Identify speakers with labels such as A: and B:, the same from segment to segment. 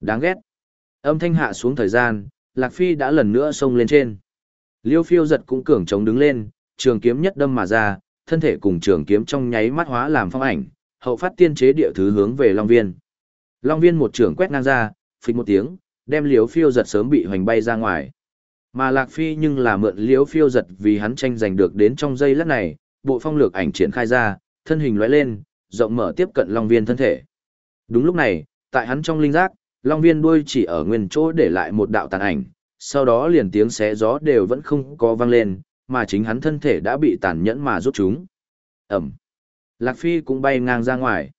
A: Đáng ghét. Âm thanh hạ xuống thời gian, Lạc Phi đã lần nữa xông lên trên. Liêu phiêu giật cũng cường chống đứng lên, trường kiếm nhất đâm mà ra, thân thể cùng trường kiếm trong nháy mắt hóa làm phong ảnh, hậu phát tiên chế địa thứ hướng về Long Viên. Long Viên một trường quét ngang ra, phịch một tiếng, đem Liêu phiêu giật sớm bị hoành bay ra ngoài. Mà Lạc Phi nhưng là mượn Liêu phiêu giật vì hắn tranh giành được đến trong giây lát này, bộ phong lược ảnh triển khai ra, thân hình lóe lên, rộng mở tiếp cận Long Viên thân thể. Đúng lúc này, tại hắn trong linh giác, Long Viên đuôi chỉ ở nguyên chỗ để lại một đạo tàn ảnh, sau đó liền tiếng xé gió đều vẫn không có vang lên, mà chính hắn thân thể đã bị tàn nhẫn mà rút chúng. Ẩm. Lạc Phi cũng bay ngang ra ngoài.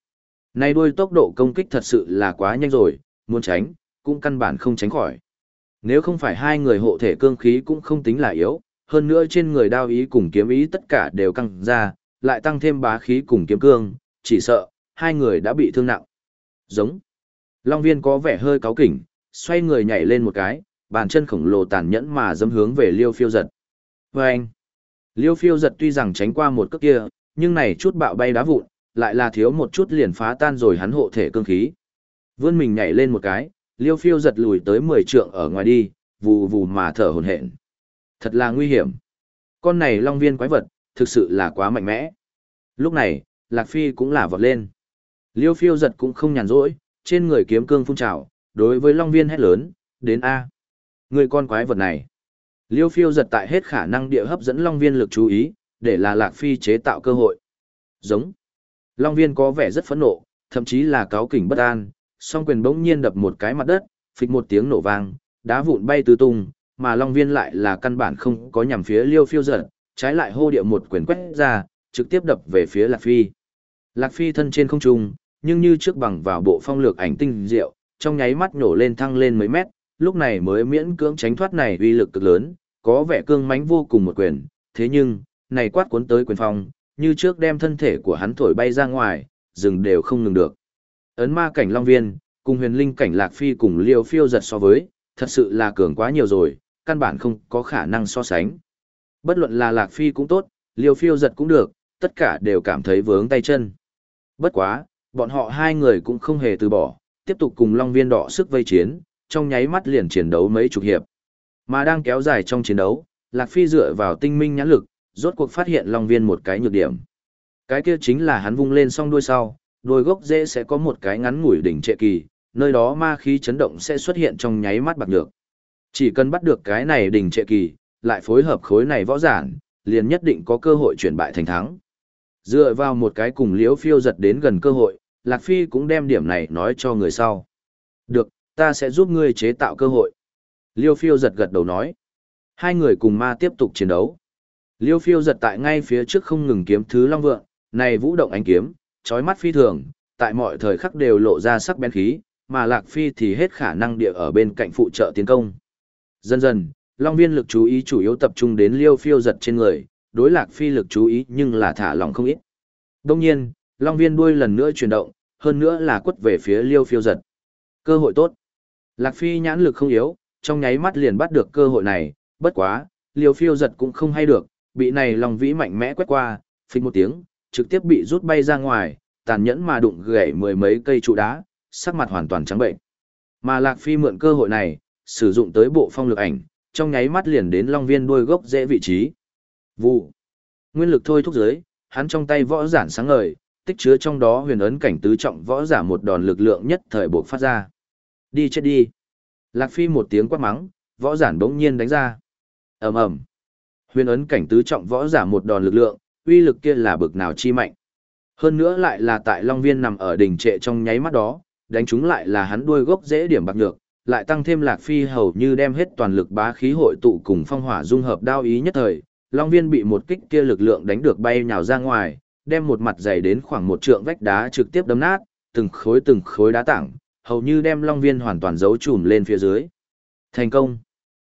A: Này đuôi tốc độ công kích thật sự là quá nhanh rồi, muốn tránh, cũng căn bản không tránh khỏi. Nếu không phải hai người hộ thể cương khí cũng không tính là yếu, hơn nữa trên người đao ý cùng kiếm ý tất cả đều căng ra, lại tăng thêm bá khí cùng kiếm cương, chỉ sợ, hai người đã bị thương nặng. Giống. Long viên có vẻ hơi cáu kỉnh, xoay người nhảy lên một cái, bàn chân khổng lồ tàn nhẫn mà dâm hướng về liêu phiêu giật. Và anh, liêu phiêu giật tuy rằng tránh qua một cước kia, nhưng này chút bạo bay đá vụn, lại là thiếu một chút liền phá tan rồi hắn hộ thể cương khí. Vươn mình nhảy lên một cái, liêu phiêu giật lùi tới 10 trượng ở ngoài đi, vù vù mà thở hồn hển. Thật là nguy hiểm. Con này long viên quái vật, thực sự là quá mạnh mẽ. Lúc này, Lạc Phi cũng là vọt lên. Liêu phiêu giật cũng không nhàn rỗi, trên người kiếm cương phun trào, đối với long viên hét lớn, đến A. Người con quái vật này. Liêu phiêu giật tại hết khả năng địa hấp dẫn long viên lực chú ý, để là Lạc Phi chế tạo cơ hội. Giống. Long viên có vẻ rất phẫn nộ, thậm chí là cáo kỉnh bất an, song quyền bỗng nhiên đập một cái mặt đất, phịch một tiếng nổ vang, đá vụn bay tứ tung, mà Long Viên lại là căn bản không có nhằm phía Liêu Phiêu giật, trái lại hô địa một quyền quét ra, trực tiếp đập về phía Lạc Phi. Lạc Phi thân trên không trung, nhưng như trước bằng vào bộ phong lược ảnh tinh diệu, trong nháy mắt nổ lên thăng lên mấy mét, lúc này mới miễn cưỡng tránh thoát này uy lực cực lớn, có vẻ cương mãnh vô cùng một quyền, thế nhưng, này quát cuốn tới quyền phong, như trước đem thân thể của hắn thổi bay ra ngoài, dừng đều không ngừng được. Ấn ma cảnh Long Viên, cùng huyền linh cảnh Lạc Phi cùng Liêu Phiêu giật so với, thật sự là cường quá nhiều rồi, căn bản không có khả năng so sánh. Bất luận là Lạc Phi cũng tốt, Liêu Phiêu giật cũng được, tất cả đều cảm thấy vướng tay chân. Bất quá, bọn họ hai người cũng không hề từ bỏ, tiếp tục cùng Long Viên đỏ sức vây chiến, trong nháy mắt liền chiến đấu mấy chục hiệp. Mà đang kéo dài trong chiến đấu, Lạc Phi dựa vào tinh minh nhãn lực, rốt cuộc phát hiện Long Viên một cái nhược điểm. Cái kia chính là hắn vung lên song đuôi sau, đuôi gốc dễ sẽ có một cái ngắn ngủi đỉnh trệ kỳ, nơi đó ma khí chấn động sẽ xuất hiện trong nháy mắt bạc nhược. Chỉ cần bắt được cái này đỉnh trệ kỳ, lại phối hợp khối này võ giản, liền nhất định có cơ hội chuyển bại thành thắng. Dựa vào một cái cùng liễu phiêu giật đến gần cơ hội, Lạc Phi cũng đem điểm này nói cho người sau. Được, ta sẽ giúp ngươi chế tạo cơ hội. Liêu phiêu giật gật đầu nói. Hai người cùng ma tiếp tục chiến đấu. Liêu phiêu giật tại ngay phía trước không ngừng kiếm thứ long vượng, này vũ động ánh kiếm, trói mắt phi thường, tại mọi thời khắc đều lộ ra sắc bén khí, mà Lạc Phi thì hết khả năng địa ở bên cạnh phụ trợ tiến công. Dần dần, Long Viên lực chú ý chủ yếu tập trung đến liêu phiêu giật trên người, đối Lạc Phi lực chú ý nhưng là thả lỏng không ít. Đông nhiên, Long Viên đuôi lần nữa chuyển động, hơn nữa là quất về phía liêu phiêu giật. Cơ hội tốt. Lạc Phi nhãn lực không yếu, trong nháy mắt liền bắt được cơ hội này, bất quá, liêu phiêu giật cũng không hay được, bị này Long Vĩ mạnh mẽ quét qua, phình một tiếng, trực tiếp bị rút bay ra ngoài, tàn nhẫn mà đụng gãy mười mấy cây trụ đá, sắc mặt hoàn toàn trắng bệnh. Mà Lạc Phi mượn cơ hội này, sử dụng tới bộ phong lực ảnh, trong nháy mắt liền đến Long Viên đuôi gốc dễ vị trí. Vụ. Nguyên lực thôi thúc giới, hắn trong tay võ giản sáng ngời, tích chứa trong đó huyền ấn cảnh tứ trọng võ giả một đòn lực lượng nhất thời buộc phát ra. Đi chết đi. Lạc Phi một tiếng quát mắng, võ giản bỗng nhiên đánh ra. ầm ầm. Huyền ấn cảnh tứ trọng võ giả một đòn lực lượng, uy lực kia là bực nào chi mạnh. Hơn nữa lại là tại Long Viên nằm ở đỉnh trệ trong nháy mắt đó, đánh chúng lại là hắn đuôi gốc dễ điểm bạc nhược, lại tăng thêm Lạc Phi hầu như đem hết toàn lực bá khí hội tụ cùng phong hỏa dung hợp đao ý nhất thời, Long Viên bị một kích kia lực lượng đánh được bay nhào ra ngoài, đem một mặt dày đến khoảng một trượng vách đá trực tiếp đấm nát, từng khối từng khối đá tảng, hầu như đem Long Viên hoàn toàn giấu trùm lên phía dưới. Thành công.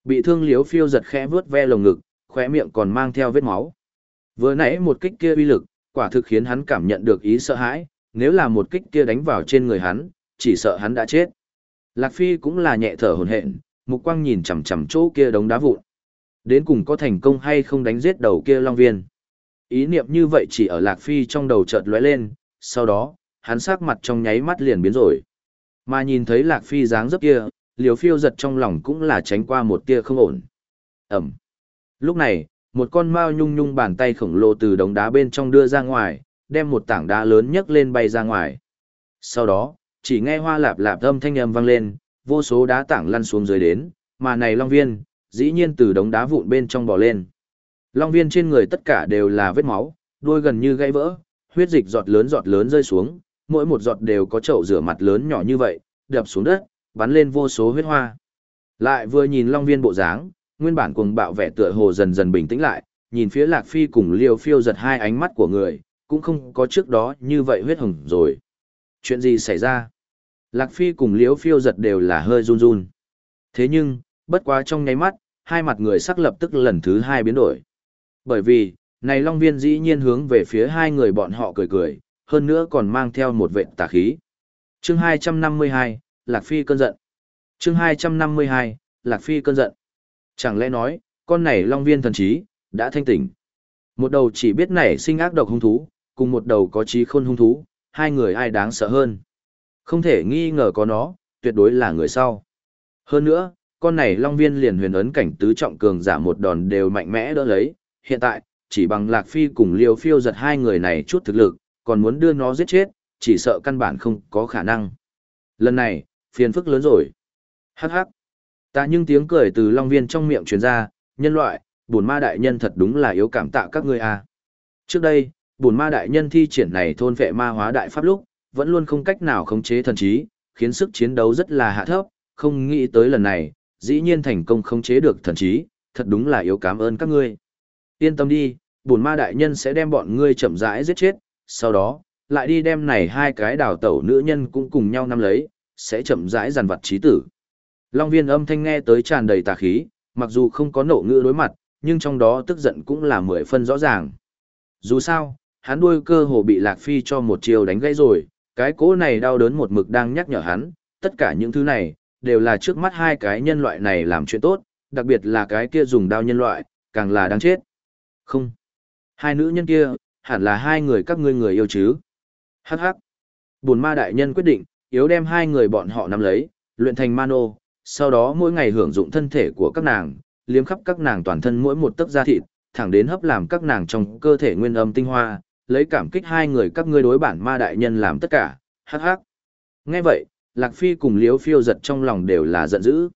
A: Bị thương liếu phiêu giật khẽ vướt ve lồng ngực, khóe miệng còn mang theo vết máu. Vừa nãy một kích kia uy lực, quả thực khiến hắn cảm nhận được ý sợ hãi, nếu là một kích kia đánh vào trên người hắn, chỉ sợ hắn đã chết. Lạc Phi cũng là nhẹ thở hổn hển, mục quang nhìn chằm chằm chỗ kia đống đá vụn. Đến cùng có thành công hay không đánh giết đầu kia Long Viên. Ý niệm như vậy chỉ ở Lạc Phi trong đầu chợt lóe lên, sau đó, hắn sắc mặt trong nháy mắt liền biến rồi. Mà nhìn thấy Lạc Phi dáng dấp kia, liều phiêu giật trong lòng cũng là tránh qua một tia không ổn. Ẩm. Lúc này, một con mao nhung nhung bàn tay khổng lồ từ đống đá bên trong đưa ra ngoài, đem một tảng đá lớn nhấc lên bay ra ngoài. Sau đó, chỉ nghe hoa lạp lạp âm thanh âm vang lên, vô số đá tảng lăn xuống dưới đến, mà này long viên, dĩ nhiên từ đống đá vụn bên trong bò lên. Long viên trên người tất cả đều là vết máu, đuôi gần như gãy vỡ, huyết dịch giọt lớn giọt lớn rơi xuống, mỗi một giọt đều có chậu rửa mặt lớn nhỏ như vậy, đập xuống đất, bắn lên vô số huyết hoa. Lại vừa nhìn long viên bộ dáng, nguyên bản cuồng bạo vẻ tựa hồ dần dần bình tĩnh lại, nhìn phía Lạc Phi cùng Liêu Phiêu giật hai ánh mắt của người, cũng không có trước đó như vậy huyết hồng rồi. Chuyện gì xảy ra? Lạc Phi cùng Liêu Phiêu giật đều là hơi run run. Thế nhưng, bất quá trong nháy mắt, hai mặt người sắc lập tức lần thứ hai biến đổi. Bởi vì, này Long Viên dĩ nhiên hướng về phía hai người bọn họ cười cười, hơn nữa còn mang theo một vệ tà khí. Chương 252, Lạc Phi cơn giận. Chương 252, Lạc Phi cơn giận. Chẳng lẽ nói, con này Long Viên thần trí, đã thanh tỉnh. Một đầu chỉ biết nảy sinh ác độc hung thú, cùng một đầu có trí khôn hung thú, hai người ai đáng sợ hơn. Không thể nghi ngờ có nó, tuyệt đối là người sau. Hơn nữa, con này Long Viên liền huyền ấn cảnh tứ trọng cường giả một đòn đều mạnh mẽ đỡ lấy, hiện tại, chỉ bằng Lạc Phi cùng Liêu Phiêu giật hai người này chút thực lực, còn muốn đưa nó giết chết, chỉ sợ căn bản không có khả năng. Lần này, phiền phức lớn rồi. Hắc hắc. Ta nhưng tiếng cười từ Long Viên trong miệng truyền ra, nhân loại, bổn ma đại nhân thật đúng là yếu cảm tạ các ngươi à. Trước đây, bổn ma đại nhân thi triển này thôn vệ ma hóa đại pháp lúc, vẫn luôn không cách nào khống chế thần trí, khiến sức chiến đấu rất là hạ thấp, không nghĩ tới lần này, dĩ nhiên thành công khống chế được thần trí, thật đúng là yếu cảm ơn các ngươi. Yên tâm đi, bổn ma đại nhân sẽ đem bọn ngươi chậm rãi giết chết, sau đó, lại đi đem này hai cái đào tẩu nữ nhân cũng cùng nhau nắm lấy, sẽ chậm rãi giàn vật trí tử. Long viên âm thanh nghe tới tràn đầy tà khí, mặc dù không có nộ ngữ đối mặt, nhưng trong đó tức giận cũng là mười phân rõ ràng. Dù sao, hắn đuôi cơ hồ bị Lạc Phi cho một chiều đánh gãy rồi, cái cỗ này đau đớn một mực đang nhắc nhở hắn, tất cả những thứ này, đều là trước mắt hai cái nhân loại này làm chuyện tốt, đặc biệt là cái kia dùng đao nhân loại, càng là đáng chết. Không. Hai nữ nhân kia, hẳn là hai người các ngươi người yêu chứ. Hắc hắc. Bùn ma đại nhân quyết định, yếu đem hai người bọn họ nắm lấy, luyện thành mano, sau đó mỗi ngày hưởng dụng thân thể của các nàng, liếm khắp các nàng toàn thân mỗi một tấc da thịt, thẳng đến hấp làm các nàng trong cơ thể nguyên âm tinh hoa, lấy cảm kích hai người các ngươi đối bản ma đại nhân làm tất cả, hắc hắc. Nghe vậy, Lạc Phi cùng Liếu Phiêu giật trong lòng đều là giận dữ.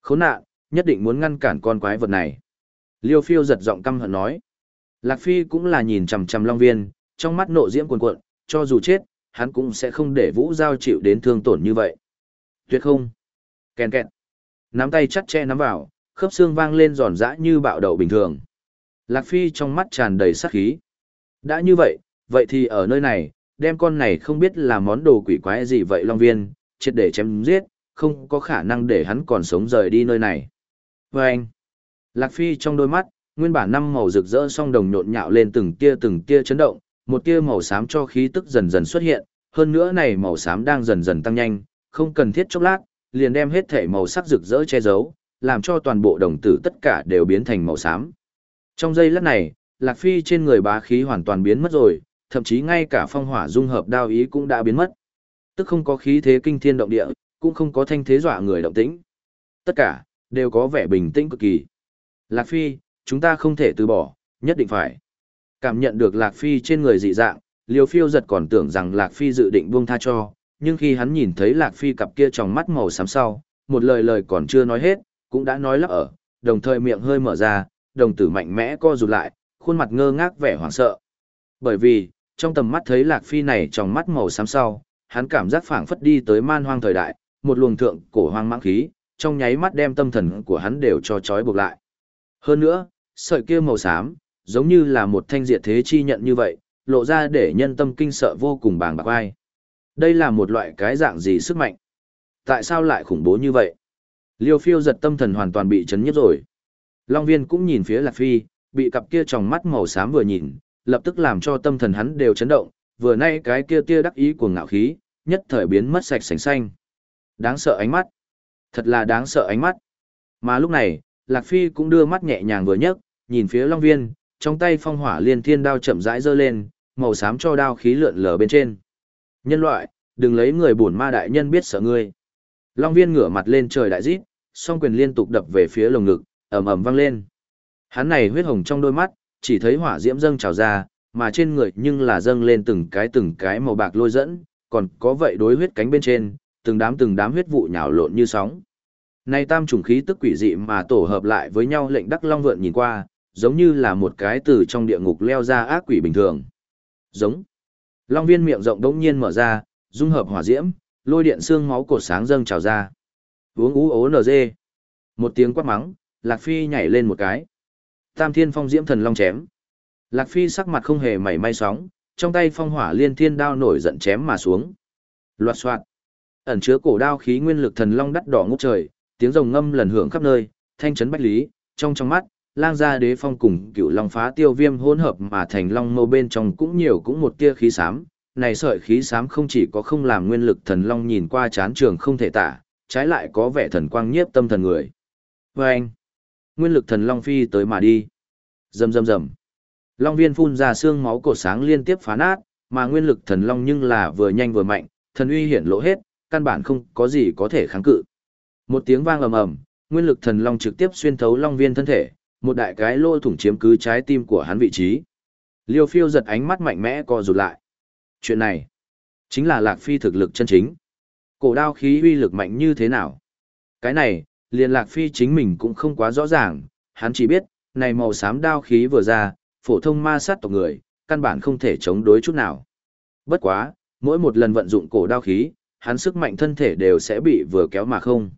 A: Khốn nạn, nhất định muốn ngăn cản con quái vật này. Liêu Phiêu giật giọng căm hận nói. Lạc Phi cũng là nhìn chằm chằm Long Viên, trong mắt nộ diễm cuồn cuộn, cho dù chết, hắn cũng sẽ không để Vũ Giao chịu đến thương tổn như vậy. Tuyệt không. Kèn kẹt. Nắm tay chặt che nắm vào, khớp xương vang lên giòn giã như bạo đậu bình thường. Lạc Phi trong mắt tràn đầy sát khí. Đã như vậy, vậy thì ở nơi này, đem con này không biết là món đồ quỷ quái gì vậy Long Viên, triệt để chém giết, không có khả năng để hắn còn sống rời đi nơi này. Và anh, Lạc Phi trong đôi mắt, nguyên bản năm màu rực rỡ song đồng nhộn nhạo lên từng tia từng tia chấn động, một tia màu xám cho khí tức dần dần xuất hiện, hơn nữa này màu xám đang dần dần tăng nhanh, không cần thiết chốc lát, liền đem hết thể màu sắc rực rỡ che giấu, làm cho toàn bộ đồng tử tất cả đều biến thành màu xám. Trong giây lát này, Lạc Phi trên người bá khí hoàn toàn biến mất rồi, thậm chí ngay cả phong hỏa dung hợp đao ý cũng đã biến mất. Tức không có khí thế kinh thiên động địa, cũng không có thanh thế dọa người động tĩnh. Tất cả, đều có vẻ bình tĩnh cực kỳ. Lạc Phi, chúng ta không thể từ bỏ, nhất định phải. Cảm nhận được Lạc Phi trên người dị dạng, Liêu Phiêu giật còn tưởng rằng Lạc Phi dự định buông tha cho, nhưng khi hắn nhìn thấy Lạc Phi cặp kia trong mắt màu xám sau, một lời lời còn chưa nói hết, cũng đã nói lắp ở, đồng thời miệng hơi mở ra, đồng tử mạnh mẽ co rụt lại, khuôn mặt ngơ ngác vẻ hoảng sợ. Bởi vì, trong tầm mắt thấy Lạc Phi này trong mắt màu xám sau, hắn cảm giác phảng phất đi tới man hoang thời đại, một luồng thượng cổ hoang mãng khí, trong nháy mắt đem tâm thần của hắn đều cho trói buộc lại. Hơn nữa, sợi kia màu xám, giống như là một thanh diệt thế chi nhận như vậy, lộ ra để nhân tâm kinh sợ vô cùng bàng bạc ai. Đây là một loại cái dạng gì sức mạnh? Tại sao lại khủng bố như vậy? Liêu phiêu giật tâm thần hoàn toàn bị chấn nhất rồi. Long viên cũng nhìn phía Lạc Phi, bị cặp kia tròng mắt màu xám vừa nhìn, lập tức làm cho tâm thần hắn đều chấn động, vừa nay cái kia tia đắc ý của ngạo khí, nhất thời biến mất sạch sành xanh. Đáng sợ ánh mắt. Thật là đáng sợ ánh mắt. Mà lúc này, Lạc Phi cũng đưa mắt nhẹ nhàng vừa nhấc, nhìn phía Long Viên, trong tay phong hỏa liên thiên đao chậm rãi giơ lên, màu xám cho đao khí lượn lờ bên trên. Nhân loại, đừng lấy người bổn ma đại nhân biết sợ ngươi. Long viên ngửa mặt lên trời đại rít, song quyền liên tục đập về phía lồng ngực, ầm ầm vang lên. Hắn này huyết hồng trong đôi mắt, chỉ thấy hỏa diễm dâng trào ra, mà trên người nhưng là dâng lên từng cái từng cái màu bạc lôi dẫn, còn có vậy đối huyết cánh bên trên, từng đám từng đám huyết vụ nhào lộn như sóng. Này tam trùng khí tức quỷ dị mà tổ hợp lại với nhau lệnh đắc long vượn nhìn qua, giống như là một cái từ trong địa ngục leo ra ác quỷ bình thường. Giống. Long viên miệng rộng đống nhiên mở ra, dung hợp hỏa diễm, lôi điện xương máu cột sáng dâng trào ra. Uống ú ố nờ dê. Một tiếng quát mắng, Lạc Phi nhảy lên một cái. Tam thiên phong diễm thần long chém. Lạc Phi sắc mặt không hề mảy may sóng, trong tay phong hỏa liên thiên đao nổi giận chém mà xuống. Loạt soạt. Ẩn chứa cổ đao khí nguyên lực thần long đắt đỏ ngút trời, tiếng rồng ngâm lần hưởng khắp nơi, thanh chấn bách lý, trong trong mắt, lang gia đế phong cùng cựu long phá tiêu viêm hỗn hợp mà thành long mâu bên trong cũng nhiều cũng một tia khí xám. Này sợi khí xám không chỉ có không làm nguyên lực thần long nhìn qua chán trường không thể tả, trái lại có vẻ thần quang nhiếp tâm thần người. vê anh, nguyên lực thần long phi tới mà đi. Rầm rầm rầm. Long viên phun ra xương máu cổ sáng liên tiếp phá nát, mà nguyên lực thần long nhưng là vừa nhanh vừa mạnh, thần uy hiển lộ hết, căn bản không có gì có thể kháng cự. Một tiếng vang ầm ầm, nguyên lực thần long trực tiếp xuyên thấu long viên thân thể, một đại cái lỗ thủng chiếm cứ trái tim của hắn vị trí. Liêu phiêu giật ánh mắt mạnh mẽ co rụt lại. Chuyện này, chính là lạc phi thực lực chân chính. Cổ đao khí uy lực mạnh như thế nào? Cái này, liền lạc phi chính mình cũng không quá rõ ràng, hắn chỉ biết, này màu xám đao khí vừa ra, phổ thông ma sát tộc người, căn bản không thể chống đối chút nào. Bất quá, mỗi một lần vận dụng cổ đao khí, hắn sức mạnh thân thể đều sẽ bị vừa kéo mà không.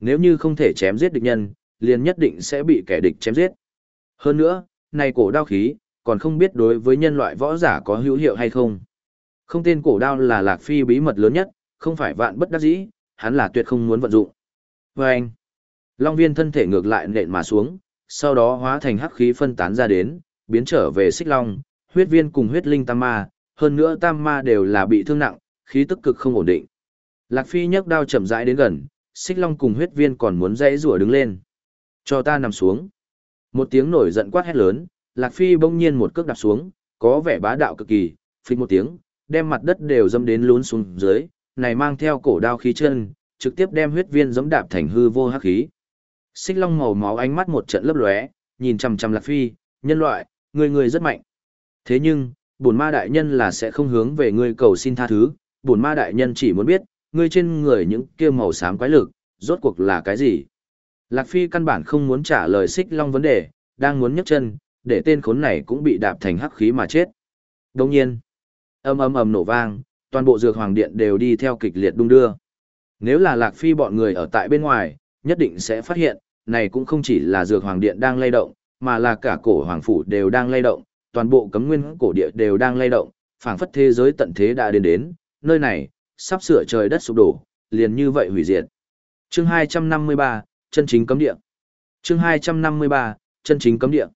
A: Nếu như không thể chém giết địch nhân, liền nhất định sẽ bị kẻ địch chém giết. Hơn nữa, này cổ đao khí, còn không biết đối với nhân loại võ giả có hữu hiệu hay không. Không tên cổ đao là lạc phi bí mật lớn nhất, không phải vạn bất đắc dĩ, hắn là tuyệt không muốn vận dụng. Và anh, Long viên thân thể ngược lại nện mà xuống, sau đó hóa thành hắc khí phân tán ra đến, biến trở về xích long, huyết viên cùng huyết linh tam ma, hơn nữa tam ma đều là bị thương nặng, khí tức cực không ổn định. Lạc Phi nhấc đao chậm rãi đến gần, xích long cùng huyết viên còn muốn dãy rủa đứng lên. Cho ta nằm xuống. Một tiếng nổi giận quát hét lớn, Lạc Phi bỗng nhiên một cước đạp xuống, có vẻ bá đạo cực kỳ, phịch một tiếng, đem mặt đất đều dâm đến lún xuống dưới, này mang theo cổ đao khí chân, trực tiếp đem huyết viên giẫm đạp thành hư vô hắc khí. Xích long màu máu ánh mắt một trận lấp lóe, nhìn chằm chằm Lạc Phi, nhân loại, người người rất mạnh. Thế nhưng, bổn ma đại nhân là sẽ không hướng về ngươi cầu xin tha thứ, bổn ma đại nhân chỉ muốn biết, ngươi trên người những kia màu xám quái lực, rốt cuộc là cái gì? Lạc Phi căn bản không muốn trả lời xích long vấn đề, đang muốn nhấc chân, để tên khốn này cũng bị đạp thành hắc khí mà chết. Đồng nhiên, ầm ầm ầm nổ vang, toàn bộ dược hoàng điện đều đi theo kịch liệt đung đưa. Nếu là Lạc Phi bọn người ở tại bên ngoài, nhất định sẽ phát hiện, này cũng không chỉ là dược hoàng điện đang lay động, mà là cả cổ hoàng phủ đều đang lay động, toàn bộ cấm nguyên cổ địa đều đang lay động, phảng phất thế giới tận thế đã đến đến, nơi này, sắp sửa trời đất sụp đổ, liền như vậy hủy diệt. Chương 253, chân chính cấm địa. Chương 253, chân chính cấm địa.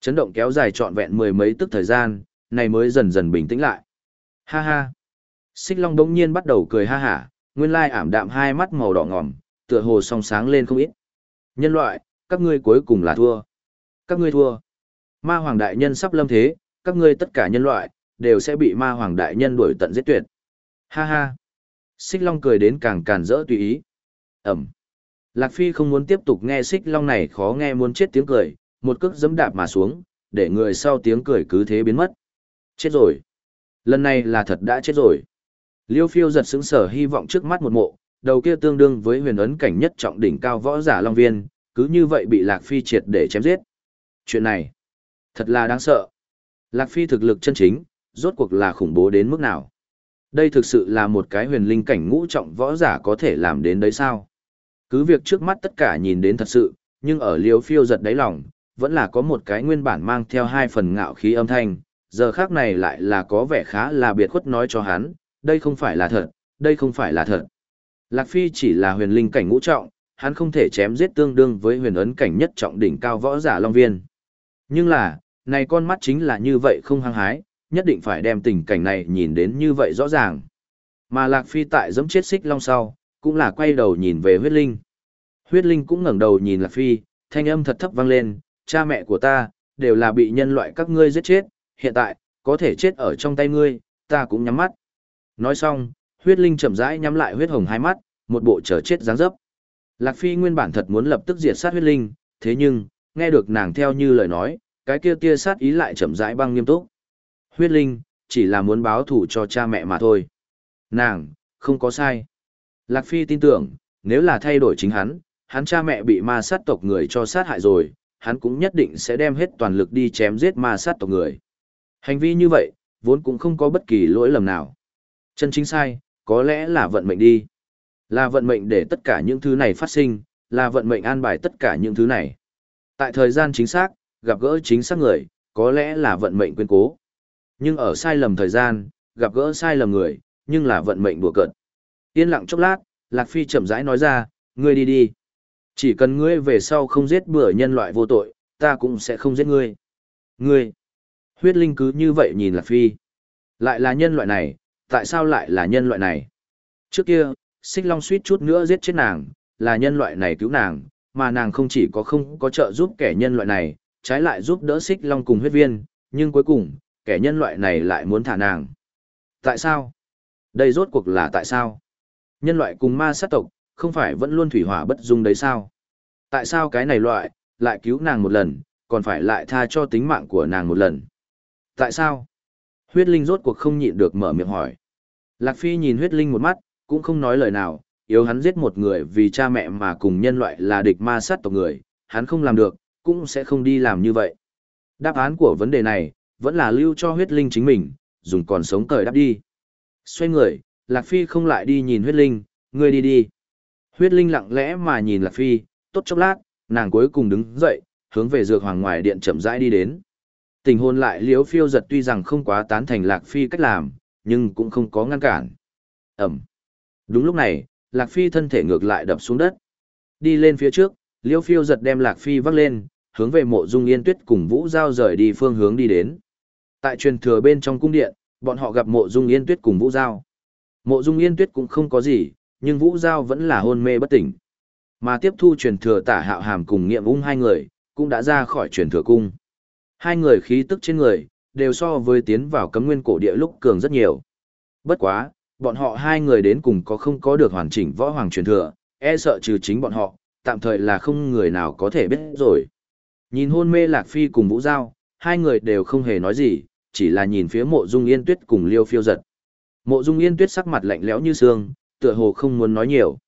A: Chấn động kéo dài trọn vẹn mười mấy tức thời gian, này mới dần dần bình tĩnh lại. Ha ha. Xích Long đống nhiên bắt đầu cười ha hả, nguyên lai ảm đạm hai mắt màu đỏ ngòm, tựa hồ song sáng lên không ít. Nhân loại, các ngươi cuối cùng là thua. Các ngươi thua. Ma Hoàng Đại Nhân sắp lâm thế, các ngươi tất cả nhân loại, đều sẽ bị Ma Hoàng Đại Nhân đuổi tận giết tuyệt. Ha ha. Xích Long cười đến càng càn rỡ tùy ý. Ẩm. Lạc Phi không muốn tiếp tục nghe Xích Long này khó nghe muốn chết tiếng cười, một cước dẫm đạp mà xuống, để người sau tiếng cười cứ thế biến mất. Chết rồi. Lần này là thật đã chết rồi. Liêu phiêu giật sững sở hy vọng trước mắt một mộ, đầu kia tương đương với huyền ấn cảnh nhất trọng đỉnh cao võ giả Long Viên, cứ như vậy bị Lạc Phi triệt để chém giết. Chuyện này, thật là đáng sợ. Lạc Phi thực lực chân chính, rốt cuộc là khủng bố đến mức nào. Đây thực sự là một cái huyền linh cảnh ngũ trọng võ giả có thể làm đến đấy sao? Cứ việc trước mắt tất cả nhìn đến thật sự, nhưng ở liêu phiêu giật đáy lòng, vẫn là có một cái nguyên bản mang theo hai phần ngạo khí âm thanh, giờ khác này lại là có vẻ khá là biệt khuất nói cho hắn, đây không phải là thật, đây không phải là thật. Lạc Phi chỉ là huyền linh cảnh ngũ trọng, hắn không thể chém giết tương đương với huyền ấn cảnh nhất trọng đỉnh cao võ giả Long Viên. Nhưng là, này con mắt chính là như vậy không hăng hái, nhất định phải đem tình cảnh này nhìn đến như vậy rõ ràng. Mà Lạc Phi tại giẫm chết xích long sau, cũng là quay đầu nhìn về huyết linh. Huyết linh cũng ngẩng đầu nhìn Lạc Phi, thanh âm thật thấp vang lên, cha mẹ của ta, đều là bị nhân loại các ngươi giết chết, hiện tại, có thể chết ở trong tay ngươi, ta cũng nhắm mắt. Nói xong, huyết linh chậm rãi nhắm lại huyết hồng hai mắt, một bộ chờ chết dáng dấp. Lạc Phi nguyên bản thật muốn lập tức diệt sát huyết linh, thế nhưng, nghe được nàng theo như lời nói, cái kia tia sát ý lại chậm rãi băng nghiêm túc. Huyết linh, chỉ là muốn báo thủ cho cha mẹ mà thôi. Nàng, không có sai. Lạc Phi tin tưởng, nếu là thay đổi chính hắn, hắn cha mẹ bị ma sát tộc người cho sát hại rồi, hắn cũng nhất định sẽ đem hết toàn lực đi chém giết ma sát tộc người. Hành vi như vậy, vốn cũng không có bất kỳ lỗi lầm nào. Chân chính sai, có lẽ là vận mệnh đi. Là vận mệnh để tất cả những thứ này phát sinh, là vận mệnh an bài tất cả những thứ này. Tại thời gian chính xác, gặp gỡ chính xác người, có lẽ là vận mệnh quyên cố. Nhưng ở sai lầm thời gian, gặp gỡ sai lầm người, nhưng là vận mệnh đùa cợt. Yên lặng chốc lát, Lạc Phi chậm rãi nói ra, ngươi đi đi. Chỉ cần ngươi về sau không giết bừa nhân loại vô tội, ta cũng sẽ không giết ngươi. Ngươi. Huyết linh cứ như vậy nhìn Lạc Phi. Lại là nhân loại này, tại sao lại là nhân loại này? Trước kia, xích long suýt chút nữa giết chết nàng, là nhân loại này cứu nàng, mà nàng không chỉ có không có trợ giúp kẻ nhân loại này, trái lại giúp đỡ xích long cùng huyết viên, nhưng cuối cùng, kẻ nhân loại này lại muốn thả nàng. Tại sao? Đây rốt cuộc là tại sao? Nhân loại cùng ma sát tộc, không phải vẫn luôn thủy hỏa bất dung đấy sao? Tại sao cái này loại, lại cứu nàng một lần, còn phải lại tha cho tính mạng của nàng một lần? Tại sao? Huyết Linh rốt cuộc không nhịn được mở miệng hỏi. Lạc Phi nhìn Huyết Linh một mắt, cũng không nói lời nào, yếu hắn giết một người vì cha mẹ mà cùng nhân loại là địch ma sát tộc người, hắn không làm được, cũng sẽ không đi làm như vậy. Đáp án của vấn đề này, vẫn là lưu cho huyết linh chính mình, dùng còn sống cởi đáp đi. Xoay người, Lạc Phi không lại đi nhìn huyết linh, ngươi đi đi. Huyết linh lặng lẽ mà nhìn Lạc Phi, tốt chốc lát, nàng cuối cùng đứng dậy, hướng về dược hoàng ngoài điện chậm rãi đi đến. Tình hôn lại liếu phiêu giật tuy rằng không quá tán thành Lạc Phi cách làm, nhưng cũng không có ngăn cản. Ẩm. Đúng lúc này, Lạc Phi thân thể ngược lại đập xuống đất. Đi lên phía trước, liêu phiêu giật đem Lạc Phi vác lên, hướng về mộ dung yên tuyết cùng Vũ Giao rời đi phương hướng đi đến. Tại truyền thừa bên trong cung điện, bọn họ gặp mộ dung yên tuyết cùng Vũ Giao. Mộ dung yên tuyết cũng không có gì, nhưng Vũ Giao vẫn là hôn mê bất tỉnh. Mà tiếp thu truyền thừa tả hạo hàm cùng nghiệm ung hai người, cũng đã ra khỏi truyền thừa cung. Hai người khí tức trên người, đều so với tiến vào cấm nguyên cổ địa lúc cường rất nhiều. Bất quá, bọn họ hai người đến cùng có không có được hoàn chỉnh võ hoàng truyền thừa, e sợ trừ chính bọn họ, tạm thời là không người nào có thể biết rồi. Nhìn hôn mê Lạc Phi cùng Vũ Giao, hai người đều không hề nói gì, chỉ là nhìn phía mộ dung yên tuyết cùng liêu phiêu giật. Mộ dung yên tuyết sắc mặt lạnh lẽo như xương, tựa hồ không muốn nói nhiều.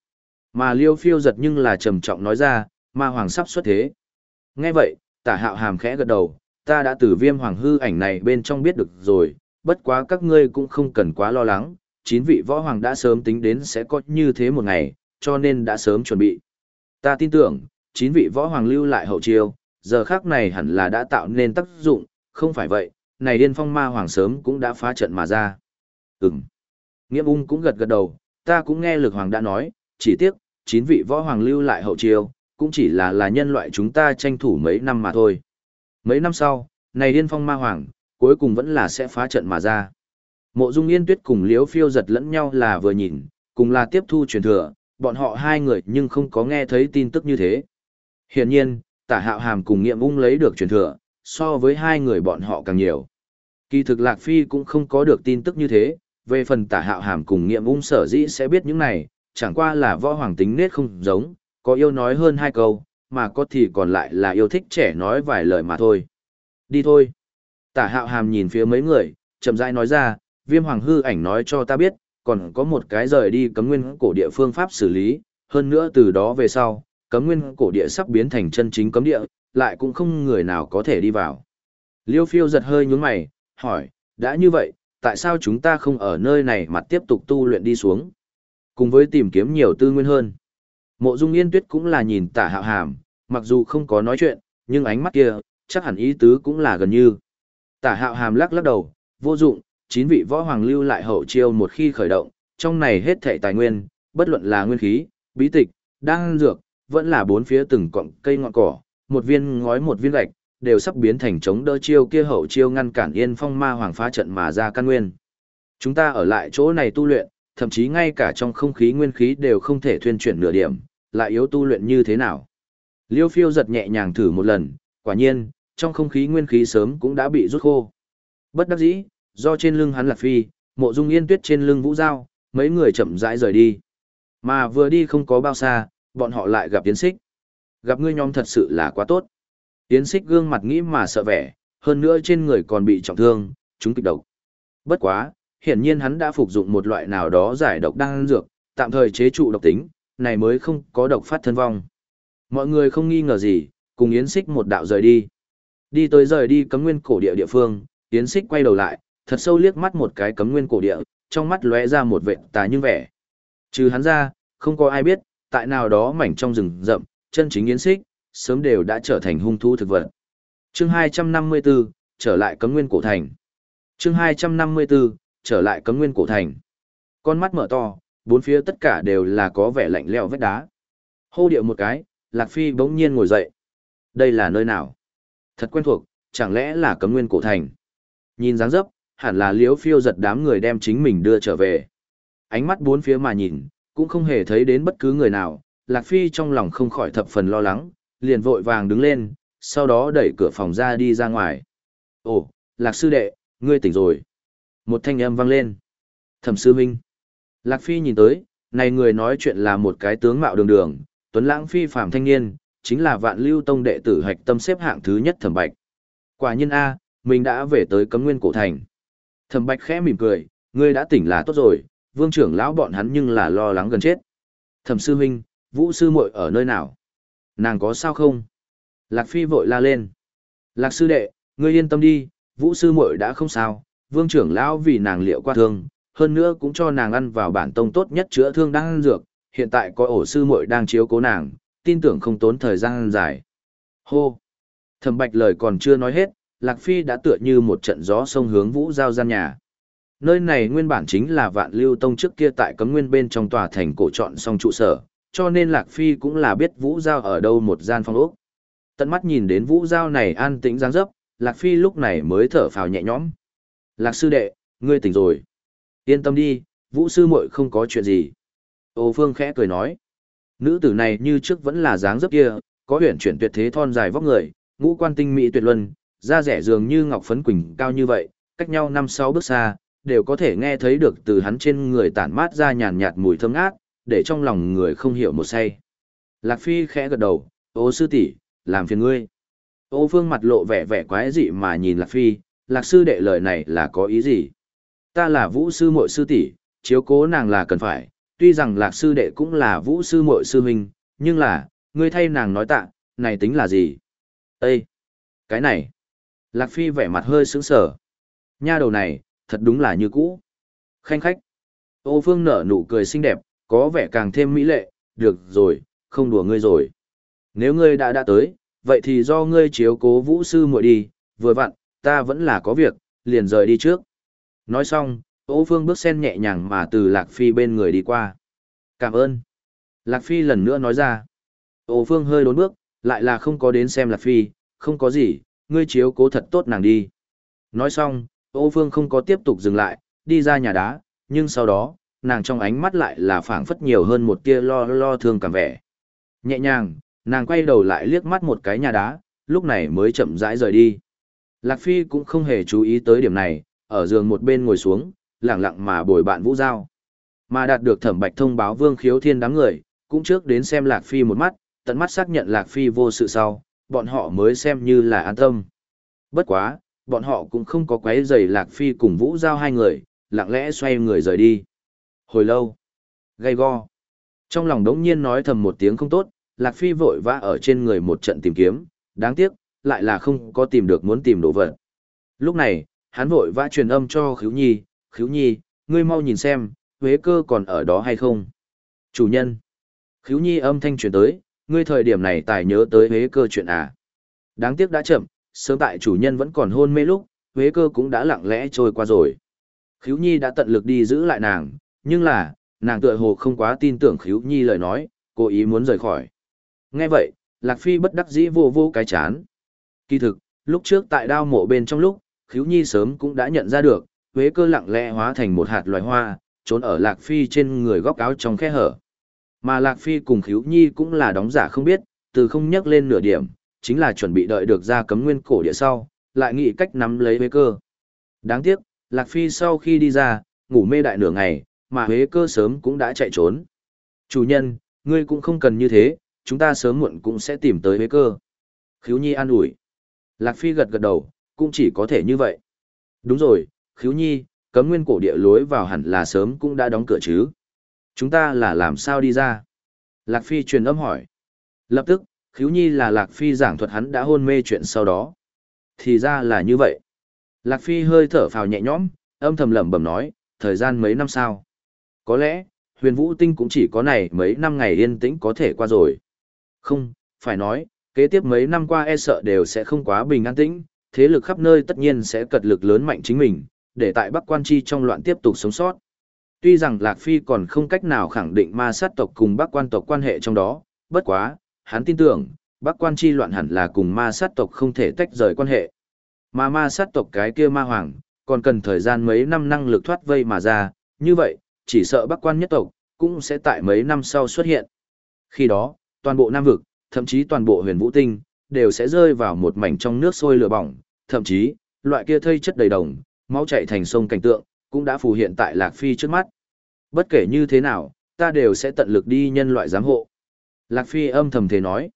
A: Mà liêu phiêu giật nhưng là trầm trọng nói ra, ma hoàng sắp xuất thế. Nghe vậy, tả hạo hàm khẽ gật đầu, ta đã từ viêm hoàng hư ảnh này bên trong biết được rồi, bất quá các ngươi cũng không cần quá lo lắng, chín vị võ hoàng đã sớm tính đến sẽ có như thế một ngày, cho nên đã sớm chuẩn bị. Ta tin tưởng, chín vị võ hoàng lưu lại hậu chiêu, giờ khác này hẳn là đã tạo nên tác dụng, không phải vậy, này điên phong ma hoàng sớm cũng đã phá trận mà ra. Ừm. Nghĩa ung cũng gật gật đầu, ta cũng nghe lực hoàng đã nói, chỉ tiếc, chín vị võ hoàng lưu lại hậu chiêu, cũng chỉ là là nhân loại chúng ta tranh thủ mấy năm mà thôi. Mấy năm sau, này điên phong ma hoàng, cuối cùng vẫn là sẽ phá trận mà ra. Mộ Dung Yên Tuyết cùng Liễu Phiêu giật lẫn nhau là vừa nhìn, cùng là tiếp thu truyền thừa, bọn họ hai người nhưng không có nghe thấy tin tức như thế. Hiển nhiên, Tả Hạo Hàm cùng Nghiệm Ung lấy được truyền thừa, so với hai người bọn họ càng nhiều. Kỳ thực Lạc Phi cũng không có được tin tức như thế, về phần Tả Hạo Hàm cùng Nghiệm Ung sở dĩ sẽ biết những này, chẳng qua là võ hoàng tính nết không giống, có yêu nói hơn hai câu, mà có thì còn lại là yêu thích trẻ nói vài lời mà thôi. Đi thôi. Tả Hạo Hàm nhìn phía mấy người, chậm rãi nói ra, viêm hoàng hư ảnh nói cho ta biết, còn có một cái rời đi cấm nguyên cổ địa phương pháp xử lý, hơn nữa từ đó về sau, cấm nguyên cổ địa sắp biến thành chân chính cấm địa, lại cũng không người nào có thể đi vào. Liêu phiêu giật hơi nhướng mày, hỏi, đã như vậy, tại sao chúng ta không ở nơi này mà tiếp tục tu luyện đi xuống? Cùng với tìm kiếm nhiều tư nguyên hơn. Mộ dung yên tuyết cũng là nhìn tả hạo hàm, mặc dù không có nói chuyện, nhưng ánh mắt kia, chắc hẳn ý tứ cũng là gần như. Tả hạo hàm lắc lắc đầu, vô dụng, chín vị võ hoàng lưu lại hậu chiêu một khi khởi động, trong này hết thảy tài nguyên, bất luận là nguyên khí, bí tịch, đan dược, vẫn là bốn phía từng cọng cây ngọn cỏ, một viên ngói một viên gạch, đều sắp biến thành chống đỡ chiêu kia hậu chiêu ngăn cản Yên Phong Ma Hoàng phá trận mà ra căn nguyên. Chúng ta ở lại chỗ này tu luyện, thậm chí ngay cả trong không khí nguyên khí đều không thể thuyên chuyển nửa điểm, lại yếu tu luyện như thế nào? Liêu Phiêu giật nhẹ nhàng thử một lần, quả nhiên, trong không khí nguyên khí sớm cũng đã bị rút khô. Bất đắc dĩ, do trên lưng hắn là phi, mộ dung yên tuyết trên lưng vũ dao, mấy người chậm rãi rời đi. Mà vừa đi không có bao xa, bọn họ lại gặp tiến Xích. Gặp ngươi nhóm thật sự là quá tốt. Yến Xích gương mặt nghĩ mà sợ vẻ, hơn nữa trên người còn bị trọng thương, chúng kịch độc. Bất quá, hiển nhiên hắn đã phục dụng một loại nào đó giải độc đang dược, tạm thời chế trụ độc tính, này mới không có độc phát thân vong. Mọi người không nghi ngờ gì, cùng Yến Xích một đạo rời đi. Đi tới rời đi cấm nguyên cổ địa địa phương, Yến Xích quay đầu lại, thật sâu liếc mắt một cái cấm nguyên cổ địa, trong mắt lóe ra một vệt tà nhưng vẻ. Trừ hắn ra, không có ai biết, tại nào đó mảnh trong rừng rậm, chân chính Yến Xích, sớm đều đã trở thành hung thú thực vật. Chương 254, trở lại cấm nguyên cổ thành. Chương 254, trở lại cấm nguyên cổ thành. Con mắt mở to, bốn phía tất cả đều là có vẻ lạnh lẽo vết đá. Hô điệu một cái, Lạc Phi bỗng nhiên ngồi dậy. Đây là nơi nào? Thật quen thuộc, chẳng lẽ là cấm nguyên cổ thành? Nhìn dáng dấp, hẳn là liếu phiêu giật đám người đem chính mình đưa trở về. Ánh mắt bốn phía mà nhìn, cũng không hề thấy đến bất cứ người nào, Lạc Phi trong lòng không khỏi thập phần lo lắng, liền vội vàng đứng lên, sau đó đẩy cửa phòng ra đi ra ngoài. Ồ, Lạc Sư Đệ, ngươi tỉnh rồi. Một thanh âm vang lên. Thẩm Sư Minh. Lạc Phi nhìn tới, này người nói chuyện là một cái tướng mạo đường đường, tuấn lãng phi phàm thanh niên, chính là vạn lưu tông đệ tử hạch tâm xếp hạng thứ nhất thẩm bạch. Quả nhiên A, mình đã về tới cấm nguyên cổ thành. Thẩm bạch khẽ mỉm cười, ngươi đã tỉnh là tốt rồi, vương trưởng lão bọn hắn nhưng là lo lắng gần chết. Thẩm sư huynh, vũ sư muội ở nơi nào? Nàng có sao không? Lạc phi vội la lên. Lạc sư đệ, ngươi yên tâm đi, vũ sư muội đã không sao, vương trưởng lão vì nàng liệu qua thương, hơn nữa cũng cho nàng ăn vào bản tông tốt nhất chữa thương đang ăn dược, hiện tại có ổ sư muội đang chiếu cố nàng, tin tưởng không tốn thời gian dài. Hô! Thẩm bạch lời còn chưa nói hết, Lạc Phi đã tựa như một trận gió sông hướng vũ giao gian nhà. Nơi này nguyên bản chính là vạn lưu tông trước kia tại cấm nguyên bên trong tòa thành cổ chọn xong trụ sở, cho nên Lạc Phi cũng là biết vũ giao ở đâu một gian phòng ốc. Tận mắt nhìn đến vũ giao này an tĩnh dáng dấp, Lạc Phi lúc này mới thở phào nhẹ nhõm. Lạc sư đệ, ngươi tỉnh rồi. Yên tâm đi, vũ sư muội không có chuyện gì. Ô Phương khẽ cười nói. Nữ tử này như trước vẫn là dáng dấp kia, có huyền chuyển tuyệt thế thon dài vóc người, ngũ quan tinh mỹ tuyệt luân, da rẻ dường như ngọc phấn quỳnh cao như vậy, cách nhau năm sáu bước xa, đều có thể nghe thấy được từ hắn trên người tản mát ra nhàn nhạt mùi thơm ngát, để trong lòng người không hiểu một say. Lạc Phi khẽ gật đầu, ô sư tỷ, làm phiền ngươi. Ô phương mặt lộ vẻ vẻ quái dị mà nhìn Lạc Phi, Lạc sư đệ lời này là có ý gì? Ta là vũ sư muội sư tỷ, chiếu cố nàng là cần phải, tuy rằng lạc sư đệ cũng là vũ sư muội sư huynh, nhưng là, ngươi thay nàng nói tạ, này tính là gì? Ê! Cái này! Lạc phi vẻ mặt hơi sững sờ. Nha đầu này, thật đúng là như cũ. Khanh khách! Ô phương nở nụ cười xinh đẹp, có vẻ càng thêm mỹ lệ, được rồi, không đùa ngươi rồi. Nếu ngươi đã đã tới, vậy thì do ngươi chiếu cố vũ sư muội đi, vừa vặn, ta vẫn là có việc, liền rời đi trước. Nói xong, Ô Phương bước sen nhẹ nhàng mà từ Lạc Phi bên người đi qua. Cảm ơn. Lạc Phi lần nữa nói ra. Ô Phương hơi đốn bước, lại là không có đến xem Lạc Phi, không có gì, ngươi chiếu cố thật tốt nàng đi. Nói xong, Ô Phương không có tiếp tục dừng lại, đi ra nhà đá, nhưng sau đó, nàng trong ánh mắt lại là phảng phất nhiều hơn một tia lo lo thương cảm vẻ. Nhẹ nhàng, nàng quay đầu lại liếc mắt một cái nhà đá, lúc này mới chậm rãi rời đi. Lạc Phi cũng không hề chú ý tới điểm này, ở giường một bên ngồi xuống, lặng lặng mà bồi bạn Vũ Giao. Mà đạt được thẩm bạch thông báo Vương Khiếu Thiên đám người, cũng trước đến xem Lạc Phi một mắt, tận mắt xác nhận Lạc Phi vô sự sau, bọn họ mới xem như là an tâm. Bất quá, bọn họ cũng không có quấy rầy Lạc Phi cùng Vũ Giao hai người, lặng lẽ xoay người rời đi. Hồi lâu, gay go. Trong lòng đống nhiên nói thầm một tiếng không tốt, Lạc Phi vội vã ở trên người một trận tìm kiếm, đáng tiếc, lại là không có tìm được muốn tìm đồ vật. Lúc này, hắn vội vã truyền âm cho Khíu Nhi, Khíu Nhi, ngươi mau nhìn xem, Huế cơ còn ở đó hay không? Chủ nhân. Khíu Nhi âm thanh truyền tới, ngươi thời điểm này tài nhớ tới Huế cơ chuyện à. Đáng tiếc đã chậm, sớm tại chủ nhân vẫn còn hôn mê lúc, Huế cơ cũng đã lặng lẽ trôi qua rồi. Khíu Nhi đã tận lực đi giữ lại nàng, nhưng là, nàng tựa hồ không quá tin tưởng Khíu Nhi lời nói, cố ý muốn rời khỏi. Nghe vậy, Lạc Phi bất đắc dĩ vô vô cái chán. Kỳ thực, lúc trước tại đao mộ bên trong lúc, Khíu Nhi sớm cũng đã nhận ra được, Huế cơ lặng lẽ hóa thành một hạt loài hoa, trốn ở Lạc Phi trên người góc áo trong khe hở. Mà Lạc Phi cùng Khíu Nhi cũng là đóng giả không biết, từ không nhắc lên nửa điểm, chính là chuẩn bị đợi được ra cấm nguyên cổ địa sau, lại nghĩ cách nắm lấy Huế cơ. Đáng tiếc, Lạc Phi sau khi đi ra, ngủ mê đại nửa ngày, mà Huế cơ sớm cũng đã chạy trốn. Chủ nhân, ngươi cũng không cần như thế, chúng ta sớm muộn cũng sẽ tìm tới Huế cơ. Khiếu Nhi an ủi. Lạc Phi gật gật đầu, cũng chỉ có thể như vậy. Đúng rồi, Khiếu Nhi, cấm nguyên cổ địa lối vào hẳn là sớm cũng đã đóng cửa chứ. Chúng ta là làm sao đi ra? Lạc Phi truyền âm hỏi. Lập tức, Khiếu Nhi là Lạc Phi giảng thuật hắn đã hôn mê chuyện sau đó. Thì ra là như vậy. Lạc Phi hơi thở phào nhẹ nhõm, âm thầm lẩm bẩm nói, thời gian mấy năm sau. Có lẽ, huyền vũ tinh cũng chỉ có này mấy năm ngày yên tĩnh có thể qua rồi. Không, phải nói, kế tiếp mấy năm qua e sợ đều sẽ không quá bình an tĩnh, thế lực khắp nơi tất nhiên sẽ cật lực lớn mạnh chính mình, để tại Bắc Quan Chi trong loạn tiếp tục sống sót. Tuy rằng Lạc Phi còn không cách nào khẳng định ma sát tộc cùng Bắc Quan tộc quan hệ trong đó, bất quá, hắn tin tưởng, Bắc Quan Chi loạn hẳn là cùng ma sát tộc không thể tách rời quan hệ. Mà ma sát tộc cái kia ma hoàng, còn cần thời gian mấy năm năng lực thoát vây mà ra, như vậy, chỉ sợ Bắc Quan nhất tộc, cũng sẽ tại mấy năm sau xuất hiện. Khi đó, toàn bộ Nam Vực, thậm chí toàn bộ huyền vũ tinh, đều sẽ rơi vào một mảnh trong nước sôi lửa bỏng, thậm chí, loại kia thây chất đầy đồng, máu chảy thành sông cảnh tượng, cũng đã phù hiện tại Lạc Phi trước mắt. Bất kể như thế nào, ta đều sẽ tận lực đi nhân loại giám hộ. Lạc Phi âm thầm thế nói.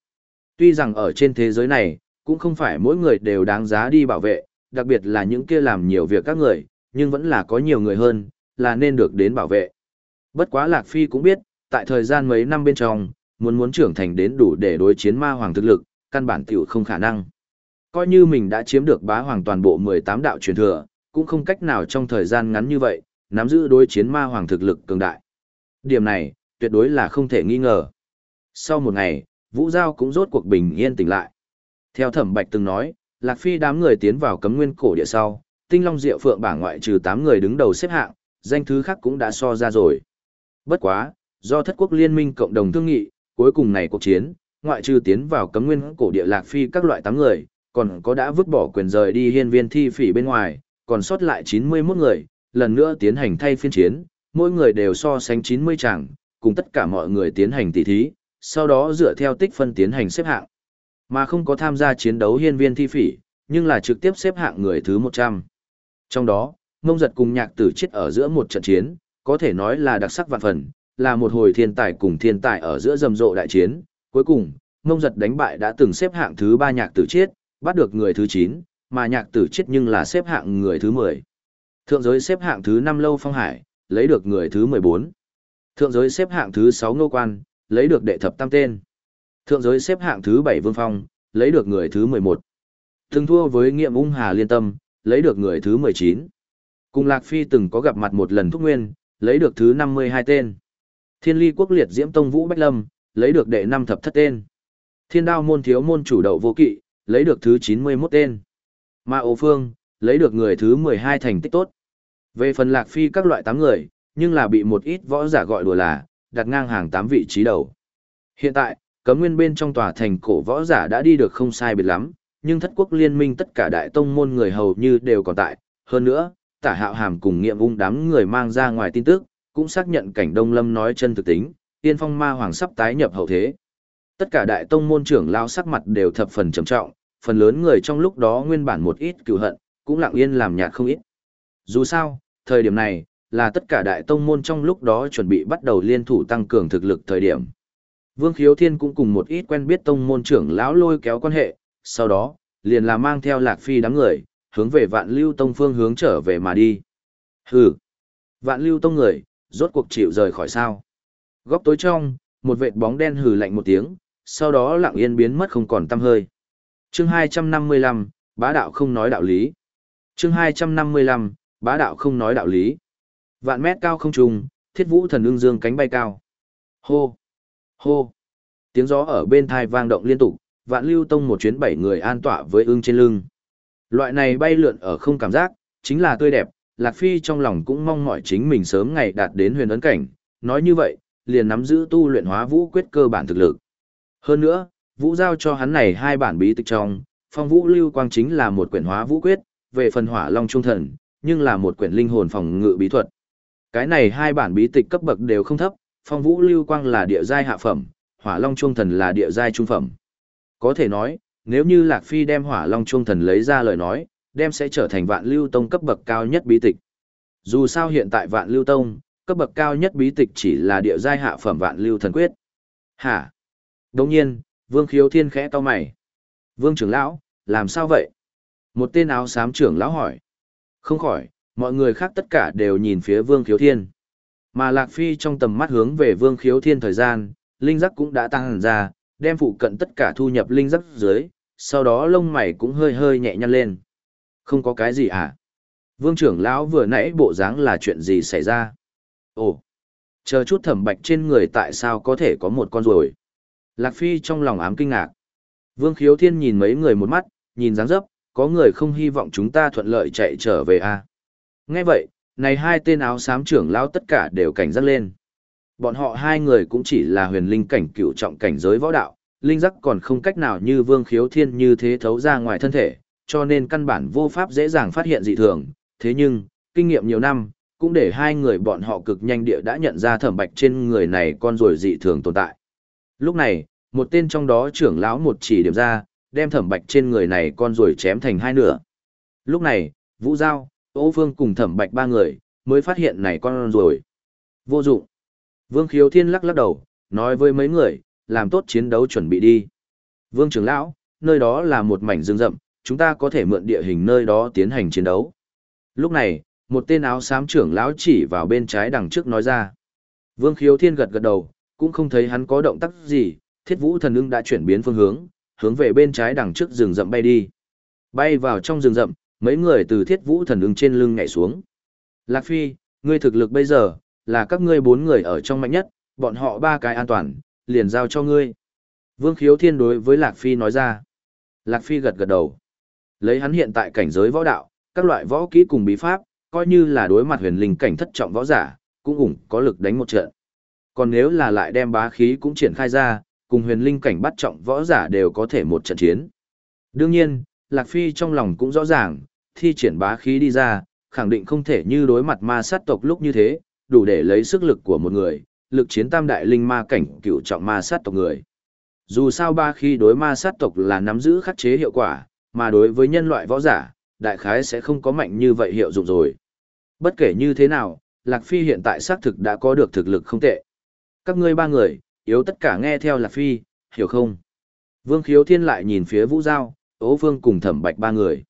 A: Tuy rằng ở trên thế giới này, cũng không phải mỗi người đều đáng giá đi bảo vệ, đặc biệt là những kia làm nhiều việc các người, nhưng vẫn là có nhiều người hơn, là nên được đến bảo vệ. Bất quá Lạc Phi cũng biết, tại thời gian mấy năm bên trong, muốn muốn trưởng thành đến đủ để đối chiến ma hoàng thực lực, căn bản tiểu không khả năng. Coi như mình đã chiếm được bá hoàng toàn bộ 18 đạo truyền thừa, cũng không cách nào trong thời gian ngắn như vậy, nắm giữ đối chiến ma hoàng thực lực cường đại. Điểm này, tuyệt đối là không thể nghi ngờ. Sau một ngày, Vũ Giao cũng rốt cuộc bình yên tỉnh lại. Theo Thẩm Bạch từng nói, Lạc Phi đám người tiến vào cấm nguyên cổ địa sau, Tinh Long Diệu Phượng bảng ngoại trừ 8 người đứng đầu xếp hạng, danh thứ khác cũng đã so ra rồi. Bất quá, do thất quốc liên minh cộng đồng thương nghị, cuối cùng này cuộc chiến, ngoại trừ tiến vào cấm nguyên cổ địa Lạc Phi các loại tám người, còn có đã vứt bỏ quyền rời đi hiên viên thi phỉ bên ngoài, còn sót lại 91 người, lần nữa tiến hành thay phiên chiến, mỗi người đều so sánh 90 chẳng, cùng tất cả mọi người tiến hành tỉ thí, sau đó dựa theo tích phân tiến hành xếp hạng. Mà không có tham gia chiến đấu hiên viên thi phỉ, nhưng là trực tiếp xếp hạng người thứ 100. Trong đó, ngông giật cùng nhạc tử chết ở giữa một trận chiến, có thể nói là đặc sắc vạn phần, là một hồi thiên tài cùng thiên tài ở giữa rầm rộ đại chiến. Cuối cùng, ngông giật đánh bại đã từng xếp hạng thứ 3 nhạc tử chết, bắt được người thứ 9, mà nhạc tử chết nhưng là xếp hạng người thứ 10. Thượng giới xếp hạng thứ 5 lâu phong hải, lấy được người thứ 14. Thượng giới xếp hạng thứ 6 ngô quan, lấy được đệ thập tam tên. Thượng giới xếp hạng thứ 7 Vương Phong, lấy được người thứ 11. Từng thua với nghiệm ung hà liên tâm, lấy được người thứ 19. Cùng Lạc Phi từng có gặp mặt một lần thúc nguyên, lấy được thứ 52 tên. Thiên ly quốc liệt diễm tông vũ Bách Lâm, lấy được đệ năm thập thất tên. Thiên đao môn thiếu môn chủ đậu vô kỵ, lấy được thứ 91 tên. Ma ô phương, lấy được người thứ 12 thành tích tốt. Về phần Lạc Phi các loại tám người, nhưng là bị một ít võ giả gọi đùa là, đặt ngang hàng tám vị trí đầu. Hiện tại, cấm nguyên bên trong tòa thành cổ võ giả đã đi được không sai biệt lắm, nhưng thất quốc liên minh tất cả đại tông môn người hầu như đều còn tại. Hơn nữa, tả hạo hàm cùng nghiệm ung đám người mang ra ngoài tin tức, cũng xác nhận cảnh Đông Lâm nói chân thực tính, tiên phong ma hoàng sắp tái nhập hậu thế. Tất cả đại tông môn trưởng lao sắc mặt đều thập phần trầm trọng, phần lớn người trong lúc đó nguyên bản một ít cựu hận, cũng lặng yên làm nhạt không ít. Dù sao, thời điểm này, là tất cả đại tông môn trong lúc đó chuẩn bị bắt đầu liên thủ tăng cường thực lực thời điểm. Vương Khiếu Thiên cũng cùng một ít quen biết tông môn trưởng lão lôi kéo quan hệ, sau đó, liền là mang theo Lạc Phi đám người, hướng về vạn lưu tông phương hướng trở về mà đi. Hừ, vạn lưu tông người, rốt cuộc chịu rời khỏi sao. Góc tối trong, một vệt bóng đen hừ lạnh một tiếng, sau đó lặng yên biến mất không còn tăm hơi. Chương 255, bá đạo không nói đạo lý. Chương 255, bá đạo không nói đạo lý. Vạn mét cao không trùng, thiết vũ thần ương dương cánh bay cao. Hô! Hô! Tiếng gió ở bên thai vang động liên tục, vạn lưu tông một chuyến bảy người an tọa với ưng trên lưng. Loại này bay lượn ở không cảm giác, chính là tươi đẹp, Lạc Phi trong lòng cũng mong mỏi chính mình sớm ngày đạt đến huyền ấn cảnh, nói như vậy, liền nắm giữ tu luyện hóa vũ quyết cơ bản thực lực. Hơn nữa, vũ giao cho hắn này hai bản bí tịch trong, phong vũ lưu quang chính là một quyển hóa vũ quyết, về phần hỏa long trung thần, nhưng là một quyển linh hồn phòng ngự bí thuật. Cái này hai bản bí tịch cấp bậc đều không thấp, phong vũ lưu quang là địa giai hạ phẩm, hỏa long trung thần là địa giai trung phẩm. Có thể nói, nếu như Lạc Phi đem hỏa long chuông thần lấy ra lời nói, đem sẽ trở thành vạn lưu tông cấp bậc cao nhất bí tịch. Dù sao hiện tại vạn lưu tông, cấp bậc cao nhất bí tịch chỉ là địa giai hạ phẩm vạn lưu thần quyết. Hả? Đồng nhiên, Vương Khiếu Thiên khẽ to mày. Vương trưởng lão, làm sao vậy? Một tên áo xám trưởng lão hỏi. Không khỏi, mọi người khác tất cả đều nhìn phía Vương Khiếu Thiên. Mà Lạc Phi trong tầm mắt hướng về Vương Khiếu Thiên thời gian, linh giác cũng đã tăng hẳn ra, đem phụ cận tất cả thu nhập linh rắc dưới, sau đó lông mày cũng hơi hơi nhẹ nhăn lên. Không có cái gì à? Vương trưởng lão vừa nãy bộ dáng là chuyện gì xảy ra? Ồ, chờ chút thẩm bạch trên người tại sao có thể có một con rồi? Lạc Phi trong lòng ám kinh ngạc. Vương Khiếu Thiên nhìn mấy người một mắt, nhìn dáng dấp, có người không hy vọng chúng ta thuận lợi chạy trở về à? Nghe vậy, này hai tên áo xám trưởng lão tất cả đều cảnh giác lên. Bọn họ hai người cũng chỉ là huyền linh cảnh cựu trọng cảnh giới võ đạo, linh giác còn không cách nào như vương khiếu thiên như thế thấu ra ngoài thân thể, cho nên căn bản vô pháp dễ dàng phát hiện dị thường. Thế nhưng, kinh nghiệm nhiều năm, cũng để hai người bọn họ cực nhanh địa đã nhận ra thẩm bạch trên người này con rồi dị thường tồn tại. Lúc này, một tên trong đó trưởng lão một chỉ điểm ra, đem thẩm bạch trên người này con rồi chém thành hai nửa. Lúc này, Vũ Giao, Ô Vương cùng thẩm bạch ba người, mới phát hiện này con rồi. Vô dụng. Vương Khiếu Thiên lắc lắc đầu, nói với mấy người, làm tốt chiến đấu chuẩn bị đi. Vương trưởng lão, nơi đó là một mảnh rừng rậm, chúng ta có thể mượn địa hình nơi đó tiến hành chiến đấu. Lúc này, một tên áo xám trưởng lão chỉ vào bên trái đằng trước nói ra. Vương Khiếu Thiên gật gật đầu, cũng không thấy hắn có động tác gì, Thiết Vũ Thần Ưng đã chuyển biến phương hướng, hướng về bên trái đằng trước rừng rậm bay đi. Bay vào trong rừng rậm, mấy người từ Thiết Vũ Thần Ưng trên lưng nhảy xuống. Lạc Phi, ngươi thực lực bây giờ, là các ngươi bốn người ở trong mạnh nhất, bọn họ ba cái an toàn, liền giao cho ngươi. Vương Khiếu Thiên đối với Lạc Phi nói ra. Lạc Phi gật gật đầu. Lấy hắn hiện tại cảnh giới võ đạo, các loại võ kỹ cùng bí pháp, coi như là đối mặt huyền linh cảnh thất trọng võ giả, cũng ủng có lực đánh một trận. Còn nếu là lại đem bá khí cũng triển khai ra, cùng huyền linh cảnh bắt trọng võ giả đều có thể một trận chiến. Đương nhiên, Lạc Phi trong lòng cũng rõ ràng, thi triển bá khí đi ra, khẳng định không thể như đối mặt ma sát tộc lúc như thế, đủ để lấy sức lực của một người, lực chiến tam đại linh ma cảnh cựu trọng ma sát tộc người. Dù sao ba khi đối ma sát tộc là nắm giữ khắc chế hiệu quả, mà đối với nhân loại võ giả, đại khái sẽ không có mạnh như vậy hiệu dụng rồi. Bất kể như thế nào, Lạc Phi hiện tại xác thực đã có được thực lực không tệ. Các ngươi ba người, yếu tất cả nghe theo Lạc Phi, hiểu không? Vương Khiếu Thiên lại nhìn phía Vũ Giao, Ố Vương cùng Thẩm Bạch ba người.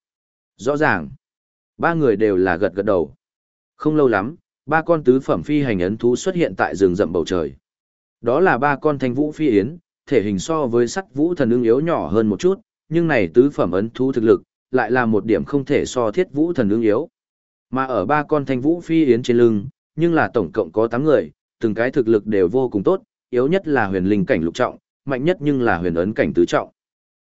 A: Rõ ràng, ba người đều là gật gật đầu. Không lâu lắm, ba con tứ phẩm phi hành ấn thú xuất hiện tại rừng rậm bầu trời. Đó là ba con thanh vũ phi yến, thể hình so với sắt vũ thần ưng yếu nhỏ hơn một chút, nhưng này tứ phẩm ấn thú thực lực, lại là một điểm không thể so thiết vũ thần ưng yếu. Mà ở ba con thanh vũ phi yến trên lưng, nhưng là tổng cộng có 8 người, từng cái thực lực đều vô cùng tốt, yếu nhất là huyền linh cảnh lục trọng, mạnh nhất nhưng là huyền ấn cảnh tứ trọng.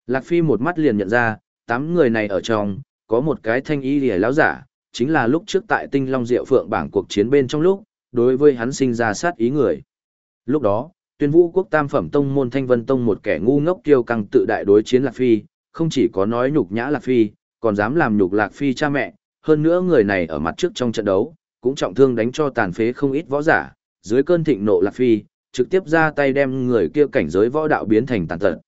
A: Lạc Phi một mắt liền nhận ra, 8 người này ở trong, có một cái thanh y lìa lão giả, chính là lúc trước tại tinh long diệu phượng bảng cuộc chiến bên trong lúc, đối với hắn sinh ra sát ý người. Lúc đó, tuyên vũ quốc tam phẩm tông môn thanh vân tông một kẻ ngu ngốc kiêu căng tự đại đối chiến Lạc Phi, không chỉ có nói nhục nhã Lạc Phi, còn dám làm nhục Lạc Phi cha mẹ, hơn nữa người này ở mặt trước trong trận đấu, cũng trọng thương đánh cho tàn phế không ít võ giả, dưới cơn thịnh nộ Lạc Phi, trực tiếp ra tay đem người kia cảnh giới võ đạo biến thành tàn tật.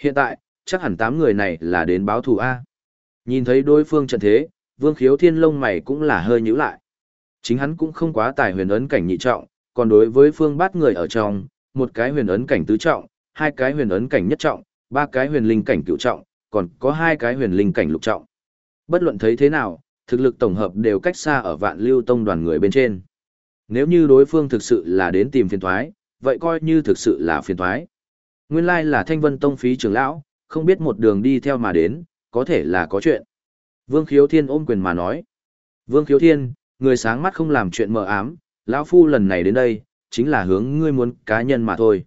A: Hiện tại, chắc hẳn tám người này là đến báo thù A. Nhìn thấy đối phương trận thế, vương khiếu thiên lông mày cũng là hơi nhíu lại. Chính hắn cũng không quá tài huyền ấn cảnh nhị trọng, còn đối với phương bát người ở trong, một cái huyền ấn cảnh tứ trọng, hai cái huyền ấn cảnh nhất trọng, ba cái huyền linh cảnh cửu trọng, còn có hai cái huyền linh cảnh lục trọng. Bất luận thấy thế nào, thực lực tổng hợp đều cách xa ở vạn lưu tông đoàn người bên trên. Nếu như đối phương thực sự là đến tìm phiền thoái, vậy coi như thực sự là phiền thoái. Nguyên lai là thanh vân tông phí trưởng lão, không biết một đường đi theo mà đến, có thể là có chuyện. Vương Khiếu Thiên ôm quyền mà nói. Vương Khiếu Thiên, người sáng mắt không làm chuyện mờ ám, lão phu lần này đến đây, chính là hướng ngươi muốn cá nhân mà thôi.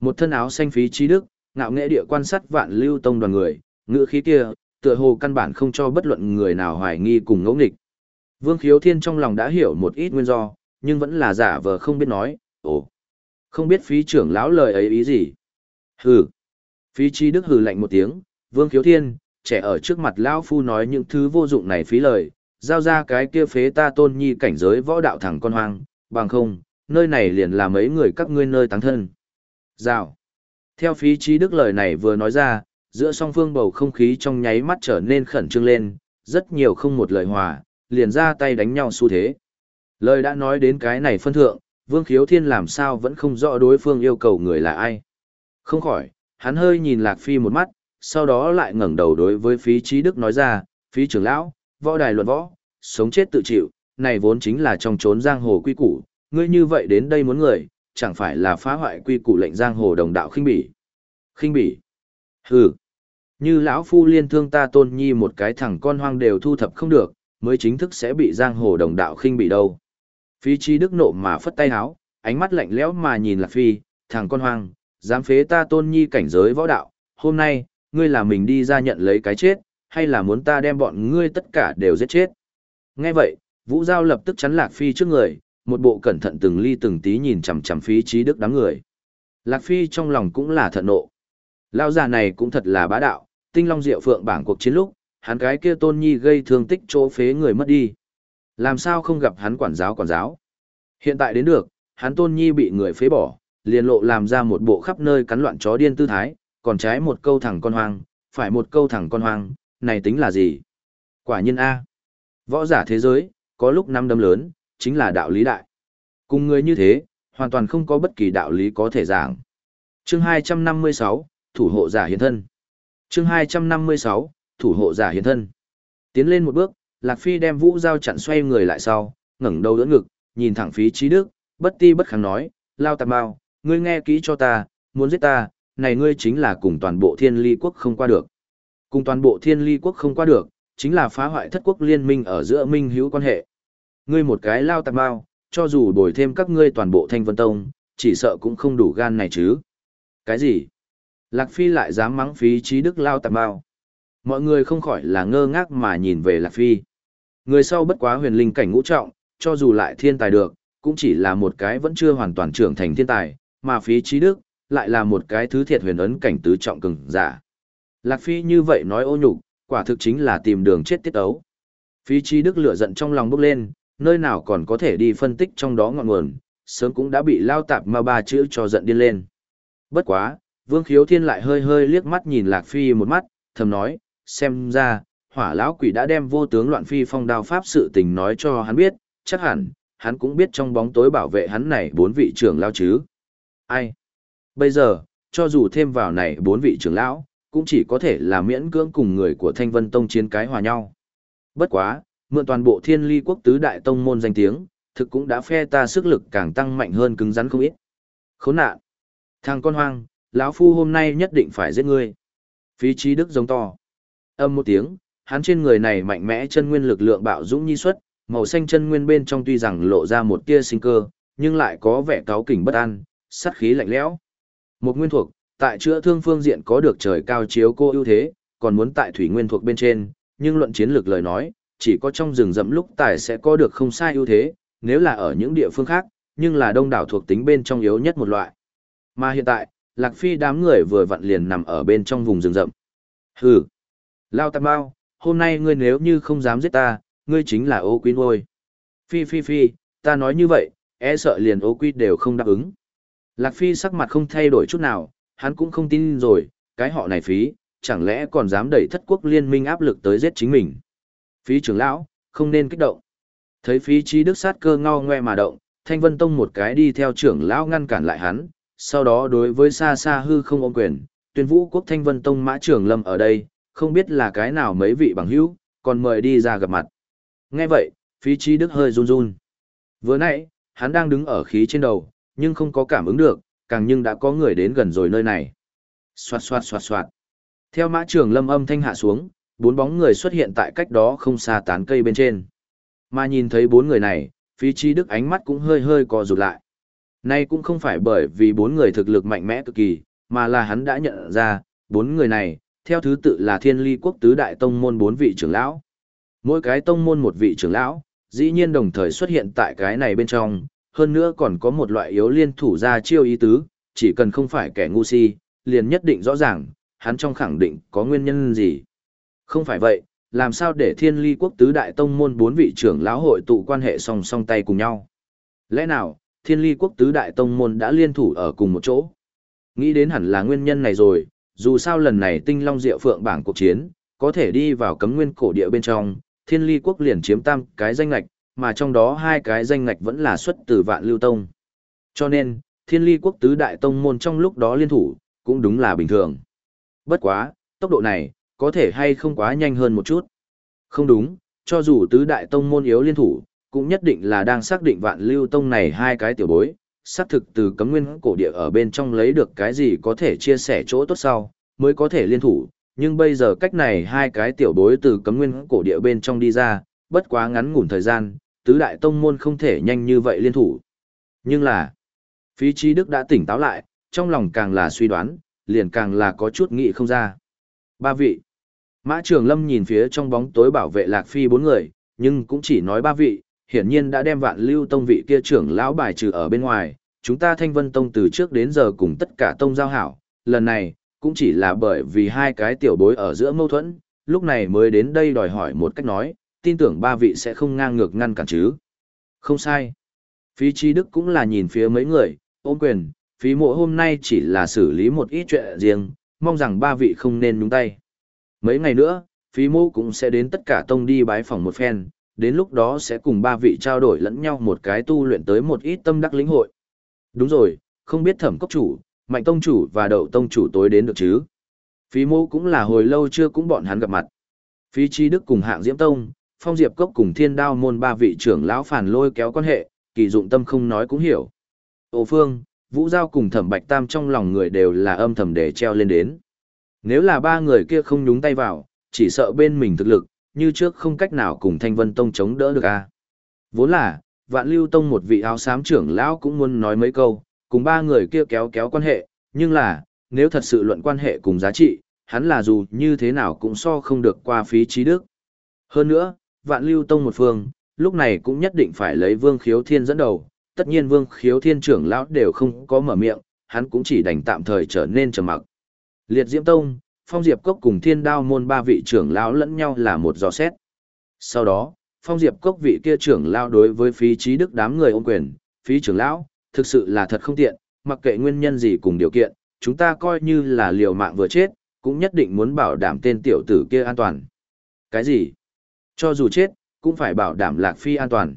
A: Một thân áo xanh phí trí đức, ngạo nghệ địa quan sát vạn lưu tông đoàn người, ngựa khí kia, tựa hồ căn bản không cho bất luận người nào hoài nghi cùng ngẫu nghịch. Vương Khiếu Thiên trong lòng đã hiểu một ít nguyên do, nhưng vẫn là giả vờ không biết nói, ồ, không biết phí trưởng lão lời ấy ý gì. Hừ. Phí trí đức hừ lạnh một tiếng, Vương Khiếu Thiên, trẻ ở trước mặt lão phu nói những thứ vô dụng này phí lời, giao ra cái kia phế ta tôn nhi cảnh giới võ đạo thẳng con hoang, bằng không, nơi này liền là mấy người các ngươi nơi táng thân. Rào. Theo phí trí đức lời này vừa nói ra, giữa song phương bầu không khí trong nháy mắt trở nên khẩn trương lên, rất nhiều không một lời hòa, liền ra tay đánh nhau xu thế. Lời đã nói đến cái này phân thượng, Vương Khiếu Thiên làm sao vẫn không rõ đối phương yêu cầu người là ai. Không khỏi, hắn hơi nhìn Lạc Phi một mắt, sau đó lại ngẩng đầu đối với phí trí đức nói ra, phí trưởng lão, võ đài luận võ, sống chết tự chịu, này vốn chính là trong trốn giang hồ quy củ, ngươi như vậy đến đây muốn người, chẳng phải là phá hoại quy củ lệnh giang hồ đồng đạo khinh bỉ. Khinh bỉ. Hừ. Như lão phu liên thương ta tôn nhi một cái thằng con hoang đều thu thập không được, mới chính thức sẽ bị giang hồ đồng đạo khinh bỉ đâu. Phí trí đức nộ mà phất tay háo, ánh mắt lạnh lẽo mà nhìn Lạc Phi, thằng con hoang, dám phế ta tôn nhi cảnh giới võ đạo, hôm nay, ngươi là mình đi ra nhận lấy cái chết, hay là muốn ta đem bọn ngươi tất cả đều giết chết. Nghe vậy, Vũ Giao lập tức chắn Lạc Phi trước người, một bộ cẩn thận từng ly từng tí nhìn chằm chằm phí trí đức đám người. Lạc Phi trong lòng cũng là thận nộ. Lao già này cũng thật là bá đạo, tinh long diệu phượng bảng cuộc chiến lúc, hắn cái kia tôn nhi gây thương tích chỗ phế người mất đi. Làm sao không gặp hắn quản giáo quản giáo. Hiện tại đến được, hắn tôn nhi bị người phế bỏ, liền lộ làm ra một bộ khắp nơi cắn loạn chó điên tư thái, còn trái một câu thẳng con hoang, phải một câu thẳng con hoang, này tính là gì? Quả nhiên A. Võ giả thế giới, có lúc năm đâm lớn, chính là đạo lý đại. Cùng người như thế, hoàn toàn không có bất kỳ đạo lý có thể giảng. Chương 256, Thủ hộ giả hiến thân. Chương 256, Thủ hộ giả hiến thân. Tiến lên một bước, Lạc Phi đem vũ dao chặn xoay người lại sau, ngẩng đầu đỡ ngực, nhìn thẳng phí trí đức, bất ti bất kháng nói, lao tạp mau ngươi nghe kỹ cho ta, muốn giết ta, này ngươi chính là cùng toàn bộ thiên ly quốc không qua được. Cùng toàn bộ thiên ly quốc không qua được, chính là phá hoại thất quốc liên minh ở giữa minh hữu quan hệ. Ngươi một cái lao tạc bao, cho dù đổi thêm các ngươi toàn bộ thanh vân tông, chỉ sợ cũng không đủ gan này chứ. Cái gì? Lạc Phi lại dám mắng phí trí đức lao tạc bao. Mọi người không khỏi là ngơ ngác mà nhìn về Lạc Phi. Người sau bất quá huyền linh cảnh ngũ trọng, cho dù lại thiên tài được, cũng chỉ là một cái vẫn chưa hoàn toàn trưởng thành thiên tài, mà phí trí đức, lại là một cái thứ thiệt huyền ấn cảnh tứ trọng cường giả. Lạc Phi như vậy nói ô nhục, quả thực chính là tìm đường chết tiết ấu. Phí chi đức lửa giận trong lòng bốc lên, nơi nào còn có thể đi phân tích trong đó ngọn nguồn, sớm cũng đã bị lao tạp mà ba chữ cho giận điên lên. Bất quá, Vương Khiếu Thiên lại hơi hơi liếc mắt nhìn Lạc Phi một mắt, thầm nói, xem ra, hỏa lão quỷ đã đem vô tướng loạn phi phong đao pháp sự tình nói cho hắn biết, chắc hẳn, hắn cũng biết trong bóng tối bảo vệ hắn này bốn vị trưởng lao chứ. Ai? Bây giờ, cho dù thêm vào này bốn vị trưởng lão, cũng chỉ có thể là miễn cưỡng cùng người của Thanh Vân Tông chiến cái hòa nhau. Bất quá, mượn toàn bộ thiên ly quốc tứ đại tông môn danh tiếng, thực cũng đã phe ta sức lực càng tăng mạnh hơn cứng rắn không ít. Khốn nạn! Thằng con hoang, lão phu hôm nay nhất định phải giết ngươi. Phí trí đức giống to. Âm một tiếng, hắn trên người này mạnh mẽ chân nguyên lực lượng bạo dũng nhi xuất, màu xanh chân nguyên bên trong tuy rằng lộ ra một tia sinh cơ, nhưng lại có vẻ cáo kỉnh bất an, sát khí lạnh lẽo. Một nguyên thuộc, tại chữa thương phương diện có được trời cao chiếu cô ưu thế, còn muốn tại thủy nguyên thuộc bên trên, nhưng luận chiến lược lời nói, chỉ có trong rừng rậm lúc tài sẽ có được không sai ưu thế, nếu là ở những địa phương khác, nhưng là đông đảo thuộc tính bên trong yếu nhất một loại. Mà hiện tại, Lạc Phi đám người vừa vặn liền nằm ở bên trong vùng rừng rậm. Hừ! Lao tạp bao, hôm nay ngươi nếu như không dám giết ta, ngươi chính là ô quý ngôi. Phi phi phi, ta nói như vậy, e sợ liền ô quý đều không đáp ứng. Lạc Phi sắc mặt không thay đổi chút nào, hắn cũng không tin rồi, cái họ này phí, chẳng lẽ còn dám đẩy thất quốc liên minh áp lực tới giết chính mình. Phí trưởng lão, không nên kích động. Thấy phí trí đức sát cơ ngao ngoe mà động, Thanh Vân Tông một cái đi theo trưởng lão ngăn cản lại hắn, sau đó đối với xa xa hư không ôm quyền, tuyên vũ quốc Thanh Vân Tông mã trưởng lâm ở đây, không biết là cái nào mấy vị bằng hữu, còn mời đi ra gặp mặt. Nghe vậy, phí trí đức hơi run run. Vừa nãy, hắn đang đứng ở khí trên đầu, nhưng không có cảm ứng được, càng nhưng đã có người đến gần rồi nơi này. Xoạt xoạt xoạt xoạt. Theo mã trường lâm âm thanh hạ xuống, bốn bóng người xuất hiện tại cách đó không xa tán cây bên trên. Mà nhìn thấy bốn người này, phí trí đức ánh mắt cũng hơi hơi co rụt lại. Nay cũng không phải bởi vì bốn người thực lực mạnh mẽ cực kỳ, mà là hắn đã nhận ra, bốn người này, theo thứ tự là thiên ly quốc tứ đại tông môn bốn vị trưởng lão. Mỗi cái tông môn một vị trưởng lão, dĩ nhiên đồng thời xuất hiện tại cái này bên trong, hơn nữa còn có một loại yếu liên thủ ra chiêu ý tứ, chỉ cần không phải kẻ ngu si, liền nhất định rõ ràng, hắn trong khẳng định có nguyên nhân gì. Không phải vậy, làm sao để thiên ly quốc tứ đại tông môn bốn vị trưởng lão hội tụ quan hệ song song tay cùng nhau? Lẽ nào, thiên ly quốc tứ đại tông môn đã liên thủ ở cùng một chỗ? Nghĩ đến hẳn là nguyên nhân này rồi, dù sao lần này tinh long diệu phượng bảng cuộc chiến, có thể đi vào cấm nguyên cổ địa bên trong, thiên ly quốc liền chiếm tam cái danh lạch, mà trong đó hai cái danh ngạch vẫn là xuất từ vạn lưu tông. Cho nên, thiên ly quốc tứ đại tông môn trong lúc đó liên thủ, cũng đúng là bình thường. Bất quá, tốc độ này, có thể hay không quá nhanh hơn một chút. Không đúng, cho dù tứ đại tông môn yếu liên thủ, cũng nhất định là đang xác định vạn lưu tông này hai cái tiểu bối, xác thực từ cấm nguyên cổ địa ở bên trong lấy được cái gì có thể chia sẻ chỗ tốt sau, mới có thể liên thủ, nhưng bây giờ cách này hai cái tiểu bối từ cấm nguyên cổ địa bên trong đi ra, bất quá ngắn ngủn thời gian, tứ đại tông môn không thể nhanh như vậy liên thủ. Nhưng là, phí trí đức đã tỉnh táo lại, trong lòng càng là suy đoán, liền càng là có chút nghĩ không ra. Ba vị. Mã Trường Lâm nhìn phía trong bóng tối bảo vệ Lạc Phi bốn người, nhưng cũng chỉ nói ba vị, hiển nhiên đã đem vạn lưu tông vị kia trưởng lão bài trừ ở bên ngoài. Chúng ta thanh vân tông từ trước đến giờ cùng tất cả tông giao hảo, lần này, cũng chỉ là bởi vì hai cái tiểu bối ở giữa mâu thuẫn, lúc này mới đến đây đòi hỏi một cách nói, tin tưởng ba vị sẽ không ngang ngược ngăn cản chứ. Không sai. Phí Chi Đức cũng là nhìn phía mấy người, ôm quyền, phí mộ hôm nay chỉ là xử lý một ít chuyện riêng, mong rằng ba vị không nên nhúng tay. Mấy ngày nữa, phí mộ cũng sẽ đến tất cả tông đi bái phòng một phen, đến lúc đó sẽ cùng ba vị trao đổi lẫn nhau một cái tu luyện tới một ít tâm đắc lĩnh hội. Đúng rồi, không biết thẩm cốc chủ, mạnh tông chủ và đậu tông chủ tối đến được chứ. Phí mộ cũng là hồi lâu chưa cũng bọn hắn gặp mặt. Phí chi đức cùng hạng diễm tông, phong diệp cốc cùng thiên đao môn ba vị trưởng lão phản lôi kéo quan hệ, kỳ dụng tâm không nói cũng hiểu. Ô phương, vũ giao cùng thẩm bạch tam trong lòng người đều là âm thầm để treo lên đến. Nếu là ba người kia không nhúng tay vào, chỉ sợ bên mình thực lực, như trước không cách nào cùng thanh vân tông chống đỡ được a. Vốn là, vạn lưu tông một vị áo xám trưởng lão cũng muốn nói mấy câu, cùng ba người kia kéo kéo quan hệ, nhưng là, nếu thật sự luận quan hệ cùng giá trị, hắn là dù như thế nào cũng so không được qua phí trí đức. Hơn nữa, vạn lưu tông một phương, lúc này cũng nhất định phải lấy vương khiếu thiên dẫn đầu, tất nhiên vương khiếu thiên trưởng lão đều không có mở miệng, hắn cũng chỉ đành tạm thời trở nên trầm mặc. Liệt Diễm Tông, Phong Diệp Cốc cùng Thiên Đao môn ba vị trưởng lão lẫn nhau là một dò xét. Sau đó, Phong Diệp Cốc vị kia trưởng lão đối với phí trí đức đám người ôm quyền, phí trưởng lão, thực sự là thật không tiện, mặc kệ nguyên nhân gì cùng điều kiện, chúng ta coi như là liều mạng vừa chết, cũng nhất định muốn bảo đảm tên tiểu tử kia an toàn. Cái gì? Cho dù chết, cũng phải bảo đảm Lạc Phi an toàn.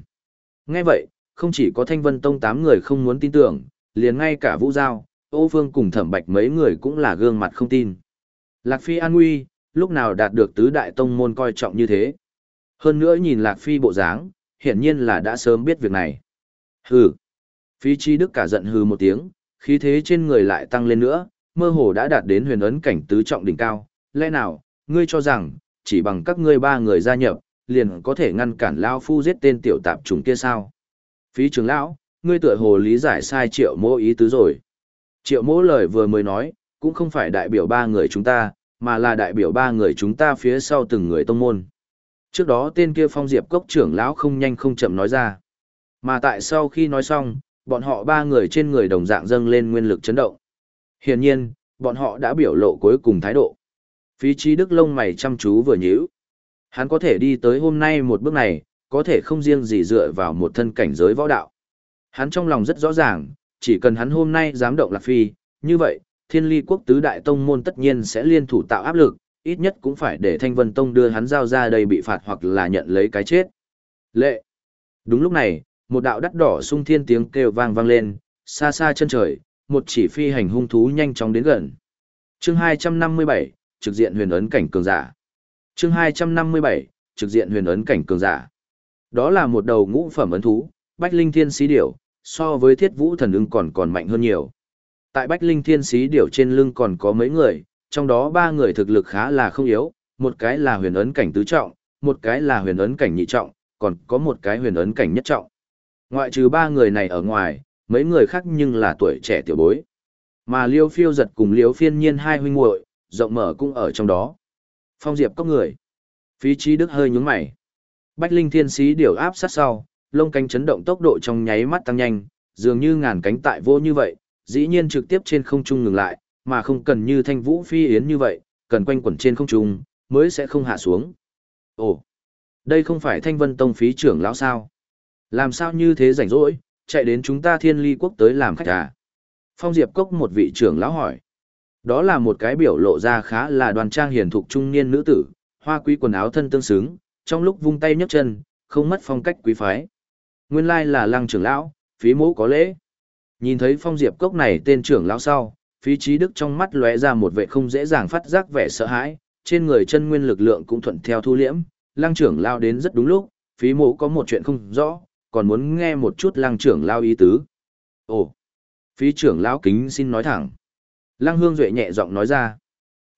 A: Nghe vậy, không chỉ có Thanh Vân Tông tám người không muốn tin tưởng, liền ngay cả Vũ Giao, Ô Phương cùng Thẩm Bạch mấy người cũng là gương mặt không tin. Lạc Phi an nguy, lúc nào đạt được tứ đại tông môn coi trọng như thế. Hơn nữa nhìn Lạc Phi bộ dáng, hiển nhiên là đã sớm biết việc này. Hừ. Phi Chi Đức cả giận hừ một tiếng, khí thế trên người lại tăng lên nữa, mơ hồ đã đạt đến huyền ấn cảnh tứ trọng đỉnh cao. Lẽ nào, ngươi cho rằng, chỉ bằng các ngươi ba người gia nhập, liền có thể ngăn cản lão Phu giết tên tiểu tạp trùng kia sao? Phí trưởng lão, ngươi tựa hồ lý giải sai triệu mỗ ý tứ rồi. Triệu mỗ lời vừa mới nói, cũng không phải đại biểu ba người chúng ta, mà là đại biểu ba người chúng ta phía sau từng người tông môn. Trước đó tên kia phong diệp cốc trưởng lão không nhanh không chậm nói ra. Mà tại sau khi nói xong, bọn họ ba người trên người đồng dạng dâng lên nguyên lực chấn động. Hiển nhiên, bọn họ đã biểu lộ cuối cùng thái độ. Phí trí đức lông mày chăm chú vừa nhíu. Hắn có thể đi tới hôm nay một bước này, có thể không riêng gì dựa vào một thân cảnh giới võ đạo. Hắn trong lòng rất rõ ràng, chỉ cần hắn hôm nay dám động Lạc Phi, như vậy, thiên ly quốc tứ đại tông môn tất nhiên sẽ liên thủ tạo áp lực, ít nhất cũng phải để Thanh Vân Tông đưa hắn giao ra đây bị phạt hoặc là nhận lấy cái chết. Lệ! Đúng lúc này, một đạo đắt đỏ sung thiên tiếng kêu vang vang lên, xa xa chân trời, một chỉ phi hành hung thú nhanh chóng đến gần. chương 257, trực diện huyền ấn cảnh cường giả chương 257, trực diện huyền ấn cảnh cường giả. Đó là một đầu ngũ phẩm ấn thú, Bách Linh Thiên Xí Điểu, so với Thiết Vũ Thần ưng còn còn mạnh hơn nhiều. Tại Bách Linh Thiên Xí Điểu trên lưng còn có mấy người, trong đó ba người thực lực khá là không yếu, một cái là huyền ấn cảnh tứ trọng, một cái là huyền ấn cảnh nhị trọng, còn có một cái huyền ấn cảnh nhất trọng. Ngoại trừ ba người này ở ngoài, mấy người khác nhưng là tuổi trẻ tiểu bối. Mà Liêu Phiêu giật cùng Liêu Phiên Nhiên hai huynh muội, rộng mở cũng ở trong đó. Phong Diệp có người. Phí Trí Đức hơi nhướng mày. Bách Linh Thiên Sĩ điều áp sát sau, lông cánh chấn động tốc độ trong nháy mắt tăng nhanh, dường như ngàn cánh tại vô như vậy, dĩ nhiên trực tiếp trên không trung ngừng lại, mà không cần như thanh vũ phi yến như vậy, cần quanh quẩn trên không trung, mới sẽ không hạ xuống. Ồ, đây không phải thanh vân tông phí trưởng lão sao? Làm sao như thế rảnh rỗi, chạy đến chúng ta thiên ly quốc tới làm khách à? Phong Diệp Cốc một vị trưởng lão hỏi. Đó là một cái biểu lộ ra khá là đoàn trang hiền thục trung niên nữ tử, hoa quý quần áo thân tương xứng, trong lúc vung tay nhấc chân, không mất phong cách quý phái. Nguyên lai là lăng trưởng lão, phí mũ có lễ. Nhìn thấy phong diệp cốc này tên trưởng lão sau, phí trí đức trong mắt lóe ra một vệ không dễ dàng phát giác vẻ sợ hãi, trên người chân nguyên lực lượng cũng thuận theo thu liễm, lăng trưởng lao đến rất đúng lúc, phí mũ có một chuyện không rõ, còn muốn nghe một chút lăng trưởng lao ý tứ. Ồ, phí trưởng lão kính xin nói thẳng. Lăng hương duệ nhẹ giọng nói ra.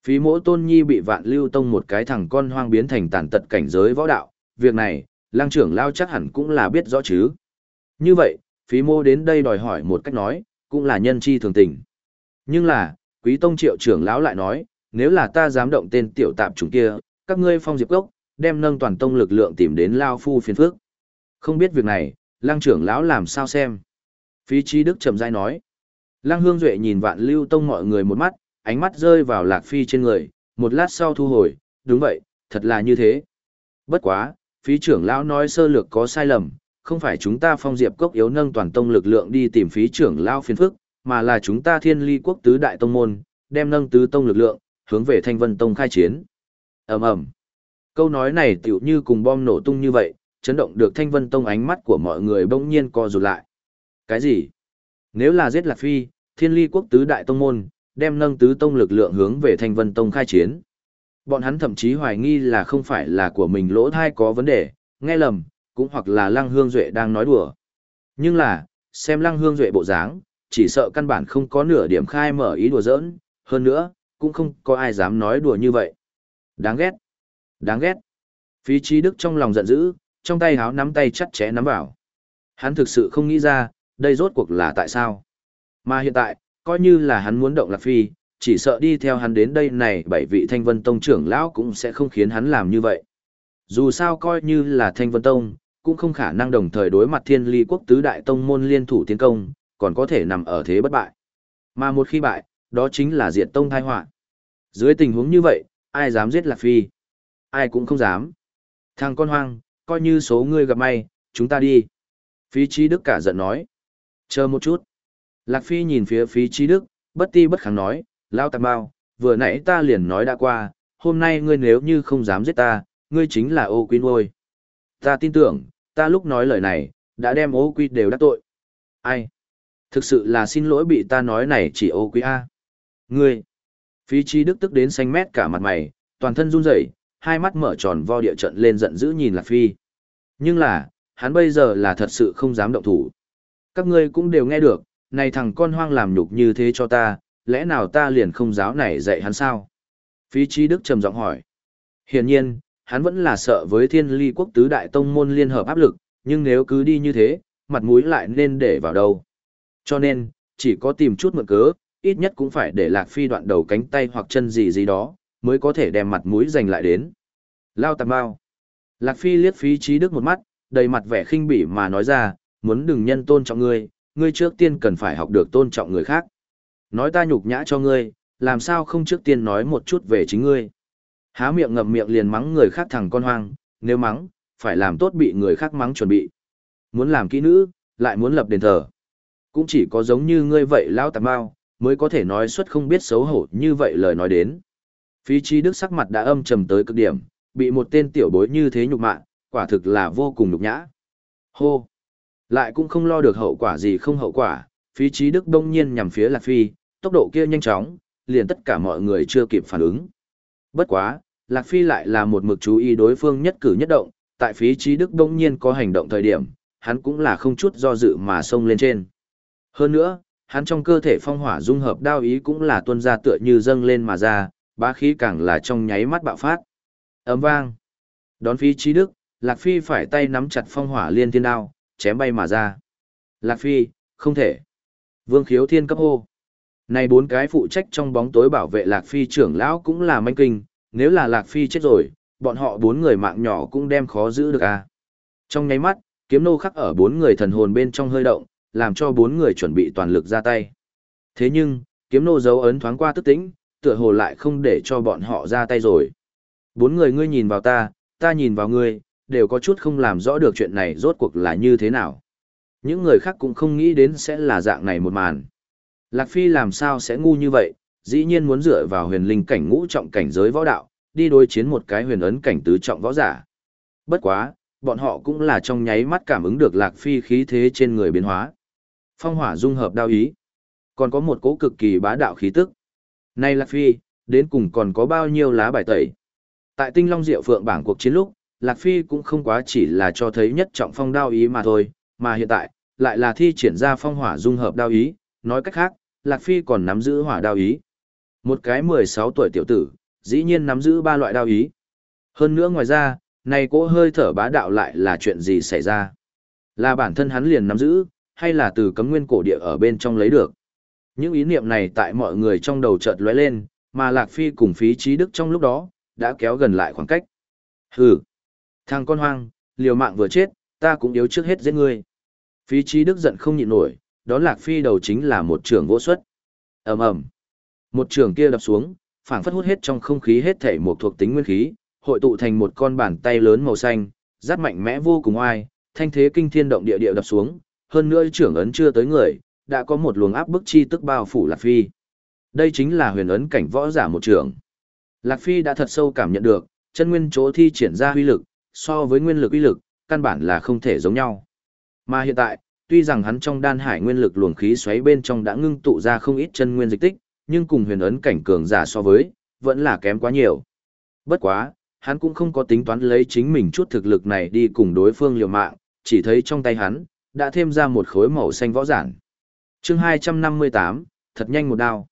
A: Phí mỗ tôn nhi bị vạn lưu tông một cái thằng con hoang biến thành tàn tật cảnh giới võ đạo, việc này, lăng trưởng lao chắc hẳn cũng là biết rõ chứ. Như vậy, phí mô đến đây đòi hỏi một cách nói, cũng là nhân chi thường tình. Nhưng là, quý tông triệu trưởng lão lại nói, nếu là ta dám động tên tiểu tạp chúng kia, các ngươi phong diệp gốc, đem nâng toàn tông lực lượng tìm đến lao phu phiền phước. Không biết việc này, lăng trưởng lão làm sao xem. Phí trí đức trầm dai nói. Lăng hương duệ nhìn vạn lưu tông mọi người một mắt, ánh mắt rơi vào lạc phi trên người, một lát sau thu hồi, đúng vậy, thật là như thế. Bất quá, phí trưởng lão nói sơ lược có sai lầm, không phải chúng ta phong diệp cốc yếu nâng toàn tông lực lượng đi tìm phí trưởng lão phiền phức, mà là chúng ta thiên ly quốc tứ đại tông môn, đem nâng tứ tông lực lượng, hướng về thanh vân tông khai chiến. ầm ầm Câu nói này tựu như cùng bom nổ tung như vậy, chấn động được thanh vân tông ánh mắt của mọi người bỗng nhiên co rụt lại. Cái gì? Nếu là giết Lạc Phi, thiên ly quốc tứ đại tông môn, đem nâng tứ tông lực lượng hướng về thanh vân tông khai chiến. Bọn hắn thậm chí hoài nghi là không phải là của mình lỗ thai có vấn đề, nghe lầm, cũng hoặc là lăng hương duệ đang nói đùa. Nhưng là, xem lăng hương duệ bộ dáng, chỉ sợ căn bản không có nửa điểm khai mở ý đùa giỡn, hơn nữa, cũng không có ai dám nói đùa như vậy. Đáng ghét. Đáng ghét. Phí trí đức trong lòng giận dữ, trong tay háo nắm tay chặt chẽ nắm vào. Hắn thực sự không nghĩ ra, đây rốt cuộc là tại sao. Mà hiện tại, coi như là hắn muốn động lạc phi, chỉ sợ đi theo hắn đến đây này bảy vị thanh vân tông trưởng lão cũng sẽ không khiến hắn làm như vậy. Dù sao coi như là thanh vân tông, cũng không khả năng đồng thời đối mặt thiên ly quốc tứ đại tông môn liên thủ tiến công, còn có thể nằm ở thế bất bại. Mà một khi bại, đó chính là diệt tông thai họa Dưới tình huống như vậy, ai dám giết Lạc Phi? Ai cũng không dám. Thằng con hoang, coi như số ngươi gặp may, chúng ta đi. Phí Trí Đức cả giận nói. Chờ một chút. Lạc Phi nhìn phía phí Trí Đức, bất ti bất kháng nói, Lao Tạc Bao, vừa nãy ta liền nói đã qua, hôm nay ngươi nếu như không dám giết ta, ngươi chính là ô quy nuôi. Ta tin tưởng, ta lúc nói lời này, đã đem ô quy đều đắc tội. Ai? Thực sự là xin lỗi bị ta nói này chỉ ô Quy A. Ngươi! Phí Trí Đức tức đến xanh mét cả mặt mày, toàn thân run rẩy, hai mắt mở tròn vo địa trận lên giận dữ nhìn Lạc Phi. Nhưng là, hắn bây giờ là thật sự không dám động thủ. Các ngươi cũng đều nghe được, này thằng con hoang làm nhục như thế cho ta, lẽ nào ta liền không giáo này dạy hắn sao? Phí Trí Đức trầm giọng hỏi. Hiển nhiên, hắn vẫn là sợ với thiên ly quốc tứ đại tông môn liên hợp áp lực, nhưng nếu cứ đi như thế, mặt mũi lại nên để vào đâu. Cho nên, chỉ có tìm chút mượn cớ, ít nhất cũng phải để Lạc Phi đoạn đầu cánh tay hoặc chân gì gì đó, mới có thể đem mặt mũi giành lại đến. Lao tạp bao. Lạc Phi liếc phí trí đức một mắt, đầy mặt vẻ khinh bỉ mà nói ra, muốn đừng nhân tôn trọng ngươi, ngươi trước tiên cần phải học được tôn trọng người khác. Nói ta nhục nhã cho ngươi, làm sao không trước tiên nói một chút về chính ngươi. Há miệng ngậm miệng liền mắng người khác thằng con hoang, nếu mắng, phải làm tốt bị người khác mắng chuẩn bị. Muốn làm kỹ nữ, lại muốn lập đền thờ. Cũng chỉ có giống như ngươi vậy lão tạp bao, mới có thể nói xuất không biết xấu hổ như vậy lời nói đến. Phí trí đức sắc mặt đã âm trầm tới cực điểm, bị một tên tiểu bối như thế nhục mạ, quả thực là vô cùng nhục nhã. Hô! Lại cũng không lo được hậu quả gì không hậu quả, phí trí đức đông nhiên nhằm phía Lạc Phi, tốc độ kia nhanh chóng, liền tất cả mọi người chưa kịp phản ứng. Bất quá, Lạc Phi lại là một mực chú ý đối phương nhất cử nhất động, tại phí trí đức đông nhiên có hành động thời điểm, hắn cũng là không chút do dự mà xông lên trên. Hơn nữa, hắn trong cơ thể phong hỏa dung hợp đao ý cũng là tuân ra tựa như dâng lên mà ra, bá khí càng là trong nháy mắt bạo phát. Ấm vang. Đón phí trí đức, Lạc Phi phải tay nắm chặt phong hỏa liên thiên đao, chém bay mà ra. Lạc Phi, không thể. Vương khiếu thiên cấp hô. Này bốn cái phụ trách trong bóng tối bảo vệ Lạc Phi trưởng lão cũng là manh kinh, nếu là Lạc Phi chết rồi, bọn họ bốn người mạng nhỏ cũng đem khó giữ được à. Trong nháy mắt, kiếm nô khắc ở bốn người thần hồn bên trong hơi động, làm cho bốn người chuẩn bị toàn lực ra tay. Thế nhưng, kiếm nô dấu ấn thoáng qua tức tĩnh, tựa hồ lại không để cho bọn họ ra tay rồi. Bốn người ngươi nhìn vào ta, ta nhìn vào ngươi, đều có chút không làm rõ được chuyện này rốt cuộc là như thế nào. Những người khác cũng không nghĩ đến sẽ là dạng này một màn. Lạc Phi làm sao sẽ ngu như vậy, dĩ nhiên muốn dựa vào huyền linh cảnh ngũ trọng cảnh giới võ đạo, đi đối chiến một cái huyền ấn cảnh tứ trọng võ giả. Bất quá, bọn họ cũng là trong nháy mắt cảm ứng được Lạc Phi khí thế trên người biến hóa. Phong hỏa dung hợp đao ý. Còn có một cỗ cực kỳ bá đạo khí tức. Này Lạc Phi, đến cùng còn có bao nhiêu lá bài tẩy. Tại Tinh Long Diệu Phượng bảng cuộc chiến lúc, Lạc Phi cũng không quá chỉ là cho thấy nhất trọng phong đao ý mà thôi, mà hiện tại, lại là thi triển ra phong hỏa dung hợp đao ý, nói cách khác, Lạc Phi còn nắm giữ hỏa đao ý. Một cái 16 tuổi tiểu tử, dĩ nhiên nắm giữ ba loại đao ý. Hơn nữa ngoài ra, này cỗ hơi thở bá đạo lại là chuyện gì xảy ra? Là bản thân hắn liền nắm giữ, hay là từ cấm nguyên cổ địa ở bên trong lấy được? Những ý niệm này tại mọi người trong đầu chợt lóe lên, mà Lạc Phi cùng phí trí đức trong lúc đó, đã kéo gần lại khoảng cách. Hừ! Thằng con hoang, liều mạng vừa chết, ta cũng yếu trước hết giết ngươi. Phí trí đức giận không nhịn nổi, đón Lạc Phi đầu chính là một trường vỗ xuất. ầm ầm Một trường kia đập xuống, phảng phất hút hết trong không khí hết thể một thuộc tính nguyên khí, hội tụ thành một con bàn tay lớn màu xanh, rất mạnh mẽ vô cùng oai, thanh thế kinh thiên động địa địa đập xuống, hơn nữa trưởng ấn chưa tới người, đã có một luồng áp bức chi tức bao phủ Lạc Phi. Đây chính là huyền ấn cảnh võ giả một trưởng. Lạc Phi đã thật sâu cảm nhận được, chân nguyên chỗ thi triển ra huy lực, so với nguyên lực uy lực, căn bản là không thể giống nhau. Mà hiện tại, tuy rằng hắn trong đan hải nguyên lực luồng khí xoáy bên trong đã ngưng tụ ra không ít chân nguyên dịch tích, nhưng cùng huyền ấn cảnh cường giả so với, vẫn là kém quá nhiều. Bất quá, hắn cũng không có tính toán lấy chính mình chút thực lực này đi cùng đối phương liều mạng, chỉ thấy trong tay hắn, đã thêm ra một khối màu xanh võ giản. Chương 258, thật nhanh một đao.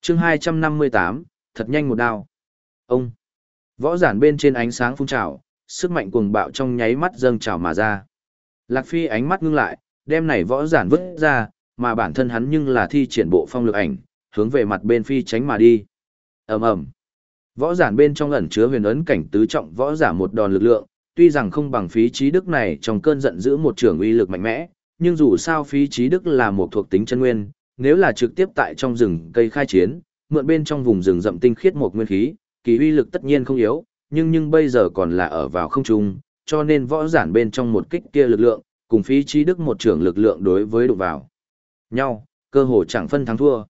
A: Chương 258, thật nhanh một đao. Ông. Võ giản bên trên ánh sáng phun trào, sức mạnh cuồng bạo trong nháy mắt dâng trào mà ra. Lạc Phi ánh mắt ngưng lại, đem này võ giản vứt ra, mà bản thân hắn nhưng là thi triển bộ phong lực ảnh, hướng về mặt bên phi tránh mà đi. Ầm ầm. Võ giản bên trong ẩn chứa huyền ấn cảnh tứ trọng võ giả một đòn lực lượng, tuy rằng không bằng phí trí đức này trong cơn giận giữ một trường uy lực mạnh mẽ, nhưng dù sao phí trí đức là một thuộc tính chân nguyên, nếu là trực tiếp tại trong rừng cây khai chiến, mượn bên trong vùng rừng rậm tinh khiết một nguyên khí, kỳ uy lực tất nhiên không yếu, nhưng nhưng bây giờ còn là ở vào không trung, cho nên võ giản bên trong một kích kia lực lượng, cùng phí trí đức một trưởng lực lượng đối với đụng vào nhau, cơ hồ chẳng phân thắng thua.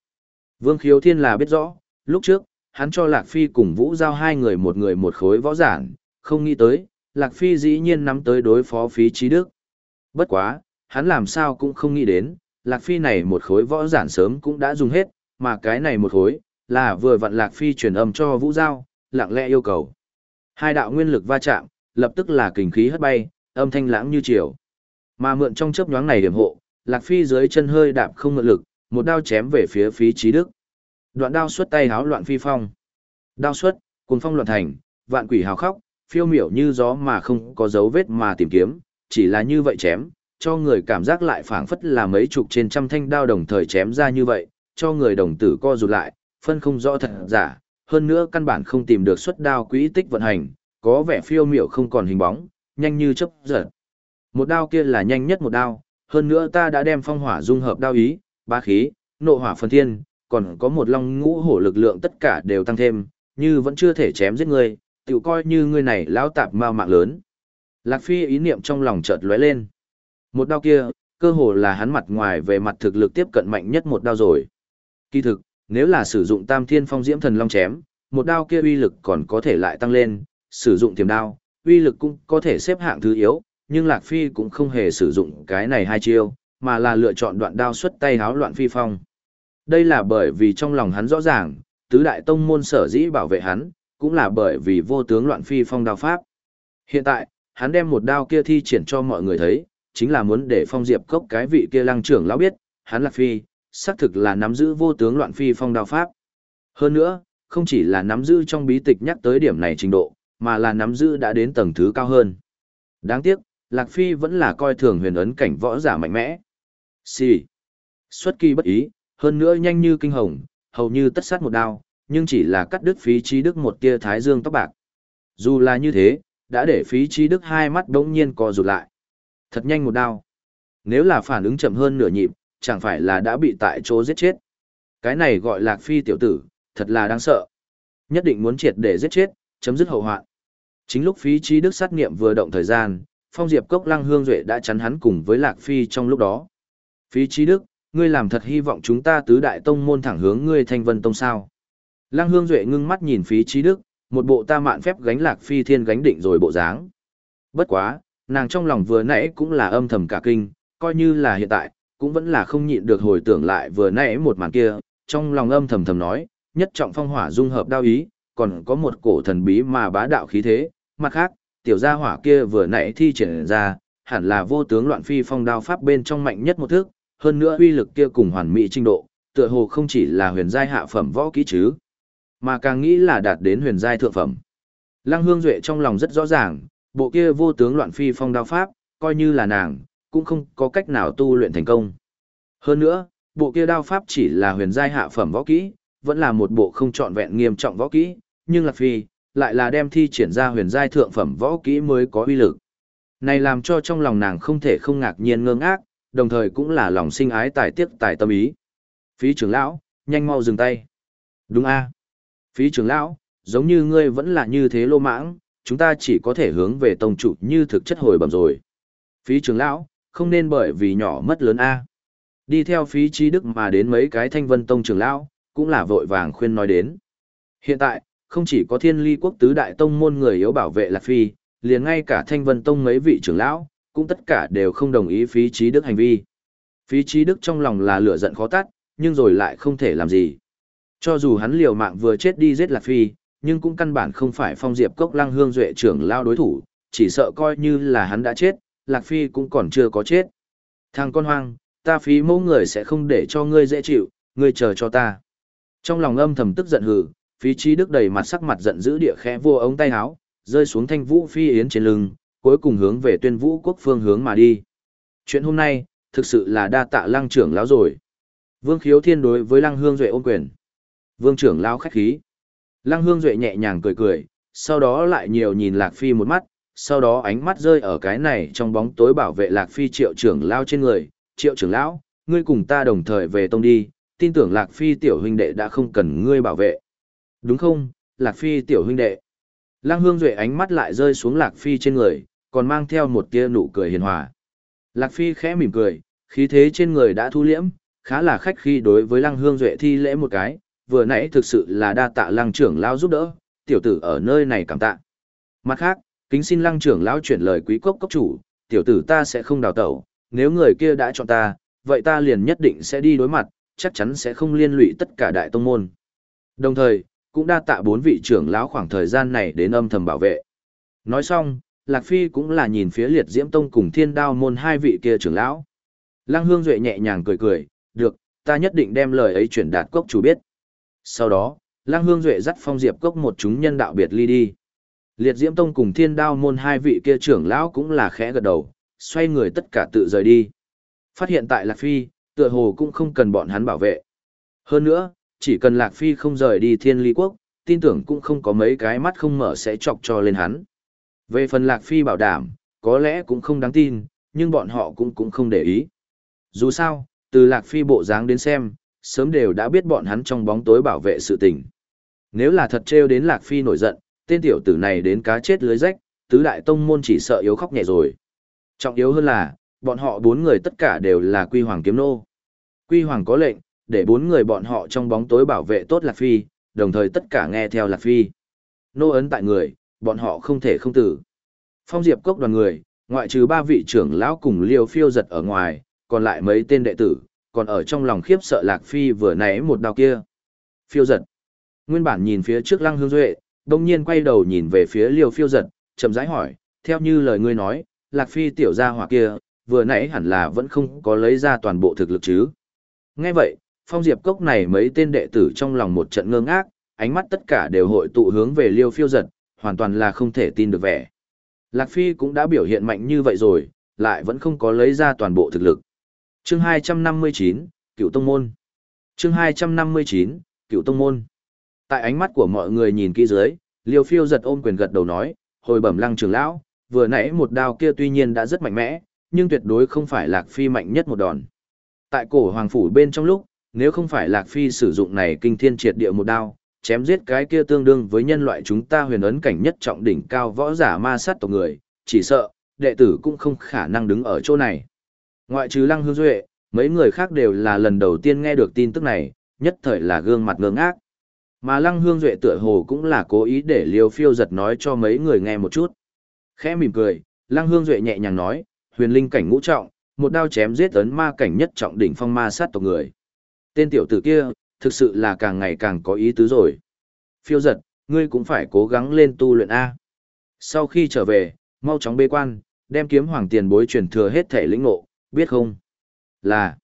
A: Vương Khiếu Thiên là biết rõ, lúc trước, hắn cho Lạc Phi cùng Vũ Giao hai người một người một khối võ giản, không nghĩ tới, Lạc Phi dĩ nhiên nắm tới đối phó phí trí đức. Bất quá, hắn làm sao cũng không nghĩ đến, Lạc Phi này một khối võ giản sớm cũng đã dùng hết, mà cái này một khối, là vừa vặn Lạc Phi truyền âm cho Vũ Giao, lặng lẽ yêu cầu. Hai đạo nguyên lực va chạm, lập tức là kình khí hất bay, âm thanh lãng như chiều. Mà mượn trong chớp nhoáng này điểm hộ, Lạc Phi dưới chân hơi đạp không ngự lực, một đao chém về phía phí trí đức. Đoạn đao xuất tay háo loạn phi phong. Đao xuất, cuồng phong loạn thành, vạn quỷ hào khóc, phiêu miểu như gió mà không có dấu vết mà tìm kiếm, chỉ là như vậy chém, cho người cảm giác lại phảng phất là mấy chục trên trăm thanh đao đồng thời chém ra như vậy, cho người đồng tử co rụt lại, phân không rõ thật giả, hơn nữa căn bản không tìm được xuất đao quỹ tích vận hành, có vẻ phiêu miểu không còn hình bóng, nhanh như chớp giật. Một đao kia là nhanh nhất một đao, hơn nữa ta đã đem phong hỏa dung hợp đao ý, ba khí, nộ hỏa phân thiên, còn có một long ngũ hổ lực lượng tất cả đều tăng thêm, như vẫn chưa thể chém giết ngươi, tiểu coi như ngươi này lão tạp mao mạng lớn. Lạc Phi ý niệm trong lòng chợt lóe lên. Một đao kia, cơ hồ là hắn mặt ngoài về mặt thực lực tiếp cận mạnh nhất một đao rồi. Kỳ thực, nếu là sử dụng Tam Thiên Phong Diễm Thần Long chém, một đao kia uy lực còn có thể lại tăng lên, sử dụng tiềm đao, uy lực cũng có thể xếp hạng thứ yếu, nhưng Lạc Phi cũng không hề sử dụng cái này hai chiêu, mà là lựa chọn đoạn đao xuất tay háo loạn phi phong. Đây là bởi vì trong lòng hắn rõ ràng, tứ đại tông môn sở dĩ bảo vệ hắn, cũng là bởi vì vô tướng loạn phi phong đao pháp. Hiện tại, hắn đem một đao kia thi triển cho mọi người thấy, chính là muốn để phong diệp cốc cái vị kia lăng trưởng lão biết, hắn là phi, xác thực là nắm giữ vô tướng loạn phi phong đao pháp. Hơn nữa, không chỉ là nắm giữ trong bí tịch nhắc tới điểm này trình độ, mà là nắm giữ đã đến tầng thứ cao hơn. Đáng tiếc, Lạc Phi vẫn là coi thường huyền ấn cảnh võ giả mạnh mẽ. Xì. Xuất kỳ bất ý, hơn nữa nhanh như kinh hồng, hầu như tất sát một đao, nhưng chỉ là cắt đứt phí trí đức một tia thái dương tóc bạc. Dù là như thế, đã để phí trí đức hai mắt đống nhiên co rụt lại. Thật nhanh một đao. Nếu là phản ứng chậm hơn nửa nhịp, chẳng phải là đã bị tại chỗ giết chết. Cái này gọi lạc phi tiểu tử, thật là đáng sợ. Nhất định muốn triệt để giết chết, chấm dứt hậu hoạn. Chính lúc phí trí đức sát nghiệm vừa động thời gian, phong diệp cốc lăng hương duệ đã chắn hắn cùng với lạc phi trong lúc đó. Phí trí đức, ngươi làm thật hy vọng chúng ta tứ đại tông môn thẳng hướng ngươi thanh vân tông sao. Lăng hương duệ ngưng mắt nhìn phí trí đức, một bộ ta mạn phép gánh lạc phi thiên gánh định rồi bộ dáng. Bất quá, Nàng trong lòng vừa nãy cũng là âm thầm cả kinh, coi như là hiện tại, cũng vẫn là không nhịn được hồi tưởng lại vừa nãy một màn kia, trong lòng âm thầm thầm nói, nhất trọng phong hỏa dung hợp đao ý, còn có một cổ thần bí mà bá đạo khí thế, mặt khác, tiểu gia hỏa kia vừa nãy thi triển ra, hẳn là vô tướng loạn phi phong đao pháp bên trong mạnh nhất một thước, hơn nữa uy lực kia cùng hoàn mỹ trình độ, tựa hồ không chỉ là huyền giai hạ phẩm võ kỹ chứ, mà càng nghĩ là đạt đến huyền giai thượng phẩm. Lăng Hương Duệ trong lòng rất rõ ràng, bộ kia vô tướng loạn phi phong đao pháp, coi như là nàng, cũng không có cách nào tu luyện thành công. Hơn nữa, bộ kia đao pháp chỉ là huyền giai hạ phẩm võ kỹ, vẫn là một bộ không trọn vẹn nghiêm trọng võ kỹ, nhưng Lạc Phi lại là đem thi triển ra huyền giai thượng phẩm võ kỹ mới có uy lực. Này làm cho trong lòng nàng không thể không ngạc nhiên ngơ ngác, đồng thời cũng là lòng sinh ái tài tiếc tài tâm ý. Phí trưởng lão, nhanh mau dừng tay. Đúng a Phí trưởng lão, giống như ngươi vẫn là như thế lô mãng, chúng ta chỉ có thể hướng về tông chủ như thực chất hồi bẩm rồi. Phí trưởng lão, không nên bởi vì nhỏ mất lớn a. Đi theo phí trí đức mà đến mấy cái thanh vân tông trưởng lão, cũng là vội vàng khuyên nói đến. Hiện tại, không chỉ có thiên ly quốc tứ đại tông môn người yếu bảo vệ lạc phi, liền ngay cả thanh vân tông mấy vị trưởng lão, cũng tất cả đều không đồng ý phí trí đức hành vi. Phí trí đức trong lòng là lửa giận khó tắt, nhưng rồi lại không thể làm gì. Cho dù hắn liều mạng vừa chết đi giết lạc phi, nhưng cũng căn bản không phải phong diệp cốc lăng hương duệ trưởng lao đối thủ, chỉ sợ coi như là hắn đã chết, lạc phi cũng còn chưa có chết. Thằng con hoang, ta phí mẫu người sẽ không để cho ngươi dễ chịu, ngươi chờ cho ta. Trong lòng âm thầm tức giận hừ, phí trí đức đầy mặt sắc mặt giận dữ địa khẽ vô ống tay áo, rơi xuống thanh vũ phi yến trên lưng, cuối cùng hướng về tuyên vũ quốc phương hướng mà đi. Chuyện hôm nay, thực sự là đa tạ lăng trưởng lão rồi. Vương khiếu thiên đối với lăng hương duệ ôm quyền. Vương trưởng lão khách khí. Lăng hương duệ nhẹ nhàng cười cười, sau đó lại nhiều nhìn lạc phi một mắt, sau đó ánh mắt rơi ở cái này trong bóng tối bảo vệ lạc phi triệu trưởng lao trên người. Triệu trưởng lão, ngươi cùng ta đồng thời về tông đi, tin tưởng lạc phi tiểu huynh đệ đã không cần ngươi bảo vệ. Đúng không, lạc phi tiểu huynh đệ. Lăng Hương Duệ ánh mắt lại rơi xuống Lạc Phi trên người, còn mang theo một tia nụ cười hiền hòa. Lạc Phi khẽ mỉm cười, khí thế trên người đã thu liễm, khá là khách khi đối với Lăng Hương Duệ thi lễ một cái, vừa nãy thực sự là đa tạ Lăng trưởng lão giúp đỡ, tiểu tử ở nơi này cảm tạ. Mặt khác, kính xin Lăng trưởng lão chuyển lời quý cốc cốc chủ, tiểu tử ta sẽ không đào tẩu, nếu người kia đã chọn ta, vậy ta liền nhất định sẽ đi đối mặt, chắc chắn sẽ không liên lụy tất cả đại tông môn. Đồng thời, cũng đa tạ bốn vị trưởng lão khoảng thời gian này đến âm thầm bảo vệ. Nói xong, Lạc Phi cũng là nhìn phía liệt diễm tông cùng thiên đao môn hai vị kia trưởng lão. Lăng Hương Duệ nhẹ nhàng cười cười, được, ta nhất định đem lời ấy chuyển đạt cốc chủ biết. Sau đó, Lăng Hương Duệ dắt phong diệp cốc một chúng nhân đạo biệt ly đi. Liệt diễm tông cùng thiên đao môn hai vị kia trưởng lão cũng là khẽ gật đầu, xoay người tất cả tự rời đi. Phát hiện tại Lạc Phi, tựa hồ cũng không cần bọn hắn bảo vệ. Hơn nữa, chỉ cần Lạc Phi không rời đi thiên ly quốc, tin tưởng cũng không có mấy cái mắt không mở sẽ chọc cho lên hắn. Về phần Lạc Phi bảo đảm, có lẽ cũng không đáng tin, nhưng bọn họ cũng cũng không để ý. Dù sao, từ Lạc Phi bộ dáng đến xem, sớm đều đã biết bọn hắn trong bóng tối bảo vệ sự tình. Nếu là thật trêu đến Lạc Phi nổi giận, tên tiểu tử này đến cá chết lưới rách, tứ đại tông môn chỉ sợ yếu khóc nhẹ rồi. Trọng yếu hơn là, bọn họ bốn người tất cả đều là quy hoàng kiếm nô. Quy hoàng có lệnh, để bốn người bọn họ trong bóng tối bảo vệ tốt Lạc Phi, đồng thời tất cả nghe theo Lạc Phi. Nô ấn tại người, bọn họ không thể không tử. Phong Diệp cốc đoàn người, ngoại trừ ba vị trưởng lão cùng liêu phiêu giật ở ngoài, còn lại mấy tên đệ tử, còn ở trong lòng khiếp sợ Lạc Phi vừa nãy một đao kia. Phiêu giật. Nguyên bản nhìn phía trước Lăng Hương Duệ, đông nhiên quay đầu nhìn về phía liêu phiêu giật, chậm rãi hỏi, theo như lời ngươi nói, Lạc Phi tiểu gia hỏa kia, vừa nãy hẳn là vẫn không có lấy ra toàn bộ thực lực chứ. Nghe vậy, phong diệp cốc này mấy tên đệ tử trong lòng một trận ngơ ngác, ánh mắt tất cả đều hội tụ hướng về liêu phiêu giật, hoàn toàn là không thể tin được vẻ. Lạc Phi cũng đã biểu hiện mạnh như vậy rồi, lại vẫn không có lấy ra toàn bộ thực lực. Chương 259, Cựu Tông Môn Chương 259, Cựu Tông Môn Tại ánh mắt của mọi người nhìn kỹ dưới, liêu phiêu giật ôm quyền gật đầu nói, hồi bẩm lăng trường lão, vừa nãy một đao kia tuy nhiên đã rất mạnh mẽ, nhưng tuyệt đối không phải Lạc Phi mạnh nhất một đòn. Tại cổ hoàng phủ bên trong lúc, nếu không phải Lạc Phi sử dụng này kinh thiên triệt địa một đao, chém giết cái kia tương đương với nhân loại chúng ta huyền ấn cảnh nhất trọng đỉnh cao võ giả ma sát tộc người, chỉ sợ, đệ tử cũng không khả năng đứng ở chỗ này. Ngoại trừ Lăng Hương Duệ, mấy người khác đều là lần đầu tiên nghe được tin tức này, nhất thời là gương mặt ngơ ngác. Mà Lăng Hương Duệ tựa hồ cũng là cố ý để Liêu Phiêu giật nói cho mấy người nghe một chút. Khẽ mỉm cười, Lăng Hương Duệ nhẹ nhàng nói, huyền linh cảnh ngũ trọng, một đao chém giết ấn ma cảnh nhất trọng đỉnh phong ma sát tộc người. Tên tiểu tử kia, thực sự là càng ngày càng có ý tứ rồi. Phiêu giật, ngươi cũng phải cố gắng lên tu luyện A. Sau khi trở về, mau chóng bế quan, đem kiếm hoàng tiền bối truyền thừa hết thể lĩnh ngộ, biết không? Là.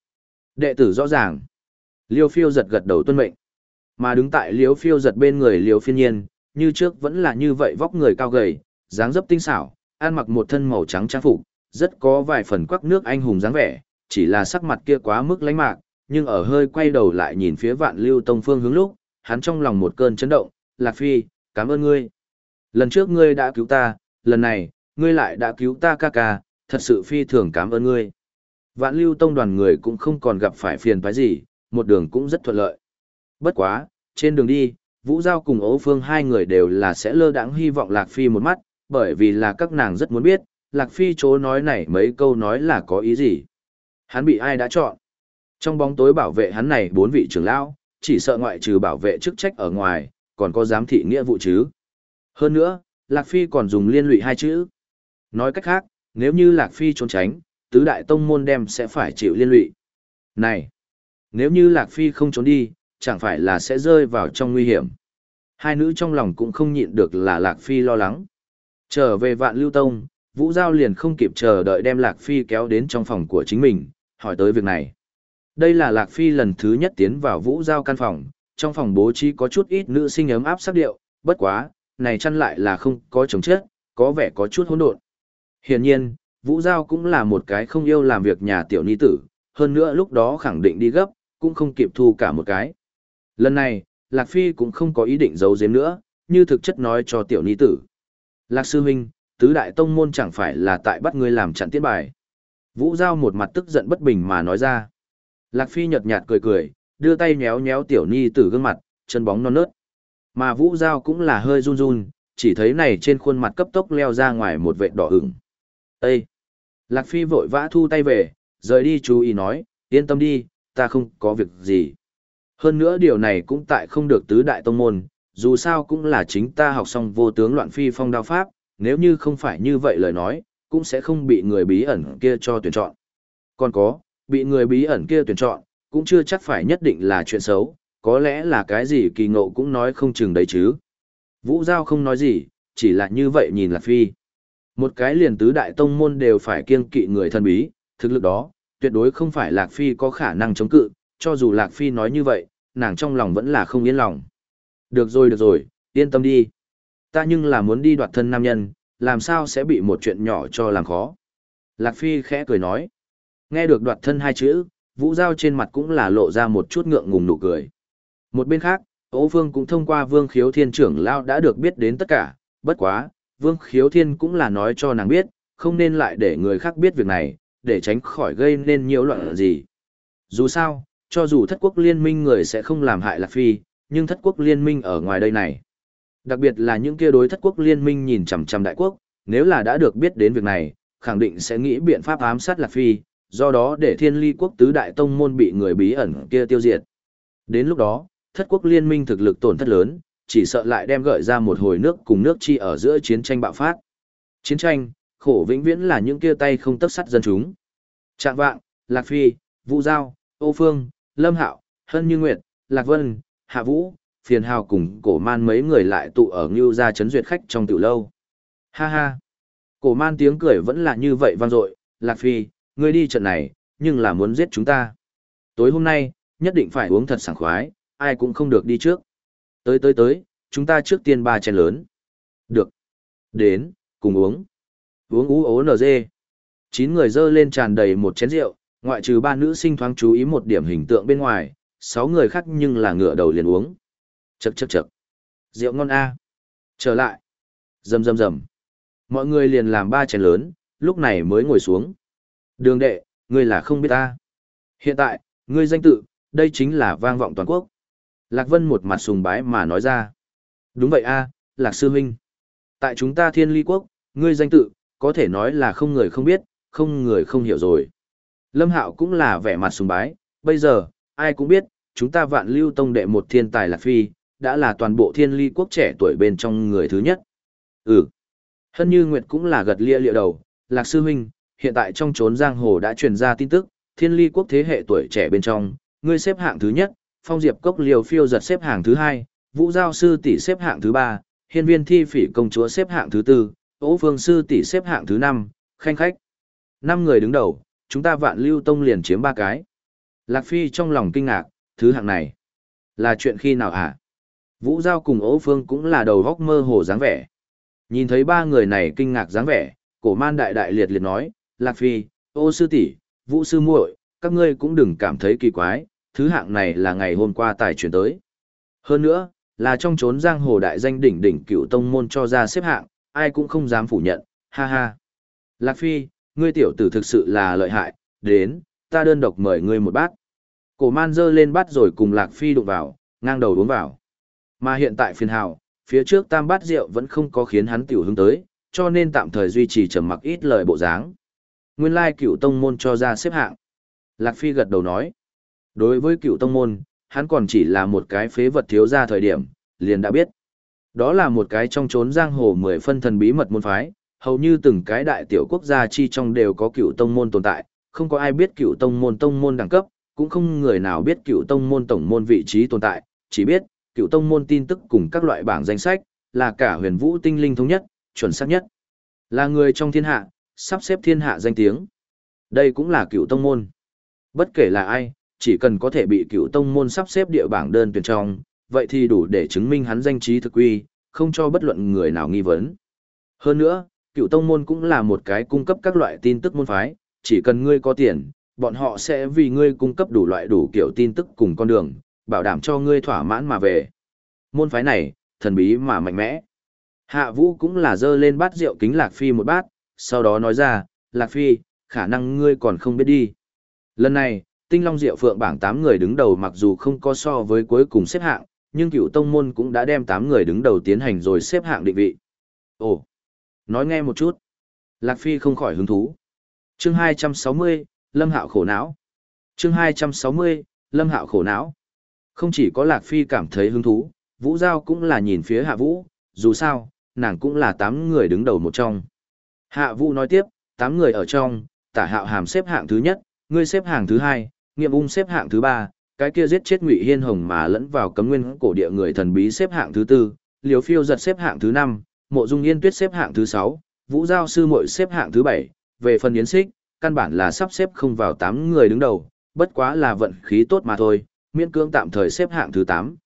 A: Đệ tử rõ ràng. Liêu phiêu giật gật đầu tuân mệnh. Mà đứng tại liếu phiêu giật bên người liếu phiên nhiên, như trước vẫn là như vậy vóc người cao gầy, dáng dấp tinh xảo, ăn mặc một thân màu trắng trang phục, rất có vài phần quắc nước anh hùng dáng vẻ, chỉ là sắc mặt kia quá mức lánh mạc, nhưng ở hơi quay đầu lại nhìn phía vạn lưu tông phương hướng lúc, hắn trong lòng một cơn chấn động, Lạc Phi, cảm ơn ngươi. Lần trước ngươi đã cứu ta, lần này, ngươi lại đã cứu ta ca ca, thật sự phi thường cảm ơn ngươi. Vạn lưu tông đoàn người cũng không còn gặp phải phiền phái gì, một đường cũng rất thuận lợi. Bất quá, trên đường đi, Vũ Giao cùng Âu Phương hai người đều là sẽ lơ đãng hy vọng Lạc Phi một mắt, bởi vì là các nàng rất muốn biết, Lạc Phi chỗ nói này mấy câu nói là có ý gì. Hắn bị ai đã chọn? Trong bóng tối bảo vệ hắn này bốn vị trưởng lão, chỉ sợ ngoại trừ bảo vệ chức trách ở ngoài, còn có giám thị nghĩa vụ chứ. Hơn nữa, Lạc Phi còn dùng liên lụy hai chữ. Nói cách khác, nếu như Lạc Phi trốn tránh, tứ đại tông môn đem sẽ phải chịu liên lụy. Này, nếu như Lạc Phi không trốn đi, chẳng phải là sẽ rơi vào trong nguy hiểm. Hai nữ trong lòng cũng không nhịn được là Lạc Phi lo lắng. Trở về vạn lưu tông, Vũ Giao liền không kịp chờ đợi đem Lạc Phi kéo đến trong phòng của chính mình, hỏi tới việc này. Đây là Lạc Phi lần thứ nhất tiến vào Vũ Giao căn phòng, trong phòng bố trí có chút ít nữ sinh ấm áp sắc điệu, bất quá, này chăn lại là không có chống chết, có vẻ có chút hỗn độn. Hiển nhiên, Vũ Giao cũng là một cái không yêu làm việc nhà tiểu ni tử, hơn nữa lúc đó khẳng định đi gấp, cũng không kịp thu cả một cái. Lần này, Lạc Phi cũng không có ý định giấu giếm nữa, như thực chất nói cho tiểu ni tử. Lạc sư huynh, tứ đại tông môn chẳng phải là tại bắt ngươi làm chặn tiết bài. Vũ Giao một mặt tức giận bất bình mà nói ra. Lạc Phi nhợt nhạt cười cười, đưa tay nhéo nhéo tiểu ni tử gương mặt, chân bóng non nớt. Mà Vũ Giao cũng là hơi run run, chỉ thấy này trên khuôn mặt cấp tốc leo ra ngoài một vệt đỏ ửng. Ê! Lạc Phi vội vã thu tay về, rời đi chú ý nói, yên tâm đi, ta không có việc gì. Hơn nữa điều này cũng tại không được tứ đại tông môn, dù sao cũng là chính ta học xong vô tướng loạn phi phong đao pháp, nếu như không phải như vậy lời nói, cũng sẽ không bị người bí ẩn kia cho tuyển chọn. Còn có, bị người bí ẩn kia tuyển chọn, cũng chưa chắc phải nhất định là chuyện xấu, có lẽ là cái gì kỳ ngộ cũng nói không chừng đấy chứ. Vũ Giao không nói gì, chỉ là như vậy nhìn Lạc Phi. Một cái liền tứ đại tông môn đều phải kiêng kỵ người thân bí, thực lực đó, tuyệt đối không phải Lạc Phi có khả năng chống cự, cho dù Lạc Phi nói như vậy, nàng trong lòng vẫn là không yên lòng. Được rồi được rồi, yên tâm đi. Ta nhưng là muốn đi đoạt thân nam nhân, làm sao sẽ bị một chuyện nhỏ cho làm khó. Lạc Phi khẽ cười nói. Nghe được đoạt thân hai chữ, Vũ Giao trên mặt cũng là lộ ra một chút ngượng ngùng nụ cười. Một bên khác, Ô Vương cũng thông qua Vương Khiếu Thiên trưởng lao đã được biết đến tất cả, bất quá, Vương Khiếu Thiên cũng là nói cho nàng biết, không nên lại để người khác biết việc này, để tránh khỏi gây nên nhiều loạn gì. Dù sao, cho dù thất quốc liên minh người sẽ không làm hại Lạc Phi, nhưng thất quốc liên minh ở ngoài đây này. Đặc biệt là những kia đối thất quốc liên minh nhìn chằm chằm đại quốc, nếu là đã được biết đến việc này, khẳng định sẽ nghĩ biện pháp ám sát Lạc Phi, do đó để thiên ly quốc tứ đại tông môn bị người bí ẩn kia tiêu diệt. Đến lúc đó, thất quốc liên minh thực lực tổn thất lớn, chỉ sợ lại đem gợi ra một hồi nước cùng nước chi ở giữa chiến tranh bạo phát. Chiến tranh, khổ vĩnh viễn là những kia tay không tấp sắt dân chúng. Trạng vạng, Lạc Phi, Vũ Giao, Âu Phương, Lâm Hạo, Hân Như Nguyệt, Lạc Vân, Hạ Vũ, Phiền Hào cùng cổ man mấy người lại tụ ở Ngưu gia chấn duyệt khách trong tiểu lâu. Ha ha! Cổ man tiếng cười vẫn là như vậy vang dội, Lạc Phi, ngươi đi trận này, nhưng là muốn giết chúng ta. Tối hôm nay, nhất định phải uống thật sảng khoái, ai cũng không được đi trước. Tới tới tới, chúng ta trước tiên ba chén lớn. Được. Đến, cùng uống. Uống ú ố nở dê. Chín người dơ lên tràn đầy một chén rượu, ngoại trừ ba nữ sinh thoáng chú ý một điểm hình tượng bên ngoài, sáu người khác nhưng là ngựa đầu liền uống. Chậc chậc chậc. Rượu ngon a. Trở lại. Rầm rầm rầm. Mọi người liền làm ba chén lớn, lúc này mới ngồi xuống. Đường đệ, ngươi là không biết ta. Hiện tại, ngươi danh tự, đây chính là vang vọng toàn quốc. Lạc Vân một mặt sùng bái mà nói ra. Đúng vậy a, Lạc Sư minh Tại chúng ta thiên ly quốc, ngươi danh tự, có thể nói là không người không biết, không người không hiểu rồi. Lâm Hạo cũng là vẻ mặt sùng bái, bây giờ, ai cũng biết, chúng ta vạn lưu tông đệ một thiên tài Lạc Phi, đã là toàn bộ thiên ly quốc trẻ tuổi bên trong người thứ nhất. Ừ. Hân Như Nguyệt cũng là gật lia liệu đầu, Lạc Sư Huynh, hiện tại trong trốn giang hồ đã truyền ra tin tức, thiên ly quốc thế hệ tuổi trẻ bên trong, ngươi xếp hạng thứ nhất, phong diệp cốc liều phiêu giật xếp hạng thứ hai, vũ giao sư tỷ xếp hạng thứ ba, hiên viên thi phỉ công chúa xếp hạng thứ tư, Ô phương sư tỷ xếp hạng thứ năm, khanh khách. Năm người đứng đầu, chúng ta vạn lưu tông liền chiếm ba cái. Lạc Phi trong lòng kinh ngạc, thứ hạng này, là chuyện khi nào hả? Vũ Giao cùng ấu phương cũng là đầu góc mơ hồ dáng vẻ. Nhìn thấy ba người này kinh ngạc dáng vẻ, cổ man đại đại liệt liệt nói, Lạc Phi, ô sư tỷ, vũ sư muội, các ngươi cũng đừng cảm thấy kỳ quái, thứ hạng này là ngày hôm qua tài chuyển tới. Hơn nữa, là trong chốn giang hồ đại danh đỉnh đỉnh cựu tông môn cho ra xếp hạng, ai cũng không dám phủ nhận, ha ha. Lạc Phi, ngươi tiểu tử thực sự là lợi hại, đến, ta đơn độc mời ngươi một bát. Cổ man dơ lên bát rồi cùng Lạc Phi đụng vào, ngang đầu uống vào. Mà hiện tại phiền hào, phía trước tam bát rượu vẫn không có khiến hắn tiểu hứng tới, cho nên tạm thời duy trì trầm mặc ít lời bộ dáng. Nguyên lai cựu tông môn cho ra xếp hạng. Lạc Phi gật đầu nói. Đối với cựu tông môn, hắn còn chỉ là một cái phế vật thiếu ra thời điểm, liền đã biết. Đó là một cái trong chốn giang hồ mười phân thần bí mật môn phái, hầu như từng cái đại tiểu quốc gia chi trong đều có cựu tông môn tồn tại, không có ai biết cựu tông môn tông môn đẳng cấp, cũng không người nào biết cựu tông môn tổng môn vị trí tồn tại, chỉ biết, cựu tông môn tin tức cùng các loại bảng danh sách, là cả huyền vũ tinh linh thống nhất, chuẩn xác nhất. Là người trong thiên hạ, sắp xếp thiên hạ danh tiếng. Đây cũng là cựu tông môn. Bất kể là ai, chỉ cần có thể bị cựu tông môn sắp xếp địa bảng đơn tuyển trong, vậy thì đủ để chứng minh hắn danh trí thực quy, không cho bất luận người nào nghi vấn. Hơn nữa, cựu tông môn cũng là một cái cung cấp các loại tin tức môn phái, chỉ cần ngươi có tiền, bọn họ sẽ vì ngươi cung cấp đủ loại đủ kiểu tin tức cùng con đường, bảo đảm cho ngươi thỏa mãn mà về. Môn phái này, thần bí mà mạnh mẽ. Hạ Vũ cũng là dơ lên bát rượu kính Lạc Phi một bát, sau đó nói ra, Lạc Phi, khả năng ngươi còn không biết đi. Lần này, Tinh Long Diệu Phượng bảng 8 người đứng đầu mặc dù không có so với cuối cùng xếp hạng, nhưng cựu tông môn cũng đã đem 8 người đứng đầu tiến hành rồi xếp hạng định vị. Ồ, nói nghe một chút. Lạc Phi không khỏi hứng thú. Chương 260, Lâm Hạo khổ não. Chương 260, Lâm Hạo khổ não. Không chỉ có Lạc Phi cảm thấy hứng thú, Vũ Giao cũng là nhìn phía Hạ Vũ, dù sao, nàng cũng là tám người đứng đầu một trong. Hạ Vũ nói tiếp, tám người ở trong, tả hạo hàm xếp hạng thứ nhất, ngươi xếp hạng thứ hai, nghiệm ung xếp hạng thứ ba, cái kia giết chết Ngụy Hiên Hồng mà lẫn vào cấm nguyên cổ địa người thần bí xếp hạng thứ tư, Liều Phiêu giật xếp hạng thứ năm, Mộ Dung Yên Tuyết xếp hạng thứ sáu, Vũ Giao sư Mội xếp hạng thứ bảy, về phần Yến Xích, căn bản là sắp xếp không vào tám người đứng đầu, bất quá là vận khí tốt mà thôi, miễn cưỡng tạm thời xếp hạng thứ tám.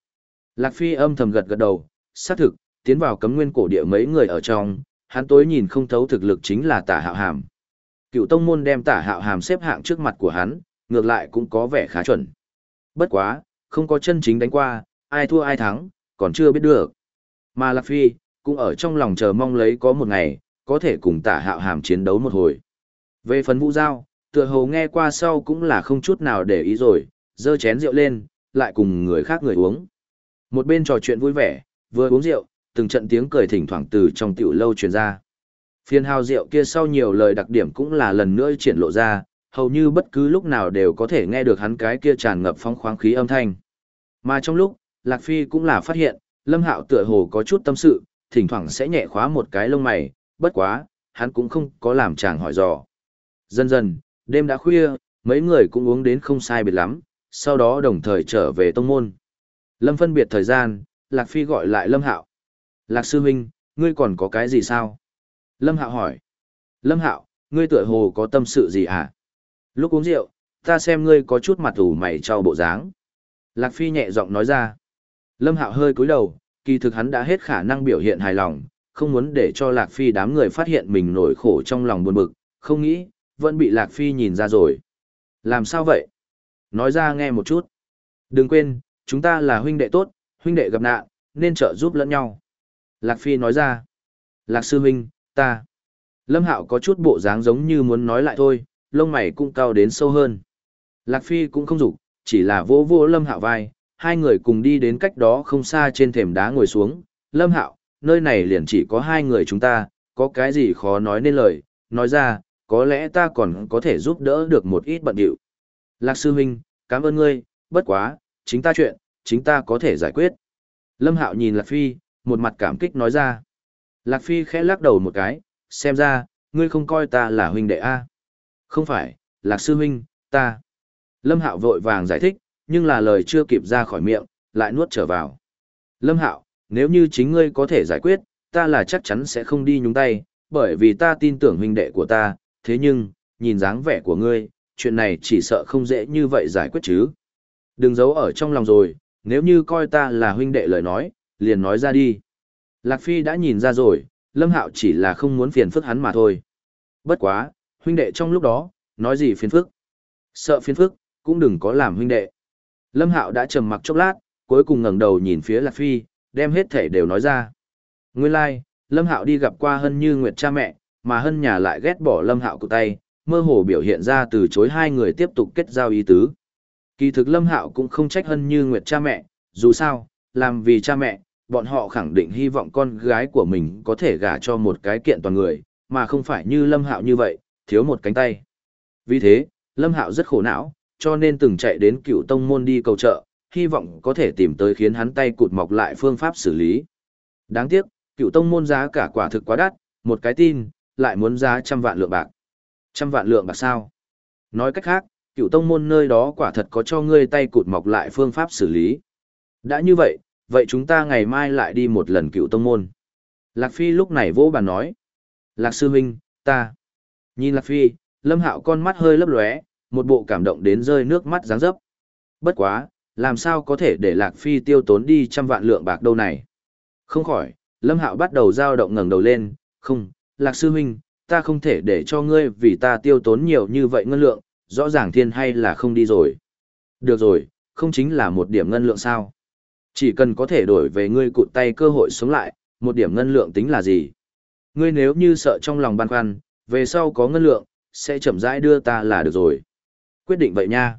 A: Lạc Phi âm thầm gật gật đầu, xác thực, tiến vào cấm nguyên cổ địa mấy người ở trong, hắn tối nhìn không thấu thực lực chính là tả hạo hàm. Cựu tông môn đem tả hạo hàm xếp hạng trước mặt của hắn, ngược lại cũng có vẻ khá chuẩn. Bất quá, không có chân chính đánh qua, ai thua ai thắng, còn chưa biết được. Mà Lạc Phi, cũng ở trong lòng chờ mong lấy có một ngày, có thể cùng tả hạo hàm chiến đấu một hồi. Về phần vũ giao, tựa hồ nghe qua sau cũng là không chút nào để ý rồi, dơ chén rượu lên, lại cùng người khác người uống. Một bên trò chuyện vui vẻ, vừa uống rượu, từng trận tiếng cười thỉnh thoảng từ trong tiểu lâu truyền ra. Phiên hào rượu kia sau nhiều lời đặc điểm cũng là lần nữa triển lộ ra, hầu như bất cứ lúc nào đều có thể nghe được hắn cái kia tràn ngập phong khoáng khí âm thanh. Mà trong lúc, Lạc Phi cũng là phát hiện, Lâm Hạo tựa hồ có chút tâm sự, thỉnh thoảng sẽ nhẹ khóa một cái lông mày, bất quá, hắn cũng không có làm chàng hỏi dò. Dần dần, đêm đã khuya, mấy người cũng uống đến không sai biệt lắm, sau đó đồng thời trở về tông môn. Lâm phân biệt thời gian, Lạc Phi gọi lại Lâm Hạo. Lạc Sư Minh, ngươi còn có cái gì sao? Lâm Hạo hỏi. Lâm Hạo, ngươi tựa hồ có tâm sự gì hả? Lúc uống rượu, ta xem ngươi có chút mặt ủ mày cho bộ dáng. Lạc Phi nhẹ giọng nói ra. Lâm Hạo hơi cúi đầu, kỳ thực hắn đã hết khả năng biểu hiện hài lòng, không muốn để cho Lạc Phi đám người phát hiện mình nổi khổ trong lòng buồn bực, không nghĩ, vẫn bị Lạc Phi nhìn ra rồi. Làm sao vậy? Nói ra nghe một chút. Đừng quên, chúng ta là huynh đệ tốt, huynh đệ gặp nạn, nên trợ giúp lẫn nhau. Lạc Phi nói ra. Lạc sư huynh, ta. Lâm Hạo có chút bộ dáng giống như muốn nói lại thôi, lông mày cũng cao đến sâu hơn. Lạc Phi cũng không dục chỉ là vỗ vỗ Lâm Hạo vai, hai người cùng đi đến cách đó không xa trên thềm đá ngồi xuống. Lâm Hạo, nơi này liền chỉ có hai người chúng ta, có cái gì khó nói nên lời, nói ra, có lẽ ta còn có thể giúp đỡ được một ít bận điệu. Lạc sư huynh, cảm ơn ngươi, bất quá, chính ta chuyện, chính ta có thể giải quyết. Lâm Hạo nhìn Lạc Phi, một mặt cảm kích nói ra. Lạc Phi khẽ lắc đầu một cái, xem ra, ngươi không coi ta là huynh đệ A. Không phải, lạc sư huynh, ta. Lâm Hạo vội vàng giải thích, nhưng là lời chưa kịp ra khỏi miệng, lại nuốt trở vào. Lâm Hạo, nếu như chính ngươi có thể giải quyết, ta là chắc chắn sẽ không đi nhúng tay, bởi vì ta tin tưởng huynh đệ của ta, thế nhưng, nhìn dáng vẻ của ngươi, chuyện này chỉ sợ không dễ như vậy giải quyết chứ. Đừng giấu ở trong lòng rồi, nếu như coi ta là huynh đệ lời nói, liền nói ra đi. Lạc Phi đã nhìn ra rồi, Lâm Hạo chỉ là không muốn phiền phức hắn mà thôi. Bất quá, huynh đệ trong lúc đó, nói gì phiền phức. Sợ phiền phức, cũng đừng có làm huynh đệ. Lâm Hạo đã trầm mặc chốc lát, cuối cùng ngẩng đầu nhìn phía Lạc Phi, đem hết thể đều nói ra. Nguyên lai, like, Lâm Hạo đi gặp qua Hân Như Nguyệt cha mẹ, mà Hân nhà lại ghét bỏ Lâm Hạo cụ tay, mơ hồ biểu hiện ra từ chối hai người tiếp tục kết giao ý tứ. Kỳ thực Lâm Hạo cũng không trách Hân Như Nguyệt cha mẹ, dù sao, làm vì cha mẹ, bọn họ khẳng định hy vọng con gái của mình có thể gả cho một cái kiện toàn người, mà không phải như Lâm Hạo như vậy, thiếu một cánh tay. Vì thế, Lâm Hạo rất khổ não, cho nên từng chạy đến cựu tông môn đi cầu trợ, hy vọng có thể tìm tới khiến hắn tay cụt mọc lại phương pháp xử lý. Đáng tiếc, cựu tông môn giá cả quả thực quá đắt, một cái tin, lại muốn giá trăm vạn lượng bạc. Trăm vạn lượng bạc sao? Nói cách khác, cựu tông môn nơi đó quả thật có cho ngươi tay cụt mọc lại phương pháp xử lý. Đã như vậy, vậy chúng ta ngày mai lại đi một lần cựu tông môn. Lạc Phi lúc này vỗ bàn nói. Lạc sư huynh, ta. Nhìn Lạc Phi, lâm hạo con mắt hơi lấp lóe, một bộ cảm động đến rơi nước mắt ráng dấp. Bất quá, làm sao có thể để Lạc Phi tiêu tốn đi trăm vạn lượng bạc đâu này. Không khỏi, lâm hạo bắt đầu dao động ngẩng đầu lên, không, Lạc sư huynh, ta không thể để cho ngươi vì ta tiêu tốn nhiều như vậy ngân lượng, rõ ràng thiên hay là không đi rồi. Được rồi, không chính là một điểm ngân lượng sao. Chỉ cần có thể đổi về ngươi cụt tay cơ hội sống lại, một điểm ngân lượng tính là gì? Ngươi nếu như sợ trong lòng băn khoăn, về sau có ngân lượng, sẽ chậm rãi đưa ta là được rồi. Quyết định vậy nha.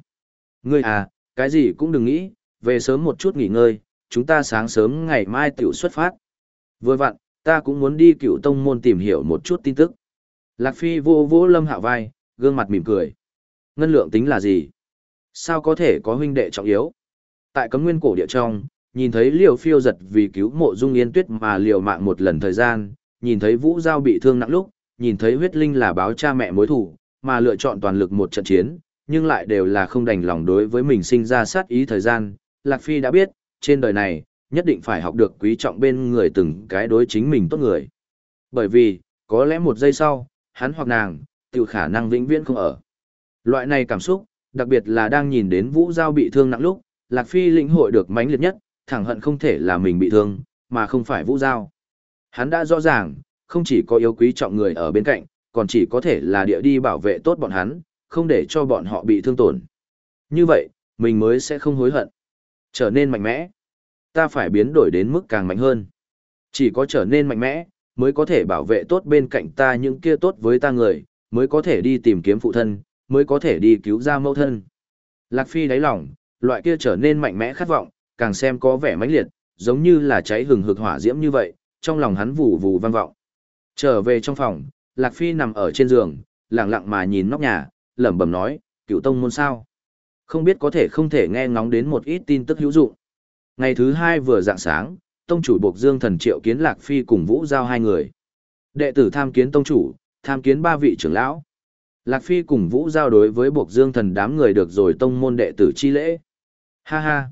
A: Ngươi à, cái gì cũng đừng nghĩ, về sớm một chút nghỉ ngơi, chúng ta sáng sớm ngày mai tiểu xuất phát. Vừa vặn, ta cũng muốn đi cựu tông môn tìm hiểu một chút tin tức. Lạc Phi vô vô lâm hạ vai, gương mặt mỉm cười. Ngân lượng tính là gì? Sao có thể có huynh đệ trọng yếu? Tại cấm nguyên cổ địa trong, nhìn thấy liều phiêu giật vì cứu mộ dung yên tuyết mà liều mạng một lần thời gian, nhìn thấy vũ giao bị thương nặng lúc, nhìn thấy huyết linh là báo cha mẹ mối thủ, mà lựa chọn toàn lực một trận chiến, nhưng lại đều là không đành lòng đối với mình sinh ra sát ý thời gian. Lạc Phi đã biết, trên đời này, nhất định phải học được quý trọng bên người từng cái đối chính mình tốt người. Bởi vì, có lẽ một giây sau, hắn hoặc nàng, tự khả năng vĩnh viễn không ở. Loại này cảm xúc, đặc biệt là đang nhìn đến Vũ Giao bị thương nặng lúc, Lạc Phi lĩnh hội được mãnh liệt nhất, thẳng hận không thể là mình bị thương, mà không phải Vũ Giao. Hắn đã rõ ràng, không chỉ có yêu quý trọng người ở bên cạnh, còn chỉ có thể là địa đi bảo vệ tốt bọn hắn, không để cho bọn họ bị thương tổn. Như vậy, mình mới sẽ không hối hận. Trở nên mạnh mẽ. Ta phải biến đổi đến mức càng mạnh hơn. Chỉ có trở nên mạnh mẽ, mới có thể bảo vệ tốt bên cạnh ta những kia tốt với ta người, mới có thể đi tìm kiếm phụ thân, mới có thể đi cứu ra mẫu thân. Lạc Phi đáy lòng, loại kia trở nên mạnh mẽ khát vọng, càng xem có vẻ mãnh liệt, giống như là cháy hừng hực hỏa diễm như vậy, trong lòng hắn vù vù vang vọng. Trở về trong phòng, Lạc Phi nằm ở trên giường, lặng lặng mà nhìn nóc nhà, lẩm bẩm nói, cựu tông môn sao. Không biết có thể không thể nghe ngóng đến một ít tin tức hữu dụng. Ngày thứ hai vừa dạng sáng, tông chủ buộc dương thần triệu kiến Lạc Phi cùng Vũ Giao hai người. Đệ tử tham kiến tông chủ, tham kiến ba vị trưởng lão. Lạc Phi cùng Vũ Giao đối với buộc dương thần đám người được rồi tông môn đệ tử chi lễ. Ha ha!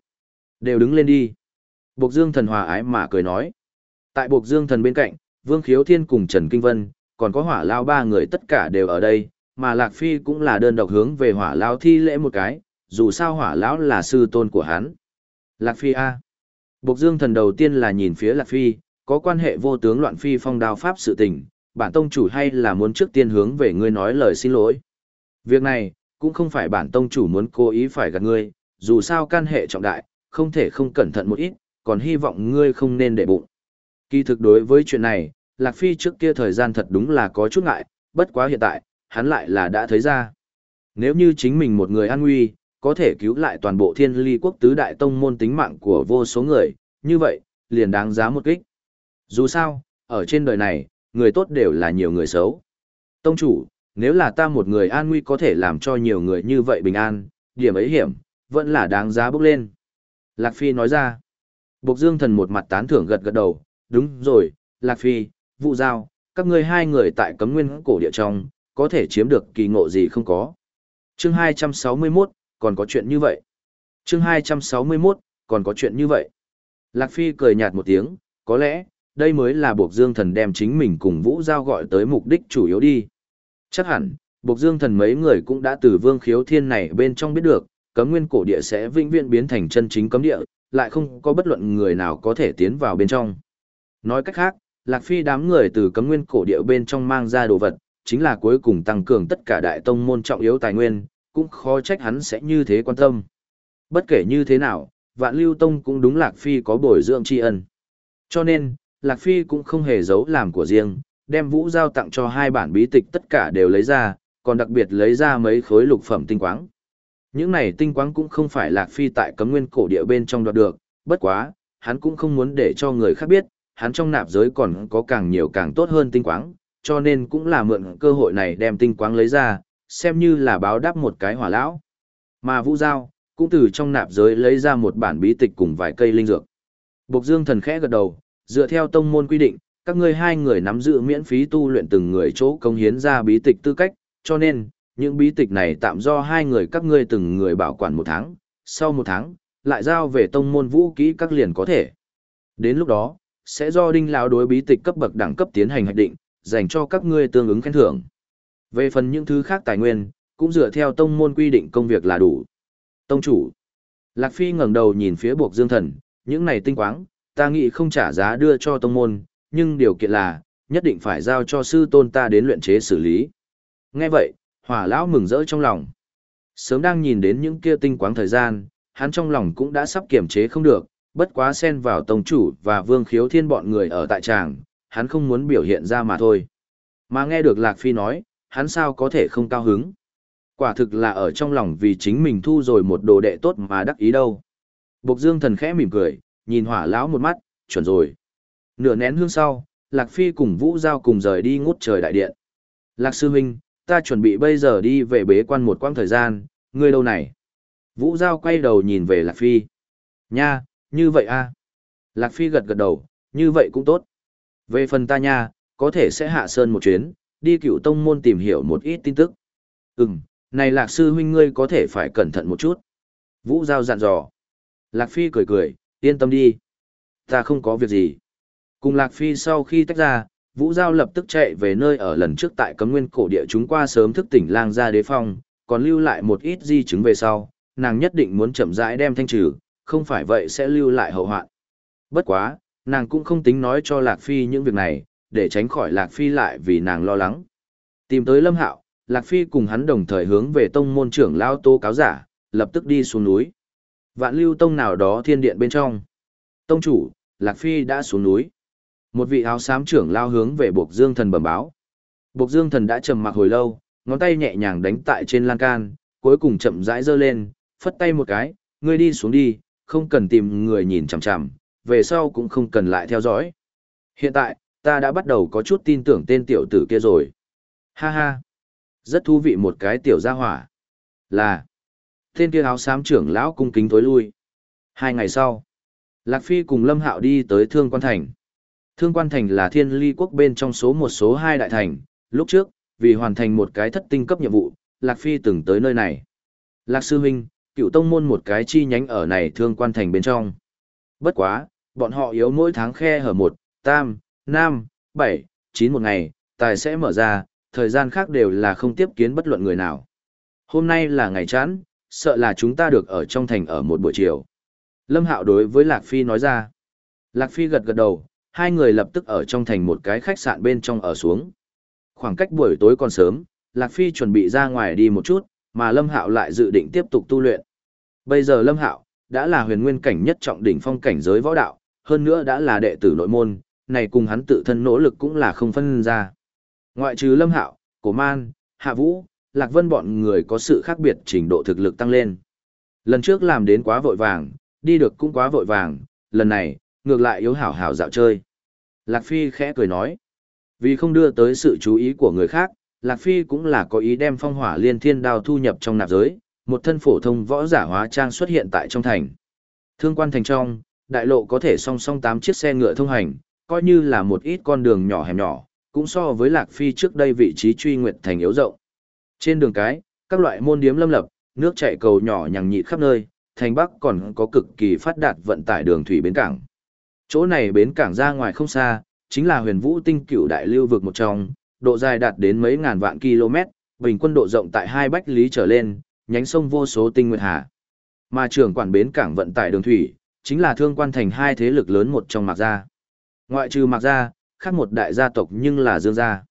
A: Đều đứng lên đi. Buộc dương thần hòa ái mà cười nói. Tại buộc dương thần bên cạnh, Vương Khiếu Thiên cùng Trần Kinh Vân, còn có hỏa lao ba người tất cả đều ở đây, mà Lạc Phi cũng là đơn độc hướng về hỏa lão thi lễ một cái, dù sao hỏa lão là sư tôn của hắn. Lạc Phi A. Bộc Dương thần đầu tiên là nhìn phía Lạc Phi, có quan hệ vô tướng loạn phi phong đao pháp sự tình, bản tông chủ hay là muốn trước tiên hướng về ngươi nói lời xin lỗi. Việc này, cũng không phải bản tông chủ muốn cố ý phải gạt ngươi, dù sao can hệ trọng đại, không thể không cẩn thận một ít, còn hy vọng ngươi không nên để bụng. Kỳ thực đối với chuyện này, Lạc Phi trước kia thời gian thật đúng là có chút ngại, bất quá hiện tại, hắn lại là đã thấy ra. Nếu như chính mình một người an nguy, có thể cứu lại toàn bộ thiên ly quốc tứ đại tông môn tính mạng của vô số người, như vậy, liền đáng giá một kích. Dù sao, ở trên đời này, người tốt đều là nhiều người xấu. Tông chủ, nếu là ta một người an nguy có thể làm cho nhiều người như vậy bình an, điểm ấy hiểm, vẫn là đáng giá bước lên. Lạc Phi nói ra. Bộc Dương thần một mặt tán thưởng gật gật đầu, đúng rồi, Lạc Phi, vũ Giao, các ngươi hai người tại cấm nguyên cổ địa trong, có thể chiếm được kỳ ngộ gì không có. Chương 261, còn có chuyện như vậy. Chương 261, còn có chuyện như vậy. Lạc Phi cười nhạt một tiếng, có lẽ, đây mới là buộc dương thần đem chính mình cùng Vũ Giao gọi tới mục đích chủ yếu đi. Chắc hẳn, buộc dương thần mấy người cũng đã từ vương khiếu thiên này bên trong biết được, cấm nguyên cổ địa sẽ vĩnh viễn biến thành chân chính cấm địa, lại không có bất luận người nào có thể tiến vào bên trong. Nói cách khác, Lạc Phi đám người từ cấm nguyên cổ địa bên trong mang ra đồ vật, chính là cuối cùng tăng cường tất cả đại tông môn trọng yếu tài nguyên, cũng khó trách hắn sẽ như thế quan tâm. Bất kể như thế nào, vạn lưu tông cũng đúng Lạc Phi có bồi dưỡng tri ân. Cho nên, Lạc Phi cũng không hề giấu làm của riêng, đem vũ giao tặng cho hai bản bí tịch tất cả đều lấy ra, còn đặc biệt lấy ra mấy khối lục phẩm tinh quáng. Những này tinh quáng cũng không phải Lạc Phi tại cấm nguyên cổ địa bên trong đoạt được, bất quá, hắn cũng không muốn để cho người khác biết, hắn trong nạp giới còn có càng nhiều càng tốt hơn tinh quáng, cho nên cũng là mượn cơ hội này đem tinh quáng lấy ra, xem như là báo đáp một cái hỏa lão. Mà Vũ Giao, cũng từ trong nạp giới lấy ra một bản bí tịch cùng vài cây linh dược. Bộc Dương thần khẽ gật đầu, dựa theo tông môn quy định, các ngươi hai người nắm giữ miễn phí tu luyện từng người chỗ công hiến ra bí tịch tư cách, cho nên, những bí tịch này tạm do hai người các ngươi từng người bảo quản một tháng, sau một tháng, lại giao về tông môn vũ kỹ các liền có thể. Đến lúc đó, sẽ do đinh lão đối bí tịch cấp bậc đẳng cấp tiến hành hoạch định, dành cho các ngươi tương ứng khen thưởng. Về phần những thứ khác tài nguyên, cũng dựa theo tông môn quy định công việc là đủ. Tông chủ. Lạc Phi ngẩng đầu nhìn phía buộc dương thần, những này tinh quáng, ta nghĩ không trả giá đưa cho tông môn, nhưng điều kiện là, nhất định phải giao cho sư tôn ta đến luyện chế xử lý. Nghe vậy, hỏa lão mừng rỡ trong lòng. Sớm đang nhìn đến những kia tinh quáng thời gian, hắn trong lòng cũng đã sắp kiểm chế không được, bất quá xen vào tông chủ và vương khiếu thiên bọn người ở tại tràng, hắn không muốn biểu hiện ra mà thôi. Mà nghe được Lạc Phi nói, hắn sao có thể không cao hứng. Quả thực là ở trong lòng vì chính mình thu rồi một đồ đệ tốt mà đắc ý đâu. Bộc Dương thần khẽ mỉm cười, nhìn hỏa lão một mắt, chuẩn rồi. Nửa nén hương sau, Lạc Phi cùng Vũ Giao cùng rời đi ngút trời đại điện. Lạc Sư Minh, ta chuẩn bị bây giờ đi về bế quan một quãng thời gian, ngươi đâu này? Vũ Giao quay đầu nhìn về Lạc Phi. Nha, như vậy a à? Lạc Phi gật gật đầu, như vậy cũng tốt. Về phần ta nha, có thể sẽ hạ sơn một chuyến, đi cựu tông môn tìm hiểu một ít tin tức. Ừm, này Lạc Sư Huynh ngươi có thể phải cẩn thận một chút. Vũ Giao dặn dò. Lạc Phi cười cười, yên tâm đi. Ta không có việc gì. Cùng Lạc Phi sau khi tách ra, Vũ Giao lập tức chạy về nơi ở lần trước tại cấm nguyên cổ địa chúng qua sớm thức tỉnh lang ra đế phong, còn lưu lại một ít di chứng về sau, nàng nhất định muốn chậm rãi đem thanh trừ, không phải vậy sẽ lưu lại hậu hoạn. Bất quá, nàng cũng không tính nói cho Lạc Phi những việc này, để tránh khỏi Lạc Phi lại vì nàng lo lắng. Tìm tới Lâm Hạo, Lạc Phi cùng hắn đồng thời hướng về tông môn trưởng lao tố cáo giả, lập tức đi xuống núi. Vạn lưu tông nào đó thiên điện bên trong. Tông chủ, Lạc Phi đã xuống núi. Một vị áo xám trưởng lao hướng về Bộc Dương Thần bẩm báo. Bộc Dương Thần đã trầm mặc hồi lâu, ngón tay nhẹ nhàng đánh tại trên lan can, cuối cùng chậm rãi giơ lên, phất tay một cái, ngươi đi xuống đi, không cần tìm người nhìn chằm chằm, về sau cũng không cần lại theo dõi. Hiện tại, ta đã bắt đầu có chút tin tưởng tên tiểu tử kia rồi. Ha ha, rất thú vị một cái tiểu gia hỏa. Là, tên kia áo xám trưởng lão cung kính tối lui. Hai ngày sau, Lạc Phi cùng Lâm Hạo đi tới Thương Quan Thành. Thương Quan Thành là thiên ly quốc bên trong số một số hai đại thành, lúc trước, vì hoàn thành một cái thất tinh cấp nhiệm vụ, Lạc Phi từng tới nơi này. Lạc Sư Huynh, cựu tông môn một cái chi nhánh ở này Thương Quan Thành bên trong. Bất quá, bọn họ yếu mỗi tháng khe hở một, tam, năm, bảy, chín một ngày, tài sẽ mở ra, thời gian khác đều là không tiếp kiến bất luận người nào. Hôm nay là ngày chán, sợ là chúng ta được ở trong thành ở một buổi chiều. Lâm Hạo đối với Lạc Phi nói ra. Lạc Phi gật gật đầu, hai người lập tức ở trong thành một cái khách sạn bên trong ở xuống. Khoảng cách buổi tối còn sớm, Lạc Phi chuẩn bị ra ngoài đi một chút, mà Lâm Hạo lại dự định tiếp tục tu luyện. Bây giờ Lâm Hạo đã là huyền nguyên cảnh nhất trọng đỉnh phong cảnh giới võ đạo, hơn nữa đã là đệ tử nội môn, này cùng hắn tự thân nỗ lực cũng là không phân ra. Ngoại trừ Lâm Hạo, Cổ Man, Hạ Vũ, Lạc Vân bọn người có sự khác biệt trình độ thực lực tăng lên. Lần trước làm đến quá vội vàng, đi được cũng quá vội vàng, lần này, ngược lại yếu hảo hảo dạo chơi. Lạc Phi khẽ cười nói, vì không đưa tới sự chú ý của người khác, Lạc Phi cũng là có ý đem phong hỏa liên thiên đao thu nhập trong nạp giới, một thân phổ thông võ giả hóa trang xuất hiện tại trong thành. Thương quan thành trong, đại lộ có thể song song tám chiếc xe ngựa thông hành, coi như là một ít con đường nhỏ hẻm nhỏ, cũng so với Lạc Phi trước đây vị trí truy nguyệt thành yếu rộng. Trên đường cái, các loại môn điếm lâm lập, nước chảy cầu nhỏ nhằng nhịt khắp nơi, thành Bắc còn có cực kỳ phát đạt vận tải đường thủy bến cảng. Chỗ này bến cảng ra ngoài không xa, chính là huyền vũ tinh cửu đại lưu vực một trong, độ dài đạt đến mấy ngàn vạn km, bình quân độ rộng tại hai bách lý trở lên, nhánh sông vô số tinh nguyệt hà. Mà trưởng quản bến cảng vận tải đường thủy, chính là thương quan thành hai thế lực lớn một trong Mạc Gia. Ngoại trừ Mạc Gia, khác một đại gia tộc nhưng là Dương Gia.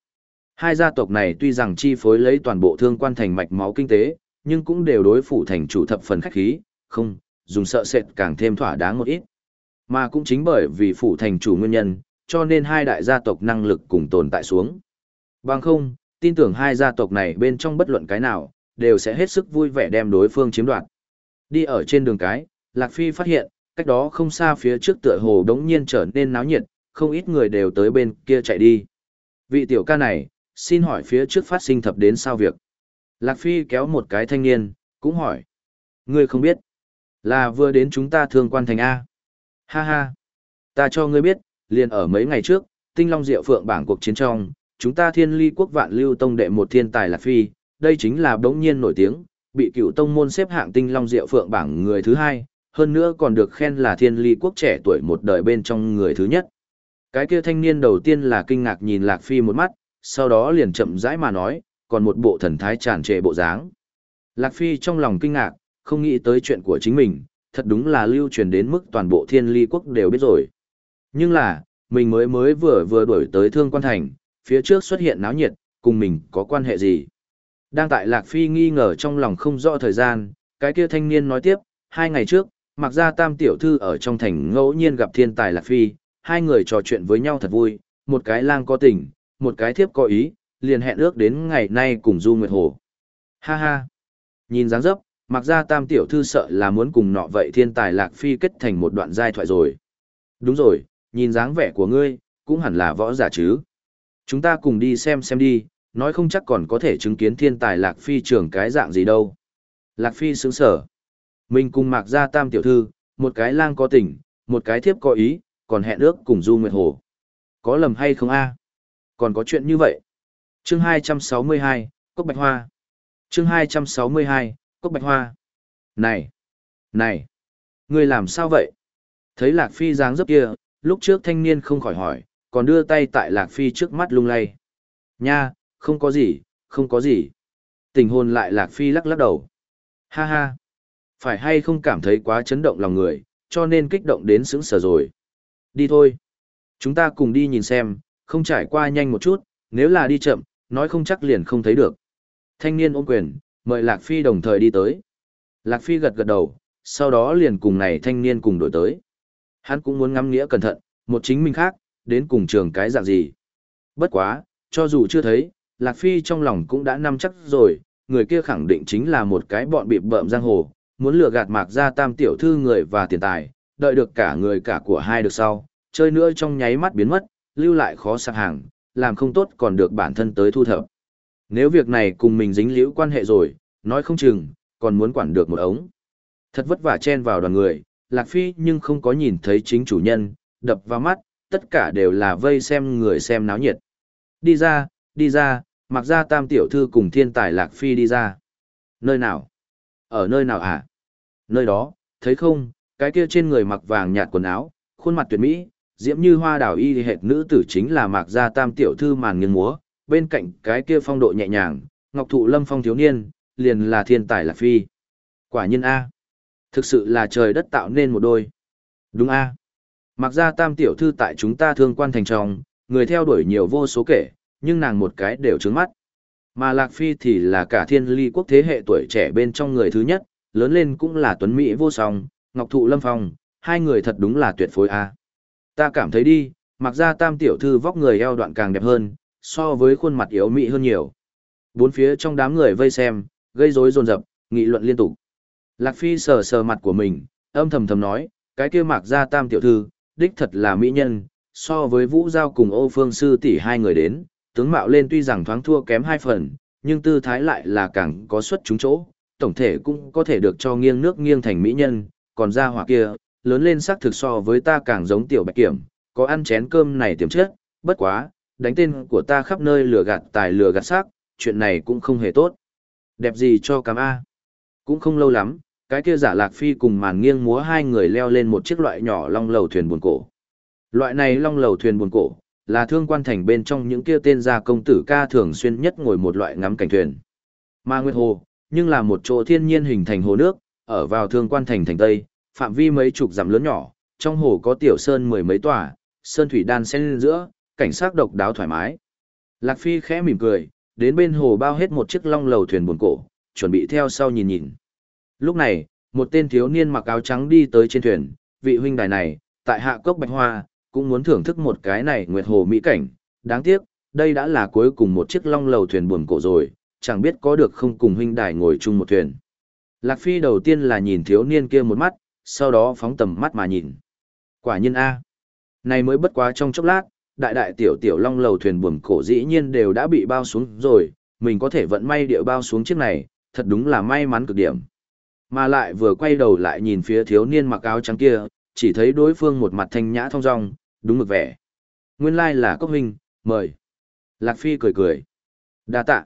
A: Hai gia tộc này tuy rằng chi phối lấy toàn bộ thương quan thành mạch máu kinh tế, nhưng cũng đều đối phủ thành chủ thập phần khách khí, không, dùng sợ sệt càng thêm thỏa đáng một ít. Mà cũng chính bởi vì phủ thành chủ nguyên nhân, cho nên hai đại gia tộc năng lực cùng tồn tại xuống. Bằng không, tin tưởng hai gia tộc này bên trong bất luận cái nào, đều sẽ hết sức vui vẻ đem đối phương chiếm đoạt. Đi ở trên đường cái, Lạc Phi phát hiện, cách đó không xa phía trước tựa hồ đống nhiên trở nên náo nhiệt, không ít người đều tới bên kia chạy đi. Vị tiểu ca này, xin hỏi phía trước phát sinh thập đến sao việc. Lạc Phi kéo một cái thanh niên, cũng hỏi. Ngươi không biết. Là vừa đến chúng ta thương quan thành A. Ha ha. Ta cho ngươi biết, liền ở mấy ngày trước, tinh long diệu phượng bảng cuộc chiến trong, chúng ta thiên ly quốc vạn lưu tông đệ một thiên tài Lạc Phi, đây chính là đống nhiên nổi tiếng, bị cựu tông môn xếp hạng tinh long diệu phượng bảng người thứ hai, hơn nữa còn được khen là thiên ly quốc trẻ tuổi một đời bên trong người thứ nhất. Cái kia thanh niên đầu tiên là kinh ngạc nhìn Lạc Phi một mắt, sau đó liền chậm rãi mà nói, còn một bộ thần thái tràn trề bộ dáng. Lạc Phi trong lòng kinh ngạc, không nghĩ tới chuyện của chính mình, thật đúng là lưu truyền đến mức toàn bộ thiên ly quốc đều biết rồi. Nhưng là, mình mới mới vừa vừa đuổi tới thương quan thành, phía trước xuất hiện náo nhiệt, cùng mình có quan hệ gì. Đang tại Lạc Phi nghi ngờ trong lòng không rõ thời gian, cái kia thanh niên nói tiếp, hai ngày trước, mặc ra tam tiểu thư ở trong thành ngẫu nhiên gặp thiên tài Lạc Phi, hai người trò chuyện với nhau thật vui, một cái lang có tình, một cái thiếp có ý, liền hẹn ước đến ngày nay cùng Du Nguyệt Hồ. Ha ha! Nhìn dáng dấp, mặc ra tam tiểu thư sợ là muốn cùng nọ vậy thiên tài Lạc Phi kết thành một đoạn giai thoại rồi. Đúng rồi, nhìn dáng vẻ của ngươi, cũng hẳn là võ giả chứ. Chúng ta cùng đi xem xem đi, nói không chắc còn có thể chứng kiến thiên tài Lạc Phi trưởng cái dạng gì đâu. Lạc Phi sướng sở. Mình cùng mạc ra tam tiểu thư, một cái lang có tình, một cái thiếp có ý, còn hẹn ước cùng Du Nguyệt Hồ. Có lầm hay không a? Còn có chuyện như vậy. Chương 262, Cốc Bạch Hoa. Chương 262, Cốc Bạch Hoa. Này! Này! Ngươi làm sao vậy? Thấy Lạc Phi dáng dấp kia, lúc trước thanh niên không khỏi hỏi, còn đưa tay tại Lạc Phi trước mắt lung lay. Nha, không có gì, không có gì. Tình hồn lại Lạc Phi lắc lắc đầu. Ha ha. Phải hay không cảm thấy quá chấn động lòng người, cho nên kích động đến sững sờ rồi. Đi thôi. Chúng ta cùng đi nhìn xem, không trải qua nhanh một chút, nếu là đi chậm, nói không chắc liền không thấy được. Thanh niên ôm quyền, mời Lạc Phi đồng thời đi tới. Lạc Phi gật gật đầu, sau đó liền cùng này thanh niên cùng đổi tới. Hắn cũng muốn ngắm nghĩa cẩn thận, một chính mình khác, đến cùng trường cái dạng gì. Bất quá, cho dù chưa thấy, Lạc Phi trong lòng cũng đã nắm chắc rồi, người kia khẳng định chính là một cái bọn bịp bợm giang hồ, muốn lừa gạt mạc ra tam tiểu thư người và tiền tài, đợi được cả người cả của hai được sau, chơi nữa trong nháy mắt biến mất, lưu lại khó sạc hàng, làm không tốt còn được bản thân tới thu thập. Nếu việc này cùng mình dính liễu quan hệ rồi, nói không chừng, còn muốn quản được một ống. Thật vất vả chen vào đoàn người, Lạc Phi nhưng không có nhìn thấy chính chủ nhân, đập vào mắt, tất cả đều là vây xem người xem náo nhiệt. Đi ra, đi ra, mặc ra tam tiểu thư cùng thiên tài Lạc Phi đi ra. Nơi nào? Ở nơi nào hả? Nơi đó, thấy không, cái kia trên người mặc vàng nhạt quần áo, khuôn mặt tuyệt mỹ, diễm như hoa đào y hệt nữ tử chính là mạc gia tam tiểu thư màn nghiêng múa, bên cạnh cái kia phong độ nhẹ nhàng, ngọc thụ lâm phong thiếu niên, liền là thiên tài lạc phi. Quả nhân A. Thực sự là trời đất tạo nên một đôi. Đúng A. Mặc ra tam tiểu thư tại chúng ta thương quan thành trong, người theo đuổi nhiều vô số kể, nhưng nàng một cái đều trướng mắt. Mà Lạc Phi thì là cả thiên ly quốc thế hệ tuổi trẻ bên trong người thứ nhất, lớn lên cũng là tuấn Mỹ vô song, ngọc thụ lâm phong, hai người thật đúng là tuyệt phối A. Ta cảm thấy đi, mặc ra tam tiểu thư vóc người eo đoạn càng đẹp hơn, so với khuôn mặt yếu mỹ hơn nhiều. Bốn phía trong đám người vây xem, gây rối rồn rập, nghị luận liên tục. Lạc Phi sờ sờ mặt của mình, âm thầm thầm nói, cái kia mặc ra tam tiểu thư, đích thật là mỹ nhân, so với Vũ Giao cùng ô phương sư tỷ hai người đến, tướng mạo lên tuy rằng thoáng thua kém hai phần, nhưng tư thái lại là càng có xuất chúng chỗ, tổng thể cũng có thể được cho nghiêng nước nghiêng thành mỹ nhân, còn ra hỏa kia, lớn lên sắc thực so với ta càng giống tiểu bạch kiểm, có ăn chén cơm này tiềm chết, bất quá, đánh tên của ta khắp nơi lừa gạt tài lừa gạt xác, chuyện này cũng không hề tốt. Đẹp gì cho cám A. Cũng không lâu lắm, cái kia giả lạc phi cùng màn nghiêng múa hai người leo lên một chiếc loại nhỏ long lầu thuyền buồn cổ. Loại này long lầu thuyền buồn cổ, là thương quan thành bên trong những kia tên gia công tử ca thường xuyên nhất ngồi một loại ngắm cảnh thuyền. ma Nguyệt Hồ, nhưng là một chỗ thiên nhiên hình thành hồ nước, ở vào thương quan thành thành Tây, phạm vi mấy chục dặm lớn nhỏ, trong hồ có tiểu sơn mười mấy tòa, sơn thủy đan xen giữa, cảnh sát độc đáo thoải mái. Lạc Phi khẽ mỉm cười, đến bên hồ bao hết một chiếc long lầu thuyền buồn cổ, chuẩn bị theo sau nhìn nhìn. Lúc này, một tên thiếu niên mặc áo trắng đi tới trên thuyền, vị huynh đài này, tại hạ cốc bạch hoa, cũng muốn thưởng thức một cái này nguyệt hồ mỹ cảnh, đáng tiếc, đây đã là cuối cùng một chiếc long lầu thuyền buồn cổ rồi, chẳng biết có được không cùng huynh đài ngồi chung một thuyền. Lạc Phi đầu tiên là nhìn thiếu niên kia một mắt, sau đó phóng tầm mắt mà nhìn. Quả nhiên A. Này mới bất quá trong chốc lát, đại đại tiểu tiểu long lầu thuyền buồm cổ dĩ nhiên đều đã bị bao xuống rồi, mình có thể vận may địa bao xuống chiếc này, thật đúng là may mắn cực điểm. Mà lại vừa quay đầu lại nhìn phía thiếu niên mặc áo trắng kia, chỉ thấy đối phương một mặt thanh nhã thong dong, đúng mực vẻ. Nguyên lai like là Cốc Huynh, mời. Lạc Phi cười cười. đa tạ.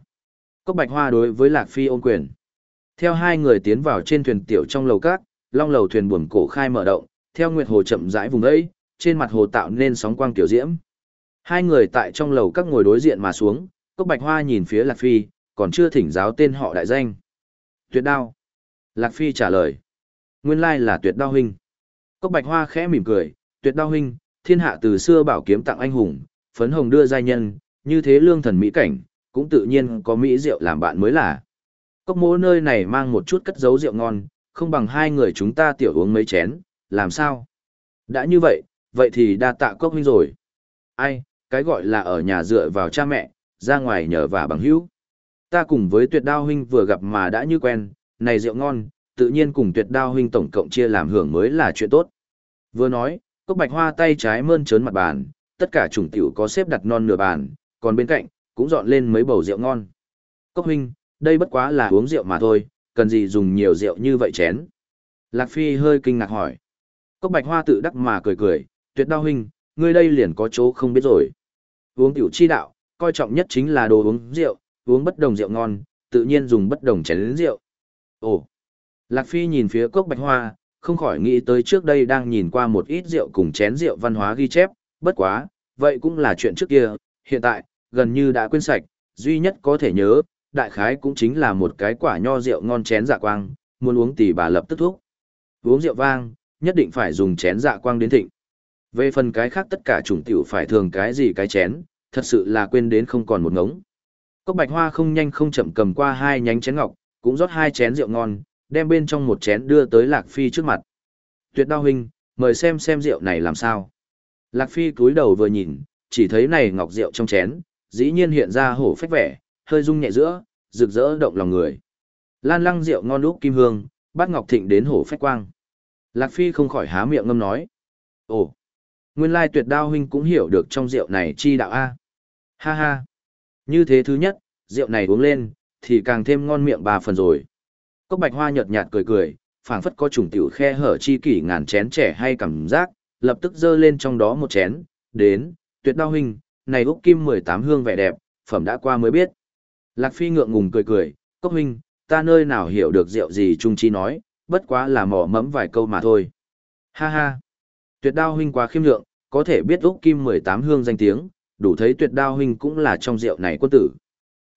A: Cốc Bạch Hoa đối với Lạc Phi ôn quyền. Theo hai người tiến vào trên thuyền tiểu trong lầu cát, long lầu thuyền buồm cổ khai mở động, theo nguyệt hồ chậm rãi vùng ấy, trên mặt hồ tạo nên sóng quang tiểu diễm. Hai người tại trong lầu các ngồi đối diện mà xuống, Cốc Bạch Hoa nhìn phía Lạc Phi, còn chưa thỉnh giáo tên họ đại danh. Tuyệt đao. Lạc Phi trả lời. Nguyên lai là tuyệt đao huynh. Cốc Bạch Hoa khẽ mỉm cười, tuyệt đao huynh, thiên hạ từ xưa bảo kiếm tặng anh hùng, phấn hồng đưa giai nhân, như thế lương thần mỹ cảnh, cũng tự nhiên có mỹ rượu làm bạn mới là. Cốc mỗ nơi này mang một chút cất giấu rượu ngon, không bằng hai người chúng ta tiểu uống mấy chén, làm sao? Đã như vậy, vậy thì đa tạ cốc huynh rồi. Ai, cái gọi là ở nhà dựa vào cha mẹ, ra ngoài nhờ và bằng hữu. Ta cùng với tuyệt đao huynh vừa gặp mà đã như quen, này rượu ngon, tự nhiên cùng tuyệt đao huynh tổng cộng chia làm hưởng mới là chuyện tốt. Vừa nói, cốc bạch hoa tay trái mơn trớn mặt bàn, tất cả chủng tiểu có xếp đặt non nửa bàn, còn bên cạnh, cũng dọn lên mấy bầu rượu ngon. Cốc huynh, đây bất quá là uống rượu mà thôi, cần gì dùng nhiều rượu như vậy chén. Lạc Phi hơi kinh ngạc hỏi. Cốc bạch hoa tự đắc mà cười cười, tuyệt đao huynh, ngươi đây liền có chỗ không biết rồi. Uống tiểu chi đạo, coi trọng nhất chính là đồ uống rượu, uống bất đồng rượu ngon, tự nhiên dùng bất đồng chén lớn rượu. Ồ! Lạc Phi nhìn phía cốc bạch hoa, không khỏi nghĩ tới trước đây đang nhìn qua một ít rượu cùng chén rượu văn hóa ghi chép, bất quá, vậy cũng là chuyện trước kia, hiện tại, gần như đã quên sạch, duy nhất có thể nhớ, đại khái cũng chính là một cái quả nho rượu ngon chén dạ quang, muốn uống tỷ bà lập tức thuốc. Uống rượu vang, nhất định phải dùng chén dạ quang đến thịnh. Về phần cái khác tất cả chủng tiểu phải thường cái gì cái chén, thật sự là quên đến không còn một ngống. Cốc bạch hoa không nhanh không chậm cầm qua hai nhánh chén ngọc, cũng rót hai chén rượu ngon, đem bên trong một chén đưa tới Lạc Phi trước mặt. Tuyệt đao huynh, mời xem xem rượu này làm sao. Lạc Phi cúi đầu vừa nhìn, chỉ thấy này ngọc rượu trong chén, dĩ nhiên hiện ra hổ phách vẻ, hơi rung nhẹ giữa, rực rỡ động lòng người. Lan lăng rượu ngon úp kim hương, bắt ngọc thịnh đến hổ phách quang. Lạc Phi không khỏi há miệng ngâm nói. Ồ, nguyên lai tuyệt đao huynh cũng hiểu được trong rượu này chi đạo A. Ha ha. Như thế thứ nhất, rượu này uống lên, thì càng thêm ngon miệng bà phần rồi. Cốc bạch hoa nhợt nhạt cười cười, phảng phất có trùng tiểu khe hở chi kỷ ngàn chén trẻ hay cảm giác, lập tức dơ lên trong đó một chén, đến, tuyệt đao huynh, này Úc Kim 18 hương vẻ đẹp, phẩm đã qua mới biết. Lạc Phi ngượng ngùng cười cười, Cốc huynh, ta nơi nào hiểu được rượu gì Trung Chi nói, bất quá là mỏ mẫm vài câu mà thôi. Ha ha, tuyệt đao huynh quá khiêm lượng, có thể biết Úc Kim 18 hương danh tiếng, đủ thấy tuyệt đao huynh cũng là trong rượu này quân tử.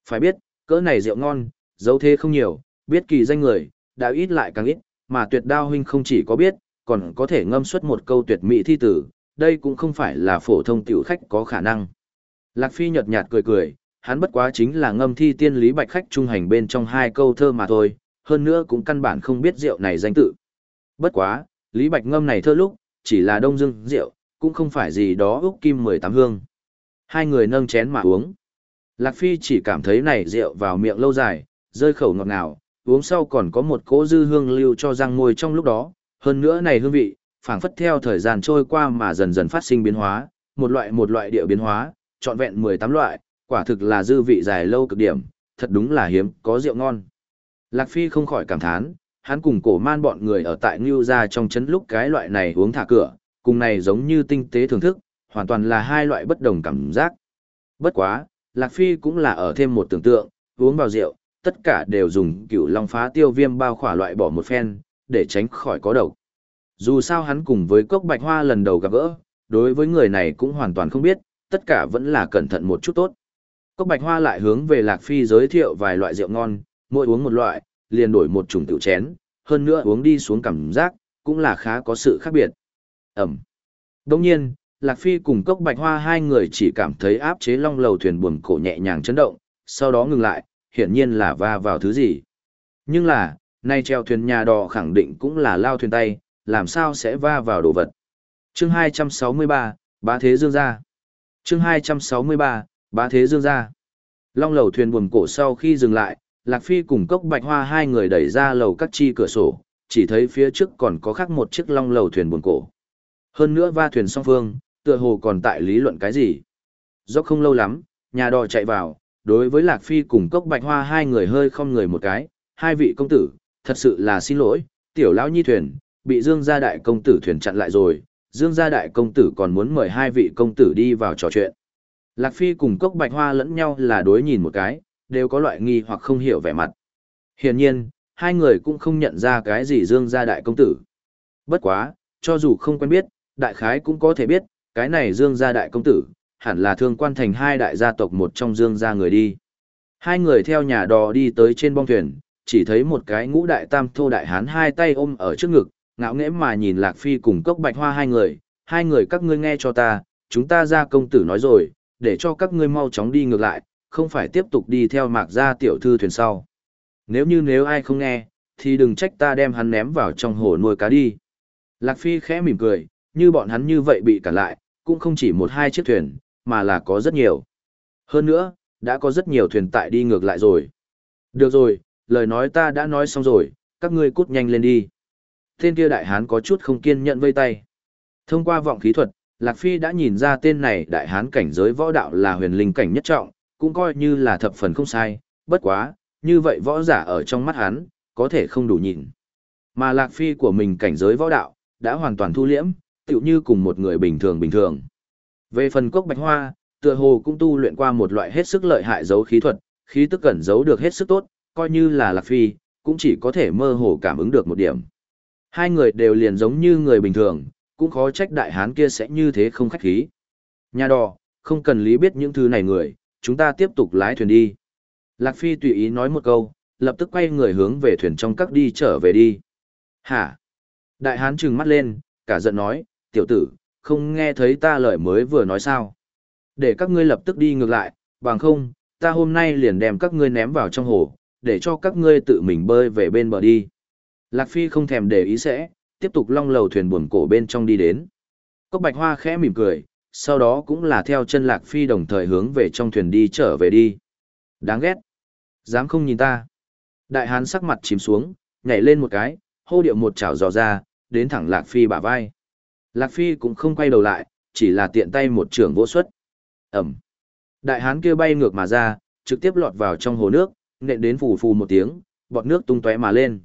A: Phải biết, cỡ này rượu ngon, dấu thế không nhiều, biết kỳ danh người, đã ít lại càng ít, mà tuyệt đao huynh không chỉ có biết, còn có thể ngâm xuất một câu tuyệt mỹ thi tử, đây cũng không phải là phổ thông tiểu khách có khả năng. Lạc Phi nhợt nhạt cười cười, hắn bất quá chính là ngâm thi tiên lý bạch khách trung hành bên trong hai câu thơ mà thôi, hơn nữa cũng căn bản không biết rượu này danh tự. Bất quá, lý bạch ngâm này thơ lúc, chỉ là đông dương rượu, cũng không phải gì đó úc kim 18 hương. Hai người nâng chén mà uống. Lạc Phi chỉ cảm thấy này rượu vào miệng lâu dài, rơi khẩu ngọt ngào, uống sau còn có một cỗ dư hương lưu cho răng môi trong lúc đó, hơn nữa này hương vị, phảng phất theo thời gian trôi qua mà dần dần phát sinh biến hóa, một loại một loại địa biến hóa, trọn vẹn 18 loại, quả thực là dư vị dài lâu cực điểm, thật đúng là hiếm, có rượu ngon. Lạc Phi không khỏi cảm thán, hắn cùng cổ man bọn người ở tại Ngưu gia trong chấn lúc cái loại này uống thả cửa, cùng này giống như tinh tế thưởng thức, hoàn toàn là hai loại bất đồng cảm giác. Bất quá, Lạc Phi cũng là ở thêm một tưởng tượng, uống vào rượu, tất cả đều dùng cựu long phá tiêu viêm bao khỏa loại bỏ một phen, để tránh khỏi có độc. Dù sao hắn cùng với cốc bạch hoa lần đầu gặp gỡ, đối với người này cũng hoàn toàn không biết, tất cả vẫn là cẩn thận một chút tốt. Cốc bạch hoa lại hướng về Lạc Phi giới thiệu vài loại rượu ngon, mỗi uống một loại, liền đổi một chủng tiểu chén, hơn nữa uống đi xuống cảm giác, cũng là khá có sự khác biệt. Ẩm. Đông nhiên, Lạc Phi cùng cốc bạch hoa hai người chỉ cảm thấy áp chế long lầu thuyền buồm cổ nhẹ nhàng chấn động, sau đó ngừng lại, hiển nhiên là va vào thứ gì. Nhưng là, nay treo thuyền nhà đò khẳng định cũng là lao thuyền tay, làm sao sẽ va vào đồ vật. Chương 263, Bá Thế Dương Gia Chương 263, Bá Thế Dương Gia Long lầu thuyền buồm cổ sau khi dừng lại, Lạc Phi cùng cốc bạch hoa hai người đẩy ra lầu các chi cửa sổ, chỉ thấy phía trước còn có khác một chiếc long lầu thuyền buồm cổ. Hơn nữa va thuyền song phương, tựa hồ còn tại lý luận cái gì. Do không lâu lắm, nhà đò chạy vào, đối với Lạc Phi cùng cốc bạch hoa hai người hơi không người một cái, hai vị công tử, thật sự là xin lỗi, tiểu lão nhi thuyền, bị Dương gia đại công tử thuyền chặn lại rồi, Dương gia đại công tử còn muốn mời hai vị công tử đi vào trò chuyện. Lạc Phi cùng cốc bạch hoa lẫn nhau là đối nhìn một cái, đều có loại nghi hoặc không hiểu vẻ mặt. Hiển nhiên, hai người cũng không nhận ra cái gì Dương gia đại công tử. Bất quá, cho dù không quen biết, đại khái cũng có thể biết, cái này Dương gia đại công tử, hẳn là thương quan thành hai đại gia tộc một trong Dương gia người đi. Hai người theo nhà đò đi tới trên bong thuyền, chỉ thấy một cái ngũ đại tam thô đại hán hai tay ôm ở trước ngực, ngạo nghễ mà nhìn Lạc Phi cùng cốc bạch hoa hai người, hai người các ngươi nghe cho ta, chúng ta ra công tử nói rồi, để cho các ngươi mau chóng đi ngược lại, không phải tiếp tục đi theo mạc gia tiểu thư thuyền sau. Nếu như nếu ai không nghe, thì đừng trách ta đem hắn ném vào trong hồ nuôi cá đi. Lạc Phi khẽ mỉm cười, như bọn hắn như vậy bị cản lại, cũng không chỉ một hai chiếc thuyền, mà là có rất nhiều. Hơn nữa, đã có rất nhiều thuyền tại đi ngược lại rồi. Được rồi, lời nói ta đã nói xong rồi, các ngươi cút nhanh lên đi. Tên kia đại hán có chút không kiên nhẫn vây tay. Thông qua vọng khí thuật, Lạc Phi đã nhìn ra tên này đại hán cảnh giới võ đạo là huyền linh cảnh nhất trọng, cũng coi như là thập phần không sai, bất quá, như vậy võ giả ở trong mắt hắn, có thể không đủ nhìn. Mà Lạc Phi của mình cảnh giới võ đạo, đã hoàn toàn thu liễm, tựu như cùng một người bình thường bình thường. Về phần cốc bạch hoa, tựa hồ cũng tu luyện qua một loại hết sức lợi hại dấu khí thuật, khí tức cẩn giấu được hết sức tốt, coi như là Lạc Phi, cũng chỉ có thể mơ hồ cảm ứng được một điểm. Hai người đều liền giống như người bình thường, cũng khó trách đại hán kia sẽ như thế không khách khí. Nhà đò, không cần lý biết những thứ này người, chúng ta tiếp tục lái thuyền đi. Lạc Phi tùy ý nói một câu, lập tức quay người hướng về thuyền trong các đi trở về đi. Hả? Đại hán trừng mắt lên, cả giận nói, tiểu tử, không nghe thấy ta lời mới vừa nói sao. Để các ngươi lập tức đi ngược lại, bằng không, ta hôm nay liền đem các ngươi ném vào trong hồ, để cho các ngươi tự mình bơi về bên bờ đi. Lạc Phi không thèm để ý sẽ, tiếp tục long lầu thuyền buồn cổ bên trong đi đến. Cốc bạch hoa khẽ mỉm cười, sau đó cũng là theo chân Lạc Phi đồng thời hướng về trong thuyền đi trở về đi. Đáng ghét. Dám không nhìn ta. Đại hán sắc mặt chìm xuống, nhảy lên một cái, hô điệu một chảo dò ra, đến thẳng Lạc Phi bả vai. Lạc Phi cũng không quay đầu lại, chỉ là tiện tay một trường vỗ suất. Ẩm. Đại hán kia bay ngược mà ra, trực tiếp lọt vào trong hồ nước, nện đến phù phù một tiếng, bọt nước tung tóe mà lên.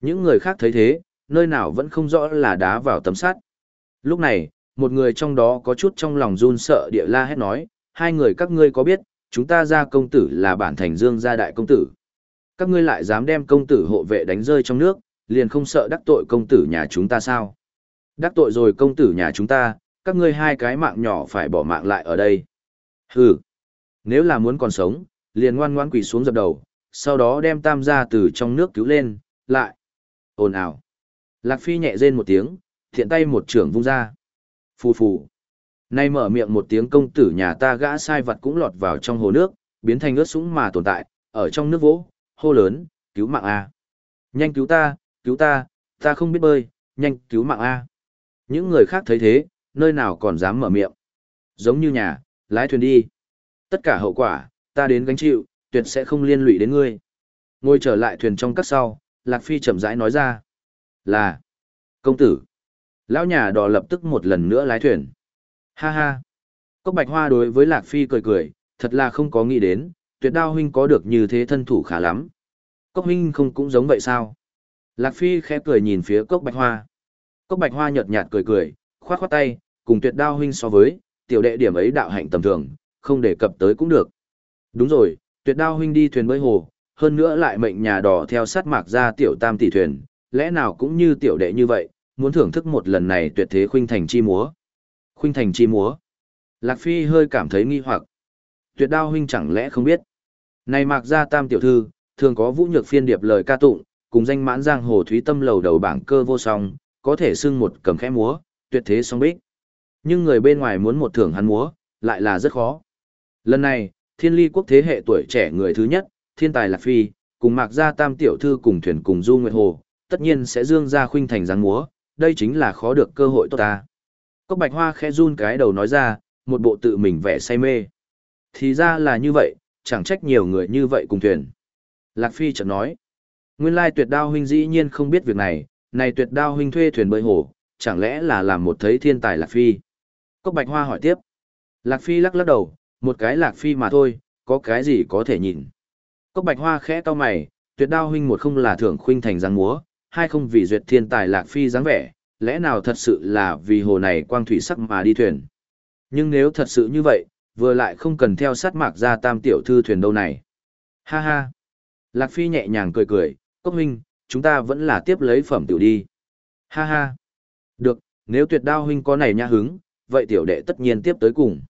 A: Những người khác thấy thế, nơi nào vẫn không rõ là đá vào tấm sắt. Lúc này, một người trong đó có chút trong lòng run sợ địa la hét nói, hai người các ngươi có biết, chúng ta ra công tử là bản thành dương gia đại công tử. Các ngươi lại dám đem công tử hộ vệ đánh rơi trong nước, liền không sợ đắc tội công tử nhà chúng ta sao? Đắc tội rồi công tử nhà chúng ta, các ngươi hai cái mạng nhỏ phải bỏ mạng lại ở đây. Hừ, nếu là muốn còn sống, liền ngoan ngoan quỳ xuống dập đầu, sau đó đem tam gia từ trong nước cứu lên, lại. Ồn ào. Lạc Phi nhẹ rên một tiếng, thiện tay một trưởng vung ra. Phù phù. Nay mở miệng một tiếng công tử nhà ta gã sai vật cũng lọt vào trong hồ nước, biến thành ướt sũng mà tồn tại, ở trong nước vỗ, hô lớn, cứu mạng A. Nhanh cứu ta, cứu ta, ta không biết bơi, nhanh cứu mạng A. Những người khác thấy thế, nơi nào còn dám mở miệng. Giống như nhà, lái thuyền đi. Tất cả hậu quả, ta đến gánh chịu, tuyệt sẽ không liên lụy đến ngươi. Ngồi trở lại thuyền trong các sau, Lạc Phi chậm rãi nói ra. Là, công tử. Lão nhà đò lập tức một lần nữa lái thuyền. Ha ha. Cốc bạch hoa đối với Lạc Phi cười cười, thật là không có nghĩ đến, tuyệt đao huynh có được như thế thân thủ khá lắm. Cốc huynh không cũng giống vậy sao? Lạc Phi khẽ cười nhìn phía cốc bạch hoa. Cốc bạch hoa nhợt nhạt cười cười, khoát khoát tay, cùng tuyệt đao huynh so với, tiểu đệ điểm ấy đạo hạnh tầm thường, không đề cập tới cũng được. Đúng rồi, tuyệt đao huynh đi thuyền bơi hồ, hơn nữa lại mệnh nhà đỏ theo sát mạc ra tiểu tam tỷ thuyền, lẽ nào cũng như tiểu đệ như vậy, muốn thưởng thức một lần này tuyệt thế khuynh thành chi múa. Khuynh thành chi múa. Lạc Phi hơi cảm thấy nghi hoặc. Tuyệt đao huynh chẳng lẽ không biết. Này mạc ra tam tiểu thư, thường có vũ nhược phiên điệp lời ca tụng, cùng danh mãn giang hồ thúy tâm lầu đầu bảng cơ vô song, có thể xưng một cầm khẽ múa, tuyệt thế song bích. Nhưng người bên ngoài muốn một thưởng hắn múa, lại là rất khó. Lần này, thiên ly quốc thế hệ tuổi trẻ người thứ nhất, thiên tài lạc phi, cùng mạc gia tam tiểu thư cùng thuyền cùng du nguyệt hồ, tất nhiên sẽ dương ra khuynh thành dáng múa, đây chính là khó được cơ hội tốt ta. Cốc bạch hoa khẽ run cái đầu nói ra, một bộ tự mình vẻ say mê. Thì ra là như vậy, chẳng trách nhiều người như vậy cùng thuyền. Lạc Phi chợt nói, nguyên lai tuyệt đao huynh dĩ nhiên không biết việc này, này tuyệt đao huynh thuê thuyền bơi hồ, chẳng lẽ là làm một thấy thiên tài Lạc Phi. Cốc bạch hoa hỏi tiếp. Lạc Phi lắc lắc đầu, một cái Lạc Phi mà thôi, có cái gì có thể nhìn. Cốc bạch hoa khẽ to mày, tuyệt đao huynh một không là thưởng khuynh thành giang múa, hai không vì duyệt thiên tài Lạc Phi dáng vẻ, lẽ nào thật sự là vì hồ này quang thủy sắc mà đi thuyền. Nhưng nếu thật sự như vậy, vừa lại không cần theo sát mạc ra tam tiểu thư thuyền đâu này. Ha ha. Lạc Phi nhẹ nhàng cười cười, Cốc huynh, chúng ta vẫn là tiếp lấy phẩm tiểu đi. Ha ha. Được, nếu tuyệt đao huynh có này nha hứng, vậy tiểu đệ tất nhiên tiếp tới cùng.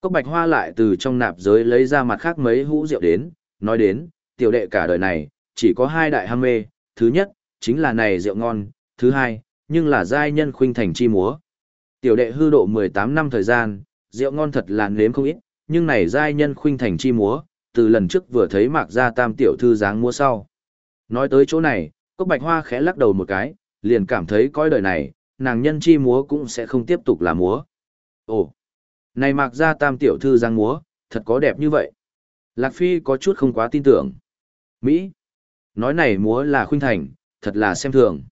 A: Cốc bạch hoa lại từ trong nạp giới lấy ra mặt khác mấy hũ rượu đến, nói đến, tiểu đệ cả đời này, chỉ có hai đại ham mê, thứ nhất, chính là này rượu ngon, thứ hai, nhưng là giai nhân khuynh thành chi múa. Tiểu đệ hư độ 18 năm thời gian, rượu ngon thật là nếm không ít, nhưng này giai nhân khuynh thành chi múa, từ lần trước vừa thấy mạc gia tam tiểu thư dáng múa sau. Nói tới chỗ này, cốc bạch hoa khẽ lắc đầu một cái, liền cảm thấy coi đời này, nàng nhân chi múa cũng sẽ không tiếp tục là múa. Ồ, này mặc ra tam tiểu thư giang múa, thật có đẹp như vậy. Lạc Phi có chút không quá tin tưởng. Mỹ, nói này múa là khuynh thành, thật là xem thường.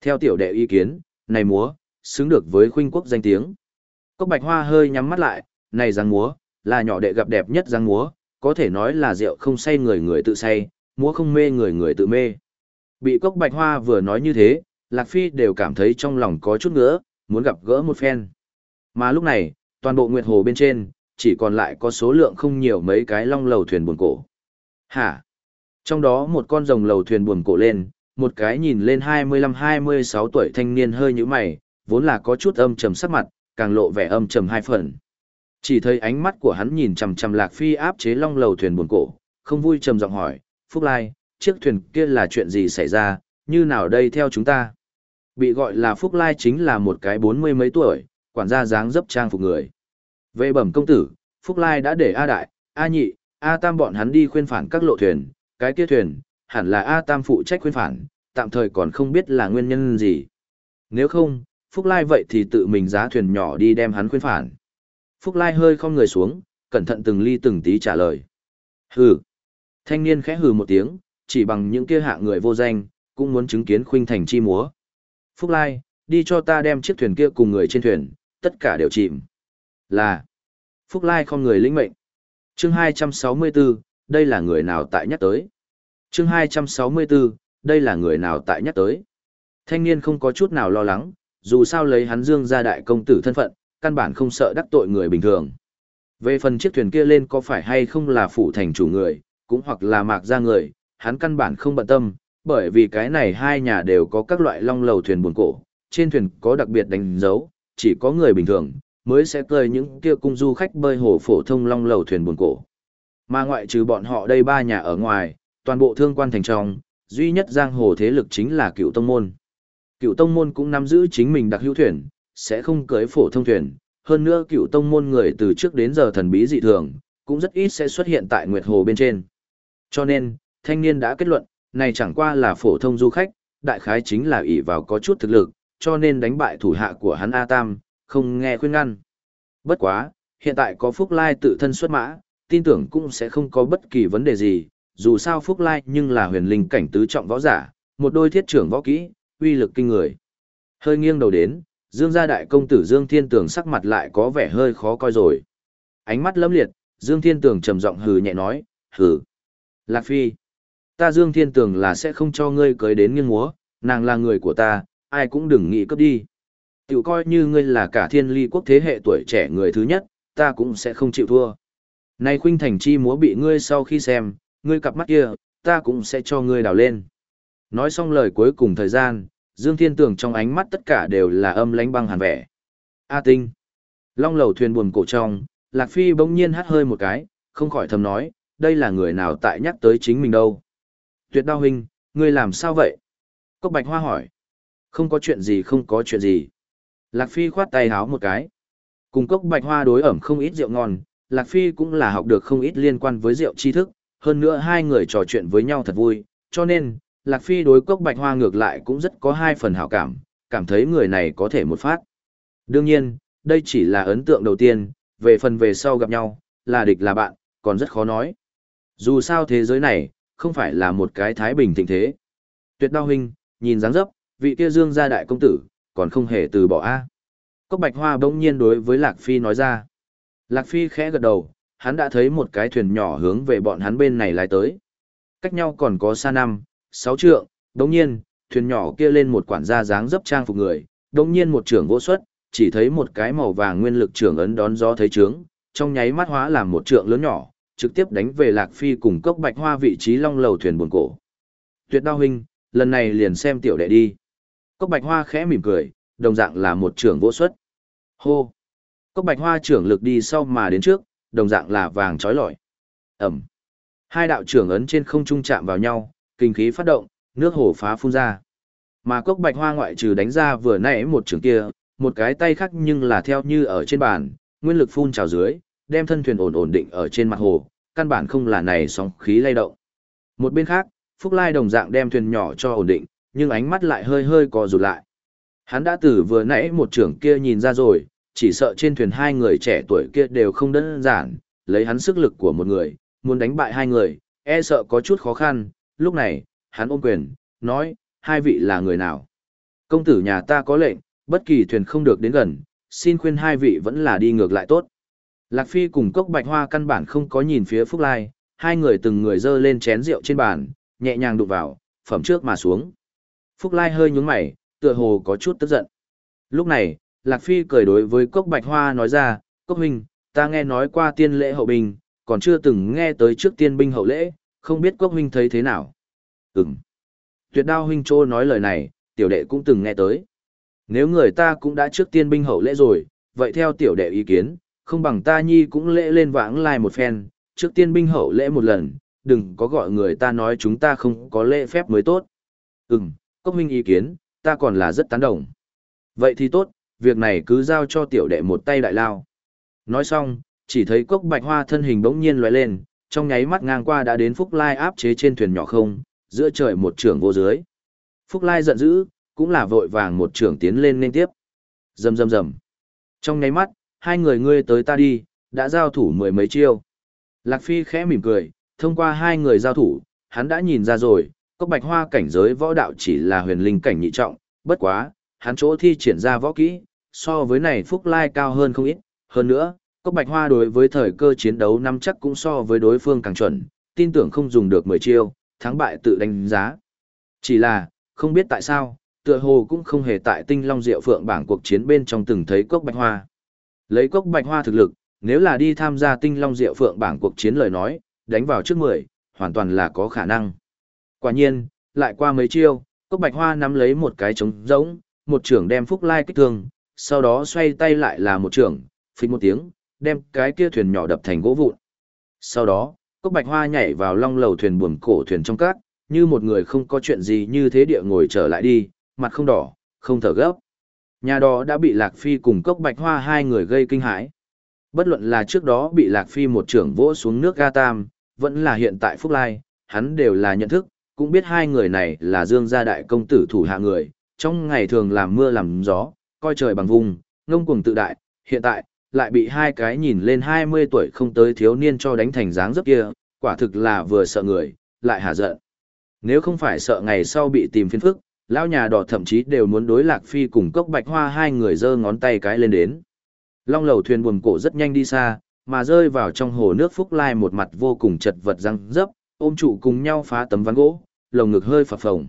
A: Theo tiểu đệ ý kiến, này múa, xứng được với khuynh quốc danh tiếng. Cốc bạch hoa hơi nhắm mắt lại, này giang múa, là nhỏ đệ gặp đẹp nhất giang múa, có thể nói là rượu không say người người tự say, múa không mê người người tự mê. Bị cốc bạch hoa vừa nói như thế, Lạc Phi đều cảm thấy trong lòng có chút ngỡ, muốn gặp gỡ một phen. Mà lúc này, toàn bộ Nguyệt Hồ bên trên, chỉ còn lại có số lượng không nhiều mấy cái long lầu thuyền buồn cổ. Hả? Trong đó một con rồng lầu thuyền buồn cổ lên, một cái nhìn lên 25-26 tuổi thanh niên hơi như mày, vốn là có chút âm trầm sắc mặt, càng lộ vẻ âm trầm hai phần. Chỉ thấy ánh mắt của hắn nhìn chằm chằm Lạc Phi áp chế long lầu thuyền buồn cổ, không vui trầm giọng hỏi, Phúc Lai, chiếc thuyền kia là chuyện gì xảy ra, như nào đây theo chúng ta? Bị gọi là Phúc Lai chính là một cái bốn mươi mấy tuổi, quản gia dáng dấp trang phục người. Về bẩm công tử, Phúc Lai đã để A Đại, A Nhị, A Tam bọn hắn đi khuyên phản các lộ thuyền, cái kia thuyền, hẳn là A Tam phụ trách khuyên phản, tạm thời còn không biết là nguyên nhân gì. Nếu không, Phúc Lai vậy thì tự mình giá thuyền nhỏ đi đem hắn khuyên phản. Phúc Lai hơi không người xuống, cẩn thận từng ly từng tí trả lời. Hừ. Thanh niên khẽ hừ một tiếng, chỉ bằng những kia hạ người vô danh, cũng muốn chứng kiến khuynh thành chi múa. Phúc Lai, đi cho ta đem chiếc thuyền kia cùng người trên thuyền, tất cả đều chìm. Là. Phúc Lai không người lĩnh mệnh. Chương 264, đây là người nào tại nhắc tới. Chương 264, đây là người nào tại nhắc tới. Thanh niên không có chút nào lo lắng, dù sao lấy hắn dương ra đại công tử thân phận, căn bản không sợ đắc tội người bình thường. Về phần chiếc thuyền kia lên có phải hay không là phủ thành chủ người, cũng hoặc là mạc ra người, hắn căn bản không bận tâm, bởi vì cái này hai nhà đều có các loại long lầu thuyền buồn cổ, trên thuyền có đặc biệt đánh dấu, chỉ có người bình thường mới sẽ cười những kia cung du khách bơi hồ phổ thông long lầu thuyền buồn cổ. Mà ngoại trừ bọn họ đây ba nhà ở ngoài, toàn bộ thương quan thành trong, duy nhất giang hồ thế lực chính là cựu tông môn. Cựu tông môn cũng nắm giữ chính mình đặc hữu thuyền, sẽ không cưới phổ thông thuyền. Hơn nữa cựu tông môn người từ trước đến giờ thần bí dị thường, cũng rất ít sẽ xuất hiện tại Nguyệt Hồ bên trên. Cho nên, thanh niên đã kết luận, này chẳng qua là phổ thông du khách, đại khái chính là ỷ vào có chút thực lực, cho nên đánh bại thủ hạ của hắn A Tam, không nghe khuyên ngăn. Bất quá, hiện tại có Phúc Lai tự thân xuất mã, tin tưởng cũng sẽ không có bất kỳ vấn đề gì, dù sao Phúc Lai nhưng là huyền linh cảnh tứ trọng võ giả, một đôi thiết trưởng võ kỹ, uy lực kinh người. Hơi nghiêng đầu đến, Dương gia đại công tử Dương Thiên Tường sắc mặt lại có vẻ hơi khó coi rồi. Ánh mắt lấm liệt, Dương Thiên Tường trầm giọng hừ nhẹ nói, hừ. Lạc Phi, ta Dương Thiên Tường là sẽ không cho ngươi cưới đến nghiêng múa, nàng là người của ta, ai cũng đừng nghĩ cướp đi. Tiểu coi như ngươi là cả thiên ly quốc thế hệ tuổi trẻ người thứ nhất, ta cũng sẽ không chịu thua. Nay khuynh thành chi múa bị ngươi sau khi xem, ngươi cặp mắt kia, ta cũng sẽ cho ngươi đào lên. Nói xong lời cuối cùng thời gian, Dương Thiên Tường trong ánh mắt tất cả đều là âm lánh băng hàn vẻ. A Tinh. Long lầu thuyền buồn cổ trong, Lạc Phi bỗng nhiên hắt hơi một cái, không khỏi thầm nói, đây là người nào tại nhắc tới chính mình đâu. Tuyệt đao huynh, ngươi làm sao vậy? Cốc Bạch Hoa hỏi. Không có chuyện gì không có chuyện gì. Lạc Phi khoát tay háo một cái. Cùng Cốc Bạch Hoa đối ẩm không ít rượu ngon, Lạc Phi cũng là học được không ít liên quan với rượu tri thức, hơn nữa hai người trò chuyện với nhau thật vui, cho nên, Lạc Phi đối Cốc Bạch Hoa ngược lại cũng rất có hai phần hảo cảm, cảm thấy người này có thể một phát. Đương nhiên, đây chỉ là ấn tượng đầu tiên, về phần về sau gặp nhau, là địch là bạn, còn rất khó nói. Dù sao thế giới này, không phải là một cái thái bình thịnh thế. Tuyệt đao huynh, nhìn dáng dấp, vị kia dương gia đại công tử, còn không hề từ bỏ a. Cốc Bạch Hoa bỗng nhiên đối với Lạc Phi nói ra. Lạc Phi khẽ gật đầu, hắn đã thấy một cái thuyền nhỏ hướng về bọn hắn bên này lái tới. Cách nhau còn có xa năm, sáu trượng, đồng nhiên, thuyền nhỏ kia lên một quản gia dáng dấp trang phục người, đồng nhiên một trưởng vô xuất, chỉ thấy một cái màu vàng nguyên lực trưởng ấn đón gió thấy trướng, trong nháy mắt hóa làm một trượng lớn nhỏ, trực tiếp đánh về Lạc Phi cùng cốc bạch hoa vị trí long lầu thuyền buồn cổ. Tuyệt đao huynh, lần này liền xem tiểu đệ đi. Cốc bạch hoa khẽ mỉm cười, đồng dạng là một trưởng vỗ xuất. Hô! Cốc bạch hoa trưởng lực đi sau mà đến trước, đồng dạng là vàng trói lọi. Ẩm! Hai đạo trưởng ấn trên không trung chạm vào nhau, kinh khí phát động, nước hồ phá phun ra. Mà cốc bạch hoa ngoại trừ đánh ra vừa nãy một trường kia, một cái tay khác nhưng là theo như ở trên bàn, nguyên lực phun trào dưới, đem thân thuyền ổn ổn định ở trên mặt hồ, căn bản không là này sóng khí lay động. Một bên khác, Phúc Lai đồng dạng đem thuyền nhỏ cho ổn định, nhưng ánh mắt lại hơi hơi co rụt lại. Hắn đã từ vừa nãy một trưởng kia nhìn ra rồi, chỉ sợ trên thuyền hai người trẻ tuổi kia đều không đơn giản, lấy hắn sức lực của một người, muốn đánh bại hai người, e sợ có chút khó khăn, lúc này, hắn ôm quyền, nói, hai vị là người nào? Công tử nhà ta có lệnh, bất kỳ thuyền không được đến gần, xin khuyên hai vị vẫn là đi ngược lại tốt. Lạc Phi cùng cốc bạch hoa căn bản không có nhìn phía Phúc Lai, hai người từng người dơ lên chén rượu trên bàn, nhẹ nhàng đụng vào, phẩm trước mà xuống. Phúc Lai hơi nhúng mày, tựa hồ có chút tức giận. Lúc này, Lạc Phi cười đối với cốc bạch hoa nói ra, cốc huynh, ta nghe nói qua tiên lễ hậu binh, còn chưa từng nghe tới trước tiên binh hậu lễ, không biết cốc huynh thấy thế nào. Ừm. Tuyệt đao huynh trô nói lời này, tiểu đệ cũng từng nghe tới. Nếu người ta cũng đã trước tiên binh hậu lễ rồi, vậy theo tiểu đệ ý kiến, không bằng ta nhi cũng lễ lên vãng lai một phen, trước tiên binh hậu lễ một lần, đừng có gọi người ta nói chúng ta không có lễ phép mới tốt. Ừm, cốc huynh ý kiến, ta còn là rất tán đồng. Vậy thì tốt, việc này cứ giao cho tiểu đệ một tay đại lao. Nói xong, chỉ thấy cốc bạch hoa thân hình bỗng nhiên lóe lên, trong nháy mắt ngang qua đã đến Phúc Lai áp chế trên thuyền nhỏ không, giữa trời một trưởng vô dưới. Phúc Lai giận dữ, cũng là vội vàng một trưởng tiến lên nên tiếp. Rầm rầm rầm. Trong nháy mắt, hai người ngươi tới ta đi, đã giao thủ mười mấy chiêu. Lạc Phi khẽ mỉm cười, thông qua hai người giao thủ, hắn đã nhìn ra rồi, cốc bạch hoa cảnh giới võ đạo chỉ là huyền linh cảnh nhị trọng, bất quá, hắn chỗ thi triển ra võ kỹ, so với này Phúc Lai cao hơn không ít, hơn nữa, cốc bạch hoa đối với thời cơ chiến đấu năm chắc cũng so với đối phương càng chuẩn, tin tưởng không dùng được 10 chiêu, thắng bại tự đánh giá. Chỉ là, không biết tại sao, tựa hồ cũng không hề tại tinh long diệu phượng bảng cuộc chiến bên trong từng thấy cốc bạch hoa. Lấy cốc bạch hoa thực lực, nếu là đi tham gia tinh long diệu phượng bảng cuộc chiến lời nói, đánh vào trước 10, hoàn toàn là có khả năng. Quả nhiên, lại qua mấy chiêu, cốc bạch hoa nắm lấy một cái trống rỗng, một trưởng đem phúc lai kích thương, sau đó xoay tay lại là một trưởng, phích một tiếng, đem cái kia thuyền nhỏ đập thành gỗ vụn. Sau đó, cốc bạch hoa nhảy vào long lầu thuyền buồm cổ thuyền trong cát, như một người không có chuyện gì như thế địa ngồi trở lại đi, mặt không đỏ, không thở gấp. Nhà đó đã bị Lạc Phi cùng cốc bạch hoa hai người gây kinh hãi. Bất luận là trước đó bị Lạc Phi một trưởng vỗ xuống nước ga tam, vẫn là hiện tại Phúc Lai, hắn đều là nhận thức, cũng biết hai người này là dương gia đại công tử thủ hạ người, trong ngày thường làm mưa làm gió, coi trời bằng vùng, ngông cuồng tự đại, hiện tại, lại bị hai cái nhìn lên 20 tuổi không tới thiếu niên cho đánh thành dáng dấp kia, quả thực là vừa sợ người, lại hả giận. Nếu không phải sợ ngày sau bị tìm phiền phức, lão nhà đỏ thậm chí đều muốn đối lạc phi cùng cốc bạch hoa hai người giơ ngón tay cái lên đến. Long lầu thuyền buồm cổ rất nhanh đi xa, mà rơi vào trong hồ nước phúc lai một mặt vô cùng chật vật răng dấp, ôm trụ cùng nhau phá tấm ván gỗ, lồng ngực hơi phập phồng.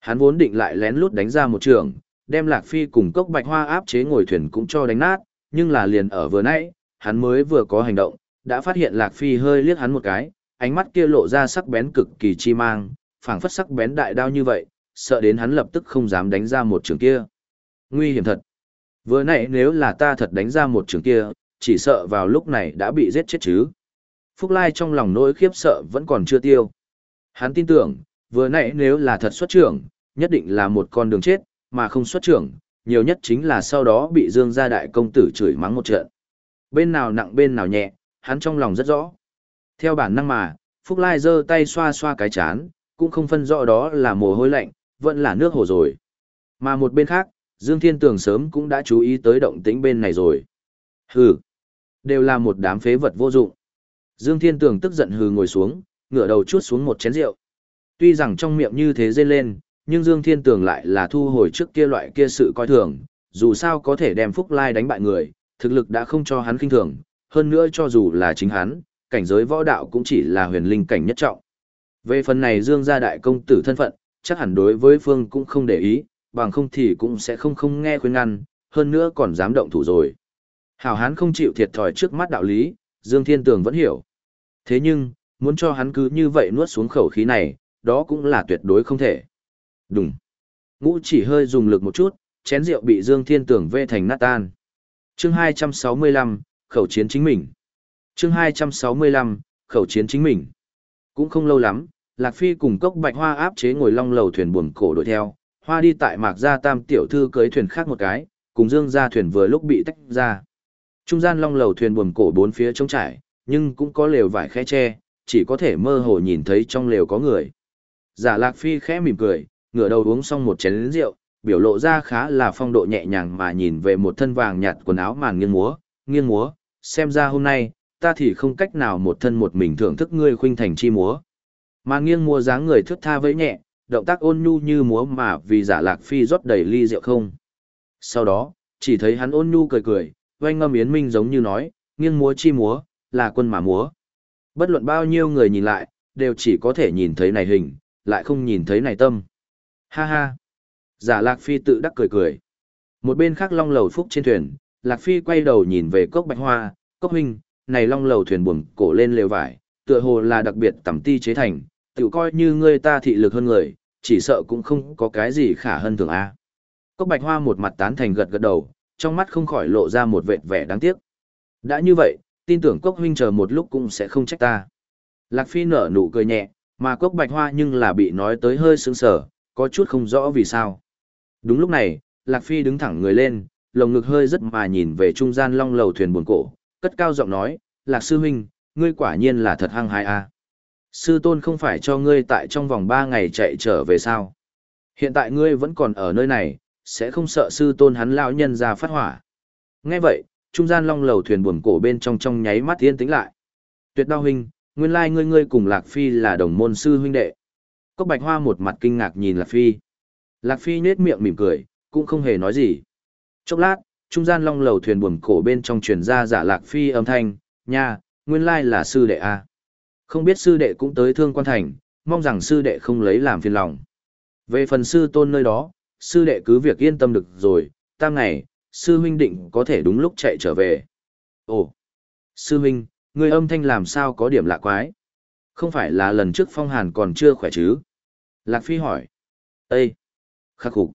A: Hắn vốn định lại lén lút đánh ra một trường, đem lạc phi cùng cốc bạch hoa áp chế ngồi thuyền cũng cho đánh nát, nhưng là liền ở vừa nãy, hắn mới vừa có hành động, đã phát hiện Lạc Phi hơi liếc hắn một cái, ánh mắt kia lộ ra sắc bén cực kỳ chi mang, phảng phất sắc bén đại đao như vậy, sợ đến hắn lập tức không dám đánh ra một trường kia. Nguy hiểm thật. Vừa nãy nếu là ta thật đánh ra một trường kia, chỉ sợ vào lúc này đã bị giết chết chứ. Phúc Lai trong lòng nỗi khiếp sợ vẫn còn chưa tiêu. Hắn tin tưởng, vừa nãy nếu là thật xuất trưởng, nhất định là một con đường chết, mà không xuất trưởng, nhiều nhất chính là sau đó bị Dương gia đại công tử chửi mắng một trận. Bên nào nặng bên nào nhẹ, hắn trong lòng rất rõ. Theo bản năng mà, Phúc Lai giơ tay xoa xoa cái chán, cũng không phân rõ đó là mồ hôi lạnh, vẫn là nước hồ rồi. Mà một bên khác, Dương Thiên Tường sớm cũng đã chú ý tới động tĩnh bên này rồi. Hừ, đều là một đám phế vật vô dụng. Dương Thiên Tường tức giận hừ ngồi xuống, ngửa đầu chuốt xuống một chén rượu. Tuy rằng trong miệng như thế rên lên, nhưng Dương Thiên Tường lại là thu hồi trước kia loại kia sự coi thường, dù sao có thể đem Phúc Lai đánh bại người, thực lực đã không cho hắn kinh thường, hơn nữa cho dù là chính hắn, cảnh giới võ đạo cũng chỉ là huyền linh cảnh nhất trọng. Về phần này Dương gia đại công tử thân phận, chắc hẳn đối với Phương cũng không để ý, bằng không thì cũng sẽ không không nghe khuyên ngăn, hơn nữa còn dám động thủ rồi. Hảo hán không chịu thiệt thòi trước mắt đạo lý, Dương Thiên Tường vẫn hiểu. Thế nhưng, muốn cho hắn cứ như vậy nuốt xuống khẩu khí này, đó cũng là tuyệt đối không thể. Đúng. Ngũ chỉ hơi dùng lực một chút, chén rượu bị Dương Thiên Tường vê thành nát tan. Chương 265, khẩu chiến chính mình. Chương 265, khẩu chiến chính mình. Cũng không lâu lắm, Lạc Phi cùng cốc bạch hoa áp chế ngồi long lầu thuyền buồm cổ đuổi theo, hoa đi tại mạc gia tam tiểu thư cưới thuyền khác một cái, cùng dương gia thuyền vừa lúc bị tách ra. Trung gian long lầu thuyền buồm cổ bốn phía trống trải, nhưng cũng có lều vải khe tre, chỉ có thể mơ hồ nhìn thấy trong lều có người. Giả Lạc Phi khẽ mỉm cười, ngửa đầu uống xong một chén rượu, biểu lộ ra khá là phong độ nhẹ nhàng mà nhìn về một thân vàng nhạt quần áo màn nghiêng múa, nghiêng múa, xem ra hôm nay, ta thì không cách nào một thân một mình thưởng thức ngươi khuynh thành chi múa mà nghiêng múa dáng người thước tha với nhẹ, động tác ôn nhu như múa mà vì giả lạc phi rót đầy ly rượu không. Sau đó, chỉ thấy hắn ôn nhu cười cười, oanh ngâm yến minh giống như nói, nghiêng múa chi múa, là quân mà múa. Bất luận bao nhiêu người nhìn lại, đều chỉ có thể nhìn thấy này hình, lại không nhìn thấy này tâm. Ha ha. Giả Lạc Phi tự đắc cười cười. Một bên khác long lầu phúc trên thuyền, Lạc Phi quay đầu nhìn về cốc bạch hoa, cốc huynh, này long lầu thuyền buồm cổ lên lều vải, tựa hồ là đặc biệt tẩm ti chế thành, tự coi như ngươi ta thị lực hơn người, chỉ sợ cũng không có cái gì khả hơn thường a. Cốc bạch hoa một mặt tán thành gật gật đầu, trong mắt không khỏi lộ ra một vệt vẻ đáng tiếc. Đã như vậy, tin tưởng cốc huynh chờ một lúc cũng sẽ không trách ta. Lạc Phi nở nụ cười nhẹ, mà cốc bạch hoa nhưng là bị nói tới hơi sững sờ, có chút không rõ vì sao. Đúng lúc này, Lạc Phi đứng thẳng người lên, lồng ngực hơi rất mà nhìn về trung gian long lầu thuyền buồn cổ, cất cao giọng nói, Lạc Sư Huynh, ngươi quả nhiên là thật hăng hái a. Sư tôn không phải cho ngươi tại trong vòng ba ngày chạy trở về sao. Hiện tại ngươi vẫn còn ở nơi này, sẽ không sợ sư tôn hắn lão nhân ra phát hỏa. Nghe vậy, trung gian long lầu thuyền buồn cổ bên trong trong nháy mắt yên tĩnh lại. Tuyệt đao huynh, nguyên lai ngươi ngươi cùng Lạc Phi là đồng môn sư huynh đệ. Cốc Bạch Hoa một mặt kinh ngạc nhìn Lạc Phi. Lạc Phi nhếch miệng mỉm cười, cũng không hề nói gì. Chốc lát, trung gian long lầu thuyền buồm cổ bên trong truyền ra giả Lạc Phi âm thanh, nha, nguyên lai là sư đệ A. Không biết sư đệ cũng tới thương quan thành, mong rằng sư đệ không lấy làm phiền lòng. Về phần sư tôn nơi đó, sư đệ cứ việc yên tâm được rồi, tam ngày, sư huynh định có thể đúng lúc chạy trở về. Ồ, sư huynh, người âm thanh làm sao có điểm lạ quái? Không phải là lần trước phong hàn còn chưa khỏe chứ? Lạc Phi hỏi. Ê! Khắc phục.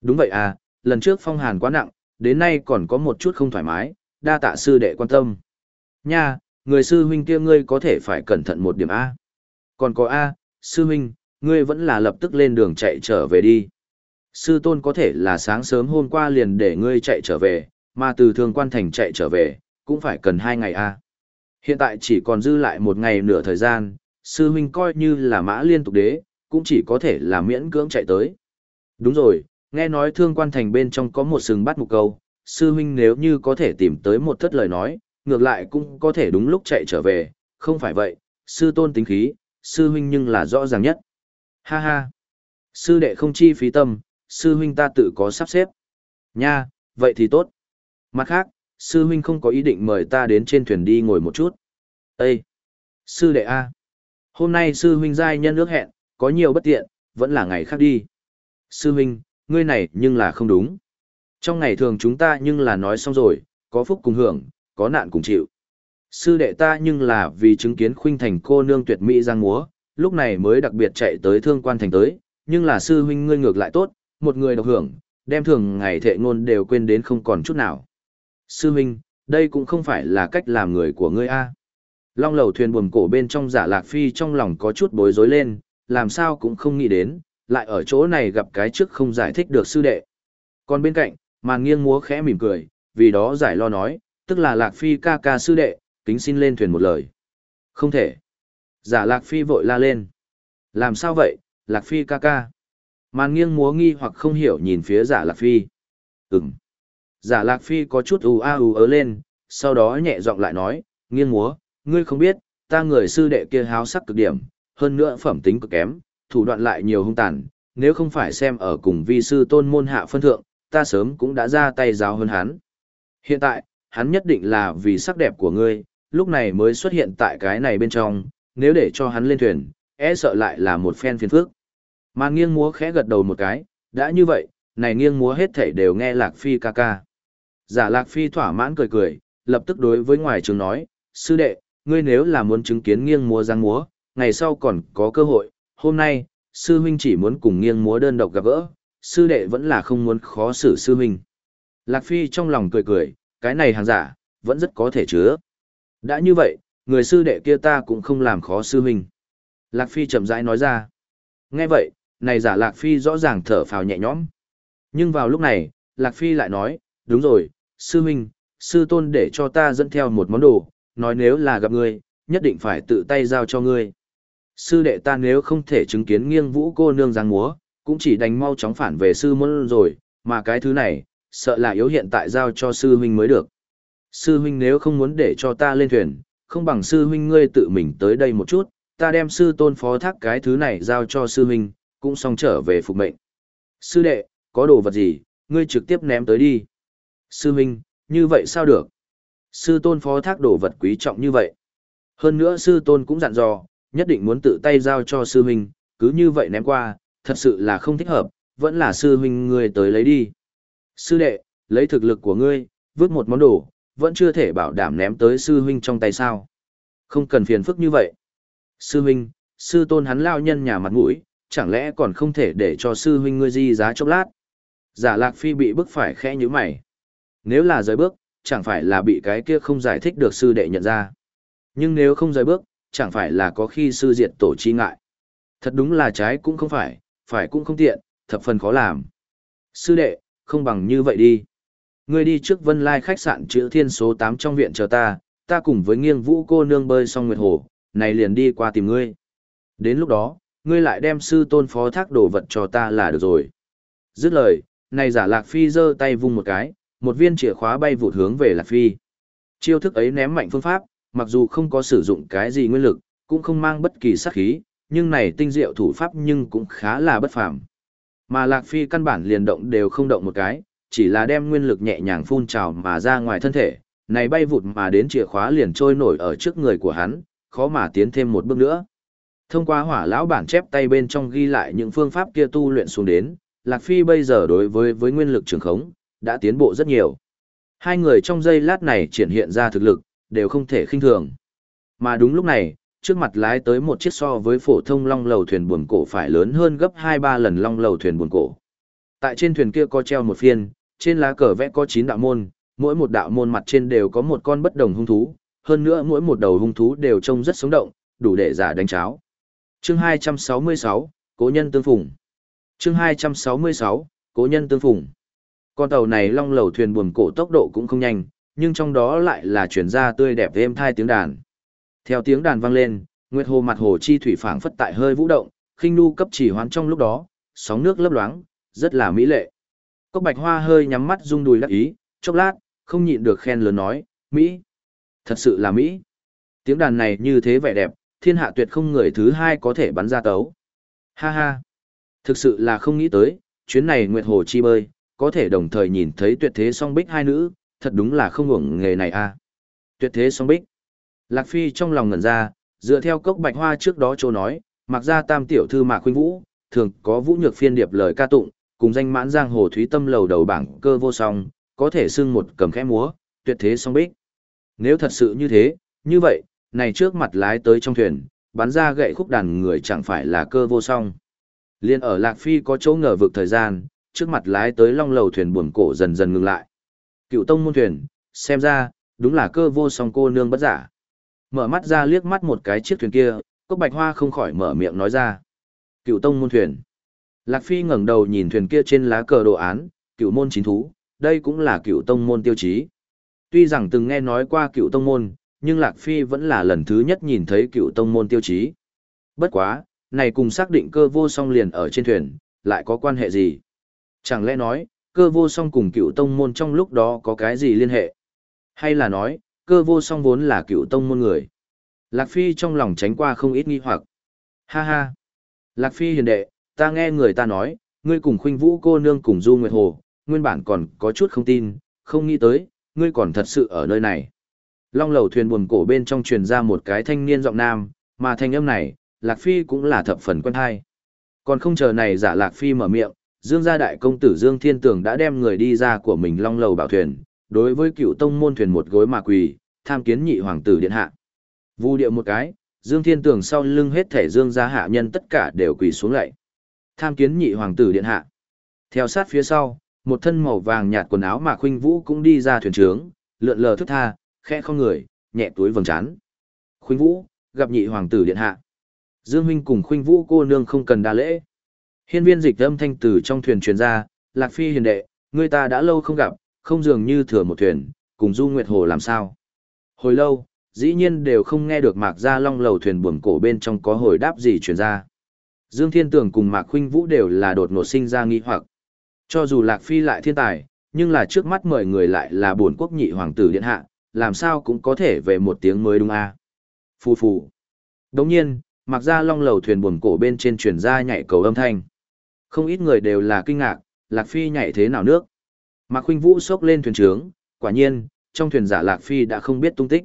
A: Đúng vậy à, lần trước phong hàn quá nặng, đến nay còn có một chút không thoải mái, đa tạ sư đệ quan tâm. Nha, người sư huynh kia ngươi có thể phải cẩn thận một điểm A. Còn có A, sư huynh, ngươi vẫn là lập tức lên đường chạy trở về đi. Sư tôn có thể là sáng sớm hôm qua liền để ngươi chạy trở về, mà từ thường quan thành chạy trở về, cũng phải cần hai ngày A. Hiện tại chỉ còn dư lại một ngày nửa thời gian, sư huynh coi như là mã liên tục đế, cũng chỉ có thể là miễn cưỡng chạy tới. Đúng rồi, nghe nói thương quan thành bên trong có một sừng bắt mục câu, sư huynh nếu như có thể tìm tới một thất lời nói, ngược lại cũng có thể đúng lúc chạy trở về, không phải vậy, sư tôn tính khí, sư huynh nhưng là rõ ràng nhất. Ha ha, sư đệ không chi phí tâm, sư huynh ta tự có sắp xếp. Nha, vậy thì tốt. Mặt khác, sư huynh không có ý định mời ta đến trên thuyền đi ngồi một chút. Ê! Sư đệ A. Hôm nay sư huynh giai nhân ước hẹn, có nhiều bất tiện, vẫn là ngày khác đi. Sư huynh, ngươi này nhưng là không đúng. Trong ngày thường chúng ta nhưng là nói xong rồi, có phúc cùng hưởng, có nạn cùng chịu. Sư đệ ta nhưng là vì chứng kiến khuynh thành cô nương tuyệt mỹ giang múa, lúc này mới đặc biệt chạy tới thương quan thành tới, nhưng là sư huynh ngươi ngược lại tốt, một người độc hưởng, đem thường ngày thệ ngôn đều quên đến không còn chút nào. Sư huynh, đây cũng không phải là cách làm người của ngươi a. Long lầu thuyền buồm cổ bên trong giả lạc phi trong lòng có chút bối rối lên, làm sao cũng không nghĩ đến, lại ở chỗ này gặp cái trước không giải thích được sư đệ. Còn bên cạnh, màn nghiêng múa khẽ mỉm cười, vì đó giải lo nói, tức là lạc phi ca ca sư đệ, kính xin lên thuyền một lời. Không thể. Giả lạc phi vội la lên. Làm sao vậy, lạc phi ca ca. Màn nghiêng múa nghi hoặc không hiểu nhìn phía giả lạc phi. Ừm. Giả lạc phi có chút ù a ù ớ lên, sau đó nhẹ giọng lại nói, nghiêng múa, ngươi không biết, ta người sư đệ kia háo sắc cực điểm, hơn nữa phẩm tính cực kém, thủ đoạn lại nhiều hung tàn, nếu không phải xem ở cùng vi sư tôn môn hạ phân thượng, ta sớm cũng đã ra tay giáo hơn hắn. Hiện tại, hắn nhất định là vì sắc đẹp của ngươi, lúc này mới xuất hiện tại cái này bên trong, nếu để cho hắn lên thuyền, e sợ lại là một phen phiền phức. Mà nghiêng múa khẽ gật đầu một cái, đã như vậy, này nghiêng múa hết thảy đều nghe Lạc Phi ca ca. Giả Lạc Phi thỏa mãn cười cười, lập tức đối với ngoài trường nói, sư đệ, ngươi nếu là muốn chứng kiến nghiêng múa giang múa, ngày sau còn có cơ hội, hôm nay, sư huynh chỉ muốn cùng nghiêng múa đơn độc gặp gỡ, sư đệ vẫn là không muốn khó xử sư huynh. Lạc Phi trong lòng cười cười, cái này hàng giả, vẫn rất có thể chứa. Đã như vậy, người sư đệ kia ta cũng không làm khó sư huynh. Lạc Phi chậm rãi nói ra. Nghe vậy, này giả Lạc Phi rõ ràng thở phào nhẹ nhõm. Nhưng vào lúc này, Lạc Phi lại nói, đúng rồi, sư huynh, sư tôn để cho ta dẫn theo một món đồ, nói nếu là gặp ngươi, nhất định phải tự tay giao cho ngươi. Sư đệ ta nếu không thể chứng kiến nghiêng vũ cô nương giang múa, cũng chỉ đành mau chóng phản về sư môn rồi, mà cái thứ này, sợ là yếu hiện tại giao cho sư huynh mới được. Sư huynh nếu không muốn để cho ta lên thuyền, không bằng sư huynh ngươi tự mình tới đây một chút, ta đem sư tôn phó thác cái thứ này giao cho sư huynh, cũng xong trở về phục mệnh. Sư đệ, có đồ vật gì, ngươi trực tiếp ném tới đi. Sư huynh, như vậy sao được? Sư tôn phó thác đồ vật quý trọng như vậy. Hơn nữa sư tôn cũng dặn dò, nhất định muốn tự tay giao cho sư huynh, cứ như vậy ném qua, thật sự là không thích hợp, vẫn là sư huynh ngươi tới lấy đi. Sư đệ, lấy thực lực của ngươi, vứt một món đồ, vẫn chưa thể bảo đảm ném tới sư huynh trong tay sao. Không cần phiền phức như vậy. Sư huynh, sư tôn hắn lao nhân nhà mặt mũi, chẳng lẽ còn không thể để cho sư huynh ngươi di giá chốc lát. Giả lạc phi bị bức phải khẽ như mày. Nếu là rời bước, chẳng phải là bị cái kia không giải thích được sư đệ nhận ra. Nhưng nếu không rời bước, chẳng phải là có khi sư diệt tổ chi ngại. Thật đúng là trái cũng không phải, phải cũng không tiện, thập phần khó làm. Sư đệ, không bằng như vậy đi. Ngươi đi trước Vân Lai khách sạn chữ thiên số 8 trong viện chờ ta, ta cùng với nghiêng vũ cô nương bơi xong nguyệt hồ, này liền đi qua tìm ngươi. Đến lúc đó, ngươi lại đem sư tôn phó thác đồ vật cho ta là được rồi. Dứt lời, này giả lạc phi giơ tay vung một cái, một viên chìa khóa bay vụt hướng về lạc phi. Chiêu thức ấy ném mạnh phương pháp, mặc dù không có sử dụng cái gì nguyên lực, cũng không mang bất kỳ sát khí, nhưng này tinh diệu thủ pháp nhưng cũng khá là bất phàm. Mà Lạc Phi căn bản liền động đều không động một cái, chỉ là đem nguyên lực nhẹ nhàng phun trào mà ra ngoài thân thể, này bay vụt mà đến chìa khóa liền trôi nổi ở trước người của hắn, khó mà tiến thêm một bước nữa. Thông qua hỏa lão bản chép tay bên trong ghi lại những phương pháp kia tu luyện xuống đến, Lạc Phi bây giờ đối với với nguyên lực trường khống, đã tiến bộ rất nhiều. Hai người trong giây lát này triển hiện ra thực lực, đều không thể khinh thường. Mà đúng lúc này, trước mặt lái tới một chiếc so với phổ thông long lầu thuyền buồn cổ phải lớn hơn gấp 2-3 lần long lầu thuyền buồn cổ. Tại trên thuyền kia có treo một phiên, trên lá cờ vẽ có 9 đạo môn, mỗi một đạo môn mặt trên đều có một con bất đồng hung thú, hơn nữa mỗi một đầu hung thú đều trông rất sống động, đủ để giả đánh cháo. Chương 266, Cố nhân tương phùng. Chương 266, Cố nhân tương phùng. Con tàu này long lầu thuyền buồm cổ tốc độ cũng không nhanh, nhưng trong đó lại là chuyển ra tươi đẹp êm thai tiếng đàn. Theo tiếng đàn vang lên, Nguyệt Hồ mặt hồ chi thủy phảng phất tại hơi vũ động, khinh nu cấp chỉ hoán trong lúc đó, sóng nước lấp loáng, rất là mỹ lệ. Cốc Bạch Hoa hơi nhắm mắt rung đùi lắc ý, chốc lát, không nhịn được khen lớn nói, Mỹ. Thật sự là Mỹ. Tiếng đàn này như thế vẻ đẹp, thiên hạ tuyệt không người thứ hai có thể bắn ra tấu. Ha ha. Thực sự là không nghĩ tới, chuyến này Nguyệt Hồ chi bơi, có thể đồng thời nhìn thấy tuyệt thế song bích hai nữ, thật đúng là không ngủng nghề này a. Tuyệt thế song bích. Lạc Phi trong lòng ngẩn ra, dựa theo cốc bạch hoa trước đó chỗ nói, mặc ra tam tiểu thư mạc khuynh vũ, thường có vũ nhược phiên điệp lời ca tụng, cùng danh mãn giang hồ thúy tâm lầu đầu bảng cơ vô song, có thể xưng một cầm khẽ múa, tuyệt thế song bích. Nếu thật sự như thế, như vậy, này trước mặt lái tới trong thuyền, bắn ra gậy khúc đàn người chẳng phải là cơ vô song. Liên ở Lạc Phi có chỗ ngờ vực thời gian, trước mặt lái tới long lầu thuyền buồn cổ dần dần ngừng lại. Cựu tông môn thuyền, xem ra, đúng là cơ vô song cô nương bất giả. Mở mắt ra liếc mắt một cái chiếc thuyền kia, cốc bạch hoa không khỏi mở miệng nói ra. Cựu tông môn thuyền. Lạc Phi ngẩng đầu nhìn thuyền kia trên lá cờ đồ án, cựu môn chính thú, đây cũng là cựu tông môn tiêu chí. Tuy rằng từng nghe nói qua cựu tông môn, nhưng Lạc Phi vẫn là lần thứ nhất nhìn thấy cựu tông môn tiêu chí. Bất quá, này cùng xác định cơ vô song liền ở trên thuyền, lại có quan hệ gì? Chẳng lẽ nói, cơ vô song cùng cựu tông môn trong lúc đó có cái gì liên hệ? Hay là nói, cơ vô song vốn là cựu tông môn người? Lạc Phi trong lòng tránh qua không ít nghi hoặc. Ha ha! Lạc Phi hiền đệ, ta nghe người ta nói, ngươi cùng khuynh vũ cô nương cùng Du Nguyệt Hồ, nguyên bản còn có chút không tin, không nghĩ tới, ngươi còn thật sự ở nơi này. Long lầu thuyền buồn cổ bên trong truyền ra một cái thanh niên giọng nam, mà thanh âm này, Lạc Phi cũng là thập phần quen hay. Còn không chờ này giả Lạc Phi mở miệng, Dương gia đại công tử Dương Thiên Tường đã đem người đi ra của mình long lầu bảo thuyền, đối với cựu tông môn thuyền một gối mà quỳ, tham kiến nhị hoàng tử điện hạ. Vu điệu một cái, Dương Thiên Tường sau lưng hết thể Dương gia hạ nhân tất cả đều quỳ xuống lạy. Tham kiến nhị hoàng tử điện hạ. Theo sát phía sau, một thân màu vàng nhạt quần áo mà khuynh vũ cũng đi ra thuyền trướng, lượn lờ thức tha, khẽ không người, nhẹ túi vầng trán. Khuynh vũ, gặp nhị hoàng tử điện hạ. Dương huynh cùng khuynh vũ cô nương không cần đa lễ. Hiên viên dịch âm thanh từ trong thuyền truyền ra, Lạc Phi hiền đệ, người ta đã lâu không gặp, không dường như thừa một thuyền, cùng Du Nguyệt Hồ làm sao. Hồi lâu, dĩ nhiên đều không nghe được Mạc Gia Long lầu thuyền buồm cổ bên trong có hồi đáp gì truyền ra. Dương Thiên Tường cùng Mạc Khuynh Vũ đều là đột ngột sinh ra nghi hoặc. Cho dù Lạc Phi lại thiên tài, nhưng là trước mắt mời người lại là bổn quốc nhị hoàng tử điện hạ, làm sao cũng có thể về một tiếng mới đúng a. À? Phù phù. Đồng nhiên, Mạc Gia Long lầu thuyền buồm cổ bên trên truyền ra nhảy cầu âm thanh. Không ít người đều là kinh ngạc, Lạc Phi nhảy thế nào nước. Mạc Khuynh Vũ xốc lên thuyền trướng, quả nhiên, trong thuyền giả Lạc Phi đã không biết tung tích.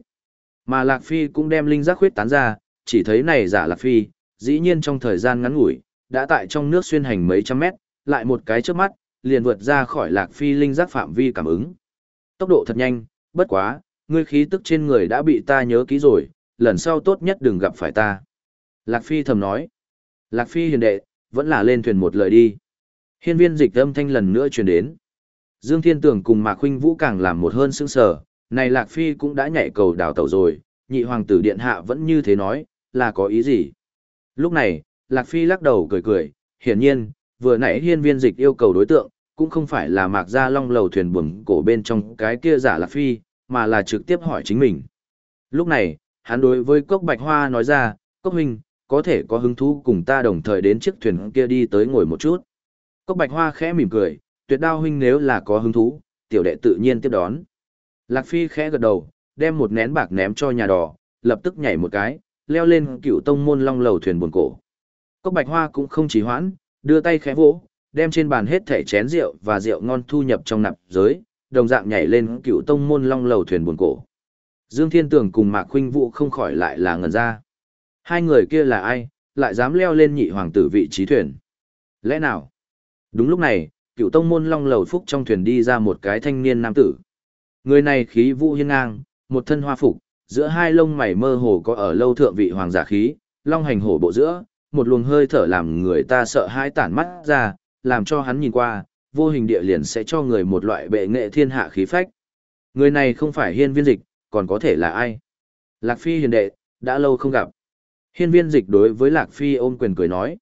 A: Mà Lạc Phi cũng đem linh giác khuyết tán ra, chỉ thấy này giả Lạc Phi, dĩ nhiên trong thời gian ngắn ngủi, đã tại trong nước xuyên hành mấy trăm mét, lại một cái trước mắt, liền vượt ra khỏi Lạc Phi linh giác phạm vi cảm ứng. Tốc độ thật nhanh, bất quá, ngươi khí tức trên người đã bị ta nhớ kỹ rồi, lần sau tốt nhất đừng gặp phải ta. Lạc Phi thầm nói. Lạc Phi hiền đệ, vẫn là lên thuyền một lời đi. Hiên viên dịch âm thanh lần nữa truyền đến. Dương Thiên Tường cùng Mạc Khuynh Vũ càng làm một hơn sững sờ, này Lạc Phi cũng đã nhảy cầu đào tẩu rồi, nhị hoàng tử điện hạ vẫn như thế nói, là có ý gì? Lúc này, Lạc Phi lắc đầu cười cười, hiển nhiên, vừa nãy hiên viên dịch yêu cầu đối tượng, cũng không phải là Mạc Gia Long lầu thuyền buồm cổ bên trong cái kia giả Lạc Phi, mà là trực tiếp hỏi chính mình. Lúc này, hắn đối với Cốc Bạch Hoa nói ra, Cốc Huynh, có thể có hứng thú cùng ta đồng thời đến chiếc thuyền kia đi tới ngồi một chút. Cốc Bạch Hoa khẽ mỉm cười, tuyệt đao huynh nếu là có hứng thú, tiểu đệ tự nhiên tiếp đón. Lạc Phi khẽ gật đầu, đem một nén bạc ném cho nhà đỏ, lập tức nhảy một cái, leo lên cựu tông môn long lầu thuyền buồn cổ. Cốc Bạch Hoa cũng không chỉ hoãn, đưa tay khẽ vỗ, đem trên bàn hết thẻ chén rượu và rượu ngon thu nhập trong nạp giới, đồng dạng nhảy lên cựu tông môn long lầu thuyền buồn cổ. Dương Thiên Tường cùng Mạc Khuynh Vũ không khỏi lại là ngẩn ra. Hai người kia là ai, lại dám leo lên nhị hoàng tử vị trí thuyền? Lẽ nào? Đúng lúc này, cựu tông môn long lầu phúc trong thuyền đi ra một cái thanh niên nam tử. Người này khí vũ hiên ngang, một thân hoa phục, giữa hai lông mày mơ hồ có ở lâu thượng vị hoàng giả khí, long hành hổ bộ giữa, một luồng hơi thở làm người ta sợ hãi tản mắt ra, làm cho hắn nhìn qua, vô hình địa liền sẽ cho người một loại bệ nghệ thiên hạ khí phách. Người này không phải hiên viên dịch, còn có thể là ai? Lạc Phi hiền đệ, đã lâu không gặp. Hiên viên dịch đối với Lạc Phi ôm quyền cười nói.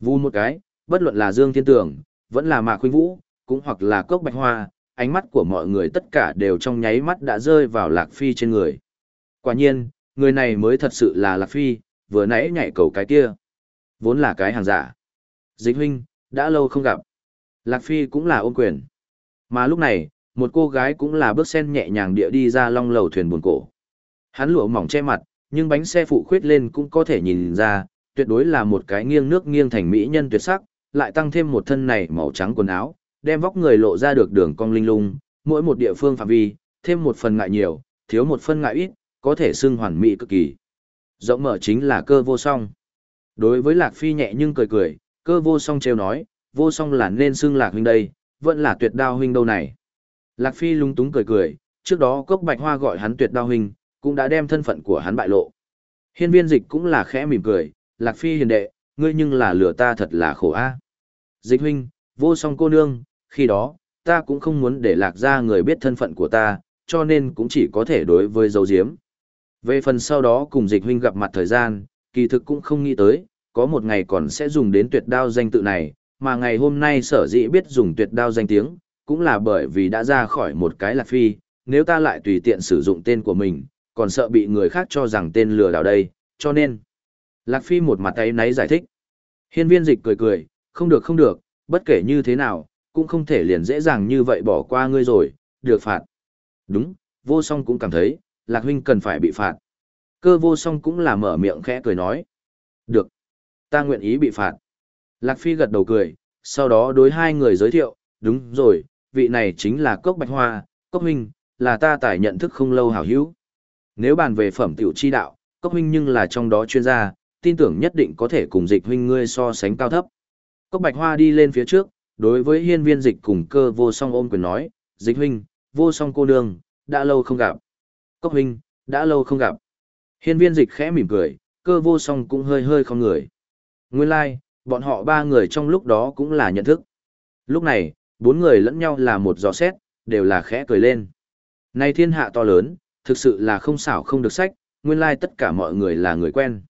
A: Vu một cái, bất luận là Dương Thiên Tường, vẫn là Mạc Khuynh Vũ, cũng hoặc là Cốc Bạch Hoa, ánh mắt của mọi người tất cả đều trong nháy mắt đã rơi vào Lạc Phi trên người. Quả nhiên, người này mới thật sự là Lạc Phi, vừa nãy nhảy cầu cái kia. Vốn là cái hàng giả. Dịch huynh, đã lâu không gặp. Lạc Phi cũng là ôm quyền. Mà lúc này, một cô gái cũng là bước sen nhẹ nhàng địa đi ra long lầu thuyền buồn cổ. Hắn lụa mỏng che mặt, nhưng bánh xe phụ khuyết lên cũng có thể nhìn ra, tuyệt đối là một cái nghiêng nước nghiêng thành mỹ nhân tuyệt sắc, lại tăng thêm một thân này màu trắng quần áo, đem vóc người lộ ra được đường cong linh lung, mỗi một địa phương phạm vi, thêm một phần ngại nhiều, thiếu một phần ngại ít, có thể xưng hoàn mỹ cực kỳ. Rộng mở chính là cơ vô song. Đối với Lạc Phi nhẹ nhưng cười cười, cơ vô song trêu nói, vô song là nên xưng Lạc huynh đây, vẫn là tuyệt đao huynh đâu này. Lạc Phi lung túng cười cười, trước đó cốc bạch hoa gọi hắn tuyệt đao huynh, cũng đã đem thân phận của hắn bại lộ. Hiên viên dịch cũng là khẽ mỉm cười, Lạc Phi hiền đệ, ngươi nhưng là lừa ta thật là khổ a. Dịch huynh, vô song cô nương, khi đó, ta cũng không muốn để lạc ra người biết thân phận của ta, cho nên cũng chỉ có thể đối với dấu diếm. Về phần sau đó cùng dịch huynh gặp mặt thời gian, kỳ thực cũng không nghĩ tới, có một ngày còn sẽ dùng đến tuyệt đao danh tự này, mà ngày hôm nay sở dĩ biết dùng tuyệt đao danh tiếng, cũng là bởi vì đã ra khỏi một cái lạc phi, nếu ta lại tùy tiện sử dụng tên của mình, còn sợ bị người khác cho rằng tên lừa đảo đây, cho nên. Lạc phi một mặt tay náy giải thích. Hiên viên dịch cười cười, không được không được, bất kể như thế nào, cũng không thể liền dễ dàng như vậy bỏ qua ngươi rồi, được phạt. Đúng, vô song cũng cảm thấy, lạc huynh cần phải bị phạt. Cơ vô song cũng là mở miệng khẽ cười nói. Được, ta nguyện ý bị phạt. Lạc phi gật đầu cười, sau đó đối hai người giới thiệu, đúng rồi, vị này chính là Cốc Bạch Hoa, Cốc huynh, là ta tải nhận thức không lâu hảo hữu. Nếu bàn về phẩm tiểu chi đạo, Cốc huynh nhưng là trong đó chuyên gia, tin tưởng nhất định có thể cùng dịch huynh ngươi so sánh cao thấp. Cốc Bạch Hoa đi lên phía trước, đối với hiên viên dịch cùng cơ vô song ôm quyền nói, dịch huynh, vô song cô nương, đã lâu không gặp. Cốc huynh, đã lâu không gặp. Hiên viên dịch khẽ mỉm cười, cơ vô song cũng hơi hơi không người. Nguyên lai, like, bọn họ ba người trong lúc đó cũng là nhận thức. Lúc này, bốn người lẫn nhau là một giò xét, đều là khẽ cười lên. Này thiên hạ to lớn, thực sự là không xảo không được sách, nguyên lai like tất cả mọi người là người quen.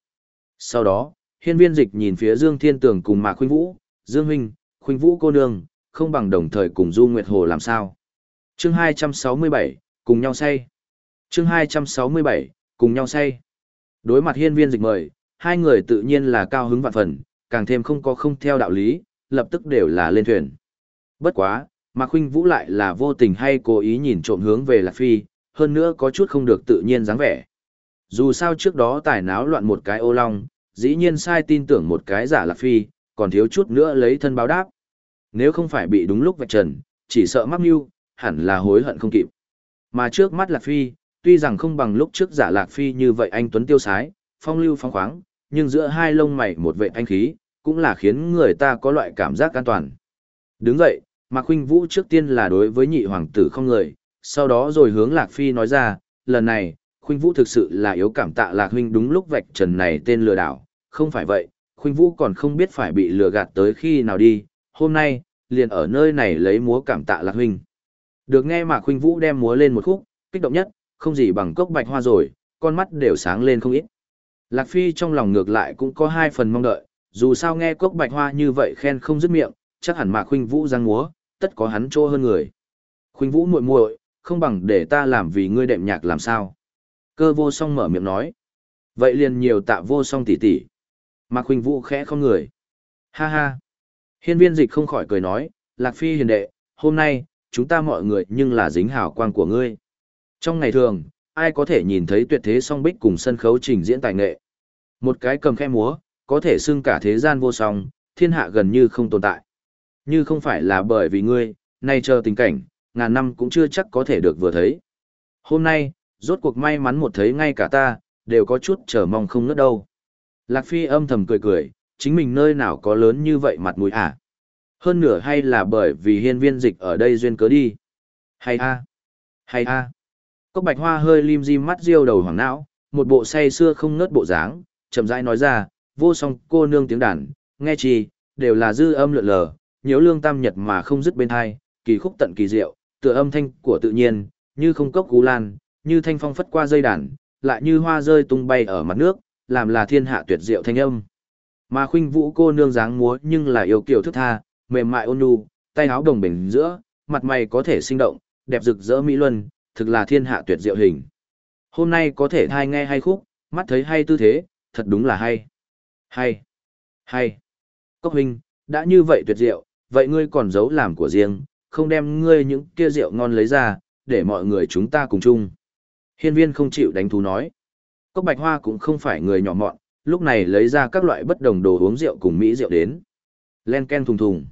A: Sau đó, hiên viên dịch nhìn phía Dương Thiên Tường cùng Mạc Khuynh Vũ, Dương Huynh, Khuynh Vũ cô nương, không bằng đồng thời cùng Du Nguyệt Hồ làm sao. Chương 267, cùng nhau say. Chương 267, cùng nhau say. Đối mặt hiên viên dịch mời, hai người tự nhiên là cao hứng vạn phần, càng thêm không có không theo đạo lý, lập tức đều là lên thuyền. Bất quá, mà Khuynh Vũ lại là vô tình hay cố ý nhìn trộm hướng về Lạc Phi, hơn nữa có chút không được tự nhiên dáng vẻ. Dù sao trước đó tài náo loạn một cái ô long, dĩ nhiên sai tin tưởng một cái giả Lạc Phi, còn thiếu chút nữa lấy thân báo đáp. Nếu không phải bị đúng lúc vạch trần, chỉ sợ mắc mưu, hẳn là hối hận không kịp. Mà trước mắt Lạc Phi, tuy rằng không bằng lúc trước giả Lạc Phi như vậy anh Tuấn tiêu sái, phong lưu phong khoáng, nhưng giữa hai lông mày một vệ anh khí, cũng là khiến người ta có loại cảm giác an toàn. Đứng dậy, Mạc Khuynh Vũ trước tiên là đối với nhị hoàng tử không người, sau đó rồi hướng Lạc Phi nói ra, lần này, Khuynh Vũ thực sự là yếu cảm tạ Lạc Huynh đúng lúc vạch trần này tên lừa đảo, không phải vậy, Khuynh Vũ còn không biết phải bị lừa gạt tới khi nào đi, hôm nay, liền ở nơi này lấy múa cảm tạ Lạc Huynh. Được nghe mà Khuynh Vũ đem múa lên một khúc, kích động nhất, không gì bằng cốc bạch hoa rồi, con mắt đều sáng lên không ít. Lạc Phi trong lòng ngược lại cũng có hai phần mong đợi, dù sao nghe cốc bạch hoa như vậy khen không dứt miệng, chắc hẳn mà Khuynh Vũ giang múa, tất có hắn trô hơn người. Khuynh Vũ muội muội, không bằng để ta làm vì ngươi đệm nhạc làm sao? Cơ vô song mở miệng nói. Vậy liền nhiều tạ vô song tỷ tỷ. Mạc Khuynh Vũ khẽ không người. Ha ha. Hiên viên dịch không khỏi cười nói, Lạc Phi hiền đệ, hôm nay, chúng ta mọi người nhưng là dính hào quang của ngươi. Trong ngày thường, ai có thể nhìn thấy tuyệt thế song bích cùng sân khấu trình diễn tài nghệ. Một cái cầm khe múa, có thể xưng cả thế gian vô song, thiên hạ gần như không tồn tại. Như không phải là bởi vì ngươi, nay chờ tình cảnh, ngàn năm cũng chưa chắc có thể được vừa thấy. Hôm nay, rốt cuộc may mắn một thấy ngay cả ta, đều có chút chờ mong không ngất đâu. Lạc Phi âm thầm cười cười, chính mình nơi nào có lớn như vậy mặt mũi à? Hơn nửa hay là bởi vì hiên viên dịch ở đây duyên cớ đi? Hay a Hay a Cốc bạch hoa hơi lim dim mắt riêu đầu hoàng não, một bộ say xưa không ngớt bộ dáng, chậm rãi nói ra, vô song cô nương tiếng đàn, nghe chi, đều là dư âm lượn lờ, nhiễu lương tam nhật mà không dứt bên hai, kỳ khúc tận kỳ diệu, tựa âm thanh của tự nhiên, như không cốc cú lan, như thanh phong phất qua dây đàn, lại như hoa rơi tung bay ở mặt nước, làm là thiên hạ tuyệt diệu thanh âm. Mà khuynh vũ cô nương dáng múa nhưng là yêu kiều thức tha, mềm mại ôn nhu, tay áo đồng bình giữa, mặt mày có thể sinh động, đẹp rực rỡ mỹ luân, thực là thiên hạ tuyệt diệu hình. Hôm nay có thể thai nghe hay khúc, mắt thấy hay tư thế, thật đúng là hay. Hay. Hay. Cốc huynh, đã như vậy tuyệt diệu, vậy ngươi còn giấu làm của riêng, không đem ngươi những kia rượu ngon lấy ra, để mọi người chúng ta cùng chung. Hiên viên không chịu đánh thú nói. Cốc bạch hoa cũng không phải người nhỏ mọn, lúc này lấy ra các loại bất đồng đồ uống rượu cùng Mỹ rượu đến. Len ken thùng thùng.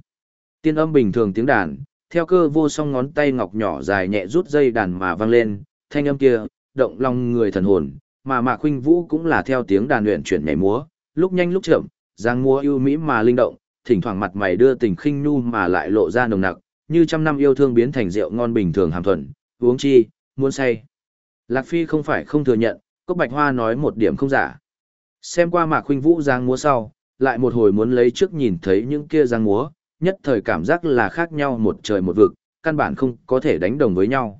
A: Tiên âm bình thường tiếng đàn, theo cơ vô song ngón tay ngọc nhỏ dài nhẹ rút dây đàn mà vang lên, thanh âm kia, động lòng người thần hồn, mà Mạc Khuynh Vũ cũng là theo tiếng đàn luyện chuyển nhảy múa, lúc nhanh lúc chậm, giang múa ưu mỹ mà linh động, thỉnh thoảng mặt mày đưa tình khinh nhu mà lại lộ ra nồng nặc, như trăm năm yêu thương biến thành rượu ngon bình thường hàm thuần, uống chi, muốn say. Lạc Phi không phải không thừa nhận, Cốc Bạch Hoa nói một điểm không giả. Xem qua Mạc Khuynh Vũ giang múa sau, lại một hồi muốn lấy trước nhìn thấy những kia giang múa, nhất thời cảm giác là khác nhau một trời một vực, căn bản không có thể đánh đồng với nhau.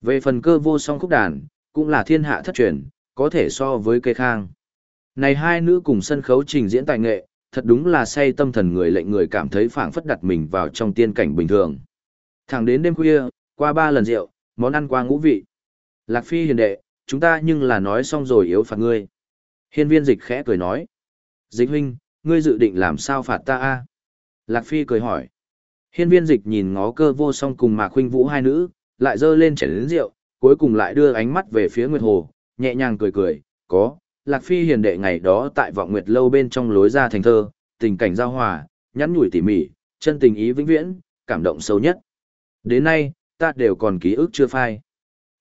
A: Về phần cơ vô song khúc đàn, cũng là thiên hạ thất truyền, có thể so với cây khang. Này hai nữ cùng sân khấu trình diễn tài nghệ, thật đúng là say tâm thần người lệnh người cảm thấy phảng phất đặt mình vào trong tiên cảnh bình thường. Thẳng đến đêm khuya, qua ba lần rượu, món ăn qua ngũ vị. Lạc Phi hiền đệ, chúng ta nhưng là nói xong rồi yếu phạt ngươi. Hiên viên dịch khẽ cười nói. Dịch huynh, ngươi dự định làm sao phạt ta a? Lạc Phi cười hỏi. Hiên viên dịch nhìn ngó cơ vô song cùng Mạc huynh Vũ hai nữ, lại dơ lên chén lớn rượu, cuối cùng lại đưa ánh mắt về phía Nguyệt Hồ, nhẹ nhàng cười cười, có, Lạc Phi hiền đệ ngày đó tại vọng Nguyệt lâu bên trong lối ra thành thơ, tình cảnh giao hòa, nhắn nhủi tỉ mỉ, chân tình ý vĩnh viễn, cảm động sâu nhất. Đến nay, ta đều còn ký ức chưa phai.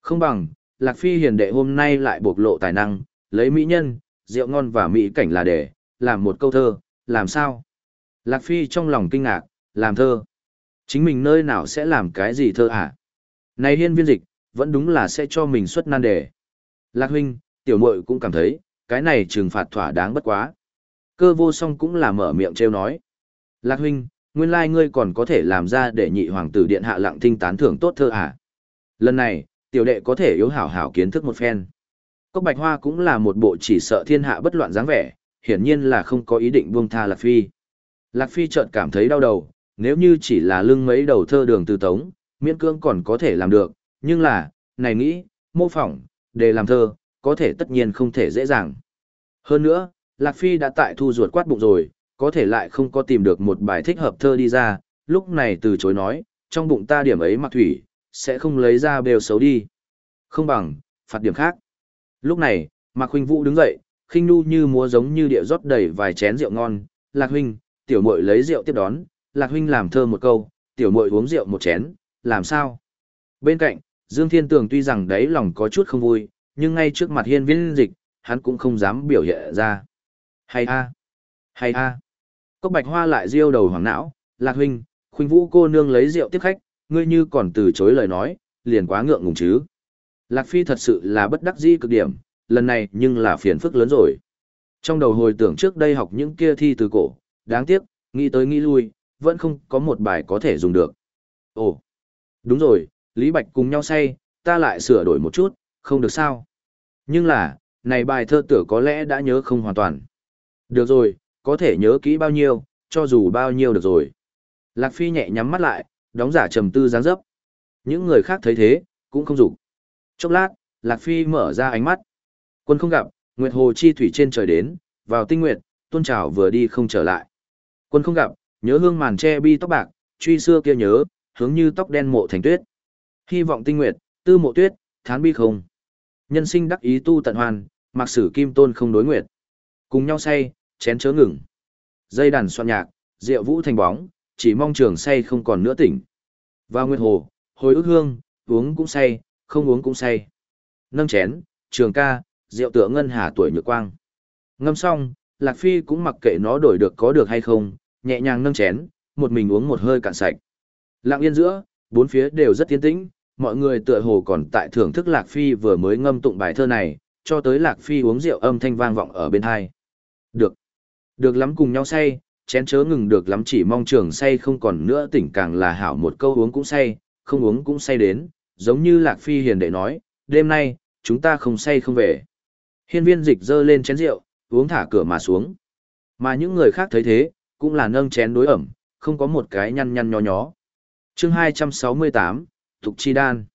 A: Không bằng, Lạc Phi hiền đệ hôm nay lại bộc lộ tài năng, lấy mỹ nhân, rượu ngon và mỹ cảnh là để, làm một câu thơ, làm sao? Lạc Phi trong lòng kinh ngạc, làm thơ. Chính mình nơi nào sẽ làm cái gì thơ hả? Này hiên viên dịch, vẫn đúng là sẽ cho mình xuất nan đề. Lạc huynh, tiểu muội cũng cảm thấy, cái này trừng phạt thỏa đáng bất quá. Cơ vô song cũng là mở miệng trêu nói. Lạc huynh, nguyên lai ngươi còn có thể làm ra để nhị hoàng tử điện hạ lặng thinh tán thưởng tốt thơ à? Lần này, tiểu đệ có thể yếu hảo hảo kiến thức một phen. Cốc Bạch Hoa cũng là một bộ chỉ sợ thiên hạ bất loạn dáng vẻ, hiển nhiên là không có ý định buông tha Lạc Phi. Lạc Phi chợt cảm thấy đau đầu, nếu như chỉ là lưng mấy đầu thơ đường từ tống, miễn cương còn có thể làm được, nhưng là, này nghĩ, mô phỏng, để làm thơ, có thể tất nhiên không thể dễ dàng. Hơn nữa, Lạc Phi đã tại thu ruột quát bụng rồi, có thể lại không có tìm được một bài thích hợp thơ đi ra, lúc này từ chối nói, trong bụng ta điểm ấy mặc thủy, sẽ không lấy ra bèo xấu đi. Không bằng, phạt điểm khác. Lúc này, Mạc Huynh Vũ đứng dậy, khinh nu như múa giống như địa rót đầy vài chén rượu ngon, Lạc Huynh, tiểu muội lấy rượu tiếp đón, Lạc Huynh làm thơ một câu, tiểu muội uống rượu một chén, làm sao? Bên cạnh, Dương Thiên Tường tuy rằng đấy lòng có chút không vui, nhưng ngay trước mặt hiên viên dịch, hắn cũng không dám biểu hiện ra. Hay a, hay a. Cốc Bạch Hoa lại riêu đầu hoàng não, Lạc huynh, Khuynh Vũ cô nương lấy rượu tiếp khách, ngươi như còn từ chối lời nói, liền quá ngượng ngùng chứ. Lạc Phi thật sự là bất đắc dĩ cực điểm, lần này nhưng là phiền phức lớn rồi. Trong đầu hồi tưởng trước đây học những kia thi từ cổ, đáng tiếc, nghĩ tới nghĩ lui, vẫn không có một bài có thể dùng được. Ồ, đúng rồi, Lý Bạch cùng nhau say, ta lại sửa đổi một chút, không được sao. Nhưng là, này bài thơ tử có lẽ đã nhớ không hoàn toàn. Được rồi, có thể nhớ kỹ bao nhiêu, cho dù bao nhiêu được rồi. Lạc Phi nhẹ nhắm mắt lại, đóng giả trầm tư dáng dấp. Những người khác thấy thế, cũng không dục Chốc lát, Lạc Phi mở ra ánh mắt. Quân không gặp, Nguyệt Hồ chi thủy trên trời đến, vào tinh nguyệt, tôn trào vừa đi không trở lại. Quân không gặp, nhớ hương màn che bi tóc bạc, truy xưa kia nhớ, hướng như tóc đen mộ thành tuyết. Hy vọng tinh nguyệt, tư mộ tuyết, thán bi không. Nhân sinh đắc ý tu tận hoàn, mặc sử kim tôn không đối nguyệt. Cùng nhau say, chén chớ ngừng. Dây đàn soạn nhạc, rượu vũ thành bóng, chỉ mong trường say không còn nữa tỉnh. Vào nguyệt hồ, hồi ức hương, uống cũng say, không uống cũng say. Nâng chén, trường ca, rượu tựa ngân hà tuổi nhược quang. Ngâm xong, Lạc Phi cũng mặc kệ nó đổi được có được hay không, nhẹ nhàng nâng chén, một mình uống một hơi cạn sạch. Lặng yên giữa, bốn phía đều rất tiến tĩnh, mọi người tựa hồ còn tại thưởng thức Lạc Phi vừa mới ngâm tụng bài thơ này, cho tới Lạc Phi uống rượu âm thanh vang vọng ở bên hai. Được. Được lắm cùng nhau say, chén chớ ngừng được lắm chỉ mong trường say không còn nữa tỉnh càng là hảo một câu uống cũng say, không uống cũng say đến, giống như Lạc Phi hiền đệ nói, đêm nay, chúng ta không say không về. Hiên viên dịch dơ lên chén rượu, uống thả cửa mà xuống. Mà những người khác thấy thế, cũng là nâng chén đối ẩm, không có một cái nhăn nhăn nhó nhó. Chương 268, Thục Chi Đan.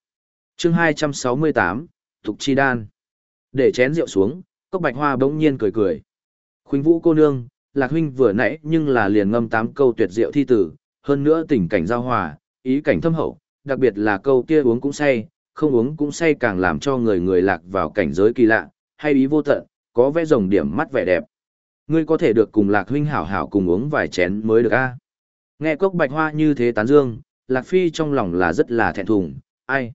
A: Chương 268, Thục Chi Đan. Để chén rượu xuống, cốc bạch hoa bỗng nhiên cười cười. Khuynh vũ cô nương, lạc huynh vừa nãy nhưng là liền ngâm tám câu tuyệt diệu thi tử, hơn nữa tình cảnh giao hòa, ý cảnh thâm hậu, đặc biệt là câu kia uống cũng say, không uống cũng say càng làm cho người người lạc vào cảnh giới kỳ lạ, hay ý vô tận, có vẽ rồng điểm mắt vẻ đẹp. Ngươi có thể được cùng lạc huynh hảo hảo cùng uống vài chén mới được a. Nghe cốc bạch hoa như thế tán dương, lạc phi trong lòng là rất là thẹn thùng, ai?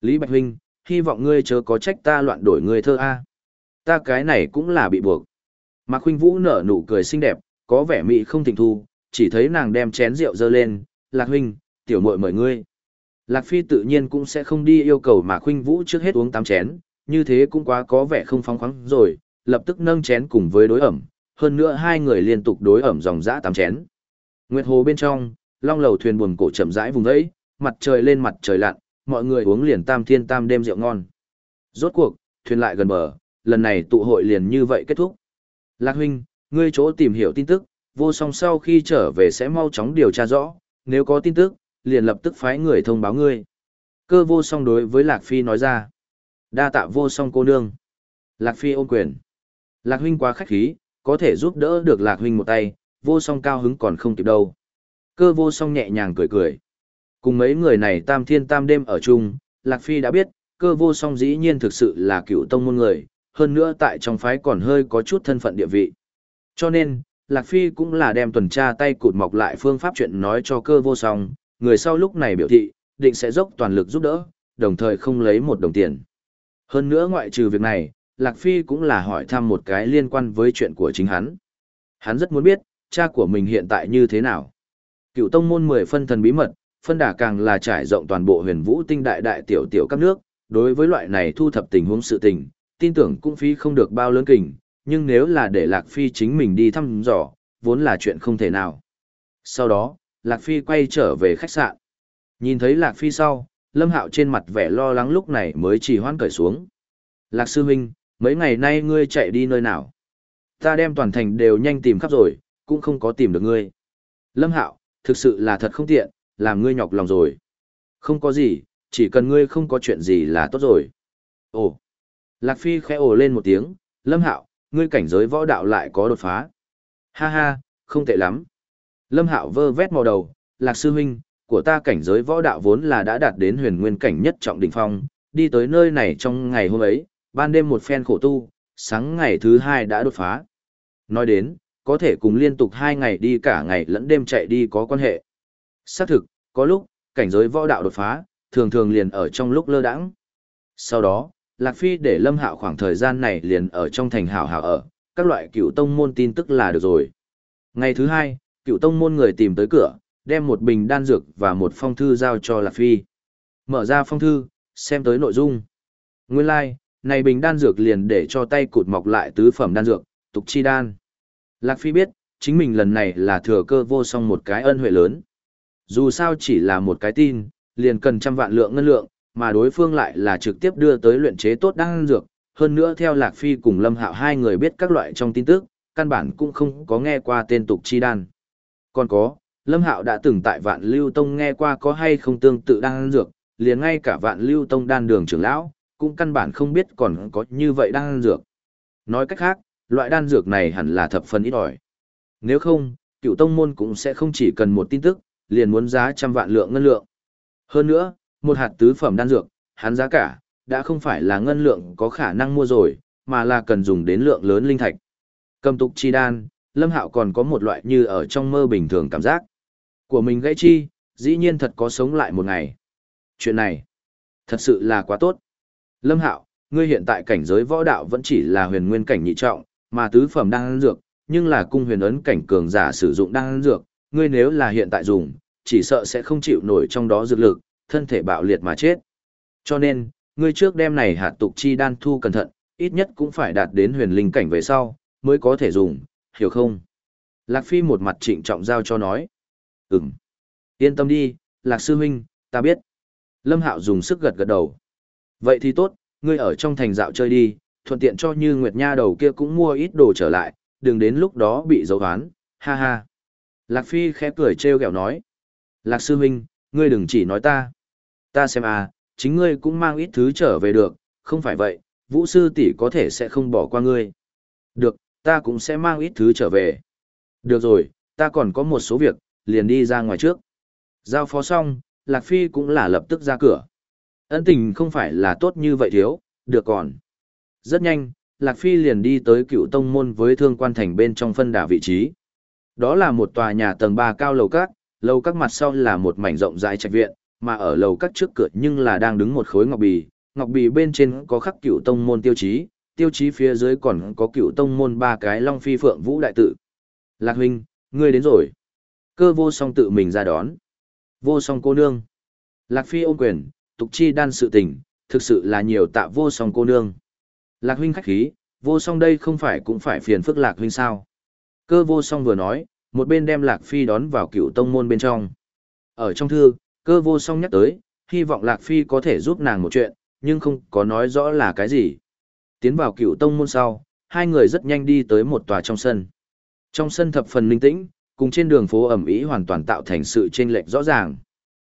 A: Lý Bạch huynh, hy vọng ngươi chớ có trách ta loạn đổi người thơ a. Ta cái này cũng là bị buộc. Mạc Khuynh Vũ nở nụ cười xinh đẹp, có vẻ mị không thịnh thu, chỉ thấy nàng đem chén rượu dơ lên, "Lạc huynh, tiểu muội mời ngươi." Lạc Phi tự nhiên cũng sẽ không đi yêu cầu Mạc khuynh vũ trước hết uống tám chén, như thế cũng quá có vẻ không phóng khoáng rồi, lập tức nâng chén cùng với đối ẩm, hơn nữa hai người liên tục đối ẩm dòng dã tám chén. Nguyệt hồ bên trong, long lầu thuyền buồm cổ chậm rãi vùng ấy, mặt trời lên mặt trời lặn, mọi người uống liền tam thiên tam đêm rượu ngon. Rốt cuộc, thuyền lại gần bờ, lần này tụ hội liền như vậy kết thúc. Lạc huynh, ngươi chỗ tìm hiểu tin tức, vô song sau khi trở về sẽ mau chóng điều tra rõ, nếu có tin tức, liền lập tức phái người thông báo ngươi. Cơ vô song đối với Lạc Phi nói ra. Đa tạ vô song cô nương. Lạc Phi ôm quyền. Lạc huynh quá khách khí, có thể giúp đỡ được Lạc huynh một tay, vô song cao hứng còn không kịp đâu. Cơ vô song nhẹ nhàng cười cười. Cùng mấy người này tam thiên tam đêm ở chung, Lạc Phi đã biết, cơ vô song dĩ nhiên thực sự là cựu tông môn người, hơn nữa tại trong phái còn hơi có chút thân phận địa vị. Cho nên, Lạc Phi cũng là đem tuần tra tay cụt mọc lại phương pháp chuyện nói cho cơ vô song, người sau lúc này biểu thị, định sẽ dốc toàn lực giúp đỡ, đồng thời không lấy một đồng tiền. Hơn nữa ngoại trừ việc này, Lạc Phi cũng là hỏi thăm một cái liên quan với chuyện của chính hắn. Hắn rất muốn biết, cha của mình hiện tại như thế nào. Cựu tông môn 10 phân thần bí mật, phân đà càng là trải rộng toàn bộ huyền vũ tinh đại đại tiểu tiểu các nước, đối với loại này thu thập tình huống sự tình, tin tưởng cũng phi không được bao lớn kình, nhưng nếu là để Lạc Phi chính mình đi thăm dò, vốn là chuyện không thể nào. Sau đó, Lạc Phi quay trở về khách sạn. Nhìn thấy Lạc Phi sau, Lâm Hạo trên mặt vẻ lo lắng lúc này mới chỉ hoan cởi xuống. Lạc Sư Minh, mấy ngày nay ngươi chạy đi nơi nào? Ta đem toàn thành đều nhanh tìm khắp rồi, cũng không có tìm được ngươi. Lâm Hạo, thực sự là thật không tiện, làm ngươi nhọc lòng rồi. Không có gì, chỉ cần ngươi không có chuyện gì là tốt rồi. Ồ. Lạc Phi khẽ ồ lên một tiếng, Lâm Hạo, ngươi cảnh giới võ đạo lại có đột phá. Ha ha, không tệ lắm. Lâm Hạo vơ vét màu đầu, Lạc Sư Huynh, của ta cảnh giới võ đạo vốn là đã đạt đến huyền nguyên cảnh nhất trọng đỉnh phong, đi tới nơi này trong ngày hôm ấy, ban đêm một phen khổ tu, sáng ngày thứ hai đã đột phá. Nói đến, có thể cùng liên tục hai ngày đi cả ngày lẫn đêm chạy đi có quan hệ. Xác thực, có lúc, cảnh giới võ đạo đột phá, thường thường liền ở trong lúc lơ đãng. Sau đó, Lạc Phi để Lâm Hạo khoảng thời gian này liền ở trong thành hảo hảo ở, các loại cựu tông môn tin tức là được rồi. Ngày thứ hai, cựu tông môn người tìm tới cửa, đem một bình đan dược và một phong thư giao cho Lạc Phi. Mở ra phong thư, xem tới nội dung. Nguyên lai, like, này bình đan dược liền để cho tay cụt mọc lại tứ phẩm đan dược, tục chi đan. Lạc Phi biết, chính mình lần này là thừa cơ vô song một cái ân huệ lớn. Dù sao chỉ là một cái tin, liền cần trăm vạn lượng ngân lượng, mà đối phương lại là trực tiếp đưa tới luyện chế tốt đan dược. Hơn nữa theo Lạc Phi cùng Lâm Hạo hai người biết các loại trong tin tức, căn bản cũng không có nghe qua tên tục chi đan. Còn có, Lâm Hạo đã từng tại Vạn Lưu Tông nghe qua có hay không tương tự đan dược, liền ngay cả Vạn Lưu Tông đan đường trưởng lão, cũng căn bản không biết còn có như vậy đan dược. Nói cách khác, loại đan dược này hẳn là thập phần ít ỏi. Nếu không, cựu tông môn cũng sẽ không chỉ cần một tin tức, liền muốn giá trăm vạn lượng ngân lượng. Hơn nữa, một hạt tứ phẩm đan dược, hắn giá cả, đã không phải là ngân lượng có khả năng mua rồi, mà là cần dùng đến lượng lớn linh thạch. Cầm tục chi đan, Lâm Hạo còn có một loại như ở trong mơ bình thường cảm giác. Của mình gãy chi, dĩ nhiên thật có sống lại một ngày. Chuyện này, thật sự là quá tốt. Lâm Hạo, ngươi hiện tại cảnh giới võ đạo vẫn chỉ là huyền nguyên cảnh nhị trọng, mà tứ phẩm đan dược, nhưng là cung huyền ấn cảnh cường giả sử dụng đan dược, ngươi nếu là hiện tại dùng, chỉ sợ sẽ không chịu nổi trong đó dược lực, thân thể bạo liệt mà chết. Cho nên, ngươi trước đem này hạt tục chi đan thu cẩn thận, ít nhất cũng phải đạt đến huyền linh cảnh về sau, mới có thể dùng, hiểu không? Lạc Phi một mặt trịnh trọng giao cho nói. Ừm. Yên tâm đi, Lạc Sư Huynh, ta biết. Lâm Hạo dùng sức gật gật đầu. Vậy thì tốt, ngươi ở trong thành dạo chơi đi, thuận tiện cho như Nguyệt Nha đầu kia cũng mua ít đồ trở lại, đừng đến lúc đó bị dấu hoán, ha ha. Lạc Phi khẽ cười trêu ghẹo nói. Lạc Sư Huynh, ngươi đừng chỉ nói ta. Ta xem à, chính ngươi cũng mang ít thứ trở về được, không phải vậy, Vũ Sư tỷ có thể sẽ không bỏ qua ngươi. Được, ta cũng sẽ mang ít thứ trở về. Được rồi, ta còn có một số việc, liền đi ra ngoài trước. Giao phó xong, Lạc Phi cũng là lập tức ra cửa. Ân tình không phải là tốt như vậy thiếu, được còn. Rất nhanh, Lạc Phi liền đi tới cựu tông môn với thương quan thành bên trong phân đà vị trí. Đó là một tòa nhà tầng 3 cao lầu các, lầu các mặt sau là một mảnh rộng rãi trạch viện, mà ở lầu các trước cửa nhưng là đang đứng một khối ngọc bì, ngọc bì bên trên có khắc cựu tông môn tiêu chí, tiêu chí phía dưới còn có cựu tông môn ba cái long phi phượng vũ đại tự. Lạc huynh, ngươi đến rồi. Cơ vô song tự mình ra đón. Vô song cô nương. Lạc Phi ôm quyền, tục chi đan sự tình, thực sự là nhiều tạ vô song cô nương. Lạc huynh khách khí, vô song đây không phải cũng phải phiền phức lạc huynh sao. Cơ vô song vừa nói, một bên đem Lạc Phi đón vào cựu tông môn bên trong. Ở trong thư, cơ vô song nhắc tới, hy vọng Lạc Phi có thể giúp nàng một chuyện, nhưng không có nói rõ là cái gì. Tiến vào cựu tông môn sau, hai người rất nhanh đi tới một tòa trong sân. Trong sân thập phần linh tĩnh, cùng trên đường phố ẩm ý hoàn toàn tạo thành sự chênh lệch rõ ràng.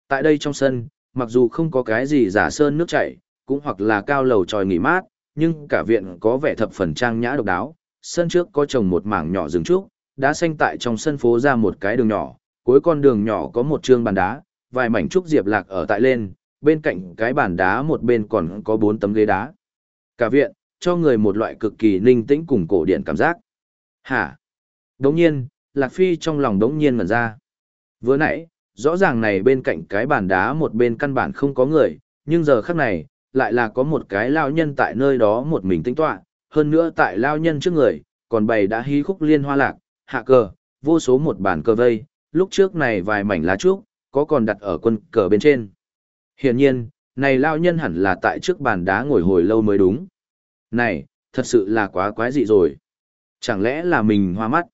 A: Tại đây trong sân, mặc dù không có cái gì giả sơn nước chảy, cũng hoặc là cao lầu tròi nghỉ mát, nhưng cả viện có vẻ thập phần trang nhã độc đáo. Sân trước có trồng một mảng nhỏ rừng trúc, đá xanh tại trong sân phố ra một cái đường nhỏ, cuối con đường nhỏ có một trường bàn đá, vài mảnh trúc diệp lạc ở tại lên, bên cạnh cái bàn đá một bên còn có bốn tấm ghế đá. Cả viện, cho người một loại cực kỳ ninh tĩnh cùng cổ điển cảm giác. Hả? Đống nhiên, Lạc Phi trong lòng đống nhiên ngẩn ra. Vừa nãy, rõ ràng này bên cạnh cái bàn đá một bên căn bản không có người, nhưng giờ khắc này, lại là có một cái lao nhân tại nơi đó một mình tinh tọa, hơn nữa tại lao nhân trước người, còn bày đã hí khúc liên hoa lạc, hạ cờ, vô số một bàn cờ vây, lúc trước này vài mảnh lá trúc, có còn đặt ở quân cờ bên trên. Hiển nhiên, này lao nhân hẳn là tại trước bàn đá ngồi hồi lâu mới đúng. Này, thật sự là quá quái dị rồi. Chẳng lẽ là mình hoa mắt?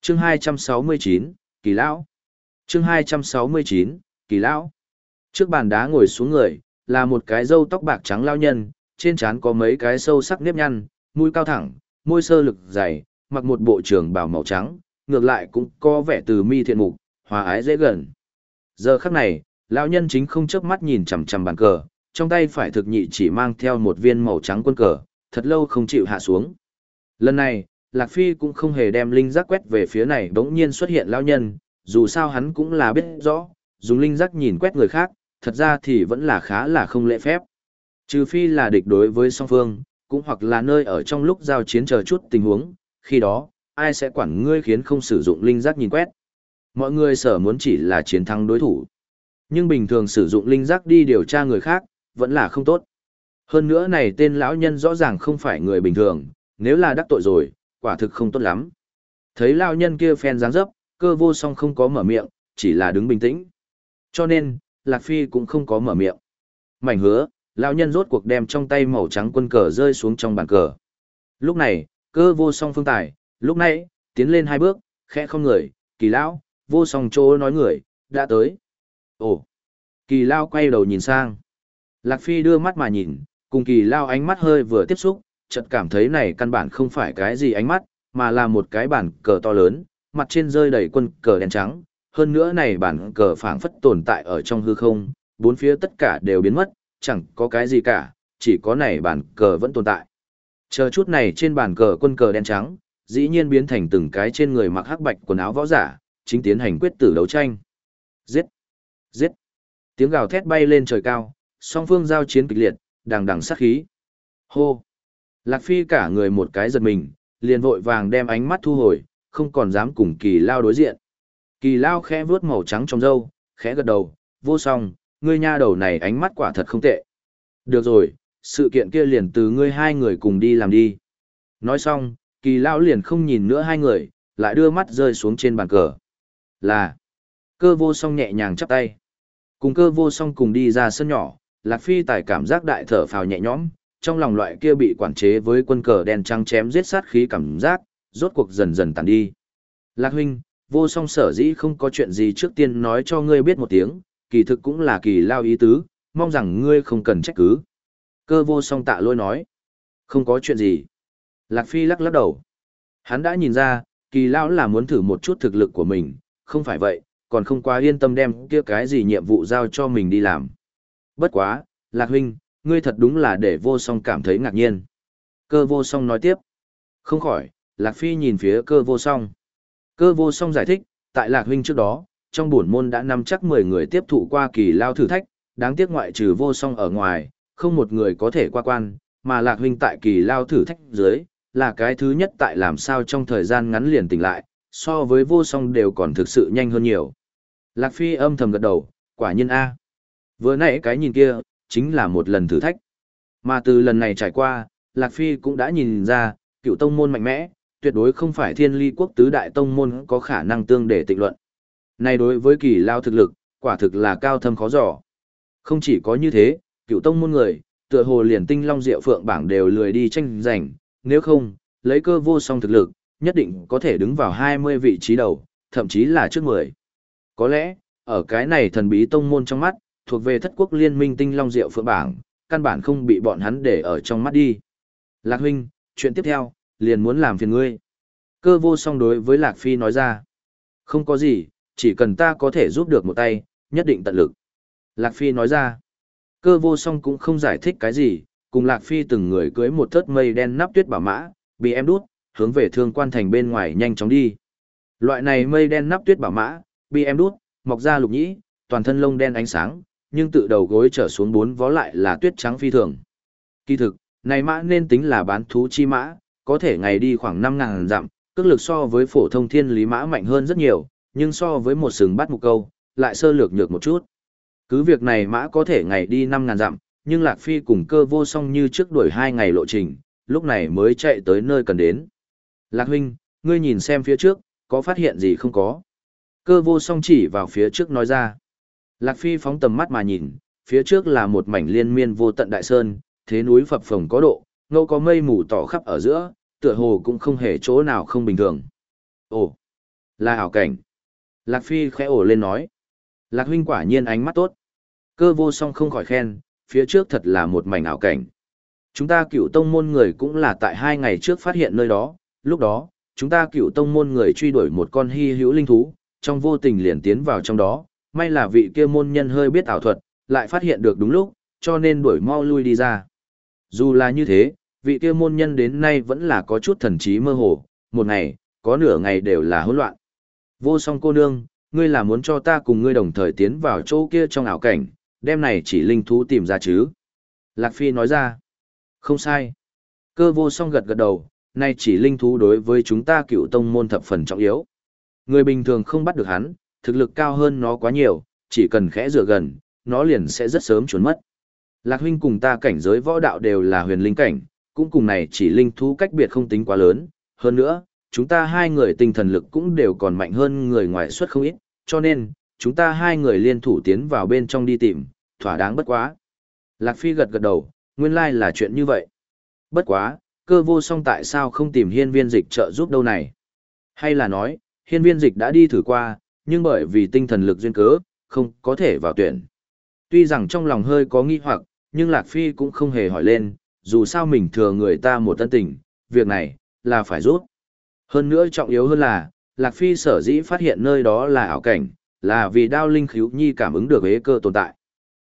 A: Chương 269, Kỳ Lão. Chương 269, Kỳ Lão. Trước bàn đá ngồi xuống người, là một cái râu tóc bạc trắng lao nhân, trên trán có mấy cái sâu sắc nếp nhăn, mũi cao thẳng, môi sơ lực dày, mặc một bộ trường bào màu trắng, ngược lại cũng có vẻ từ mi thiện mục, hòa ái dễ gần. Giờ khắc này, lão nhân chính không chớp mắt nhìn chằm chằm bàn cờ, trong tay phải thực nhị chỉ mang theo một viên màu trắng quân cờ, thật lâu không chịu hạ xuống. Lần này, Lạc Phi cũng không hề đem linh giác quét về phía này bỗng nhiên xuất hiện lão nhân, dù sao hắn cũng là biết rõ, dùng linh giác nhìn quét người khác, thật ra thì vẫn là khá là không lễ phép. Trừ phi là địch đối với song phương, cũng hoặc là nơi ở trong lúc giao chiến chờ chút tình huống, khi đó, ai sẽ quản ngươi khiến không sử dụng linh giác nhìn quét. Mọi người sở muốn chỉ là chiến thắng đối thủ. Nhưng bình thường sử dụng linh giác đi điều tra người khác, vẫn là không tốt. Hơn nữa này tên lão nhân rõ ràng không phải người bình thường, nếu là đắc tội rồi, quả thực không tốt lắm. Thấy lão nhân kia phen dáng dấp, cơ vô song không có mở miệng, chỉ là đứng bình tĩnh. Cho nên, Lạc Phi cũng không có mở miệng. Mảnh hứa, lão nhân rốt cuộc đem trong tay màu trắng quân cờ rơi xuống trong bàn cờ. Lúc này, cơ vô song phương tài, lúc nãy, tiến lên hai bước, khẽ không người, kỳ lão, vô song chỗ nói người, đã tới. Ồ! Kỳ lao quay đầu nhìn sang. Lạc Phi đưa mắt mà nhìn, cùng kỳ lao ánh mắt hơi vừa tiếp xúc, chợt cảm thấy này căn bản không phải cái gì ánh mắt, mà là một cái bản cờ to lớn, mặt trên rơi đầy quân cờ đen trắng. Hơn nữa này bản cờ phảng phất tồn tại ở trong hư không, bốn phía tất cả đều biến mất, chẳng có cái gì cả, chỉ có này bản cờ vẫn tồn tại. Chờ chút này trên bàn cờ quân cờ đen trắng, dĩ nhiên biến thành từng cái trên người mặc hắc bạch quần áo võ giả, chính tiến hành quyết tử đấu tranh. Giết! Giết! Tiếng gào thét bay lên trời cao, song phương giao chiến kịch liệt, đằng đằng sát khí. Hô! Lạc Phi cả người một cái giật mình, liền vội vàng đem ánh mắt thu hồi, không còn dám cùng kỳ lao đối diện. Kỳ lao khẽ vuốt màu trắng trong râu, khẽ gật đầu, vô song, ngươi nha đầu này ánh mắt quả thật không tệ. Được rồi, sự kiện kia liền từ ngươi hai người cùng đi làm đi. Nói xong, kỳ lao liền không nhìn nữa hai người, lại đưa mắt rơi xuống trên bàn cờ. Là, cơ vô song nhẹ nhàng chắp tay. Cùng cơ vô song cùng đi ra sân nhỏ, Lạc Phi tài cảm giác đại thở phào nhẹ nhõm, trong lòng loại kia bị quản chế với quân cờ đen trắng chém giết sát khí cảm giác, rốt cuộc dần dần tàn đi. Lạc huynh, vô song sở dĩ không có chuyện gì trước tiên nói cho ngươi biết một tiếng, kỳ thực cũng là kỳ lao ý tứ, mong rằng ngươi không cần trách cứ. Cơ vô song tạ lôi nói, không có chuyện gì. Lạc Phi lắc lắc đầu. Hắn đã nhìn ra, kỳ lao là muốn thử một chút thực lực của mình, không phải vậy, còn không quá yên tâm đem kia cái gì nhiệm vụ giao cho mình đi làm. Bất quá, Lạc huynh, ngươi thật đúng là để vô song cảm thấy ngạc nhiên. Cơ vô song nói tiếp. Không khỏi, Lạc Phi nhìn phía cơ vô song. Cơ vô song giải thích, tại Lạc huynh trước đó, trong bổn môn đã nắm chắc 10 người tiếp thụ qua kỳ lao thử thách, đáng tiếc ngoại trừ vô song ở ngoài, không một người có thể qua quan, mà Lạc huynh tại kỳ lao thử thách dưới, là cái thứ nhất tại làm sao trong thời gian ngắn liền tỉnh lại, so với vô song đều còn thực sự nhanh hơn nhiều. Lạc Phi âm thầm gật đầu, quả nhiên A. Vừa nãy cái nhìn kia, chính là một lần thử thách. Mà từ lần này trải qua, Lạc Phi cũng đã nhìn ra, cựu tông môn mạnh mẽ, tuyệt đối không phải thiên ly quốc tứ đại tông môn có khả năng tương để tịnh luận. Này đối với kỳ lao thực lực, quả thực là cao thâm khó dò. Không chỉ có như thế, cựu tông môn người, tựa hồ liền tinh long diệu phượng bảng đều lười đi tranh giành, nếu không, lấy cơ vô song thực lực, nhất định có thể đứng vào 20 vị trí đầu, thậm chí là trước 10. Có lẽ, ở cái này thần bí tông môn trong mắt, thuộc về thất quốc liên minh tinh long diệu phượng bảng, căn bản không bị bọn hắn để ở trong mắt đi. Lạc huynh, chuyện tiếp theo, liền muốn làm phiền ngươi. Cơ vô song đối với Lạc Phi nói ra. Không có gì, chỉ cần ta có thể giúp được một tay, nhất định tận lực. Lạc Phi nói ra. Cơ vô song cũng không giải thích cái gì, cùng Lạc Phi từng người cưới một thớt mây đen nắp tuyết bảo mã, bị em đút, hướng về thương quan thành bên ngoài nhanh chóng đi. Loại này mây đen nắp tuyết bảo mã, bị em đút, mọc ra lục nhĩ, toàn thân lông đen ánh sáng, nhưng tự đầu gối trở xuống bốn vó lại là tuyết trắng phi thường. Kỳ thực, này mã nên tính là bán thú chi mã, có thể ngày đi khoảng 5.000 dặm, cước lực so với phổ thông thiên lý mã mạnh hơn rất nhiều, nhưng so với một sừng bắt mục câu, lại sơ lược nhược một chút. Cứ việc này mã có thể ngày đi 5.000 dặm, nhưng Lạc Phi cùng cơ vô song như trước đuổi hai ngày lộ trình, lúc này mới chạy tới nơi cần đến. Lạc huynh, ngươi nhìn xem phía trước, có phát hiện gì không có? Cơ vô song chỉ vào phía trước nói ra. Lạc Phi phóng tầm mắt mà nhìn, phía trước là một mảnh liên miên vô tận đại sơn, thế núi phập phồng có độ, ngẫu có mây mù tỏ khắp ở giữa, tựa hồ cũng không hề chỗ nào không bình thường. Ồ, là ảo cảnh. Lạc Phi khẽ ổ lên nói. Lạc huynh quả nhiên ánh mắt tốt. Cơ vô song không khỏi khen, phía trước thật là một mảnh ảo cảnh. Chúng ta cựu tông môn người cũng là tại hai ngày trước phát hiện nơi đó, lúc đó, chúng ta cựu tông môn người truy đuổi một con hy hữu linh thú, trong vô tình liền tiến vào trong đó, may là vị kia môn nhân hơi biết ảo thuật, lại phát hiện được đúng lúc, cho nên đuổi mau lui đi ra. Dù là như thế, vị kia môn nhân đến nay vẫn là có chút thần trí mơ hồ, một ngày, có nửa ngày đều là hỗn loạn. Vô song cô nương, ngươi là muốn cho ta cùng ngươi đồng thời tiến vào chỗ kia trong ảo cảnh, đêm này chỉ linh thú tìm ra chứ. Lạc Phi nói ra, không sai. Cơ vô song gật gật đầu, nay chỉ linh thú đối với chúng ta cựu tông môn thập phần trọng yếu. Người bình thường không bắt được hắn, thực lực cao hơn nó quá nhiều, chỉ cần khẽ rửa gần, nó liền sẽ rất sớm trốn mất. Lạc huynh cùng ta cảnh giới võ đạo đều là huyền linh cảnh, cũng cùng này chỉ linh thú cách biệt không tính quá lớn, hơn nữa, chúng ta hai người tinh thần lực cũng đều còn mạnh hơn người ngoài suất không ít, cho nên, chúng ta hai người liên thủ tiến vào bên trong đi tìm, thỏa đáng bất quá. Lạc Phi gật gật đầu, nguyên lai là chuyện như vậy. Bất quá, cơ vô song tại sao không tìm hiên viên dịch trợ giúp đâu này? Hay là nói, hiên viên dịch đã đi thử qua, nhưng bởi vì tinh thần lực duyên cớ, không có thể vào tuyển. Tuy rằng trong lòng hơi có nghi hoặc, nhưng Lạc Phi cũng không hề hỏi lên, dù sao mình thừa người ta một tân tình, việc này, là phải rút. Hơn nữa trọng yếu hơn là, Lạc Phi sở dĩ phát hiện nơi đó là ảo cảnh, là vì đao linh khíu nhi cảm ứng được hế cơ tồn tại.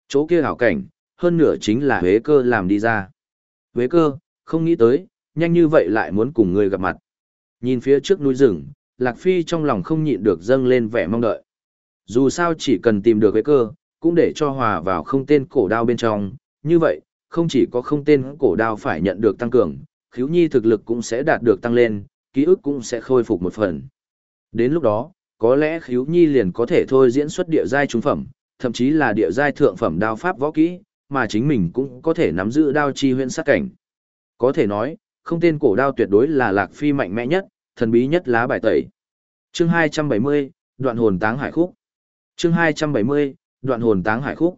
A: Chỗ kia ảo cảnh, hơn nửa chính là hế cơ làm đi ra. Hế cơ, không nghĩ tới, nhanh như vậy lại muốn cùng ngươi gặp mặt. Nhìn phía trước núi rừng, Lạc Phi trong lòng không nhịn được dâng lên vẻ mong đợi. Dù sao chỉ cần tìm được hế cơ, cũng để cho hòa vào không tên cổ đao bên trong, như vậy, không chỉ có không tên cổ đao phải nhận được tăng cường, khiếu nhi thực lực cũng sẽ đạt được tăng lên, ký ức cũng sẽ khôi phục một phần. Đến lúc đó, có lẽ khiếu nhi liền có thể thôi diễn xuất địa giai trung phẩm, thậm chí là địa giai thượng phẩm đao pháp võ kỹ, mà chính mình cũng có thể nắm giữ đao chi huyễn sát cảnh. Có thể nói, không tên cổ đao tuyệt đối là lạc phi mạnh mẽ nhất, thần bí nhất lá bài tẩy. Chương 270, đoạn hồn táng hải khúc. Chương 270, đoạn hồn táng hải khúc.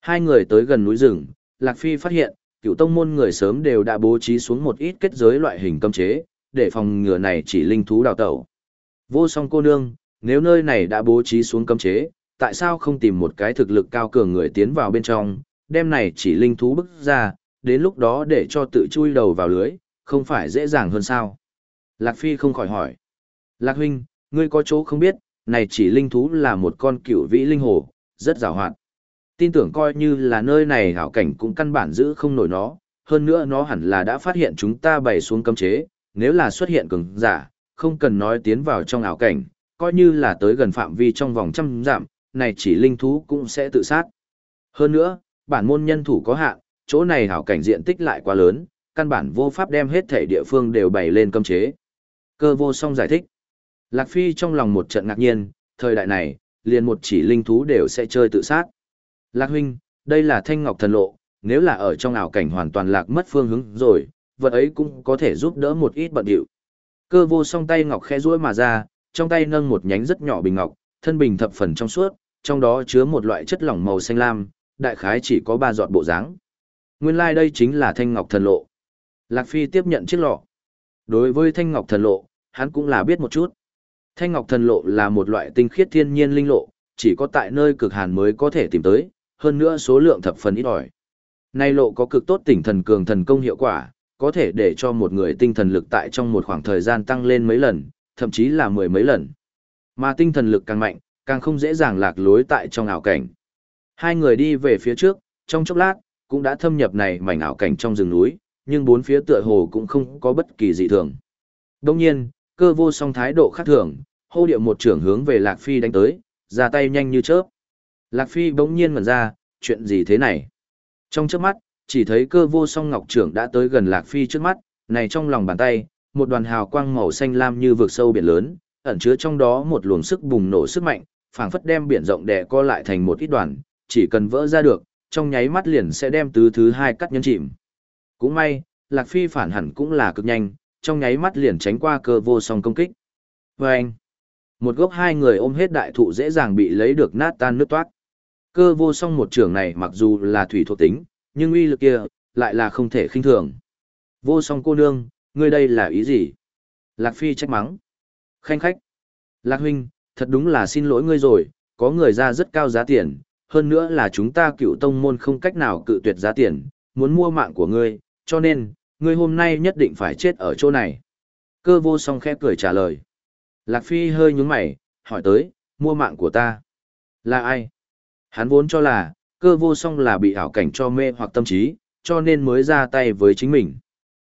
A: Hai người tới gần núi rừng, Lạc Phi phát hiện, cựu tông môn người sớm đều đã bố trí xuống một ít kết giới loại hình cấm chế, để phòng ngừa này chỉ linh thú đào tẩu. Vô song cô nương, nếu nơi này đã bố trí xuống cấm chế, tại sao không tìm một cái thực lực cao cường người tiến vào bên trong, đem này chỉ linh thú bức ra, đến lúc đó để cho tự chui đầu vào lưới, không phải dễ dàng hơn sao? Lạc Phi không khỏi hỏi. Lạc huynh, ngươi có chỗ không biết, này chỉ linh thú là một con cựu vĩ linh hồ, rất rào hoạt tin tưởng coi như là nơi này hảo cảnh cũng căn bản giữ không nổi nó, hơn nữa nó hẳn là đã phát hiện chúng ta bày xuống cấm chế, nếu là xuất hiện cường giả, không cần nói tiến vào trong ảo cảnh, coi như là tới gần phạm vi trong vòng trăm giảm, này chỉ linh thú cũng sẽ tự sát. Hơn nữa, bản môn nhân thủ có hạn, chỗ này hảo cảnh diện tích lại quá lớn, căn bản vô pháp đem hết thể địa phương đều bày lên cấm chế. Cơ vô song giải thích. Lạc Phi trong lòng một trận ngạc nhiên, thời đại này, liền một chỉ linh thú đều sẽ chơi tự sát. Lạc huynh, đây là thanh ngọc thần lộ, nếu là ở trong ảo cảnh hoàn toàn lạc mất phương hướng rồi, vật ấy cũng có thể giúp đỡ một ít bận điệu. Cơ vô song tay ngọc khẽ duỗi mà ra, trong tay nâng một nhánh rất nhỏ bình ngọc, thân bình thập phần trong suốt, trong đó chứa một loại chất lỏng màu xanh lam, đại khái chỉ có ba giọt bộ dáng. Nguyên lai like đây chính là thanh ngọc thần lộ. Lạc Phi tiếp nhận chiếc lọ. Đối với thanh ngọc thần lộ, hắn cũng là biết một chút. Thanh ngọc thần lộ là một loại tinh khiết thiên nhiên linh lộ, chỉ có tại nơi cực hàn mới có thể tìm tới, hơn nữa số lượng thập phần ít ỏi. Nay lộ có cực tốt tỉnh thần cường thần công hiệu quả, có thể để cho một người tinh thần lực tại trong một khoảng thời gian tăng lên mấy lần, thậm chí là mười mấy lần. Mà tinh thần lực càng mạnh, càng không dễ dàng lạc lối tại trong ảo cảnh. Hai người đi về phía trước, trong chốc lát, cũng đã thâm nhập này mảnh ảo cảnh trong rừng núi, nhưng bốn phía tựa hồ cũng không có bất kỳ dị thường. Đồng nhiên, cơ vô song thái độ khác thường, hô điệu một trưởng hướng về Lạc Phi đánh tới, ra tay nhanh như chớp. Lạc Phi bỗng nhiên ngẩn ra, chuyện gì thế này? Trong chớp mắt, chỉ thấy cơ vô song ngọc trưởng đã tới gần Lạc Phi trước mắt, này trong lòng bàn tay, một đoàn hào quang màu xanh lam như vực sâu biển lớn, ẩn chứa trong đó một luồng sức bùng nổ sức mạnh, phảng phất đem biển rộng đè co lại thành một ít đoàn, chỉ cần vỡ ra được, trong nháy mắt liền sẽ đem tứ thứ hai cắt nhân chìm. Cũng may, Lạc Phi phản hẳn cũng là cực nhanh, trong nháy mắt liền tránh qua cơ vô song công kích. Và anh, một gốc hai người ôm hết đại thụ dễ dàng bị lấy được nát tan nước toát. Cơ vô song một trưởng này mặc dù là thủy thuộc tính, nhưng uy lực kia, lại là không thể khinh thường. Vô song cô nương, ngươi đây là ý gì? Lạc Phi trách mắng. Khanh khách. Lạc huynh, thật đúng là xin lỗi ngươi rồi, có người ra rất cao giá tiền, hơn nữa là chúng ta cựu tông môn không cách nào cự tuyệt giá tiền, muốn mua mạng của ngươi, cho nên, ngươi hôm nay nhất định phải chết ở chỗ này. Cơ vô song khẽ cười trả lời. Lạc Phi hơi nhúng mày, hỏi tới, mua mạng của ta. Là ai? Hắn vốn cho là, cơ vô song là bị ảo cảnh cho mê hoặc tâm trí, cho nên mới ra tay với chính mình.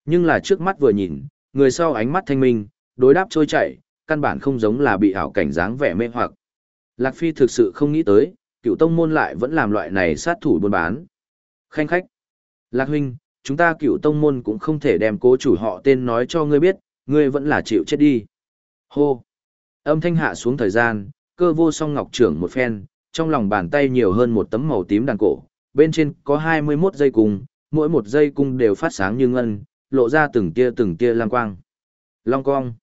A: Nhưng là trước mắt vừa nhìn, người sau ánh mắt thanh minh, đối đáp trôi chảy, căn bản không giống là bị ảo cảnh dáng vẻ mê hoặc. Lạc Phi thực sự không nghĩ tới, cựu tông môn lại vẫn làm loại này sát thủ buôn bán. Khanh khách. Lạc huynh, chúng ta cựu tông môn cũng không thể đem cố chủ họ tên nói cho ngươi biết, ngươi vẫn là chịu chết đi. Hô. Âm thanh hạ xuống thời gian, cơ vô song ngọc trưởng một phen, trong lòng bàn tay nhiều hơn một tấm màu tím đàn cổ, bên trên có 21 dây cung, mỗi một dây cung đều phát sáng như ngân, lộ ra từng tia từng tia lang quang. Long cong.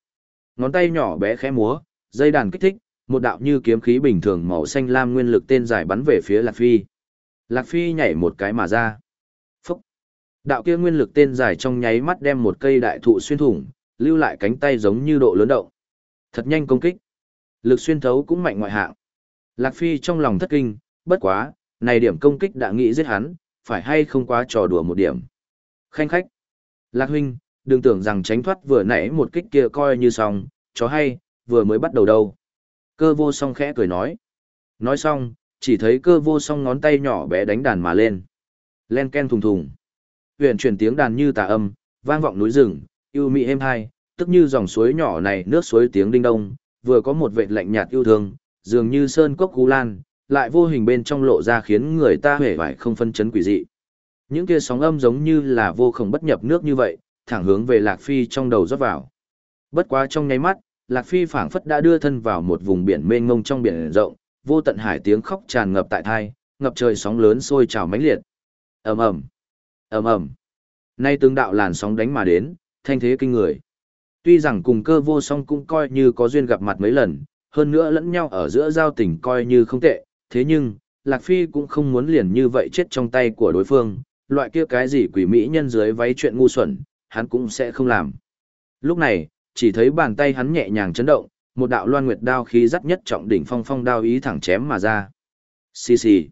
A: Ngón tay nhỏ bé khẽ múa, dây đàn kích thích, một đạo như kiếm khí bình thường màu xanh lam nguyên lực tên dài bắn về phía Lạc Phi. Lạc Phi nhảy một cái mà ra. Đạo kia nguyên lực tên dài trong nháy mắt đem một cây đại thụ xuyên thủng, lưu lại cánh tay giống như độ lớn động. Thật nhanh công kích. Lực xuyên thấu cũng mạnh ngoại hạng. Lạc Phi trong lòng thất kinh, bất quá, này điểm công kích đã nghĩ giết hắn, phải hay không quá trò đùa một điểm. Khanh khách. Lạc huynh, đừng tưởng rằng tránh thoát vừa nãy một kích kia coi như xong, chó hay, vừa mới bắt đầu đâu. Cơ vô song khẽ cười nói. Nói xong, chỉ thấy cơ vô song ngón tay nhỏ bé đánh đàn mà lên. Len ken thùng thùng huyện chuyển tiếng đàn như tà âm, vang vọng núi rừng, yêu mị êm hai, tức như dòng suối nhỏ này nước suối tiếng đinh đông, vừa có một vệ lạnh nhạt yêu thương, dường như sơn cốc cú lan, lại vô hình bên trong lộ ra khiến người ta hề vải không phân chấn quỷ dị. Những kia sóng âm giống như là vô không bất nhập nước như vậy, thẳng hướng về Lạc Phi trong đầu rót vào. Bất quá trong nháy mắt, Lạc Phi phảng phất đã đưa thân vào một vùng biển mênh mông trong biển rộng, vô tận hải tiếng khóc tràn ngập tại thai, ngập trời sóng lớn sôi trào mãnh liệt. Ầm ầm, ầm ầm. Nay tương đạo làn sóng đánh mà đến, thanh thế kinh người. Tuy rằng cùng cơ vô song cũng coi như có duyên gặp mặt mấy lần, hơn nữa lẫn nhau ở giữa giao tình coi như không tệ, thế nhưng, Lạc Phi cũng không muốn liền như vậy chết trong tay của đối phương, loại kia cái gì quỷ mỹ nhân dưới váy chuyện ngu xuẩn, hắn cũng sẽ không làm. Lúc này, chỉ thấy bàn tay hắn nhẹ nhàng chấn động, một đạo loan nguyệt đao khí dắt nhất trọng đỉnh phong phong đao ý thẳng chém mà ra. Xì xì.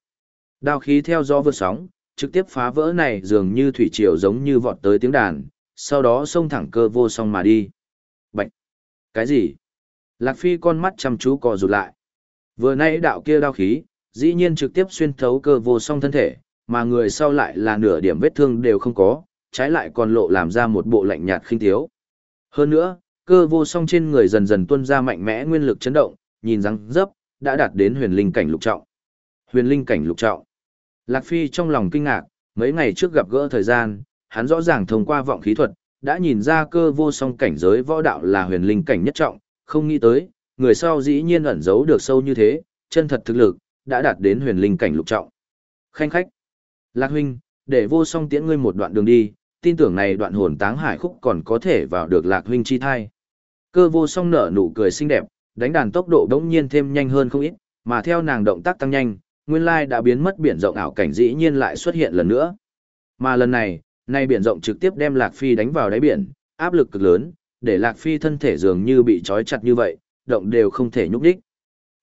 A: Đao khí theo gió vượt sóng, trực tiếp phá vỡ này dường như thủy triều giống như vọt tới tiếng đàn, sau đó xông thẳng cơ vô song mà đi. Bạch! Cái gì? Lạc Phi con mắt chăm chú cò rụt lại. Vừa nãy đạo kia đao khí, dĩ nhiên trực tiếp xuyên thấu cơ vô song thân thể, mà người sau lại là nửa điểm vết thương đều không có, trái lại còn lộ làm ra một bộ lạnh nhạt khinh thiếu. Hơn nữa, cơ vô song trên người dần dần tuôn ra mạnh mẽ nguyên lực chấn động, nhìn răng dấp, đã đạt đến huyền linh cảnh lục trọng. Huyền linh cảnh lục trọng. Lạc Phi trong lòng kinh ngạc, mấy ngày trước gặp gỡ thời gian, hắn rõ ràng thông qua vọng khí thuật, đã nhìn ra cơ vô song cảnh giới võ đạo là huyền linh cảnh nhất trọng, không nghĩ tới, người sau dĩ nhiên ẩn giấu được sâu như thế, chân thật thực lực, đã đạt đến huyền linh cảnh lục trọng. Khanh khách. Lạc huynh, để vô song tiễn ngươi một đoạn đường đi, tin tưởng này đoạn hồn táng hải khúc còn có thể vào được lạc huynh chi thai. Cơ vô song nở nụ cười xinh đẹp, đánh đàn tốc độ đống nhiên thêm nhanh hơn không ít, mà theo nàng động tác tăng nhanh, nguyên lai đã biến mất biển rộng ảo cảnh dĩ nhiên lại xuất hiện lần nữa. Mà lần này, nay biển rộng trực tiếp đem Lạc Phi đánh vào đáy biển, áp lực cực lớn, để Lạc Phi thân thể dường như bị trói chặt như vậy, động đều không thể nhúc đích.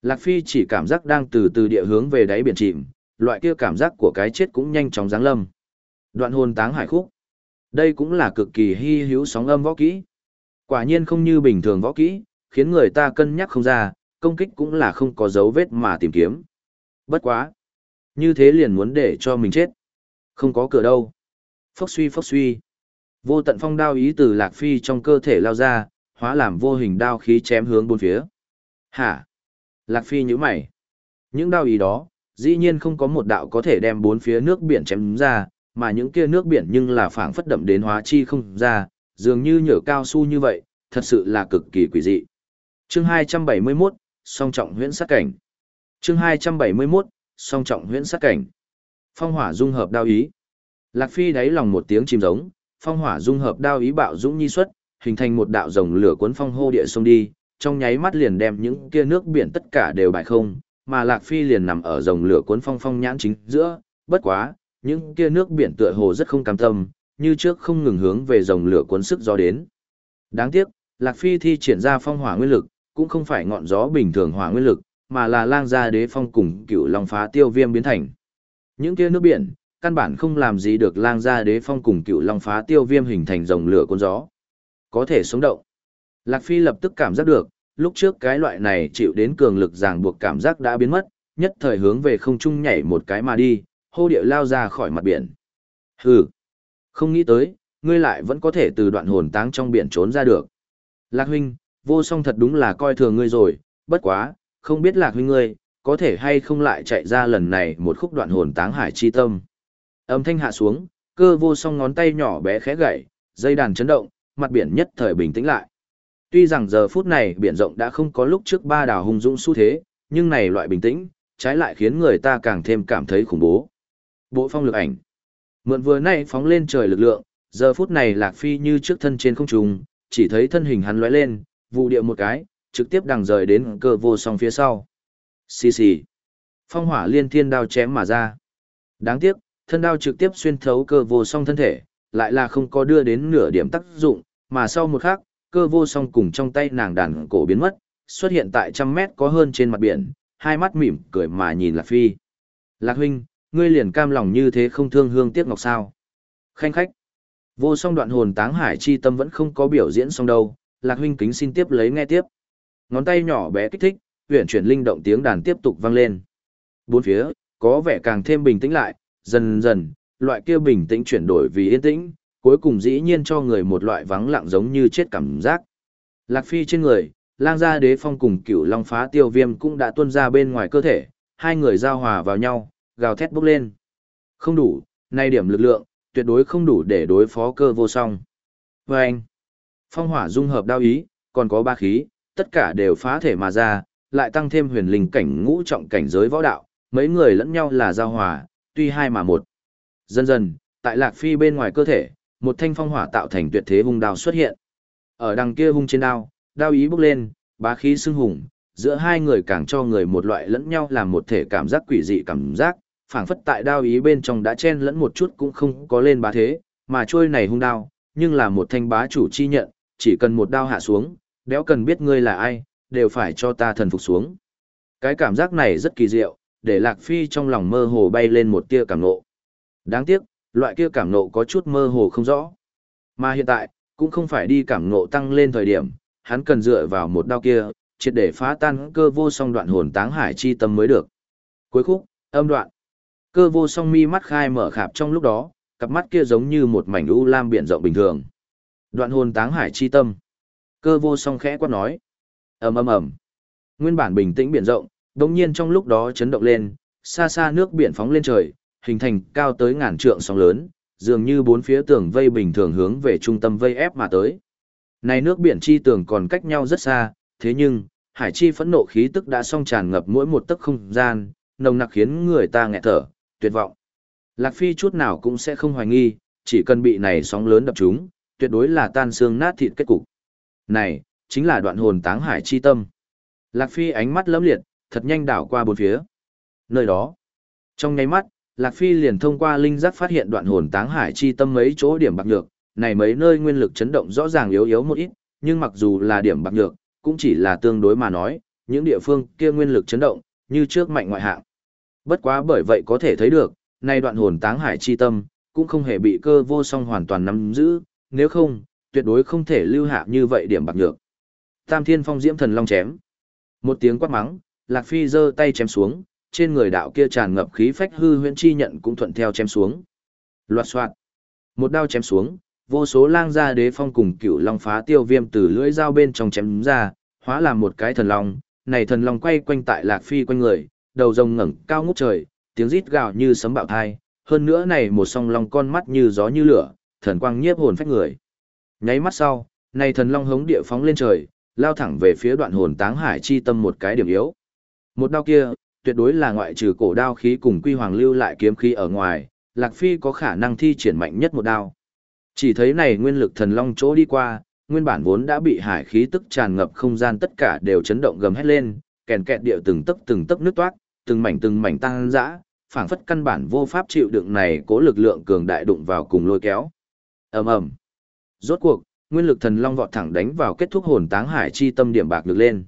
A: Lạc Phi chỉ cảm giác đang từ từ địa hướng về đáy biển chìm, loại kia cảm giác của cái chết cũng nhanh chóng giáng lâm. Đoạn hồn táng hải khúc. Đây cũng là cực kỳ hy hữu sóng âm võ kỹ. Quả nhiên không như bình thường võ kỹ, khiến người ta cân nhắc không ra, công kích cũng là không có dấu vết mà tìm kiếm. Bất quá. Như thế liền muốn để cho mình chết. Không có cửa đâu. Phốc suy phốc suy. Vô tận phong đao ý từ Lạc Phi trong cơ thể lao ra, hóa làm vô hình đao khí chém hướng bốn phía. Hả? Lạc Phi nhíu mày. Những đao ý đó, dĩ nhiên không có một đạo có thể đem bốn phía nước biển chém ra, mà những kia nước biển nhưng là phảng phất đậm đến hóa chi không ra, dường như nhở cao su như vậy, thật sự là cực kỳ quỷ dị. Chương 271, song trọng huyễn sát cảnh. Chương 271, song trọng huyễn sát cảnh. Phong hỏa dung hợp đao ý. Lạc Phi đáy lòng một tiếng chim giống, phong hỏa dung hợp đao ý bạo dũng nhi xuất, hình thành một đạo rồng lửa cuốn phong hô địa sông đi, trong nháy mắt liền đem những kia nước biển tất cả đều bại không, mà Lạc Phi liền nằm ở rồng lửa cuốn phong phong nhãn chính giữa, bất quá, những kia nước biển tựa hồ rất không cam tâm, như trước không ngừng hướng về rồng lửa cuốn sức gió đến. Đáng tiếc, Lạc Phi thi triển ra phong hỏa nguyên lực, cũng không phải ngọn gió bình thường hỏa nguyên lực, mà là lang gia đế phong cùng cựu long phá tiêu viêm biến thành. Những kia nước biển, căn bản không làm gì được lang gia đế phong cùng cựu long phá tiêu viêm hình thành dòng lửa cuốn gió. Có thể sống động. Lạc Phi lập tức cảm giác được, lúc trước cái loại này chịu đến cường lực ràng buộc cảm giác đã biến mất, nhất thời hướng về không trung nhảy một cái mà đi, hô điệu lao ra khỏi mặt biển. Hừ, không nghĩ tới, ngươi lại vẫn có thể từ đoạn hồn táng trong biển trốn ra được. Lạc huynh, vô song thật đúng là coi thường ngươi rồi, bất quá, không biết lạc huynh ngươi, có thể hay không lại chạy ra lần này một khúc đoạn hồn táng hải chi tâm. Âm thanh hạ xuống, cơ vô song ngón tay nhỏ bé khẽ gậy, dây đàn chấn động, mặt biển nhất thời bình tĩnh lại. Tuy rằng giờ phút này biển rộng đã không có lúc trước ba đảo hùng dũng xu thế, nhưng này loại bình tĩnh, trái lại khiến người ta càng thêm cảm thấy khủng bố. Bộ phong lực ảnh. Mượn vừa nay phóng lên trời lực lượng, giờ phút này Lạc Phi như trước thân trên không trung, chỉ thấy thân hình hắn lóe lên, vụ điệu một cái, trực tiếp đằng rời đến cơ vô song phía sau. Xì xì. Phong hỏa liên thiên đao chém mà ra. Đáng tiếc, thân đao trực tiếp xuyên thấu cơ vô song thân thể, lại là không có đưa đến nửa điểm tác dụng, mà sau một khắc, cơ vô song cùng trong tay nàng đàn cổ biến mất, xuất hiện tại trăm mét có hơn trên mặt biển, hai mắt mỉm cười mà nhìn Lạc Phi. Lạc huynh, ngươi liền cam lòng như thế không thương hương tiếc ngọc sao. Khanh khách. Vô song đoạn hồn táng hải chi tâm vẫn không có biểu diễn xong đâu, Lạc huynh kính xin tiếp lấy nghe tiếp. Ngón tay nhỏ bé kích thích, huyền chuyển linh động tiếng đàn tiếp tục vang lên. Bốn phía, có vẻ càng thêm bình tĩnh lại, dần dần, loại kia bình tĩnh chuyển đổi vì yên tĩnh, cuối cùng dĩ nhiên cho người một loại vắng lặng giống như chết cảm giác. Lạc Phi trên người, lang gia đế phong cùng cửu long phá tiêu viêm cũng đã tuôn ra bên ngoài cơ thể, hai người giao hòa vào nhau, gào thét bốc lên. Không đủ, nay điểm lực lượng, tuyệt đối không đủ để đối phó cơ vô song. Và anh, phong hỏa dung hợp đao ý, còn có ba khí, tất cả đều phá thể mà ra, lại tăng thêm huyền linh cảnh ngũ trọng cảnh giới võ đạo, mấy người lẫn nhau là giao hòa, tuy hai mà một. Dần dần, tại Lạc Phi bên ngoài cơ thể, một thanh phong hỏa tạo thành tuyệt thế hung đao xuất hiện. Ở đằng kia hung trên đao, đao ý bốc lên, bá khí xưng hùng, giữa hai người càng cho người một loại lẫn nhau làm một thể cảm giác quỷ dị cảm giác, phảng phất tại đao ý bên trong đã chen lẫn một chút cũng không có lên bá thế, mà trôi này hung đao, nhưng là một thanh bá chủ chi nhận, chỉ cần một đao hạ xuống, đéo cần biết ngươi là ai, đều phải cho ta thần phục xuống. Cái cảm giác này rất kỳ diệu, để Lạc Phi trong lòng mơ hồ bay lên một tia cảm nộ. Đáng tiếc, loại kia cảm nộ có chút mơ hồ không rõ. Mà hiện tại, cũng không phải đi cảm nộ tăng lên thời điểm, hắn cần dựa vào một đao kia, triệt để phá tan cơ vô song đoạn hồn táng hải chi tâm mới được. Cuối khúc, âm đoạn. Cơ vô song mi mắt khai mở khạp trong lúc đó, cặp mắt kia giống như một mảnh u lam biển rộng bình thường. Đoạn hồn táng hải chi tâm. Cơ vô song khẽ quát nói. ầm ầm ầm. Nguyên bản bình tĩnh biển rộng, đột nhiên trong lúc đó chấn động lên, xa xa nước biển phóng lên trời, hình thành cao tới ngàn trượng sóng lớn, dường như bốn phía tường vây bình thường hướng về trung tâm vây ép mà tới. Này nước biển chi tường còn cách nhau rất xa, thế nhưng, hải chi phẫn nộ khí tức đã song tràn ngập mỗi một tấc không gian, nồng nặc khiến người ta nghẹt thở, tuyệt vọng. Lạc Phi chút nào cũng sẽ không hoài nghi, chỉ cần bị này sóng lớn đập chúng tuyệt đối là tan xương nát thịt kết cục. Này, chính là đoạn hồn táng hải chi tâm. Lạc Phi ánh mắt lấm liệt, thật nhanh đảo qua bốn phía. Nơi đó, Trong nháy mắt, Lạc Phi liền thông qua linh giác phát hiện đoạn hồn táng hải chi tâm mấy chỗ điểm bạc nhược, này mấy nơi nguyên lực chấn động rõ ràng yếu yếu một ít, nhưng mặc dù là điểm bạc nhược, cũng chỉ là tương đối mà nói, những địa phương kia nguyên lực chấn động, như trước mạnh ngoại hạng. Bất quá bởi vậy có thể thấy được, nay đoạn hồn táng hải chi tâm, cũng không hề bị cơ vô song hoàn toàn nắm giữ, nếu không, tuyệt đối không thể lưu hạ như vậy điểm bạc nhược. Tam Thiên Phong Diễm Thần Long chém. Một tiếng quát mắng, Lạc Phi giơ tay chém xuống, trên người đạo kia tràn ngập khí phách hư huyễn chi nhận cũng thuận theo chém xuống. Loạt soạt. Một đao chém xuống, vô số lang gia đế phong cùng cựu long phá tiêu viêm từ lưỡi dao bên trong chém ra, hóa làm một cái thần long. Này thần long quay quanh tại Lạc Phi quanh người, đầu rồng ngẩng cao ngút trời, tiếng rít gào như sấm bạo thai. Hơn nữa này một song long con mắt như gió như lửa, thần quang nhiếp hồn phách người. Nháy mắt sau, này thần long hống địa phóng lên trời, lao thẳng về phía đoạn hồn táng hải chi tâm một cái điểm yếu. Một đao kia, tuyệt đối là ngoại trừ cổ đao khí cùng quy hoàng lưu lại kiếm khí ở ngoài, Lạc Phi có khả năng thi triển mạnh nhất một đao. Chỉ thấy này nguyên lực thần long chỗ đi qua, nguyên bản vốn đã bị hải khí tức tràn ngập không gian tất cả đều chấn động gầm hết lên, kèn kẹt điệu từng tấc từng tấc nước toát, từng mảnh từng mảnh tăng dã, phảng phất căn bản vô pháp chịu đựng này cố lực lượng cường đại đụng vào cùng lôi kéo. Ầm ầm. Rốt cuộc, nguyên lực thần long vọt thẳng đánh vào kết thúc hồn táng hải chi tâm điểm bạc được lên.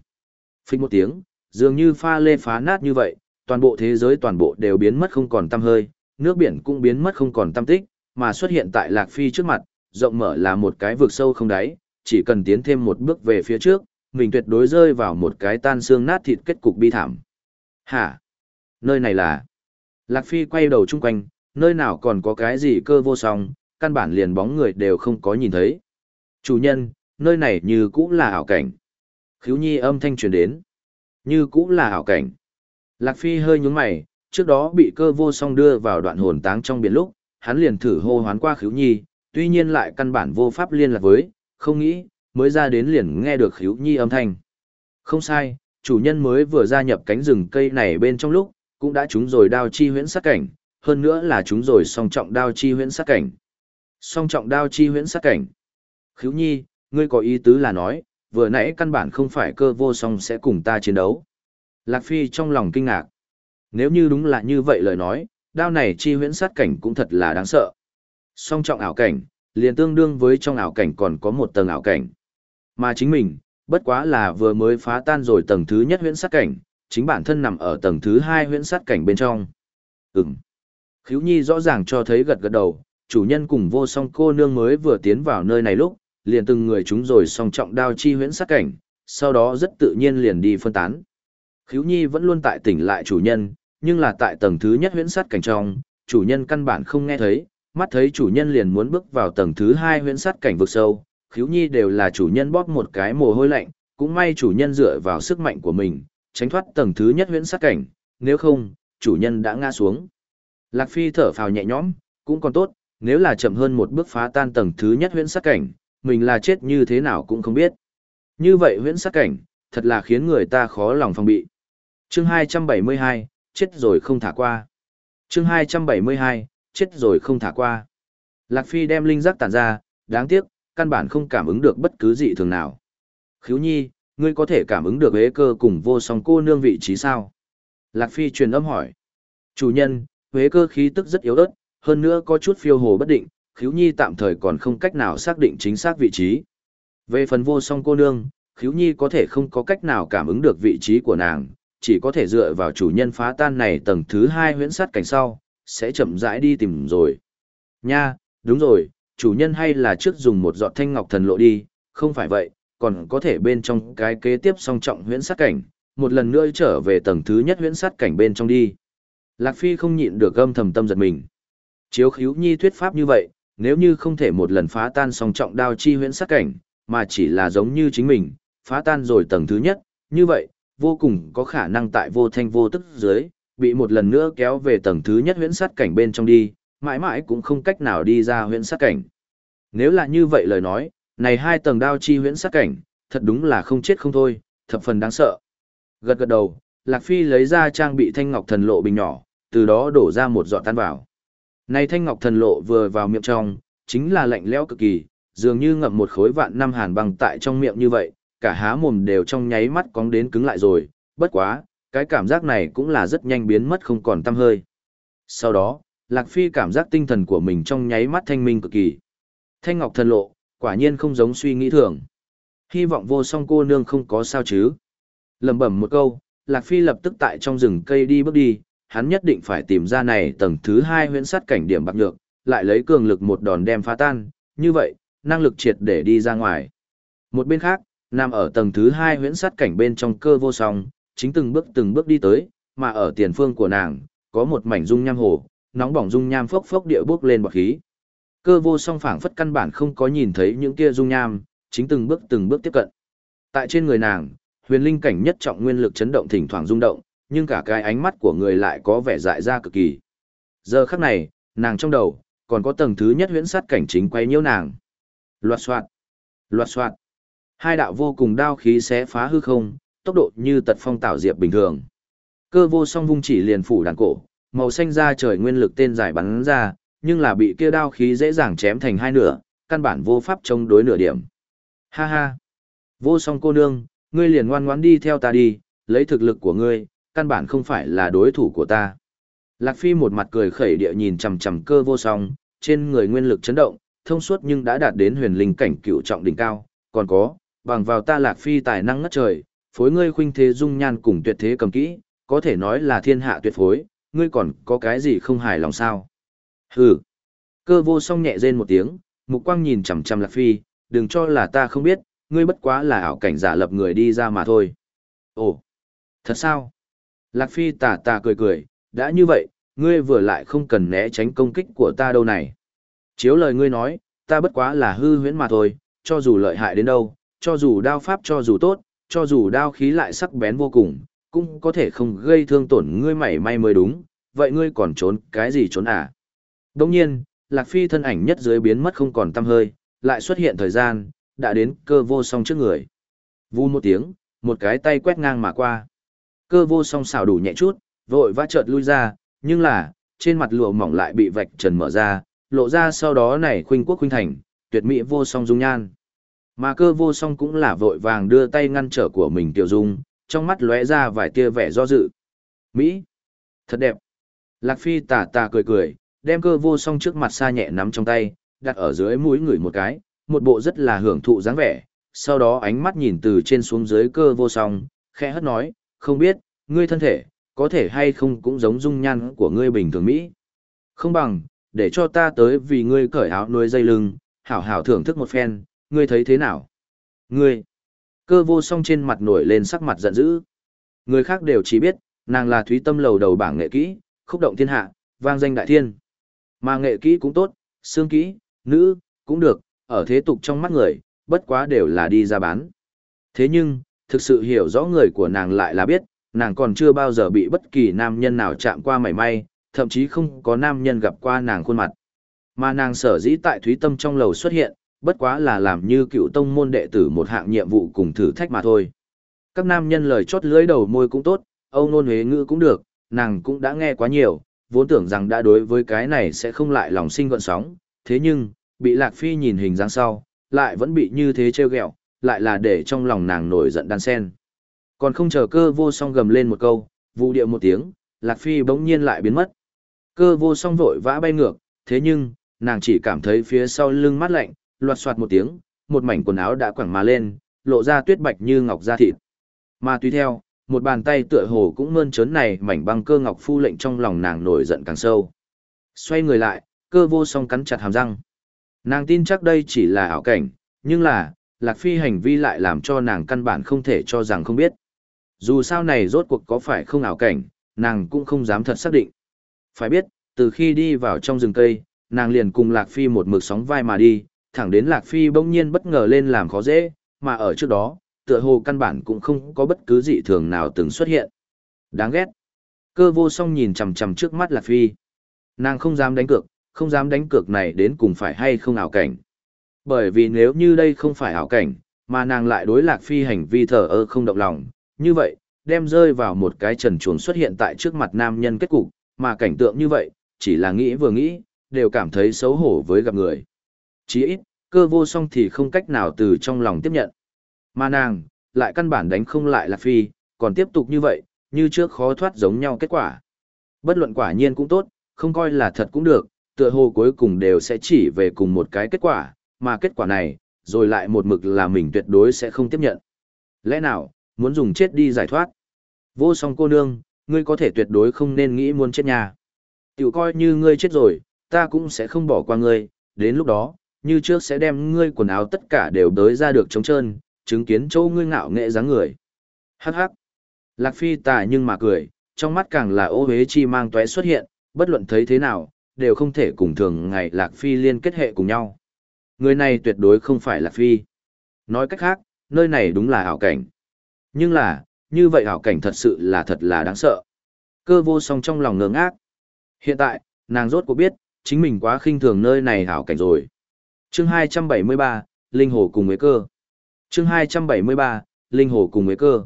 A: Phích một tiếng, dường như pha lê phá nát như vậy, toàn bộ thế giới toàn bộ đều biến mất không còn tăm hơi, nước biển cũng biến mất không còn tăm tích, mà xuất hiện tại Lạc Phi trước mặt, rộng mở là một cái vực sâu không đáy, chỉ cần tiến thêm một bước về phía trước, mình tuyệt đối rơi vào một cái tan xương nát thịt kết cục bi thảm. Hả? Nơi này là... Lạc Phi quay đầu chung quanh, nơi nào còn có cái gì cơ vô song, căn bản liền bóng người đều không có nhìn thấy. Chủ nhân, nơi này như cũng là ảo cảnh. Khiếu nhi âm thanh truyền đến. Như cũng là ảo cảnh. Lạc Phi hơi nhúng mày, trước đó bị cơ vô song đưa vào đoạn hồn táng trong biển lúc, hắn liền thử hô hoán qua khiếu nhi, tuy nhiên lại căn bản vô pháp liên lạc với, không nghĩ, mới ra đến liền nghe được khiếu nhi âm thanh. Không sai, chủ nhân mới vừa gia nhập cánh rừng cây này bên trong lúc, cũng đã trúng rồi đao chi huyễn sát cảnh, hơn nữa là trúng rồi song trọng đao chi huyễn sát cảnh. Song trọng đao chi huyễn sát cảnh. Khiếu nhi, ngươi có ý tứ là nói, vừa nãy căn bản không phải cơ vô song sẽ cùng ta chiến đấu. Lạc Phi trong lòng kinh ngạc. Nếu như đúng là như vậy lời nói, đao này chi huyễn sát cảnh cũng thật là đáng sợ. Song trọng ảo cảnh, liền tương đương với trong ảo cảnh còn có một tầng ảo cảnh. Mà chính mình, bất quá là vừa mới phá tan rồi tầng thứ nhất huyễn sát cảnh, chính bản thân nằm ở tầng thứ hai huyễn sát cảnh bên trong. Ừm. Khiếu Nhi rõ ràng cho thấy gật gật đầu, chủ nhân cùng vô song cô nương mới vừa tiến vào nơi này lúc, liền từng người chúng rồi song trọng đao chi huyễn sát cảnh, sau đó rất tự nhiên liền đi phân tán. Khíu Nhi vẫn luôn tại tỉnh lại chủ nhân, nhưng là tại tầng thứ nhất huyễn sát cảnh trong, chủ nhân căn bản không nghe thấy, mắt thấy chủ nhân liền muốn bước vào tầng thứ hai huyễn sát cảnh vực sâu, Khíu Nhi đều là chủ nhân bóp một cái mồ hôi lạnh, cũng may chủ nhân dựa vào sức mạnh của mình, tránh thoát tầng thứ nhất huyễn sát cảnh, nếu không, chủ nhân đã ngã xuống. Lạc Phi thở phào nhẹ nhõm, cũng còn tốt, nếu là chậm hơn một bước phá tan tầng thứ nhất huyễn sát cảnh, mình là chết như thế nào cũng không biết. Như vậy huyễn sát cảnh, thật là khiến người ta khó lòng phòng bị. Chương 272, chết rồi không thả qua. Chương 272, chết rồi không thả qua. Lạc Phi đem linh giác tản ra, đáng tiếc, căn bản không cảm ứng được bất cứ gì thường nào. Khiếu nhi, ngươi có thể cảm ứng được hế cơ cùng vô song cô nương vị trí sao? Lạc Phi truyền âm hỏi. Chủ nhân, huế cơ khí tức rất yếu ớt, hơn nữa có chút phiêu hồ bất định, khiếu nhi tạm thời còn không cách nào xác định chính xác vị trí. Về phần vô song cô nương, khiếu nhi có thể không có cách nào cảm ứng được vị trí của nàng, chỉ có thể dựa vào chủ nhân phá tan này tầng thứ hai huyễn sát cảnh sau, sẽ chậm rãi đi tìm rồi. Nha, đúng rồi, chủ nhân hay là trước dùng một giọt thanh ngọc thần lộ đi, không phải vậy, còn có thể bên trong cái kế tiếp song trọng huyễn sát cảnh, một lần nữa trở về tầng thứ nhất huyễn sát cảnh bên trong đi. Lạc Phi không nhịn được gâm thầm tâm giật mình. Chiếu khíu nhi thuyết pháp như vậy, nếu như không thể một lần phá tan song trọng đao chi huyễn sát cảnh, mà chỉ là giống như chính mình, phá tan rồi tầng thứ nhất, như vậy, vô cùng có khả năng tại vô thanh vô tức dưới, bị một lần nữa kéo về tầng thứ nhất huyễn sát cảnh bên trong đi, mãi mãi cũng không cách nào đi ra huyễn sát cảnh. Nếu là như vậy lời nói, này hai tầng đao chi huyễn sát cảnh, thật đúng là không chết không thôi, thập phần đáng sợ. Gật gật đầu, Lạc Phi lấy ra trang bị thanh ngọc thần lộ bình nhỏ, từ đó đổ ra một giọt tan vào. Này thanh ngọc thần lộ vừa vào miệng trong, chính là lạnh lẽo cực kỳ, dường như ngậm một khối vạn năm hàn băng tại trong miệng như vậy, cả há mồm đều trong nháy mắt cóng đến cứng lại rồi, bất quá, cái cảm giác này cũng là rất nhanh biến mất không còn tăm hơi. Sau đó, Lạc Phi cảm giác tinh thần của mình trong nháy mắt thanh minh cực kỳ. Thanh ngọc thần lộ, quả nhiên không giống suy nghĩ thường. Hy vọng vô song cô nương không có sao chứ. lẩm bẩm một câu, Lạc Phi lập tức tại trong rừng cây đi bước đi, hắn nhất định phải tìm ra này tầng thứ hai huyễn sát cảnh điểm bạc nhược, lại lấy cường lực một đòn đem phá tan, như vậy, năng lực triệt để đi ra ngoài. Một bên khác, nằm ở tầng thứ hai huyễn sát cảnh bên trong cơ vô song, chính từng bước từng bước đi tới, mà ở tiền phương của nàng, có một mảnh dung nham hồ, nóng bỏng dung nham phốc phốc địa bước lên bọt khí. Cơ vô song phảng phất căn bản không có nhìn thấy những kia dung nham, chính từng bước từng bước tiếp cận. Tại trên người nàng, huyền linh cảnh nhất trọng nguyên lực chấn động thỉnh thoảng rung động, nhưng cả cái ánh mắt của người lại có vẻ dại ra cực kỳ. Giờ khắc này, nàng trong đầu, còn có tầng thứ nhất huyễn sát cảnh chính quay nhiễu nàng. Loạt soạn, loạt soạn. Hai đạo vô cùng đao khí xé phá hư không, tốc độ như tật phong tạo diệp bình thường. Cơ vô song vung chỉ liền phủ đàn cổ, màu xanh ra trời nguyên lực tên dài bắn ra, nhưng là bị kia đao khí dễ dàng chém thành hai nửa, căn bản vô pháp chống đối nửa điểm. Ha ha! Vô song cô nương, ngươi liền ngoan ngoãn đi theo ta đi, lấy thực lực của ngươi, căn bản không phải là đối thủ của ta. Lạc Phi một mặt cười khẩy địa nhìn chằm chằm cơ vô song, trên người nguyên lực chấn động, thông suốt nhưng đã đạt đến huyền linh cảnh cựu trọng đỉnh cao, còn có, bằng vào ta Lạc Phi tài năng ngất trời, phối ngươi khuynh thế dung nhan cùng tuyệt thế cầm kỹ, có thể nói là thiên hạ tuyệt phối, ngươi còn có cái gì không hài lòng sao? Hừ. Cơ vô song nhẹ rên một tiếng, mục quang nhìn chằm chằm Lạc Phi, đừng cho là ta không biết, ngươi bất quá là ảo cảnh giả lập người đi ra mà thôi. Ồ, thật sao? Lạc Phi tà tà cười cười, đã như vậy, ngươi vừa lại không cần né tránh công kích của ta đâu này. Chiếu lời ngươi nói, ta bất quá là hư huyễn mà thôi, cho dù lợi hại đến đâu, cho dù đao pháp cho dù tốt, cho dù đao khí lại sắc bén vô cùng, cũng có thể không gây thương tổn ngươi mảy may mới đúng, vậy ngươi còn trốn cái gì trốn à? Đồng nhiên, Lạc Phi thân ảnh nhất dưới biến mất không còn tăm hơi, lại xuất hiện thời gian, đã đến cơ vô song trước người. Vu một tiếng, một cái tay quét ngang mà qua. Cơ vô song xào đủ nhẹ chút, vội vã chợt lui ra, nhưng là, trên mặt lụa mỏng lại bị vạch trần mở ra, lộ ra sau đó này khuynh quốc khuynh thành, tuyệt mỹ vô song dung nhan. Mà cơ vô song cũng là vội vàng đưa tay ngăn trở của mình tiểu dung, trong mắt lóe ra vài tia vẻ do dự. Mỹ! Thật đẹp! Lạc Phi tà tà cười cười, đem cơ vô song trước mặt xa nhẹ nắm trong tay, đặt ở dưới mũi người một cái, một bộ rất là hưởng thụ dáng vẻ, sau đó ánh mắt nhìn từ trên xuống dưới cơ vô song, khẽ hất nói, không biết, ngươi thân thể, có thể hay không cũng giống dung nhan của ngươi bình thường Mỹ. Không bằng, để cho ta tới vì ngươi cởi áo nuôi dây lưng, hảo hảo thưởng thức một phen, ngươi thấy thế nào? Ngươi, cơ vô song trên mặt nổi lên sắc mặt giận dữ. Người khác đều chỉ biết, nàng là thúy tâm lầu đầu bảng nghệ kỹ, khúc động thiên hạ, vang danh đại thiên. Mà nghệ kỹ cũng tốt, xương kỹ, nữ, cũng được, ở thế tục trong mắt người, bất quá đều là đi ra bán. Thế nhưng, thực sự hiểu rõ người của nàng lại là biết, nàng còn chưa bao giờ bị bất kỳ nam nhân nào chạm qua mảy may, thậm chí không có nam nhân gặp qua nàng khuôn mặt. Mà nàng sở dĩ tại Thúy Tâm trong lầu xuất hiện, bất quá là làm như cựu tông môn đệ tử một hạng nhiệm vụ cùng thử thách mà thôi. Các nam nhân lời chót lưỡi đầu môi cũng tốt, âu nôn huế ngữ cũng được, nàng cũng đã nghe quá nhiều, vốn tưởng rằng đã đối với cái này sẽ không lại lòng sinh gọn sóng, thế nhưng, bị Lạc Phi nhìn hình dáng sau, lại vẫn bị như thế trêu ghẹo, lại là để trong lòng nàng nổi giận đan sen. Còn không chờ cơ vô song gầm lên một câu, vụ điệu một tiếng, Lạc Phi bỗng nhiên lại biến mất. Cơ vô song vội vã bay ngược, thế nhưng, nàng chỉ cảm thấy phía sau lưng mát lạnh, loạt soạt một tiếng, một mảnh quần áo đã quẳng mà lên, lộ ra tuyết bạch như ngọc da thịt. Mà tùy theo, một bàn tay tựa hồ cũng mơn trớn này mảnh băng cơ ngọc phu lệnh trong lòng nàng nổi giận càng sâu. Xoay người lại, cơ vô song cắn chặt hàm răng. Nàng tin chắc đây chỉ là ảo cảnh, nhưng là, Lạc Phi hành vi lại làm cho nàng căn bản không thể cho rằng không biết. Dù sao này rốt cuộc có phải không ảo cảnh, nàng cũng không dám thật xác định. Phải biết, từ khi đi vào trong rừng cây, nàng liền cùng Lạc Phi một mực sóng vai mà đi, thẳng đến Lạc Phi bỗng nhiên bất ngờ lên làm khó dễ, mà ở trước đó, tựa hồ căn bản cũng không có bất cứ dị thường nào từng xuất hiện. Đáng ghét. Cơ vô song nhìn chằm chằm trước mắt Lạc Phi. Nàng không dám đánh cược, không dám đánh cược này đến cùng phải hay không ảo cảnh. Bởi vì nếu như đây không phải hảo cảnh, mà nàng lại đối Lạc Phi hành vi thờ ơ không động lòng, như vậy, đem rơi vào một cái trần chuồn xuất hiện tại trước mặt nam nhân kết cục, mà cảnh tượng như vậy, chỉ là nghĩ vừa nghĩ, đều cảm thấy xấu hổ với gặp người. Chỉ ít, cơ vô song thì không cách nào từ trong lòng tiếp nhận. Mà nàng, lại căn bản đánh không lại Lạc Phi, còn tiếp tục như vậy, như trước khó thoát giống nhau kết quả. Bất luận quả nhiên cũng tốt, không coi là thật cũng được, tựa hồ cuối cùng đều sẽ chỉ về cùng một cái kết quả, mà kết quả này, rồi lại một mực là mình tuyệt đối sẽ không tiếp nhận. Lẽ nào, muốn dùng chết đi giải thoát? Vô song cô nương, ngươi có thể tuyệt đối không nên nghĩ muốn chết nhà. Tiểu coi như ngươi chết rồi, ta cũng sẽ không bỏ qua ngươi, đến lúc đó, như trước sẽ đem ngươi quần áo tất cả đều đới ra được trống trơn, chứng kiến chỗ ngươi ngạo nghệ dáng người. Hắc hắc. Lạc Phi tà nhưng mà cười, trong mắt càng là ô hế chi mang tóe xuất hiện, bất luận thấy thế nào, đều không thể cùng thường ngày Lạc Phi liên kết hệ cùng nhau. Người này tuyệt đối không phải là Phi. Nói cách khác, nơi này đúng là ảo cảnh. Nhưng là, như vậy ảo cảnh thật sự là thật là đáng sợ. Cơ vô song trong lòng ngơ ngác. Hiện tại, nàng rốt cuộc biết, chính mình quá khinh thường nơi này ảo cảnh rồi. Chương 273, Linh Hồ cùng với cơ. Chương 273, Linh Hồ cùng với cơ.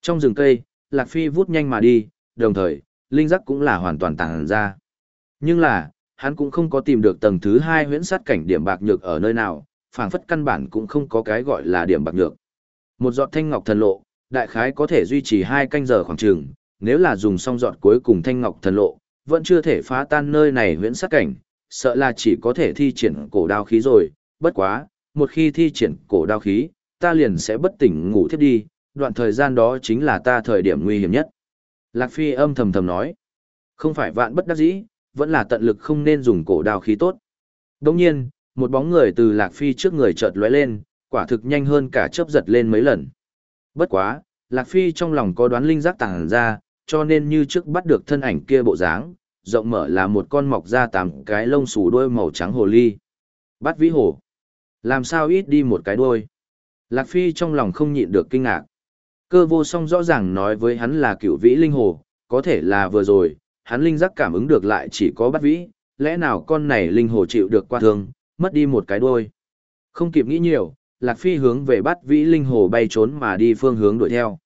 A: Trong rừng cây, Lạc Phi vút nhanh mà đi, đồng thời, linh giác cũng là hoàn toàn tàng ra. Nhưng là, hắn cũng không có tìm được tầng thứ hai huyễn sát cảnh điểm bạc nhược ở nơi nào, phảng phất căn bản cũng không có cái gọi là điểm bạc nhược. Một giọt thanh ngọc thần lộ, đại khái có thể duy trì hai canh giờ khoảng trường, nếu là dùng xong giọt cuối cùng thanh ngọc thần lộ, vẫn chưa thể phá tan nơi này huyễn sát cảnh, sợ là chỉ có thể thi triển cổ đao khí rồi, bất quá, một khi thi triển cổ đao khí, ta liền sẽ bất tỉnh ngủ thiếp đi, đoạn thời gian đó chính là ta thời điểm nguy hiểm nhất. Lạc Phi âm thầm thầm nói, không phải vạn bất đắc dĩ, vẫn là tận lực không nên dùng cổ đào khí tốt. Đồng nhiên, một bóng người từ Lạc Phi trước người chợt lóe lên, quả thực nhanh hơn cả chớp giật lên mấy lần. Bất quá, Lạc Phi trong lòng có đoán linh giác tàng ra, cho nên như trước bắt được thân ảnh kia bộ dáng, rộng mở là một con mọc ra tám cái lông xù đuôi màu trắng hồ ly. Bắt vĩ hồ. Làm sao ít đi một cái đuôi? Lạc Phi trong lòng không nhịn được kinh ngạc. Cơ vô song rõ ràng nói với hắn là cựu vĩ linh hồ, có thể là vừa rồi, hắn linh giác cảm ứng được lại chỉ có bắt vĩ, lẽ nào con này linh hồ chịu được qua thương, mất đi một cái đuôi. Không kịp nghĩ nhiều, Lạc Phi hướng về bắt vĩ linh hồ bay trốn mà đi phương hướng đuổi theo.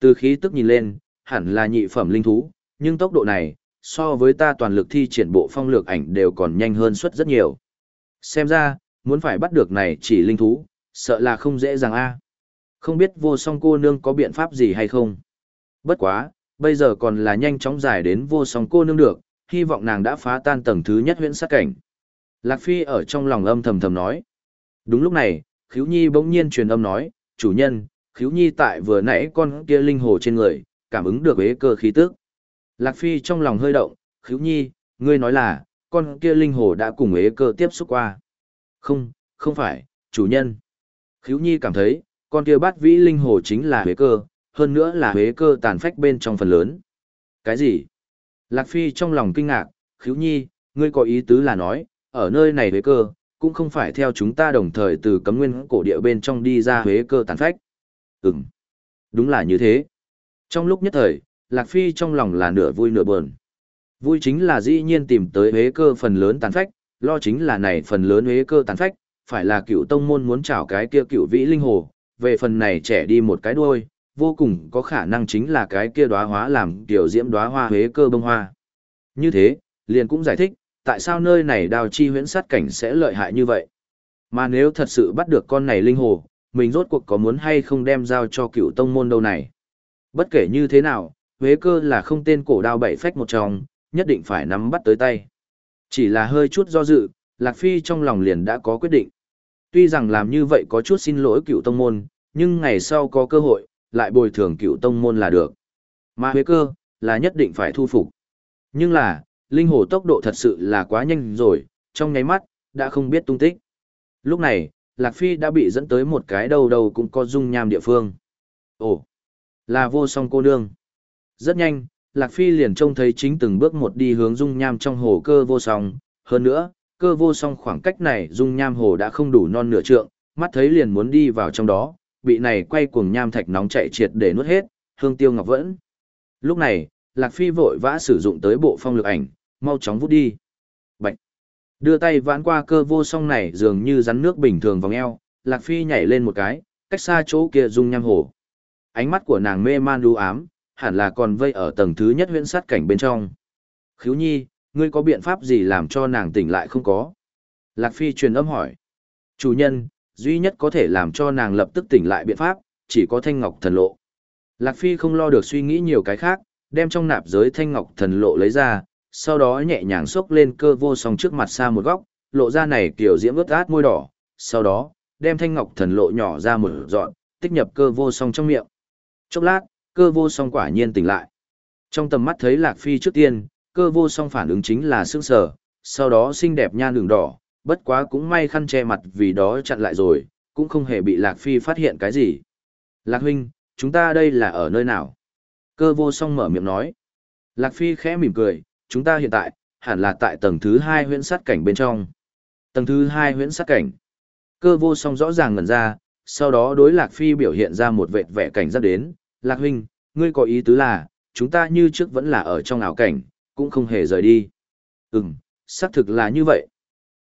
A: Từ khí tức nhìn lên, hẳn là nhị phẩm linh thú, nhưng tốc độ này, so với ta toàn lực thi triển bộ phong lược ảnh đều còn nhanh hơn suất rất nhiều. Xem ra, muốn phải bắt được này chỉ linh thú, sợ là không dễ dàng a. Không biết vô song cô nương có biện pháp gì hay không? Bất quá, bây giờ còn là nhanh chóng giải đến vô song cô nương được, hy vọng nàng đã phá tan tầng thứ nhất huyễn sát cảnh. Lạc Phi ở trong lòng âm thầm thầm nói. Đúng lúc này, Khiếu Nhi bỗng nhiên truyền âm nói, chủ nhân, Khiếu Nhi tại vừa nãy con kia linh hồ trên người, cảm ứng được ế cơ khí tức. Lạc Phi trong lòng hơi động, Khiếu Nhi, ngươi nói là, con kia linh hồ đã cùng ế cơ tiếp xúc qua. Không, không phải, chủ nhân. Khiếu Nhi cảm thấy, con kia bát vĩ linh hồ chính là ế cơ, hơn nữa là huế cơ tàn phách bên trong phần lớn. Cái gì? Lạc Phi trong lòng kinh ngạc, khiếu nhi, ngươi có ý tứ là nói, ở nơi này huế cơ, cũng không phải theo chúng ta đồng thời từ cấm nguyên cổ địa bên trong đi ra huế cơ tàn phách. Ừm, đúng là như thế. Trong lúc nhất thời, Lạc Phi trong lòng là nửa vui nửa buồn. Vui chính là dĩ nhiên tìm tới huế cơ phần lớn tàn phách, lo chính là này phần lớn huế cơ tàn phách, phải là cựu tông môn muốn trảo cái kia cựu vĩ linh hồ, về phần này trẻ đi một cái đuôi, vô cùng có khả năng chính là cái kia đóa hóa làm tiểu diễm đóa hoa huế cơ bông hoa. Như thế, liền cũng giải thích, tại sao nơi này đào chi huyễn sát cảnh sẽ lợi hại như vậy. Mà nếu thật sự bắt được con này linh hồ, mình rốt cuộc có muốn hay không đem giao cho cựu tông môn đâu này. Bất kể như thế nào, huế cơ là không tên cổ đao bảy phách một trong, nhất định phải nắm bắt tới tay. Chỉ là hơi chút do dự, Lạc Phi trong lòng liền đã có quyết định. Tuy rằng làm như vậy có chút xin lỗi cựu tông môn, nhưng ngày sau có cơ hội, lại bồi thường cựu tông môn là được. Mà huế cơ, là nhất định phải thu phục. Nhưng là, linh hồ tốc độ thật sự là quá nhanh rồi, trong nháy mắt, đã không biết tung tích. Lúc này, Lạc Phi đã bị dẫn tới một cái đầu đầu cũng có dung nham địa phương. Ồ, là vô song cô nương. Rất nhanh, Lạc Phi liền trông thấy chính từng bước một đi hướng dung nham trong hồ cơ vô song. Hơn nữa, cơ vô song khoảng cách này dung nham hồ đã không đủ non nửa trượng, mắt thấy liền muốn đi vào trong đó, bị này quay cuồng nham thạch nóng chạy triệt để nuốt hết, hương tiêu ngọc vẫn. Lúc này, Lạc Phi vội vã sử dụng tới bộ phong lực ảnh, mau chóng vút đi. Bạch! Đưa tay vãn qua cơ vô song này dường như rắn nước bình thường vòng eo, Lạc Phi nhảy lên một cái, cách xa chỗ kia dung nham hổ Ánh mắt của nàng mê man đu ám, hẳn là còn vây ở tầng thứ nhất huyễn sát cảnh bên trong. Khíu nhi, ngươi có biện pháp gì làm cho nàng tỉnh lại không có? Lạc Phi truyền âm hỏi. Chủ nhân, duy nhất có thể làm cho nàng lập tức tỉnh lại biện pháp, chỉ có thanh ngọc thần lộ. Lạc Phi không lo được suy nghĩ nhiều cái khác, đem trong nạp giới thanh ngọc thần lộ lấy ra, sau đó nhẹ nhàng xốc lên cơ vô song trước mặt xa một góc, lộ ra này kiểu diễm ướt át môi đỏ, sau đó, đem thanh ngọc thần lộ nhỏ ra một dọn, tích nhập cơ vô song trong miệng. Chốc lát, cơ vô song quả nhiên tỉnh lại. Trong tầm mắt thấy Lạc Phi trước tiên, cơ vô song phản ứng chính là sương sở, sau đó xinh đẹp nhan đường đỏ, bất quá cũng may khăn che mặt vì đó chặn lại rồi, cũng không hề bị Lạc Phi phát hiện cái gì. Lạc huynh, chúng ta đây là ở nơi nào? Cơ vô song mở miệng nói. Lạc Phi khẽ mỉm cười, chúng ta hiện tại, hẳn là tại tầng thứ hai huyễn sát cảnh bên trong. Tầng thứ hai huyễn sát cảnh. Cơ vô song rõ ràng ngẩn ra, sau đó đối Lạc Phi biểu hiện ra một vệt vẻ cảnh giác đến. Lạc huynh, ngươi có ý tứ là, chúng ta như trước vẫn là ở trong ảo cảnh, cũng không hề rời đi. Ừm, xác thực là như vậy.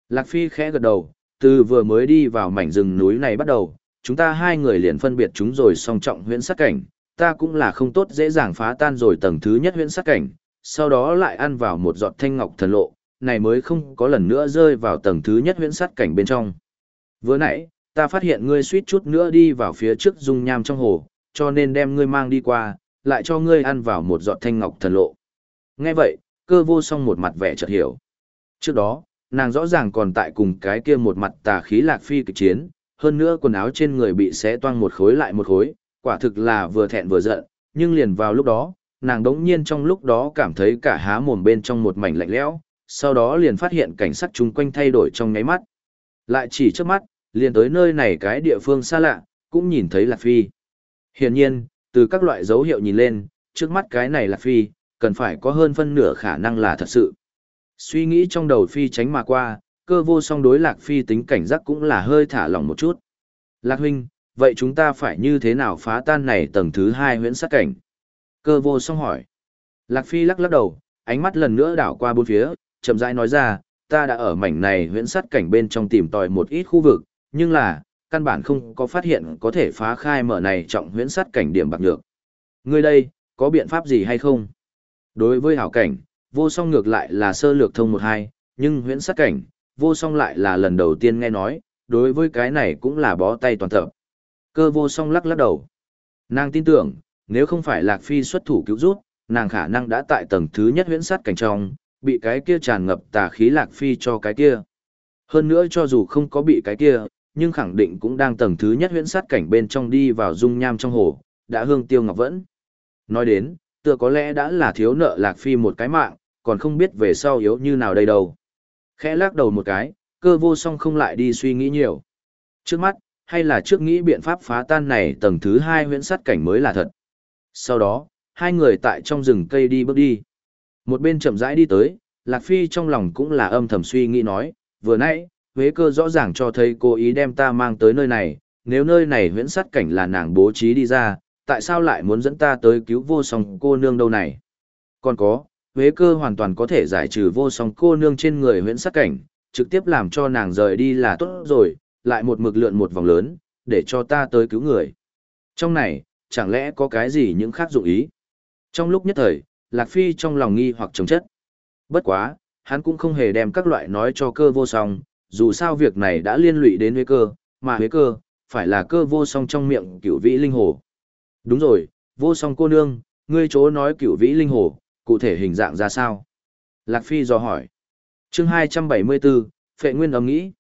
A: Lạc Phi khẽ gật đầu, từ vừa mới đi vào mảnh rừng núi này bắt đầu, chúng ta hai người liền phân biệt chúng rồi song trọng huyễn sát cảnh, ta cũng là không tốt dễ dàng phá tan rồi tầng thứ nhất huyễn sát cảnh, sau đó lại ăn vào một giọt thanh ngọc thần lộ, này mới không có lần nữa rơi vào tầng thứ nhất huyễn sát cảnh bên trong. Vừa nãy, ta phát hiện ngươi suýt chút nữa đi vào phía trước dung nham trong hồ, cho nên đem ngươi mang đi qua, lại cho ngươi ăn vào một giọt thanh ngọc thần lộ. Nghe vậy, cơ vô song một mặt vẻ chợt hiểu. Trước đó, nàng rõ ràng còn tại cùng cái kia một mặt tà khí lạc phi kịch chiến, hơn nữa quần áo trên người bị xé toang một khối lại một khối, quả thực là vừa thẹn vừa giận, nhưng liền vào lúc đó, nàng đống nhiên trong lúc đó cảm thấy cả há mồm bên trong một mảnh lạnh lẽo, sau đó liền phát hiện cảnh sắc chung quanh thay đổi trong nháy mắt. Lại chỉ trước mắt, liền tới nơi này cái địa phương xa lạ, cũng nhìn thấy Lạc Phi. Hiển nhiên, từ các loại dấu hiệu nhìn lên, trước mắt cái này Lạc Phi, cần phải có hơn phân nửa khả năng là thật sự. Suy nghĩ trong đầu Phi tránh mà qua, cơ vô song đối Lạc Phi tính cảnh giác cũng là hơi thả lỏng một chút. Lạc huynh, vậy chúng ta phải như thế nào phá tan này tầng thứ hai huyễn sát cảnh? Cơ vô song hỏi. Lạc Phi lắc lắc đầu, ánh mắt lần nữa đảo qua bốn phía, chậm rãi nói ra, ta đã ở mảnh này huyễn sát cảnh bên trong tìm tòi một ít khu vực, nhưng là, căn bản không có phát hiện có thể phá khai mở này trọng huyễn sát cảnh điểm bạc nhược. Ngươi đây, có biện pháp gì hay không? Đối với hảo cảnh, vô song ngược lại là sơ lược thông một hai, nhưng huyễn sát cảnh, vô song lại là lần đầu tiên nghe nói, đối với cái này cũng là bó tay toàn tập. Cơ vô song lắc lắc đầu. Nàng tin tưởng, nếu không phải Lạc Phi xuất thủ cứu rút, nàng khả năng đã tại tầng thứ nhất huyễn sát cảnh trong, bị cái kia tràn ngập tà khí Lạc Phi cho cái kia. Hơn nữa cho dù không có bị cái kia, nhưng khẳng định cũng đang tầng thứ nhất huyễn sát cảnh bên trong đi vào dung nham trong hồ, đã hương tiêu ngọc vẫn. Nói đến, tựa có lẽ đã là thiếu nợ Lạc Phi một cái mạng, còn không biết về sau yếu như nào đây đâu. Khẽ lắc đầu một cái, cơ vô song không lại đi suy nghĩ nhiều. Trước mắt, hay là trước nghĩ biện pháp phá tan này tầng thứ hai huyễn sát cảnh mới là thật. Sau đó, hai người tại trong rừng cây đi bước đi. Một bên chậm rãi đi tới, Lạc Phi trong lòng cũng là âm thầm suy nghĩ nói, vừa nãy, Huế cơ rõ ràng cho thấy cố ý đem ta mang tới nơi này, nếu nơi này huyễn sát cảnh là nàng bố trí đi ra, tại sao lại muốn dẫn ta tới cứu vô song cô nương đâu này? Còn có, Huế cơ hoàn toàn có thể giải trừ vô song cô nương trên người huyễn sắc cảnh, trực tiếp làm cho nàng rời đi là tốt rồi, lại một mực lượn một vòng lớn, để cho ta tới cứu người. Trong này, chẳng lẽ có cái gì những khác dụng ý? Trong lúc nhất thời, Lạc Phi trong lòng nghi hoặc chống chất. Bất quá, hắn cũng không hề đem các loại nói cho cơ vô song, dù sao việc này đã liên lụy đến huế cơ, mà huế cơ, phải là cơ vô song trong miệng cửu vĩ linh hồ. Đúng rồi, vô song cô nương, ngươi chỗ nói cửu vĩ linh hồ, cụ thể hình dạng ra sao? Lạc Phi dò hỏi. Chương 274, Phệ Nguyên ấm nghĩ.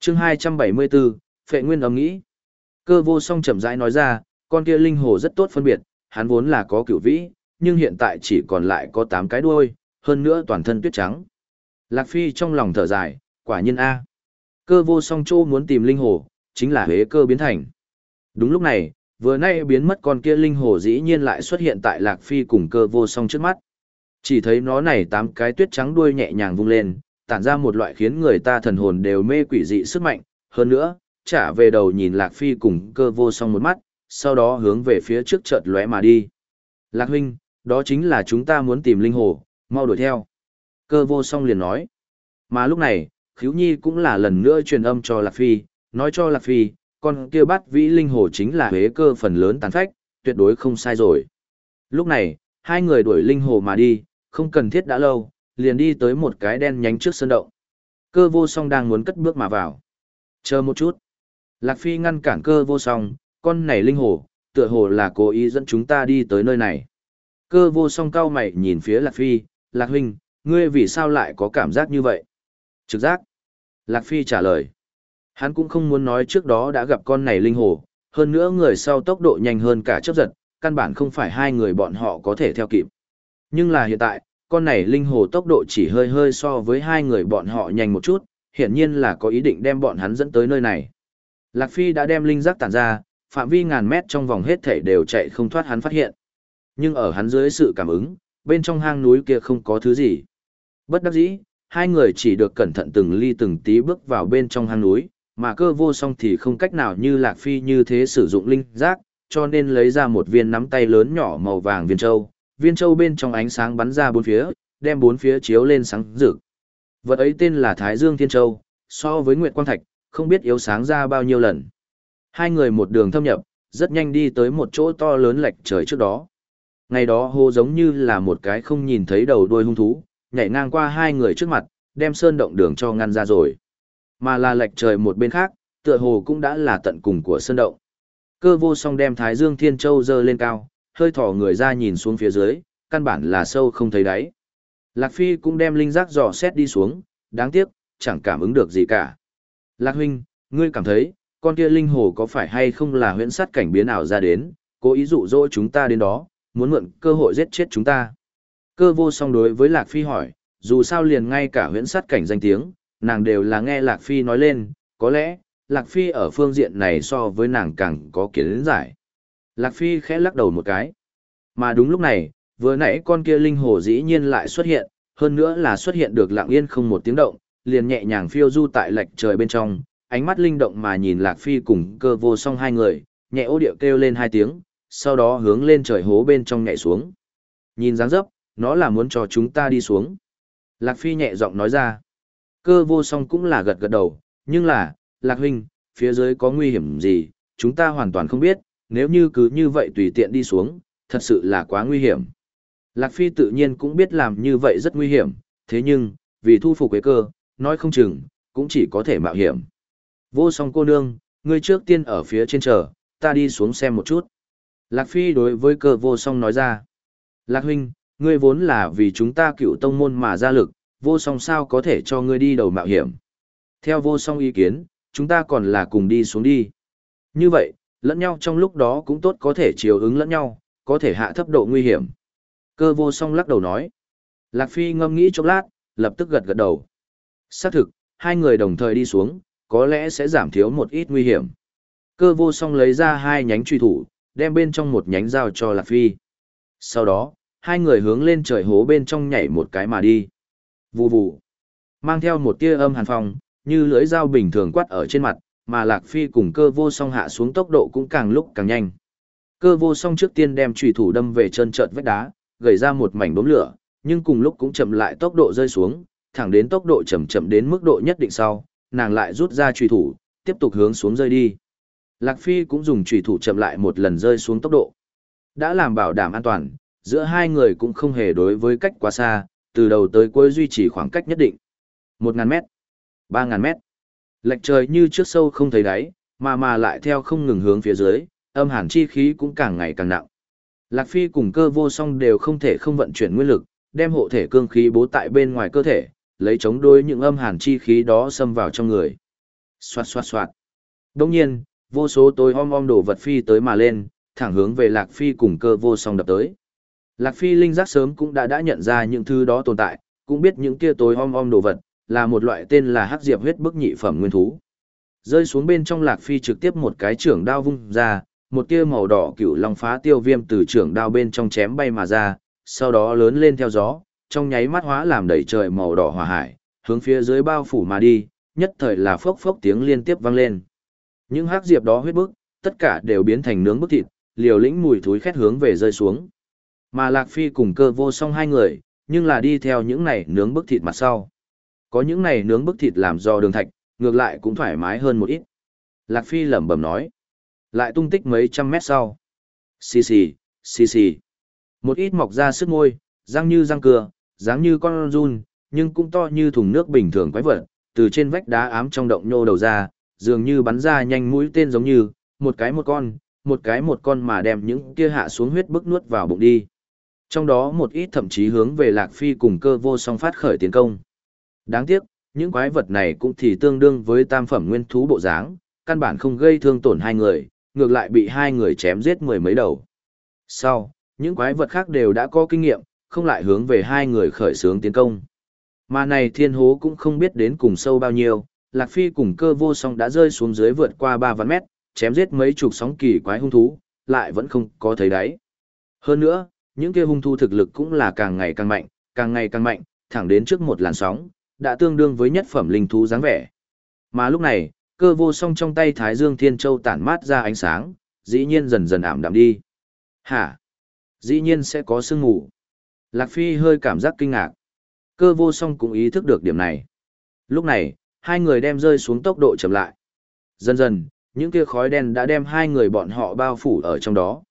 A: Chương 274, Phệ Nguyên ấm nghĩ. Cơ vô song chậm rãi nói ra, con kia linh hồ rất tốt phân biệt, hắn vốn là có cửu vĩ, nhưng hiện tại chỉ còn lại có 8 cái đuôi, hơn nữa toàn thân tuyết trắng. Lạc Phi trong lòng thở dài, quả nhiên A. Cơ vô song chỗ muốn tìm linh hồ, chính là huế cơ biến thành. Đúng lúc này, vừa nay biến mất con kia linh hồ dĩ nhiên lại xuất hiện tại Lạc Phi cùng cơ vô song trước mắt. Chỉ thấy nó này tám cái tuyết trắng đuôi nhẹ nhàng vung lên, tản ra một loại khiến người ta thần hồn đều mê quỷ dị sức mạnh, hơn nữa, trả về đầu nhìn Lạc Phi cùng cơ vô song một mắt, sau đó hướng về phía trước chợt lóe mà đi. Lạc huynh, đó chính là chúng ta muốn tìm linh hồ, mau đuổi theo. Cơ vô song liền nói. Mà lúc này, khiếu nhi cũng là lần nữa truyền âm cho Lạc Phi, nói cho Lạc Phi, con kia bắt vĩ linh hồ chính là huế cơ phần lớn tàn phách, tuyệt đối không sai rồi. Lúc này, hai người đuổi linh hồ mà đi, không cần thiết đã lâu, liền đi tới một cái đen nhánh trước sân động. Cơ vô song đang muốn cất bước mà vào. Chờ một chút. Lạc Phi ngăn cản cơ vô song, con này linh hồ, tựa hồ là cố ý dẫn chúng ta đi tới nơi này. Cơ vô song cao mày nhìn phía Lạc Phi, Lạc huynh, ngươi vì sao lại có cảm giác như vậy? Trực giác. Lạc Phi trả lời. Hắn cũng không muốn nói trước đó đã gặp con này linh hồ, hơn nữa người sau tốc độ nhanh hơn cả chấp giật, căn bản không phải hai người bọn họ có thể theo kịp. Nhưng là hiện tại, con này linh hồ tốc độ chỉ hơi hơi so với hai người bọn họ nhanh một chút, hiển nhiên là có ý định đem bọn hắn dẫn tới nơi này. Lạc Phi đã đem linh giác tản ra, phạm vi ngàn mét trong vòng hết thể đều chạy không thoát hắn phát hiện. Nhưng ở hắn dưới sự cảm ứng, bên trong hang núi kia không có thứ gì. Bất đắc dĩ, hai người chỉ được cẩn thận từng ly từng tí bước vào bên trong hang núi, mà cơ vô song thì không cách nào như Lạc Phi như thế sử dụng linh giác, cho nên lấy ra một viên nắm tay lớn nhỏ màu vàng viên châu, viên châu bên trong ánh sáng bắn ra bốn phía, đem bốn phía chiếu lên sáng rực. Vật ấy tên là Thái Dương Thiên Châu, so với Nguyệt Quang Thạch, không biết yếu sáng ra bao nhiêu lần. Hai người một đường thâm nhập, rất nhanh đi tới một chỗ to lớn lệch trời trước đó. Ngày đó hô giống như là một cái không nhìn thấy đầu đuôi hung thú, nhảy ngang qua hai người trước mặt, đem sơn động đường cho ngăn ra rồi. Mà là lệch trời một bên khác, tựa hồ cũng đã là tận cùng của sơn động. Cơ vô song đem Thái Dương Thiên Châu dơ lên cao, hơi thỏ người ra nhìn xuống phía dưới, căn bản là sâu không thấy đáy. Lạc Phi cũng đem linh giác dò xét đi xuống, đáng tiếc, chẳng cảm ứng được gì cả. Lạc huynh, ngươi cảm thấy, con kia linh hồ có phải hay không là huyễn sát cảnh biến ảo ra đến, cố ý dụ dỗ chúng ta đến đó, muốn mượn cơ hội giết chết chúng ta. Cơ vô song đối với Lạc Phi hỏi, dù sao liền ngay cả huyễn sát cảnh danh tiếng, nàng đều là nghe Lạc Phi nói lên, có lẽ, Lạc Phi ở phương diện này so với nàng càng có kiến giải. Lạc Phi khẽ lắc đầu một cái. Mà đúng lúc này, vừa nãy con kia linh hồ dĩ nhiên lại xuất hiện, hơn nữa là xuất hiện được lặng yên không một tiếng động, liền nhẹ nhàng phiêu du tại lệch trời bên trong, ánh mắt linh động mà nhìn Lạc Phi cùng cơ vô song hai người, nhẹ ô điệu kêu lên hai tiếng, sau đó hướng lên trời hố bên trong nhảy xuống. Nhìn dáng dấp, nó là muốn cho chúng ta đi xuống. Lạc Phi nhẹ giọng nói ra. Cơ vô song cũng là gật gật đầu, nhưng là, Lạc Huynh, phía dưới có nguy hiểm gì, chúng ta hoàn toàn không biết, nếu như cứ như vậy tùy tiện đi xuống, thật sự là quá nguy hiểm. Lạc Phi tự nhiên cũng biết làm như vậy rất nguy hiểm, thế nhưng, vì thu phục quế cơ, nói không chừng, cũng chỉ có thể mạo hiểm. Vô song cô nương, ngươi trước tiên ở phía trên chờ, ta đi xuống xem một chút. Lạc Phi đối với cơ vô song nói ra. Lạc huynh, ngươi vốn là vì chúng ta cựu tông môn mà ra lực, vô song sao có thể cho ngươi đi đầu mạo hiểm. Theo vô song ý kiến, chúng ta còn là cùng đi xuống đi. Như vậy, lẫn nhau trong lúc đó cũng tốt có thể chiều ứng lẫn nhau, có thể hạ thấp độ nguy hiểm. Cơ vô song lắc đầu nói. Lạc Phi ngâm nghĩ chốc lát, lập tức gật gật đầu. Xác thực, hai người đồng thời đi xuống, có lẽ sẽ giảm thiếu một ít nguy hiểm. Cơ vô song lấy ra hai nhánh truy thủ, đem bên trong một nhánh giao cho Lạc Phi. Sau đó, hai người hướng lên trời hố bên trong nhảy một cái mà đi. Vù vù. Mang theo một tia âm hàn phong, như lưỡi dao bình thường quát ở trên mặt, mà Lạc Phi cùng cơ vô song hạ xuống tốc độ cũng càng lúc càng nhanh. Cơ vô song trước tiên đem trùy thủ đâm về chân trợt vách đá, gầy ra một mảnh đốm lửa, nhưng cùng lúc cũng chậm lại tốc độ rơi xuống, thẳng đến tốc độ chậm chậm đến mức độ nhất định sau, nàng lại rút ra trùy thủ, tiếp tục hướng xuống rơi đi. Lạc Phi cũng dùng trùy thủ chậm lại một lần rơi xuống tốc độ. Đã làm bảo đảm an toàn, giữa hai người cũng không hề đối với cách quá xa, từ đầu tới cuối duy trì khoảng cách nhất định. 1.000 mét, 3.000 mét. Lệch trời như trước sâu không thấy đáy, mà mà lại theo không ngừng hướng phía dưới, âm hàn chi khí cũng càng ngày càng nặng. Lạc Phi cùng cơ vô song đều không thể không vận chuyển nguyên lực, đem hộ thể cương khí bố tại bên ngoài cơ thể, lấy chống đối những âm hàn chi khí đó xâm vào trong người. Xoạt xoạt xoạt. Đồng nhiên, vô số tối om om đổ vật phi tới mà lên, thẳng hướng về Lạc Phi cùng cơ vô song đập tới. Lạc Phi linh giác sớm cũng đã đã nhận ra những thứ đó tồn tại, cũng biết những kia tối om om đồ vật, là một loại tên là hắc diệp huyết bức nhị phẩm nguyên thú. Rơi xuống bên trong Lạc Phi trực tiếp một cái trưởng đao vung ra, một tia màu đỏ cựu long phá tiêu viêm từ trưởng đao bên trong chém bay mà ra, sau đó lớn lên theo gió, trong nháy mắt hóa làm đầy trời màu đỏ hỏa hải, hướng phía dưới bao phủ mà đi, nhất thời là phốc phốc tiếng liên tiếp vang lên. Những hắc diệp đó huyết bức, tất cả đều biến thành nướng bức thịt, liều lĩnh mùi thối khét hướng về rơi xuống. Mà Lạc Phi cùng cơ vô song hai người, nhưng là đi theo những này nướng bức thịt mặt sau. Có những này nướng bức thịt làm do đường thạch, ngược lại cũng thoải mái hơn một ít. Lạc Phi lẩm bẩm nói. Lại tung tích mấy trăm mét sau. Xì xì, xì xì. Một ít mọc ra sức môi, răng như răng cưa, dáng như con run, nhưng cũng to như thùng nước bình thường quái vật, từ trên vách đá ám trong động nhô đầu ra, dường như bắn ra nhanh mũi tên giống như, một cái một con, một cái một con mà đem những kia hạ xuống huyết bức nuốt vào bụng đi. Trong đó một ít thậm chí hướng về Lạc Phi cùng cơ vô song phát khởi tiến công. Đáng tiếc, những quái vật này cũng thì tương đương với tam phẩm nguyên thú bộ dáng, căn bản không gây thương tổn hai người, ngược lại bị hai người chém giết mười mấy đầu. Sau, những quái vật khác đều đã có kinh nghiệm, không lại hướng về hai người khởi xướng tiến công. Mà này thiên hố cũng không biết đến cùng sâu bao nhiêu, Lạc Phi cùng cơ vô song đã rơi xuống dưới vượt qua 3 vạn mét, chém giết mấy chục sóng kỳ quái hung thú, lại vẫn không có thấy đáy. Hơn nữa, những kia hung thu thực lực cũng là càng ngày càng mạnh, càng ngày càng mạnh, thẳng đến trước một làn sóng, đã tương đương với nhất phẩm linh thú dáng vẻ. Mà lúc này, cơ vô song trong tay Thái Dương Thiên Châu tản mát ra ánh sáng, dĩ nhiên dần dần ảm đạm đi. Hả? Dĩ nhiên sẽ có sương ngủ. Lạc Phi hơi cảm giác kinh ngạc. Cơ vô song cũng ý thức được điểm này. Lúc này, hai người đem rơi xuống tốc độ chậm lại. Dần dần, những kia khói đen đã đem hai người bọn họ bao phủ ở trong đó.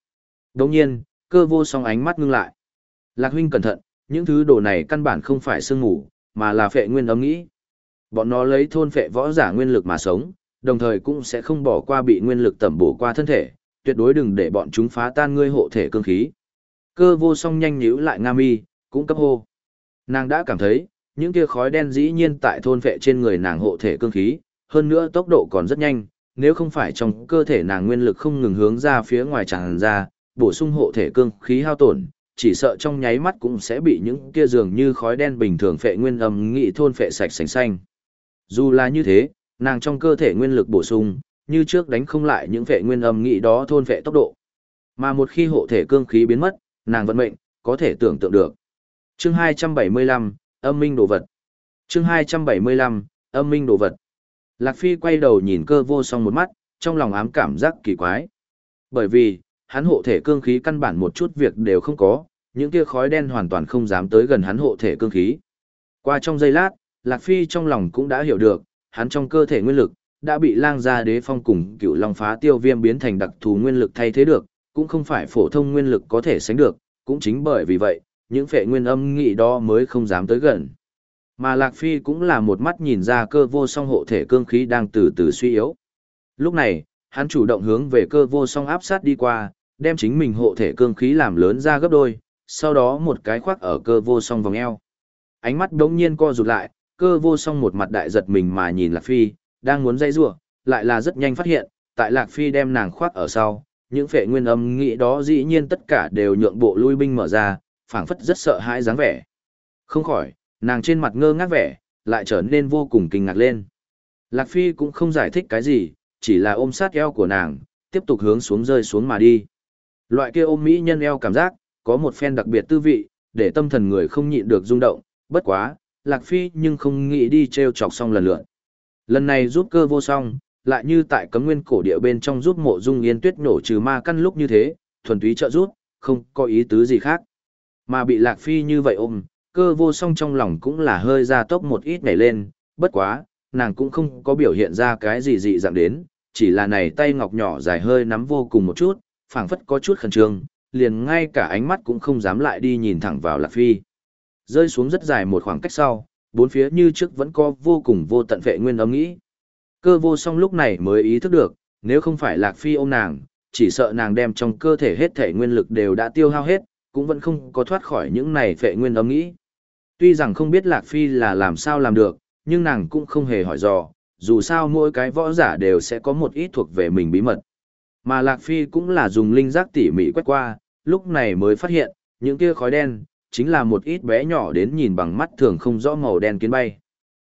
A: Đồng nhiên, cơ vô song ánh mắt ngưng lại. Lạc huynh cẩn thận, những thứ đồ này căn bản không phải sương ngủ, mà là phệ nguyên âm nghĩ. Bọn nó lấy thôn phệ võ giả nguyên lực mà sống, đồng thời cũng sẽ không bỏ qua bị nguyên lực tẩm bổ qua thân thể, tuyệt đối đừng để bọn chúng phá tan ngươi hộ thể cương khí. Cơ vô song nhanh nhíu lại nga mi, cũng cấp hô. Nàng đã cảm thấy, những kia khói đen dĩ nhiên tại thôn vệ trên người nàng hộ thể cương khí, hơn nữa tốc độ còn rất nhanh, nếu không phải trong cơ thể nàng nguyên lực không ngừng hướng ra phía ngoài tràn ra, bổ sung hộ thể cương khí hao tổn, chỉ sợ trong nháy mắt cũng sẽ bị những kia dường như khói đen bình thường phệ nguyên âm nghị thôn phệ sạch sành xanh. Dù là như thế, nàng trong cơ thể nguyên lực bổ sung, như trước đánh không lại những phệ nguyên âm nghị đó thôn phệ tốc độ. Mà một khi hộ thể cương khí biến mất, nàng vận mệnh, có thể tưởng tượng được. Chương 275, âm minh đồ vật. Chương 275, âm minh đồ vật. Lạc Phi quay đầu nhìn cơ vô song một mắt, trong lòng ám cảm giác kỳ quái. Bởi vì, hắn hộ thể cương khí căn bản một chút việc đều không có, những kia khói đen hoàn toàn không dám tới gần hắn hộ thể cương khí. Qua trong giây lát, Lạc Phi trong lòng cũng đã hiểu được, hắn trong cơ thể nguyên lực, đã bị lang gia đế phong cùng cựu long phá tiêu viêm biến thành đặc thù nguyên lực thay thế được, cũng không phải phổ thông nguyên lực có thể sánh được, cũng chính bởi vì vậy, những phệ nguyên âm nghị đó mới không dám tới gần. Mà Lạc Phi cũng là một mắt nhìn ra cơ vô song hộ thể cương khí đang từ từ suy yếu. Lúc này, hắn chủ động hướng về cơ vô song áp sát đi qua, đem chính mình hộ thể cương khí làm lớn ra gấp đôi, sau đó một cái khoác ở cơ vô song vòng eo. Ánh mắt đống nhiên co rụt lại, cơ vô song một mặt đại giật mình mà nhìn Lạc Phi, đang muốn dây rủa lại là rất nhanh phát hiện, tại Lạc Phi đem nàng khoác ở sau, những phệ nguyên âm nghĩ đó dĩ nhiên tất cả đều nhượng bộ lui binh mở ra, phảng phất rất sợ hãi dáng vẻ. Không khỏi, nàng trên mặt ngơ ngác vẻ, lại trở nên vô cùng kinh ngạc lên. Lạc Phi cũng không giải thích cái gì, chỉ là ôm sát eo của nàng, tiếp tục hướng xuống rơi xuống mà đi. Loại kia ôm mỹ nhân eo cảm giác, có một phen đặc biệt tư vị, để tâm thần người không nhịn được rung động, bất quá, Lạc Phi nhưng không nghĩ đi treo chọc xong lần lượt. Lần này giúp cơ vô song, lại như tại cấm nguyên cổ địa bên trong giúp mộ dung yên tuyết nổ trừ ma căn lúc như thế, thuần túy trợ giúp, không có ý tứ gì khác. Mà bị Lạc Phi như vậy ôm, cơ vô song trong lòng cũng là hơi ra tốc một ít nhảy lên, bất quá, nàng cũng không có biểu hiện ra cái gì dị dạng đến, chỉ là này tay ngọc nhỏ dài hơi nắm vô cùng một chút, phảng phất có chút khẩn trương, liền ngay cả ánh mắt cũng không dám lại đi nhìn thẳng vào Lạc Phi. Rơi xuống rất dài một khoảng cách sau, bốn phía như trước vẫn có vô cùng vô tận vệ nguyên âm nghĩ. Cơ vô song lúc này mới ý thức được, nếu không phải Lạc Phi ôm nàng, chỉ sợ nàng đem trong cơ thể hết thể nguyên lực đều đã tiêu hao hết, cũng vẫn không có thoát khỏi những này vệ nguyên âm nghĩ. Tuy rằng không biết Lạc Phi là làm sao làm được, nhưng nàng cũng không hề hỏi dò, dù sao mỗi cái võ giả đều sẽ có một ít thuộc về mình bí mật. Mà Lạc Phi cũng là dùng linh giác tỉ mỉ quét qua, lúc này mới phát hiện, những kia khói đen, chính là một ít bé nhỏ đến nhìn bằng mắt thường không rõ màu đen kiến bay.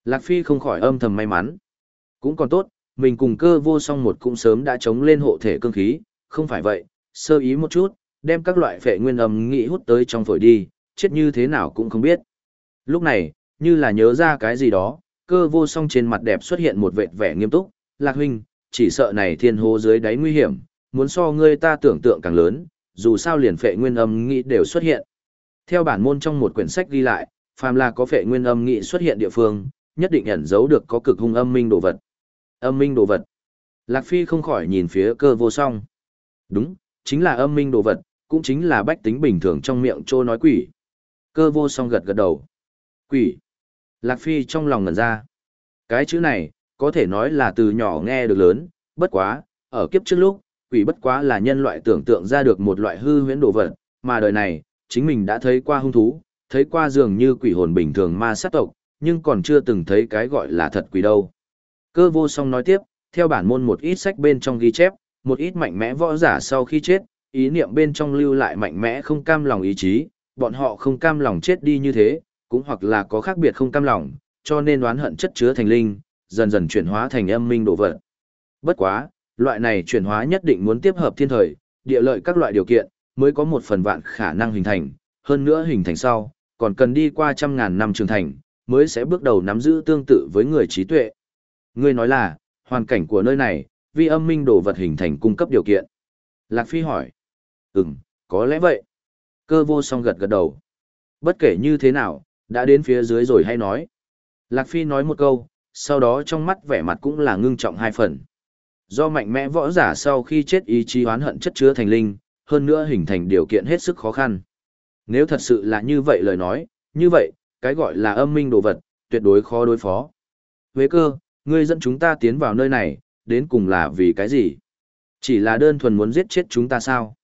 A: Lạc Phi không khỏi âm thầm may mắn. Cũng còn tốt, mình cùng cơ vô song một cũng sớm đã chống lên hộ thể cương khí, không phải vậy, sơ ý một chút, đem các loại phệ nguyên âm nghị hút tới trong phổi đi, chết như thế nào cũng không biết. Lúc này, như là nhớ ra cái gì đó, cơ vô song trên mặt đẹp xuất hiện một vệt vẻ nghiêm túc, lạc huynh, chỉ sợ này thiên hồ dưới đáy nguy hiểm, muốn so ngươi ta tưởng tượng càng lớn, dù sao liền phệ nguyên âm nghị đều xuất hiện. Theo bản môn trong một quyển sách ghi lại, phàm là có phệ nguyên âm nghị xuất hiện địa phương, nhất định ẩn giấu được có cực hung âm minh đồ vật. Âm minh đồ vật. Lạc Phi không khỏi nhìn phía cơ vô song. Đúng, chính là âm minh đồ vật, cũng chính là bách tính bình thường trong miệng trô nói quỷ. Cơ vô song gật gật đầu. Quỷ. Lạc Phi trong lòng ngẩn ra. Cái chữ này, có thể nói là từ nhỏ nghe được lớn, bất quá, ở kiếp trước lúc, quỷ bất quá là nhân loại tưởng tượng ra được một loại hư huyễn đồ vật, mà đời này, chính mình đã thấy qua hung thú, thấy qua dường như quỷ hồn bình thường ma sát tộc, nhưng còn chưa từng thấy cái gọi là thật quỷ đâu. Cơ vô song nói tiếp, theo bản môn một ít sách bên trong ghi chép, một ít mạnh mẽ võ giả sau khi chết, ý niệm bên trong lưu lại mạnh mẽ không cam lòng ý chí, bọn họ không cam lòng chết đi như thế, cũng hoặc là có khác biệt không cam lòng, cho nên oán hận chất chứa thành linh, dần dần chuyển hóa thành âm minh đồ vật. Bất quá, loại này chuyển hóa nhất định muốn tiếp hợp thiên thời, địa lợi các loại điều kiện, mới có một phần vạn khả năng hình thành, hơn nữa hình thành sau, còn cần đi qua trăm ngàn năm trưởng thành, mới sẽ bước đầu nắm giữ tương tự với người trí tuệ. Ngươi nói là, hoàn cảnh của nơi này, vì âm minh đồ vật hình thành cung cấp điều kiện. Lạc Phi hỏi. Ừm, có lẽ vậy. Cơ vô song gật gật đầu. Bất kể như thế nào, đã đến phía dưới rồi hay nói. Lạc Phi nói một câu, sau đó trong mắt vẻ mặt cũng là ngưng trọng hai phần. Do mạnh mẽ võ giả sau khi chết ý chí oán hận chất chứa thành linh, hơn nữa hình thành điều kiện hết sức khó khăn. Nếu thật sự là như vậy lời nói, như vậy, cái gọi là âm minh đồ vật, tuyệt đối khó đối phó. Huế cơ, ngươi dẫn chúng ta tiến vào nơi này, đến cùng là vì cái gì? Chỉ là đơn thuần muốn giết chết chúng ta sao?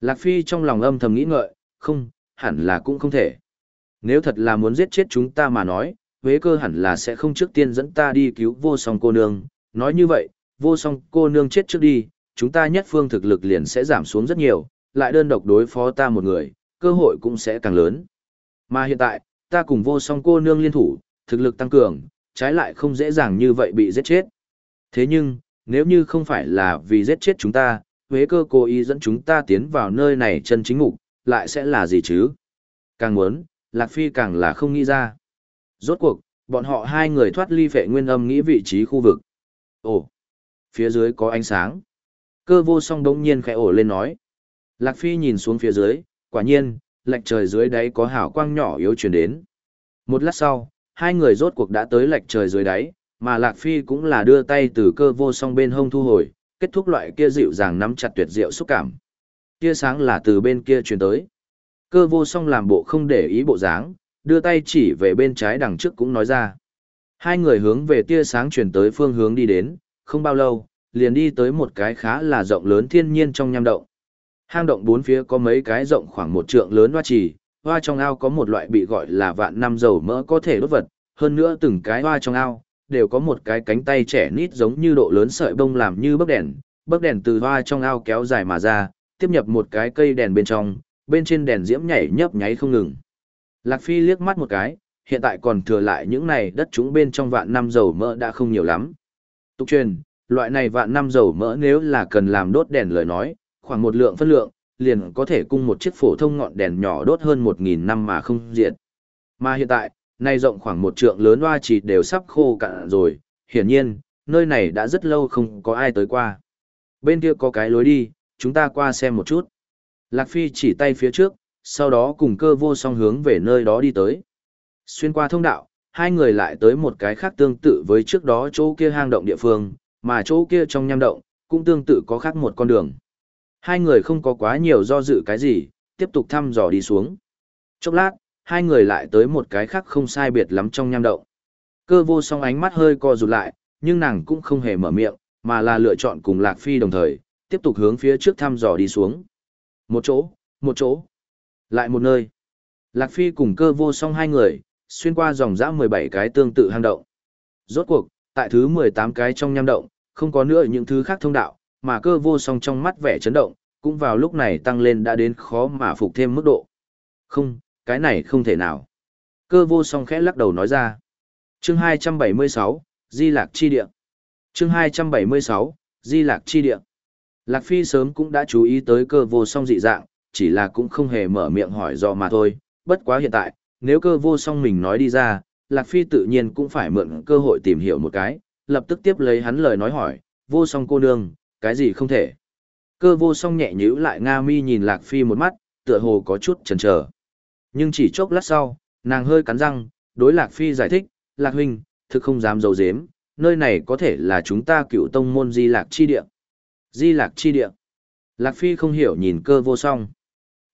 A: Lạc Phi trong lòng âm thầm nghĩ ngợi, không, hẳn là cũng không thể. Nếu thật là muốn giết chết chúng ta mà nói, Huế cơ hẳn là sẽ không trước tiên dẫn ta đi cứu vô song cô nương. Nói như vậy, vô song cô nương chết trước đi, chúng ta nhất phương thực lực liền sẽ giảm xuống rất nhiều, lại đơn độc đối phó ta một người, cơ hội cũng sẽ càng lớn. Mà hiện tại, ta cùng vô song cô nương liên thủ, thực lực tăng cường, trái lại không dễ dàng như vậy bị giết chết. Thế nhưng, nếu như không phải là vì giết chết chúng ta, Huế cơ cố ý dẫn chúng ta tiến vào nơi này chân chính ngục, lại sẽ là gì chứ? Càng muốn, Lạc Phi càng là không nghĩ ra. Rốt cuộc, bọn họ hai người thoát ly vệ nguyên âm nghĩ vị trí khu vực. Ồ, phía dưới có ánh sáng. Cơ vô song đống nhiên khẽ ổ lên nói. Lạc Phi nhìn xuống phía dưới, quả nhiên, lạch trời dưới đáy có hào quang nhỏ yếu chuyển đến. Một lát sau, hai người rốt cuộc đã tới lạch trời dưới đáy, mà Lạc Phi cũng là đưa tay từ cơ vô song bên hông thu hồi, kết thúc loại kia dịu dàng nắm chặt tuyệt diệu xúc cảm. Tia sáng là từ bên kia truyền tới. Cơ vô song làm bộ không để ý bộ dáng, đưa tay chỉ về bên trái đằng trước cũng nói ra. Hai người hướng về tia sáng truyền tới phương hướng đi đến, không bao lâu, liền đi tới một cái khá là rộng lớn thiên nhiên trong nham động. Hang động bốn phía có mấy cái rộng khoảng một trượng lớn hoa trì, hoa trong ao có một loại bị gọi là vạn năm dầu mỡ có thể đốt vật, hơn nữa từng cái hoa trong ao đều có một cái cánh tay trẻ nít giống như độ lớn sợi bông làm như bấc đèn, bấc đèn từ hoa trong ao kéo dài mà ra, tiếp nhập một cái cây đèn bên trong, bên trên đèn diễm nhảy nhấp nháy không ngừng. Lạc Phi liếc mắt một cái, hiện tại còn thừa lại những này đất chúng bên trong vạn năm dầu mỡ đã không nhiều lắm. Tục truyền, loại này vạn năm dầu mỡ nếu là cần làm đốt đèn lời nói, khoảng một lượng phân lượng, liền có thể cung một chiếc phổ thông ngọn đèn nhỏ đốt hơn 1.000 năm mà không diệt. Mà hiện tại, nay rộng khoảng một trượng lớn hoa chỉ đều sắp khô cạn rồi, hiển nhiên, nơi này đã rất lâu không có ai tới qua. Bên kia có cái lối đi, chúng ta qua xem một chút. Lạc Phi chỉ tay phía trước, sau đó cùng cơ vô song hướng về nơi đó đi tới. Xuyên qua thông đạo, hai người lại tới một cái khác tương tự với trước đó chỗ kia hang động địa phương, mà chỗ kia trong nham động, cũng tương tự có khác một con đường. Hai người không có quá nhiều do dự cái gì, tiếp tục thăm dò đi xuống. Chốc lát, hai người lại tới một cái khác không sai biệt lắm trong nham động. Cơ vô song ánh mắt hơi co rụt lại, nhưng nàng cũng không hề mở miệng, mà là lựa chọn cùng Lạc Phi đồng thời, tiếp tục hướng phía trước thăm dò đi xuống. Một chỗ, một chỗ, lại một nơi. Lạc Phi cùng cơ vô song hai người, xuyên qua dòng dã 17 cái tương tự hang động. Rốt cuộc, tại thứ 18 cái trong nham động, không có nữa những thứ khác thông đạo, mà cơ vô song trong mắt vẻ chấn động, cũng vào lúc này tăng lên đã đến khó mà phục thêm mức độ. Không, cái này không thể nào. Cơ vô song khẽ lắc đầu nói ra. Chương 276, Di Lạc Chi Địa. Chương 276, Di Lạc Chi Địa. Lạc Phi sớm cũng đã chú ý tới cơ vô song dị dạng, chỉ là cũng không hề mở miệng hỏi do mà thôi. Bất quá hiện tại, nếu cơ vô song mình nói đi ra, Lạc Phi tự nhiên cũng phải mượn cơ hội tìm hiểu một cái, lập tức tiếp lấy hắn lời nói hỏi, vô song cô nương, cái gì không thể. Cơ vô song nhẹ nhữ lại Nga mi nhìn Lạc Phi một mắt, tựa hồ có chút chần chờ. Nhưng chỉ chốc lát sau, nàng hơi cắn răng, đối Lạc Phi giải thích, Lạc huynh, thực không dám dầu dếm, nơi này có thể là chúng ta cựu tông môn Di Lạc Chi Địa. Di Lạc Chi Địa. Lạc Phi không hiểu nhìn cơ vô song.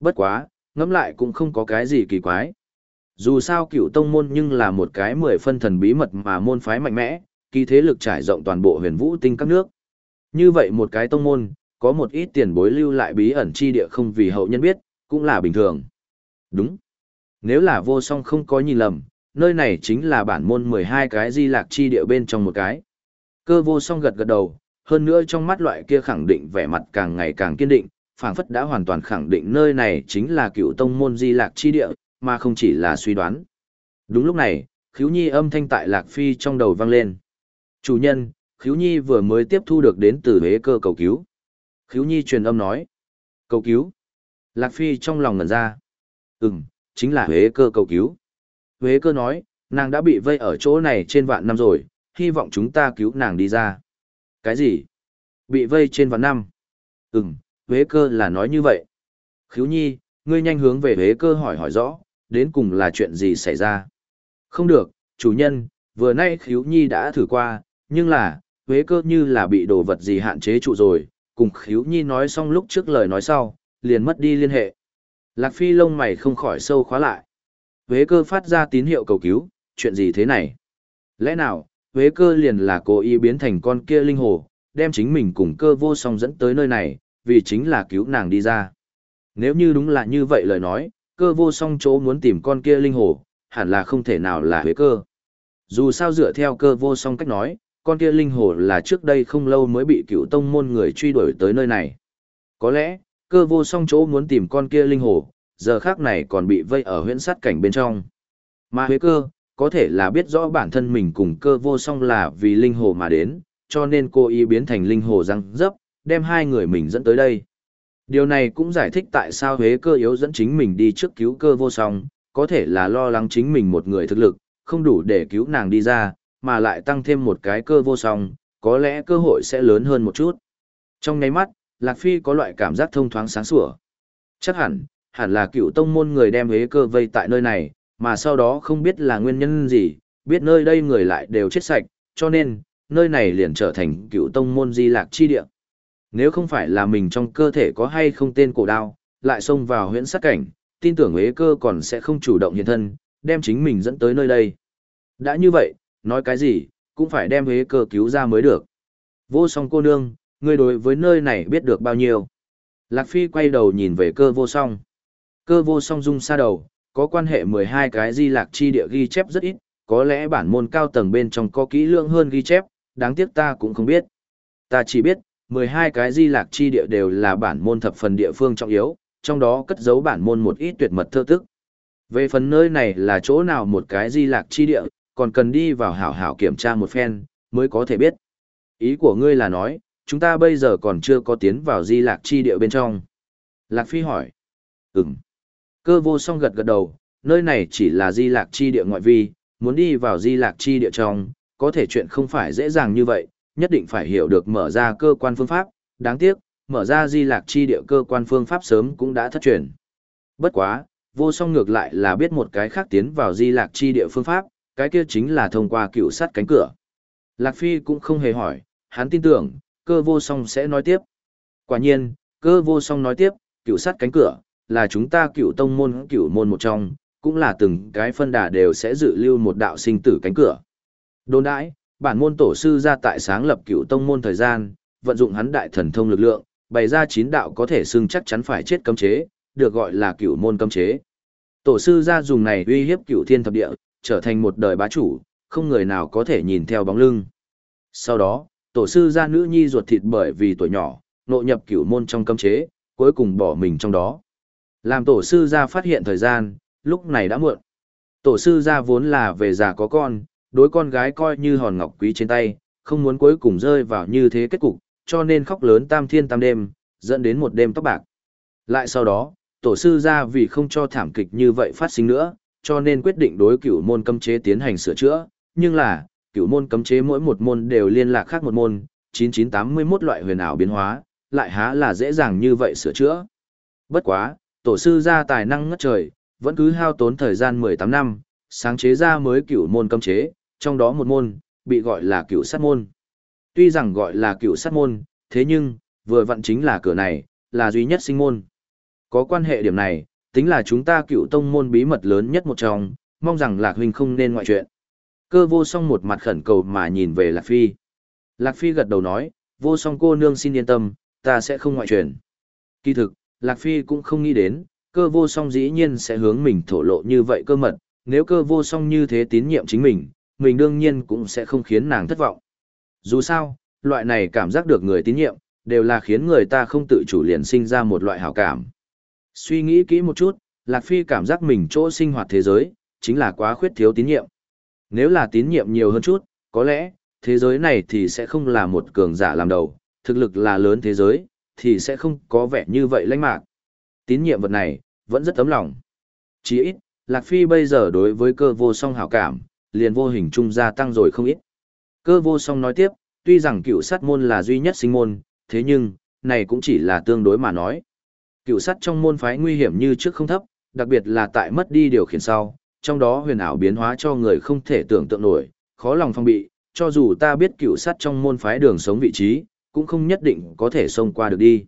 A: Bất quá, ngẫm lại cũng không có cái gì kỳ quái. Dù sao cựu tông môn nhưng là một cái mười phân thần bí mật mà môn phái mạnh mẽ, kỳ thế lực trải rộng toàn bộ huyền vũ tinh các nước. Như vậy một cái tông môn, có một ít tiền bối lưu lại bí ẩn chi địa không vì hậu nhân biết, cũng là bình thường. Đúng. Nếu là vô song không có nhìn lầm, nơi này chính là bản môn 12 cái di lạc chi địa bên trong một cái. Cơ vô song gật gật đầu, hơn nữa trong mắt loại kia khẳng định vẻ mặt càng ngày càng kiên định, phảng phất đã hoàn toàn khẳng định nơi này chính là cựu tông môn di lạc chi địa, mà không chỉ là suy đoán. Đúng lúc này, khiếu nhi âm thanh tại lạc phi trong đầu vang lên. Chủ nhân, khiếu nhi vừa mới tiếp thu được đến từ hế cơ cầu cứu. Khiếu nhi truyền âm nói. Cầu cứu. Lạc phi trong lòng ngẩn ra. Ừm, chính là hế cơ cầu cứu. Hế cơ nói, nàng đã bị vây ở chỗ này trên vạn năm rồi, hy vọng chúng ta cứu nàng đi ra. Cái gì? Bị vây trên vạn năm? Ừm, Huế cơ là nói như vậy. Khiếu nhi, ngươi nhanh hướng về Huế cơ hỏi hỏi rõ, đến cùng là chuyện gì xảy ra. Không được, chủ nhân, vừa nay khiếu nhi đã thử qua, nhưng là, Huế cơ như là bị đồ vật gì hạn chế trụ rồi, cùng khiếu nhi nói xong lúc trước lời nói sau, liền mất đi liên hệ. Lạc Phi lông mày không khỏi sâu khóa lại. Huế cơ phát ra tín hiệu cầu cứu, chuyện gì thế này? Lẽ nào, Huế cơ liền là cố ý biến thành con kia linh hồ, đem chính mình cùng cơ vô song dẫn tới nơi này, vì chính là cứu nàng đi ra. Nếu như đúng là như vậy lời nói, cơ vô song chỗ muốn tìm con kia linh hồ, hẳn là không thể nào là Huế cơ. Dù sao dựa theo cơ vô song cách nói, con kia linh hồ là trước đây không lâu mới bị cựu tông môn người truy đuổi tới nơi này. Có lẽ, cơ vô song chỗ muốn tìm con kia linh hồ, giờ khác này còn bị vây ở huyễn sát cảnh bên trong. Mà huế cơ, có thể là biết rõ bản thân mình cùng cơ vô song là vì linh hồ mà đến, cho nên cô ý biến thành linh hồ răng dấp, đem hai người mình dẫn tới đây. Điều này cũng giải thích tại sao huế cơ yếu dẫn chính mình đi trước cứu cơ vô song, có thể là lo lắng chính mình một người thực lực, không đủ để cứu nàng đi ra, mà lại tăng thêm một cái cơ vô song, có lẽ cơ hội sẽ lớn hơn một chút. Trong nháy mắt, Lạc Phi có loại cảm giác thông thoáng sáng sủa. Chắc hẳn, hẳn là cựu tông môn người đem hế cơ vây tại nơi này, mà sau đó không biết là nguyên nhân gì, biết nơi đây người lại đều chết sạch, cho nên, nơi này liền trở thành cựu tông môn di lạc chi địa. Nếu không phải là mình trong cơ thể có hay không tên cổ đao, lại xông vào huyễn sát cảnh, tin tưởng ế cơ còn sẽ không chủ động hiện thân, đem chính mình dẫn tới nơi đây. Đã như vậy, nói cái gì, cũng phải đem ế cơ cứu ra mới được. Vô song cô nương, ngươi đối với nơi này biết được bao nhiêu. Lạc Phi quay đầu nhìn về cơ vô song. Cơ vô song dung xa đầu, có quan hệ 12 cái di lạc chi địa ghi chép rất ít, có lẽ bản môn cao tầng bên trong có kỹ lượng hơn ghi chép, đáng tiếc ta cũng không biết. Ta chỉ biết, 12 cái di lạc chi địa đều là bản môn thập phần địa phương trọng yếu, trong đó cất giấu bản môn một ít tuyệt mật thơ tức. Về phần nơi này là chỗ nào một cái di lạc chi địa, còn cần đi vào hảo hảo kiểm tra một phen, mới có thể biết. Ý của ngươi là nói, chúng ta bây giờ còn chưa có tiến vào di lạc chi địa bên trong. Lạc Phi hỏi. Ừm. Cơ vô song gật gật đầu, nơi này chỉ là di lạc chi địa ngoại vi, muốn đi vào di lạc chi địa trong, có thể chuyện không phải dễ dàng như vậy, nhất định phải hiểu được mở ra cơ quan phương pháp, đáng tiếc, mở ra di lạc chi địa cơ quan phương pháp sớm cũng đã thất truyền. Bất quá, vô song ngược lại là biết một cái khác tiến vào di lạc chi địa phương pháp, cái kia chính là thông qua cựu sắt cánh cửa. Lạc Phi cũng không hề hỏi, hắn tin tưởng, cơ vô song sẽ nói tiếp. Quả nhiên, cơ vô song nói tiếp, cựu sắt cánh cửa, là chúng ta cựu tông môn cựu môn một trong, cũng là từng cái phân đà đều sẽ dự lưu một đạo sinh tử cánh cửa. Đồn đãi, bản môn tổ sư ra tại sáng lập cựu tông môn thời gian, vận dụng hắn đại thần thông lực lượng, bày ra chín đạo có thể xưng chắc chắn phải chết cấm chế, được gọi là cựu môn cấm chế. Tổ sư ra dùng này uy hiếp cựu thiên thập địa, trở thành một đời bá chủ, không người nào có thể nhìn theo bóng lưng. Sau đó, tổ sư ra nữ nhi ruột thịt bởi vì tuổi nhỏ, nội nhập cửu môn trong cấm chế, cuối cùng bỏ mình trong đó. Làm tổ sư ra phát hiện thời gian, lúc này đã muộn. Tổ sư ra vốn là về già có con, đối con gái coi như hòn ngọc quý trên tay, không muốn cuối cùng rơi vào như thế kết cục, cho nên khóc lớn tam thiên tam đêm, dẫn đến một đêm tóc bạc. Lại sau đó, tổ sư ra vì không cho thảm kịch như vậy phát sinh nữa, cho nên quyết định đối cửu môn cấm chế tiến hành sửa chữa, nhưng là, cửu môn cấm chế mỗi một môn đều liên lạc khác một môn, 9981 loại huyền ảo biến hóa, lại há là dễ dàng như vậy sửa chữa. Bất quá, tổ sư ra tài năng ngất trời, vẫn cứ hao tốn thời gian 18 năm, sáng chế ra mới cửu môn cấm chế, trong đó một môn, bị gọi là cựu sát môn. Tuy rằng gọi là cựu sát môn, thế nhưng, vừa vặn chính là cửa này, là duy nhất sinh môn. Có quan hệ điểm này, tính là chúng ta cựu tông môn bí mật lớn nhất một trong, mong rằng Lạc Huynh không nên ngoại chuyện. Cơ vô song một mặt khẩn cầu mà nhìn về Lạc Phi. Lạc Phi gật đầu nói, vô song cô nương xin yên tâm, ta sẽ không ngoại truyền. Kỳ thực, Lạc Phi cũng không nghĩ đến, Cơ vô song dĩ nhiên sẽ hướng mình thổ lộ như vậy cơ mật, nếu cơ vô song như thế tín nhiệm chính mình, mình đương nhiên cũng sẽ không khiến nàng thất vọng. Dù sao, loại này cảm giác được người tín nhiệm, đều là khiến người ta không tự chủ liền sinh ra một loại hảo cảm. Suy nghĩ kỹ một chút, Lạc Phi cảm giác mình chỗ sinh hoạt thế giới, chính là quá khuyết thiếu tín nhiệm. Nếu là tín nhiệm nhiều hơn chút, có lẽ, thế giới này thì sẽ không là một cường giả làm đầu, thực lực là lớn thế giới, thì sẽ không có vẻ như vậy lãnh mạc. Tín nhiệm vật này, vẫn rất tấm lòng. Chỉ ít, Lạc Phi bây giờ đối với cơ vô song hảo cảm, liền vô hình trung gia tăng rồi không ít. Cơ vô song nói tiếp, tuy rằng cựu sát môn là duy nhất sinh môn, thế nhưng, này cũng chỉ là tương đối mà nói. Cựu sát trong môn phái nguy hiểm như trước không thấp, đặc biệt là tại mất đi điều khiển sau, trong đó huyền ảo biến hóa cho người không thể tưởng tượng nổi, khó lòng phong bị, cho dù ta biết cựu sát trong môn phái đường sống vị trí, cũng không nhất định có thể xông qua được đi.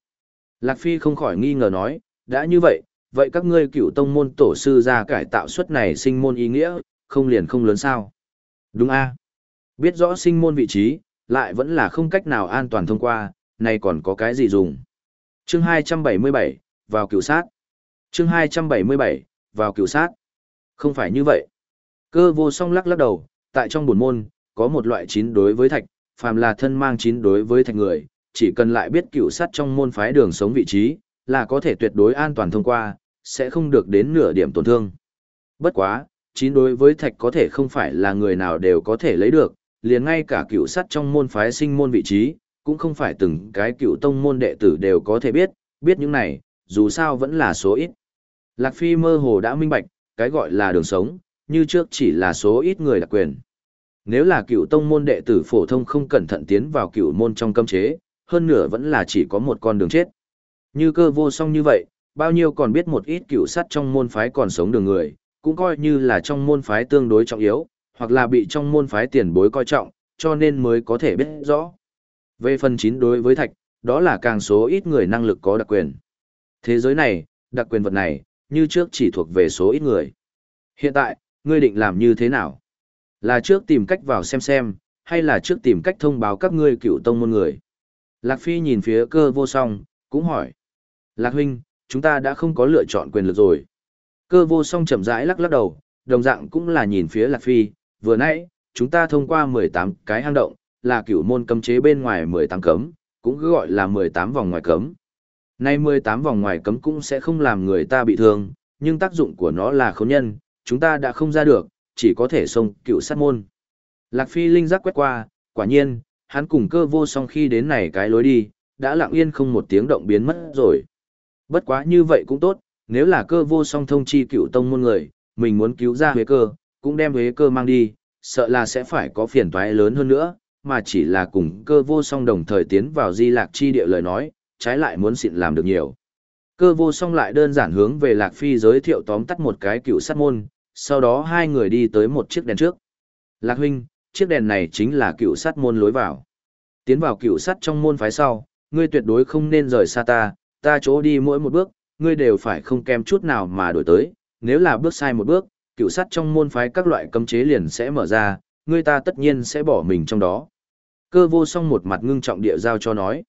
A: Lạc Phi không khỏi nghi ngờ nói, đã như vậy, vậy các ngươi cựu tông môn tổ sư ra cải tạo suất này sinh môn ý nghĩa, không liền không lớn sao. Đúng a Biết rõ sinh môn vị trí, lại vẫn là không cách nào an toàn thông qua, này còn có cái gì dùng. Chương 277, vào cựu sát. Chương 277, vào cựu sát. Không phải như vậy. Cơ vô song lắc lắc đầu, tại trong buồn môn, có một loại chín đối với thạch, phàm là thân mang chín đối với thạch người, chỉ cần lại biết cựu sát trong môn phái đường sống vị trí, là có thể tuyệt đối an toàn thông qua, sẽ không được đến nửa điểm tổn thương. Bất quá, chín đối với thạch có thể không phải là người nào đều có thể lấy được, liền ngay cả cựu sắt trong môn phái sinh môn vị trí, cũng không phải từng cái cựu tông môn đệ tử đều có thể biết, biết những này, dù sao vẫn là số ít. Lạc Phi mơ hồ đã minh bạch, cái gọi là đường sống, như trước chỉ là số ít người đặc quyền. Nếu là cựu tông môn đệ tử phổ thông không cẩn thận tiến vào cựu môn trong cấm chế, hơn nửa vẫn là chỉ có một con đường chết. Như cơ vô song như vậy, bao nhiêu còn biết một ít cựu sắt trong môn phái còn sống đường người, cũng coi như là trong môn phái tương đối trọng yếu, hoặc là bị trong môn phái tiền bối coi trọng, cho nên mới có thể biết rõ. Về phần chín đối với thạch, đó là càng số ít người năng lực có đặc quyền. Thế giới này, đặc quyền vật này, như trước chỉ thuộc về số ít người. Hiện tại, ngươi định làm như thế nào? Là trước tìm cách vào xem xem, hay là trước tìm cách thông báo các ngươi cựu tông môn người? Lạc Phi nhìn phía cơ vô song, cũng hỏi. Lạc huynh, chúng ta đã không có lựa chọn quyền lực rồi. Cơ vô song chậm rãi lắc lắc đầu, đồng dạng cũng là nhìn phía Lạc Phi, vừa nãy, chúng ta thông qua 18 cái hang động, là cửu môn cấm chế bên ngoài 18 cấm, cũng cứ gọi là 18 vòng ngoài cấm. Nay 18 vòng ngoài cấm cũng sẽ không làm người ta bị thương, nhưng tác dụng của nó là khốn nhân, chúng ta đã không ra được, chỉ có thể xông cựu sát môn. Lạc Phi linh giác quét qua, quả nhiên, hắn cùng cơ vô song khi đến này cái lối đi, đã lặng yên không một tiếng động biến mất rồi. Bất quá như vậy cũng tốt, nếu là cơ vô song thông chi cựu tông môn người, mình muốn cứu ra huế cơ, cũng đem huế cơ mang đi, sợ là sẽ phải có phiền toái lớn hơn nữa, mà chỉ là cùng cơ vô song đồng thời tiến vào di lạc chi địa lời nói, trái lại muốn xịn làm được nhiều. Cơ vô song lại đơn giản hướng về lạc phi giới thiệu tóm tắt một cái cựu sát môn, sau đó hai người đi tới một chiếc đèn trước. Lạc huynh, chiếc đèn này chính là cựu sát môn lối vào. Tiến vào cựu sát trong môn phái sau, ngươi tuyệt đối không nên rời xa ta, ta chỗ đi mỗi một bước, ngươi đều phải không kém chút nào mà đổi tới, nếu là bước sai một bước, cựu sát trong môn phái các loại cấm chế liền sẽ mở ra, ngươi ta tất nhiên sẽ bỏ mình trong đó. Cơ vô song một mặt ngưng trọng địa giao cho nói.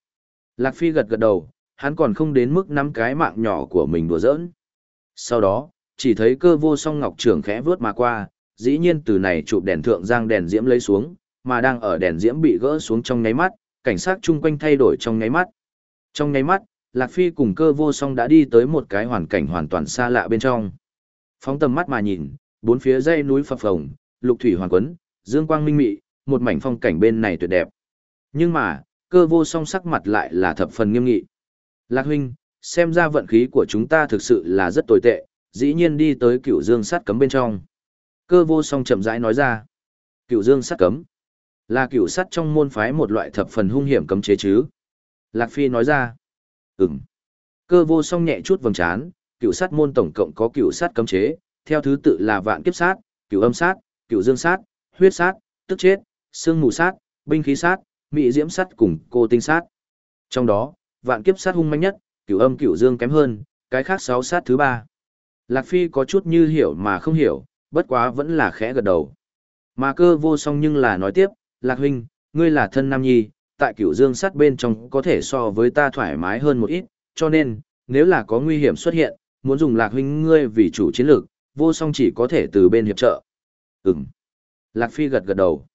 A: Lạc Phi gật gật đầu, hắn còn không đến mức nắm cái mạng nhỏ của mình đùa giỡn. Sau đó, chỉ thấy cơ vô song ngọc trưởng khẽ vướt mà qua, dĩ nhiên từ này chụp đèn thượng giang đèn diễm lấy xuống, mà đang ở đèn diễm bị gỡ xuống trong nháy mắt, cảnh sát chung quanh thay đổi trong nháy mắt. Trong nháy mắt, Lạc Phi cùng cơ vô song đã đi tới một cái hoàn cảnh hoàn toàn xa lạ bên trong. Phóng tầm mắt mà nhìn, bốn phía dãy núi phập phồng, lục thủy hoàn quấn, dương quang minh mị, một mảnh phong cảnh bên này tuyệt đẹp. Nhưng mà, cơ vô song sắc mặt lại là thập phần nghiêm nghị. Lạc huynh, xem ra vận khí của chúng ta thực sự là rất tồi tệ, dĩ nhiên đi tới cựu dương sát cấm bên trong. Cơ vô song chậm rãi nói ra. Cựu dương sát cấm. Là cựu sát trong môn phái một loại thập phần hung hiểm cấm chế chứ. Lạc Phi nói ra. Ừm. Cơ vô song nhẹ chút vầng trán, cựu sát môn tổng cộng có cựu sát cấm chế, theo thứ tự là vạn kiếp sát, cựu âm sát, cựu dương sát, huyết sát, tức chết, xương mù sát, binh khí sát, mỹ diễm sát cùng cô tinh sát. Trong đó, vạn kiếp sát hung manh nhất, cựu âm cựu dương kém hơn, cái khác sáu sát thứ ba. Lạc Phi có chút như hiểu mà không hiểu, bất quá vẫn là khẽ gật đầu. Mà cơ vô song nhưng là nói tiếp, Lạc Huynh, ngươi là thân nam nhi, tại cửu dương sắt bên trong có thể so với ta thoải mái hơn một ít, cho nên, nếu là có nguy hiểm xuất hiện, muốn dùng Lạc huynh ngươi vì chủ chiến lược, vô song chỉ có thể từ bên hiệp trợ. Ừm. Lạc Phi gật gật đầu.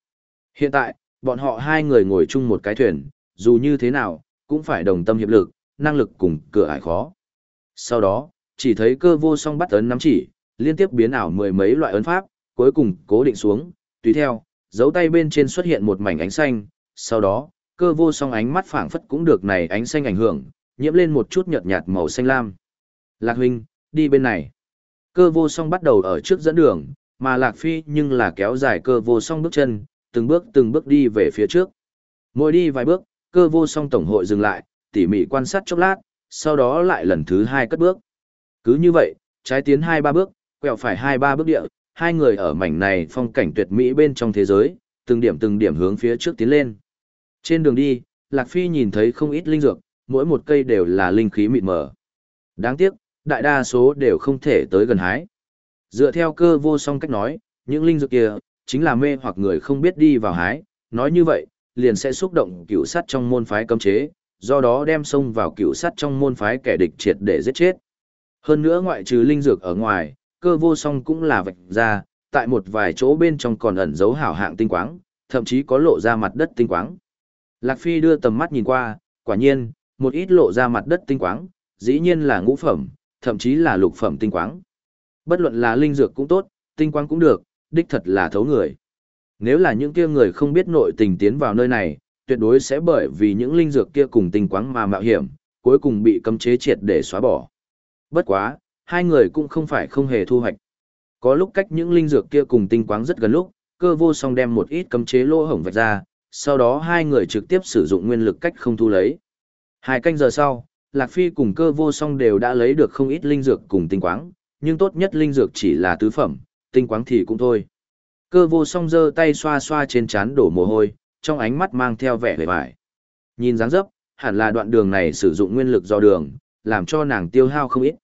A: Hiện tại, bọn họ hai người ngồi chung một cái thuyền, dù như thế nào, cũng phải đồng tâm hiệp lực, năng lực cùng cửa ải khó. Sau đó, chỉ thấy cơ vô song bắt ấn nắm chỉ, liên tiếp biến ảo mười mấy loại ấn pháp, cuối cùng cố định xuống, tùy theo, dấu tay bên trên xuất hiện một mảnh ánh xanh, sau đó, cơ vô song ánh mắt phảng phất cũng được này ánh xanh ảnh hưởng, nhiễm lên một chút nhợt nhạt màu xanh lam. Lạc huynh, đi bên này. Cơ vô song bắt đầu ở trước dẫn đường, mà Lạc Phi nhưng là kéo dài cơ vô song bước chân, từng bước từng bước đi về phía trước. Mỗi đi vài bước, cơ vô song tổng hội dừng lại, tỉ mỉ quan sát chốc lát, sau đó lại lần thứ hai cất bước. Cứ như vậy, trái tiến hai ba bước, quẹo phải hai ba bước địa, hai người ở mảnh này phong cảnh tuyệt mỹ bên trong thế giới, từng điểm từng điểm hướng phía trước tiến lên. Trên đường đi, Lạc Phi nhìn thấy không ít linh dược, mỗi một cây đều là linh khí mịt mờ. Đáng tiếc, đại đa số đều không thể tới gần hái. Dựa theo cơ vô song cách nói, những linh dược kia, chính là mê hoặc người không biết đi vào hái, nói như vậy, liền sẽ xúc động cựu sắt trong môn phái cấm chế, do đó đem xông vào cựu sắt trong môn phái kẻ địch triệt để giết chết. Hơn nữa ngoại trừ linh dược ở ngoài, cơ vô song cũng là vạch ra, tại một vài chỗ bên trong còn ẩn dấu hảo hạng tinh quáng, thậm chí có lộ ra mặt đất tinh quáng. Lạc Phi đưa tầm mắt nhìn qua, quả nhiên, một ít lộ ra mặt đất tinh quáng, dĩ nhiên là ngũ phẩm, thậm chí là lục phẩm tinh quáng. Bất luận là linh dược cũng tốt, tinh quáng cũng được, đích thật là thấu người. Nếu là những kia người không biết nội tình tiến vào nơi này, tuyệt đối sẽ bởi vì những linh dược kia cùng tinh quáng mà mạo hiểm, cuối cùng bị cấm chế triệt để xóa bỏ. Bất quá, hai người cũng không phải không hề thu hoạch. Có lúc cách những linh dược kia cùng tinh quáng rất gần lúc, cơ vô song đem một ít cấm chế lỗ hổng vạch ra, sau đó hai người trực tiếp sử dụng nguyên lực cách không thu lấy. Hai canh giờ sau, Lạc Phi cùng cơ vô song đều đã lấy được không ít linh dược cùng tinh quáng, nhưng tốt nhất linh dược chỉ là tứ phẩm, tinh quáng thì cũng thôi. Cơ vô song giơ tay xoa xoa trên trán đổ mồ hôi, trong ánh mắt mang theo vẻ vẻ vải. Nhìn dáng dấp, hẳn là đoạn đường này sử dụng nguyên lực do đường, làm cho nàng tiêu hao không ít.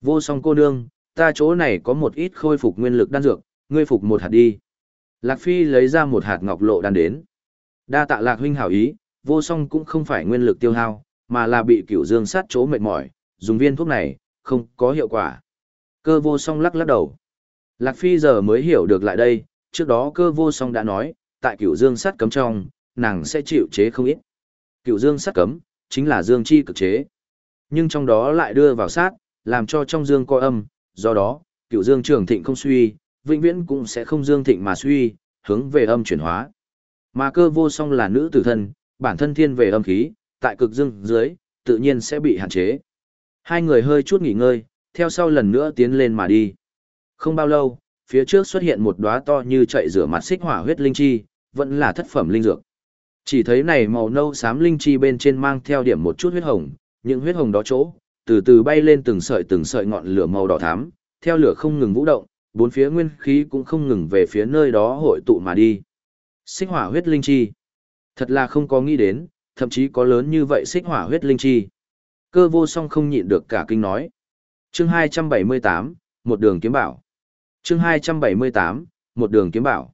A: Vô song cô nương, ta chỗ này có một ít khôi phục nguyên lực đan dược, ngươi phục một hạt đi. Lạc Phi lấy ra một hạt ngọc lộ đan đến. Đa tạ Lạc huynh hảo ý, vô song cũng không phải nguyên lực tiêu hao, mà là bị cửu dương sát chỗ mệt mỏi, dùng viên thuốc này, không có hiệu quả. Cơ vô song lắc lắc đầu. Lạc Phi giờ mới hiểu được lại đây, trước đó cơ vô song đã nói, tại cửu dương sát cấm trong, nàng sẽ chịu chế không ít. Cửu dương sát cấm, chính là dương chi cực chế. Nhưng trong đó lại đưa vào sát, làm cho trong dương coi âm, do đó, cửu dương trường thịnh không suy, vĩnh viễn cũng sẽ không dương thịnh mà suy, hướng về âm chuyển hóa. Mà cơ vô song là nữ tử thân, bản thân thiên về âm khí, tại cực dương dưới, tự nhiên sẽ bị hạn chế. Hai người hơi chút nghỉ ngơi, theo sau lần nữa tiến lên mà đi. Không bao lâu, phía trước xuất hiện một đóa to như chạy rửa mặt xích hỏa huyết linh chi, vẫn là thất phẩm linh dược. Chỉ thấy này màu nâu xám linh chi bên trên mang theo điểm một chút huyết hồng, những huyết hồng đó chỗ, từ từ bay lên từng sợi từng sợi ngọn lửa màu đỏ thắm, theo lửa không ngừng vũ động, bốn phía nguyên khí cũng không ngừng về phía nơi đó hội tụ mà đi. Xích hỏa huyết linh chi. Thật là không có nghĩ đến, thậm chí có lớn như vậy xích hỏa huyết linh chi. Cơ vô song không nhịn được cả kinh nói. Chương 278, một đường kiếm bảo. Chương 278, một đường kiếm bảo.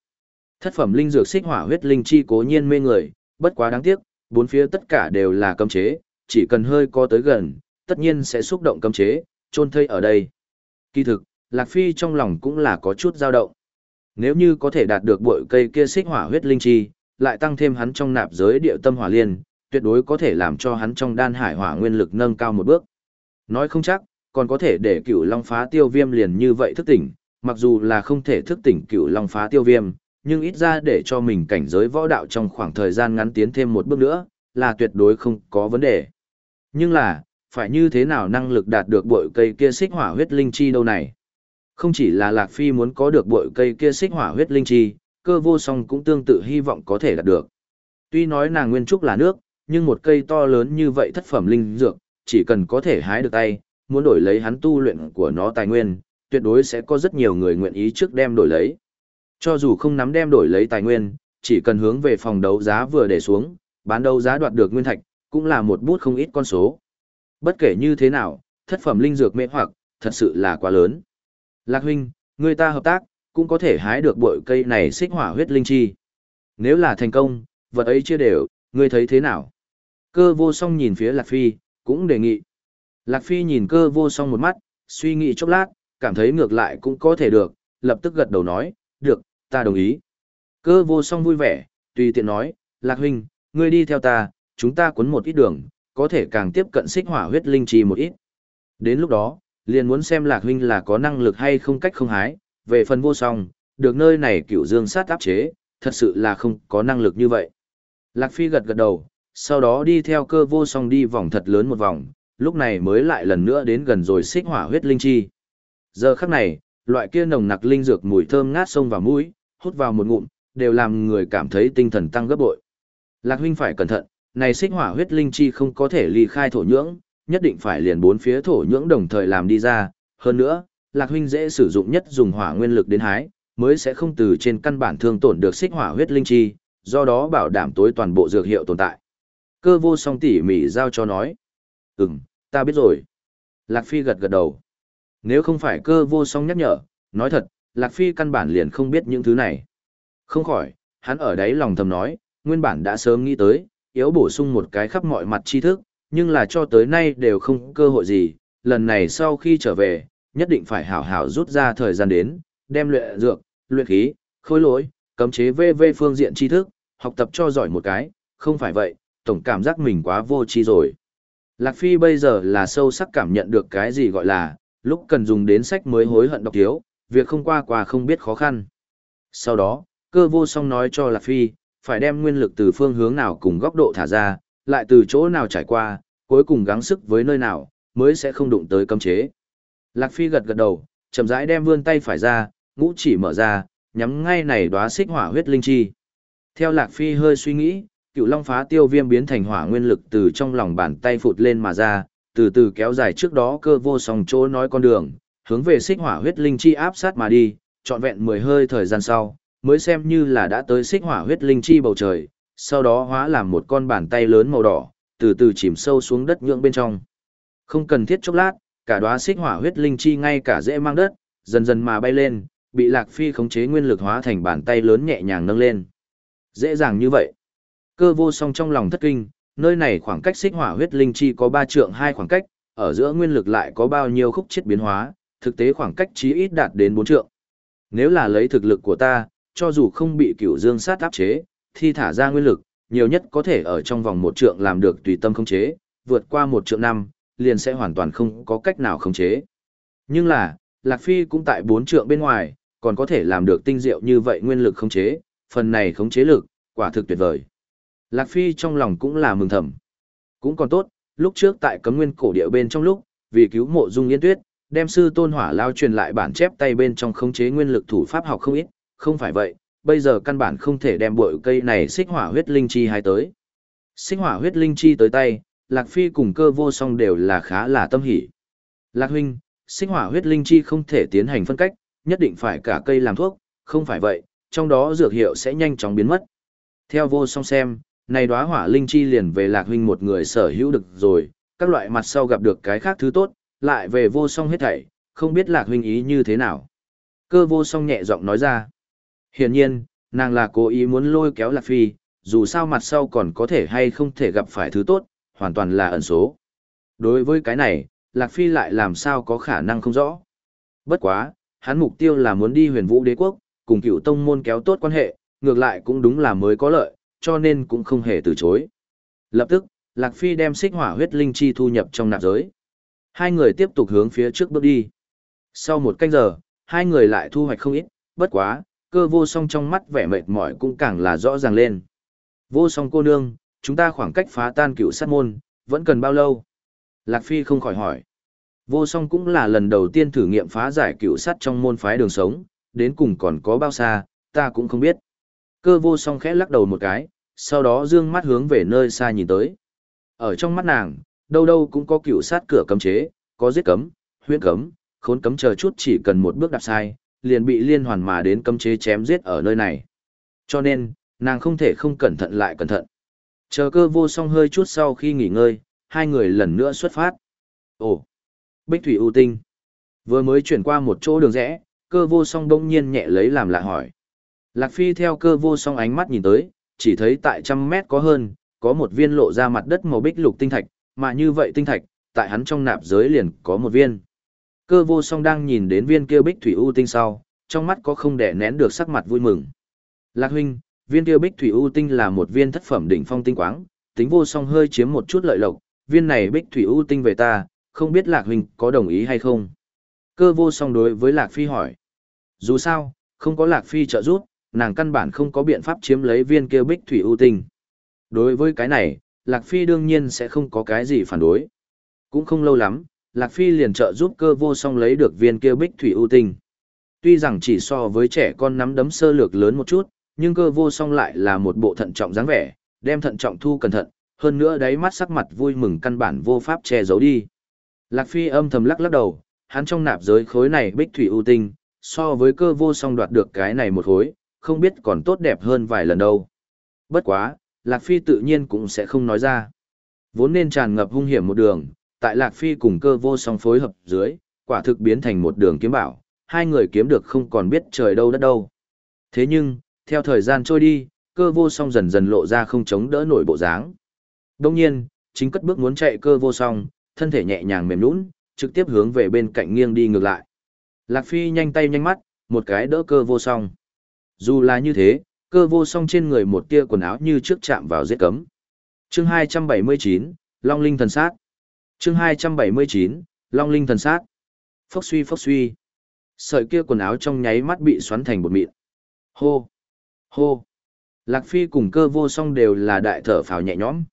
A: Thất phẩm linh dược xích hỏa huyết linh chi cố nhiên mê người, bất quá đáng tiếc, bốn phía tất cả đều là cấm chế, chỉ cần hơi có tới gần, tất nhiên sẽ xúc động cấm chế, trôn thây ở đây. Kỳ thực, Lạc Phi trong lòng cũng là có chút dao động. Nếu như có thể đạt được bội cây kia xích hỏa huyết linh chi, lại tăng thêm hắn trong nạp giới địa tâm hỏa liên, tuyệt đối có thể làm cho hắn trong đan hải hỏa nguyên lực nâng cao một bước. Nói không chắc, còn có thể để cửu long phá tiêu viêm liền như vậy thức tỉnh, mặc dù là không thể thức tỉnh cửu long phá tiêu viêm, nhưng ít ra để cho mình cảnh giới võ đạo trong khoảng thời gian ngắn tiến thêm một bước nữa, là tuyệt đối không có vấn đề. Nhưng là, phải như thế nào năng lực đạt được bội cây kia xích hỏa huyết linh chi đâu này? Không chỉ là Lạc Phi muốn có được bội cây kia xích hỏa huyết linh chi, cơ vô song cũng tương tự hy vọng có thể đạt được. Tuy nói nàng nguyên trúc là nước, nhưng một cây to lớn như vậy thất phẩm linh dược, chỉ cần có thể hái được tay, muốn đổi lấy hắn tu luyện của nó tài nguyên, tuyệt đối sẽ có rất nhiều người nguyện ý trước đem đổi lấy. Cho dù không nắm đem đổi lấy tài nguyên, chỉ cần hướng về phòng đấu giá vừa để xuống, bán đấu giá đoạt được nguyên thạch, cũng là một bút không ít con số. Bất kể như thế nào, thất phẩm linh dược mê hoặc, thật sự là quá lớn. Lạc huynh, người ta hợp tác, cũng có thể hái được bội cây này xích hỏa huyết linh chi. Nếu là thành công, vật ấy chia đều, ngươi thấy thế nào? Cơ vô song nhìn phía Lạc Phi, cũng đề nghị. Lạc Phi nhìn cơ vô song một mắt, suy nghĩ chốc lát, cảm thấy ngược lại cũng có thể được, lập tức gật đầu nói, được, ta đồng ý. Cơ vô song vui vẻ, tùy tiện nói, Lạc huynh, ngươi đi theo ta, chúng ta cuốn một ít đường, có thể càng tiếp cận xích hỏa huyết linh trì một ít. Đến lúc đó, liền muốn xem Lạc huynh là có năng lực hay không cách không hái, về phần vô song, được nơi này cửu dương sát áp chế, thật sự là không có năng lực như vậy. Lạc Phi gật gật đầu, sau đó đi theo cơ vô song đi vòng thật lớn một vòng, lúc này mới lại lần nữa đến gần rồi xích hỏa huyết linh chi. Giờ khắc này, loại kia nồng nặc linh dược mùi thơm ngát sông vào mũi, hút vào một ngụm, đều làm người cảm thấy tinh thần tăng gấp bội. Lạc huynh phải cẩn thận, này xích hỏa huyết linh chi không có thể ly khai thổ nhưỡng, nhất định phải liền bốn phía thổ nhưỡng đồng thời làm đi ra, hơn nữa, Lạc huynh dễ sử dụng nhất dùng hỏa nguyên lực đến hái, mới sẽ không từ trên căn bản thương tổn được xích hỏa huyết linh chi, do đó bảo đảm tối toàn bộ dược hiệu tồn tại. Cơ vô song tỉ mỉ giao cho nói. Ừm, ta biết rồi. Lạc Phi gật gật đầu. Nếu không phải cơ vô song nhắc nhở, nói thật, Lạc Phi căn bản liền không biết những thứ này. Không khỏi, hắn ở đấy lòng thầm nói, nguyên bản đã sớm nghĩ tới, yếu bổ sung một cái khắp mọi mặt tri thức, nhưng là cho tới nay đều không cơ hội gì, lần này sau khi trở về, nhất định phải hảo hảo rút ra thời gian đến, đem luyện dược, luyện khí, khối lỗi, cấm chế VV phương diện tri thức, học tập cho giỏi một cái, không phải vậy, tổng cảm giác mình quá vô tri rồi. Lạc Phi bây giờ là sâu sắc cảm nhận được cái gì gọi là, lúc cần dùng đến sách mới hối hận đọc thiếu, việc không qua qua không biết khó khăn. Sau đó, cơ vô song nói cho Lạc Phi, phải đem nguyên lực từ phương hướng nào cùng góc độ thả ra, lại từ chỗ nào trải qua, cuối cùng gắng sức với nơi nào, mới sẽ không đụng tới cấm chế. Lạc Phi gật gật đầu, chậm rãi đem vươn tay phải ra, ngũ chỉ mở ra, nhắm ngay này đóa xích hỏa huyết linh chi. Theo Lạc Phi hơi suy nghĩ, cựu long phá tiêu viêm biến thành hỏa nguyên lực từ trong lòng bàn tay phụt lên mà ra, từ từ kéo dài trước đó cơ vô song chỗ nói con đường, hướng về xích hỏa huyết linh chi áp sát mà đi, trọn vẹn mười hơi thời gian sau, mới xem như là đã tới xích hỏa huyết linh chi bầu trời, sau đó hóa làm một con bàn tay lớn màu đỏ, từ từ chìm sâu xuống đất nhượng bên trong. Không cần thiết chốc lát, cả đóa xích hỏa huyết linh chi ngay cả dễ mang đất, dần dần mà bay lên, bị Lạc Phi khống chế nguyên lực hóa thành bàn tay lớn nhẹ nhàng nâng lên. Dễ dàng như vậy. Cơ vô song trong lòng thất kinh, nơi này khoảng cách xích hỏa huyết linh chi có 3 trượng hai khoảng cách, ở giữa nguyên lực lại có bao nhiêu khúc chết biến hóa, thực tế khoảng cách chí ít đạt đến 4 trượng. Nếu là lấy thực lực của ta, cho dù không bị cửu dương sát áp chế, thi thả ra nguyên lực, nhiều nhất có thể ở trong vòng một trượng làm được tùy tâm khống chế, vượt qua một trượng năm, liền sẽ hoàn toàn không có cách nào khống chế. Nhưng là, Lạc Phi cũng tại bốn trượng bên ngoài, còn có thể làm được tinh diệu như vậy nguyên lực khống chế, phần này khống chế lực, quả thực tuyệt vời. Lạc Phi trong lòng cũng là mừng thầm. Cũng còn tốt, lúc trước tại cấm nguyên cổ địa bên trong lúc, vì cứu mộ dung yên tuyết, đem sư tôn hỏa lao truyền lại bản chép tay bên trong khống chế nguyên lực thủ pháp học không ít, không phải vậy, bây giờ căn bản không thể đem bội cây này xích hỏa huyết linh chi hai tới. Xích hỏa huyết linh chi tới tay, Lạc Phi cùng cơ vô song đều là khá là tâm hỷ. Lạc huynh, xích hỏa huyết linh chi không thể tiến hành phân cách, nhất định phải cả cây làm thuốc, không phải vậy, trong đó dược hiệu sẽ nhanh chóng biến mất. Theo vô song xem, này đóa hỏa linh chi liền về lạc huynh một người sở hữu được rồi, các loại mặt sau gặp được cái khác thứ tốt, lại về vô song hết thảy, không biết lạc huynh ý như thế nào. Cơ vô song nhẹ giọng nói ra. Hiển nhiên, nàng là cố ý muốn lôi kéo lạc phi, dù sao mặt sau còn có thể hay không thể gặp phải thứ tốt, hoàn toàn là ẩn số. Đối với cái này, lạc phi lại làm sao có khả năng không rõ. Bất quá, hắn mục tiêu là muốn đi huyền vũ đế quốc, cùng cựu tông môn kéo tốt quan hệ, ngược lại cũng đúng là mới có lợi, cho nên cũng không hề từ chối. Lập tức, Lạc Phi đem xích hỏa huyết linh chi thu nhập trong nạp giới. Hai người tiếp tục hướng phía trước bước đi. Sau một canh giờ, hai người lại thu hoạch không ít, bất quá, cơ vô song trong mắt vẻ mệt mỏi cũng càng là rõ ràng lên. Vô song cô nương, chúng ta khoảng cách phá tan cựu sát môn, vẫn cần bao lâu? Lạc Phi không khỏi hỏi. Vô song cũng là lần đầu tiên thử nghiệm phá giải cựu sát trong môn phái đường sống, đến cùng còn có bao xa, ta cũng không biết. Cơ vô song khẽ lắc đầu một cái, sau đó dương mắt hướng về nơi xa nhìn tới. Ở trong mắt nàng, đâu đâu cũng có cựu sát cửa cấm chế, có giết cấm, huyễn cấm, khốn cấm chờ chút chỉ cần một bước đạp sai, liền bị liên hoàn mà đến cấm chế chém giết ở nơi này. Cho nên, nàng không thể không cẩn thận lại cẩn thận. Chờ cơ vô song hơi chút sau khi nghỉ ngơi, hai người lần nữa xuất phát. Ồ! Bích Thủy ưu tinh. Vừa mới chuyển qua một chỗ đường rẽ, cơ vô song đông nhiên nhẹ lấy làm lạ hỏi. Lạc Phi theo cơ vô song ánh mắt nhìn tới, chỉ thấy tại trăm mét có hơn, có một viên lộ ra mặt đất màu bích lục tinh thạch, mà như vậy tinh thạch, tại hắn trong nạp giới liền có một viên. Cơ vô song đang nhìn đến viên kia bích thủy u tinh sau, trong mắt có không để nén được sắc mặt vui mừng. Lạc huynh, viên kia bích thủy u tinh là một viên thất phẩm đỉnh phong tinh quáng, tính vô song hơi chiếm một chút lợi lộc, viên này bích thủy u tinh về ta, không biết Lạc huynh có đồng ý hay không. Cơ vô song đối với Lạc Phi hỏi. Dù sao, không có Lạc Phi trợ giúp, nàng căn bản không có biện pháp chiếm lấy viên kia bích thủy ưu tinh. Đối với cái này, Lạc Phi đương nhiên sẽ không có cái gì phản đối. Cũng không lâu lắm, Lạc Phi liền trợ giúp cơ vô song lấy được viên kia bích thủy ưu tinh. Tuy rằng chỉ so với trẻ con nắm đấm sơ lược lớn một chút, nhưng cơ vô song lại là một bộ thận trọng dáng vẻ, đem thận trọng thu cẩn thận, hơn nữa đáy mắt sắc mặt vui mừng căn bản vô pháp che giấu đi. Lạc Phi âm thầm lắc lắc đầu, hắn trong nạp giới khối này bích thủy ưu tinh, so với cơ vô song đoạt được cái này một khối, không biết còn tốt đẹp hơn vài lần đâu. Bất quá, Lạc Phi tự nhiên cũng sẽ không nói ra. Vốn nên tràn ngập hung hiểm một đường, tại Lạc Phi cùng cơ vô song phối hợp dưới, quả thực biến thành một đường kiếm bảo, hai người kiếm được không còn biết trời đâu đất đâu. Thế nhưng, theo thời gian trôi đi, cơ vô song dần dần lộ ra không chống đỡ nổi bộ dáng. Đông nhiên, chính cất bước muốn chạy cơ vô song, thân thể nhẹ nhàng mềm nũng, trực tiếp hướng về bên cạnh nghiêng đi ngược lại. Lạc Phi nhanh tay nhanh mắt, một cái đỡ cơ vô song. Dù là như thế, cơ vô song trên người một tia quần áo như trước chạm vào giết cấm. Chương 279, Long Linh thần sát. Chương 279, Long Linh thần sát. Phốc suy phốc suy. Sợi kia quần áo trong nháy mắt bị xoắn thành bột mịn. Hô! Hô! Lạc Phi cùng cơ vô song đều là đại thở phào nhẹ nhõm.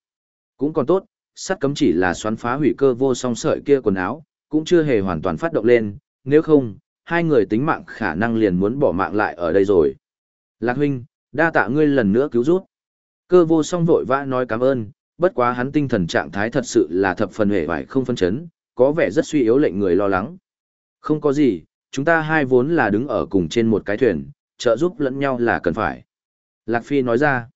A: Cũng còn tốt, sắt cấm chỉ là xoắn phá hủy cơ vô song sợi kia quần áo, cũng chưa hề hoàn toàn phát động lên, nếu không, hai người tính mạng khả năng liền muốn bỏ mạng lại ở đây rồi. Lạc huynh, đa tạ ngươi lần nữa cứu rút. Cơ vô song vội vã nói cảm ơn, bất quá hắn tinh thần trạng thái thật sự là thập phần hề vải không phân chấn, có vẻ rất suy yếu lệnh người lo lắng. Không có gì, chúng ta hai vốn là đứng ở cùng trên một cái thuyền, trợ giúp lẫn nhau là cần phải. Lạc Phi nói ra.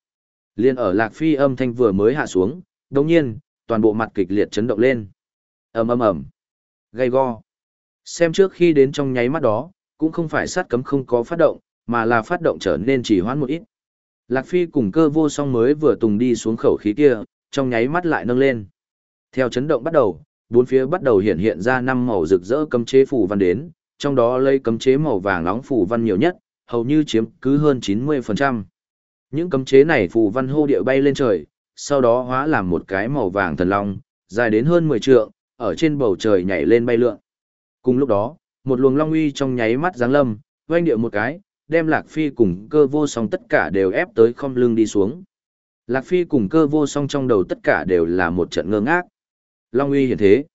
A: Liên ở Lạc Phi âm thanh vừa mới hạ xuống, đồng nhiên, toàn bộ mặt kịch liệt chấn động lên. ầm ầm ầm, Gây go. Xem trước khi đến trong nháy mắt đó, cũng không phải sát cấm không có phát động, mà là phát động trở nên chỉ hoãn một ít. Lạc Phi cùng cơ vô song mới vừa tùng đi xuống khẩu khí kia, trong nháy mắt lại nâng lên. Theo chấn động bắt đầu, bốn phía bắt đầu hiện hiện ra năm màu rực rỡ cấm chế phù văn đến, trong đó lây cấm chế màu vàng nóng phù văn nhiều nhất, hầu như chiếm cứ hơn 90%. Những cấm chế này phù văn hô điệu bay lên trời, sau đó hóa làm một cái màu vàng thần long, dài đến hơn 10 trượng, ở trên bầu trời nhảy lên bay lượn. Cùng lúc đó, một luồng long uy trong nháy mắt giáng lâm, oanh điệu một cái, đem Lạc Phi cùng cơ vô song tất cả đều ép tới không lưng đi xuống. Lạc Phi cùng cơ vô song trong đầu tất cả đều là một trận ngơ ngác. Long uy hiện thế.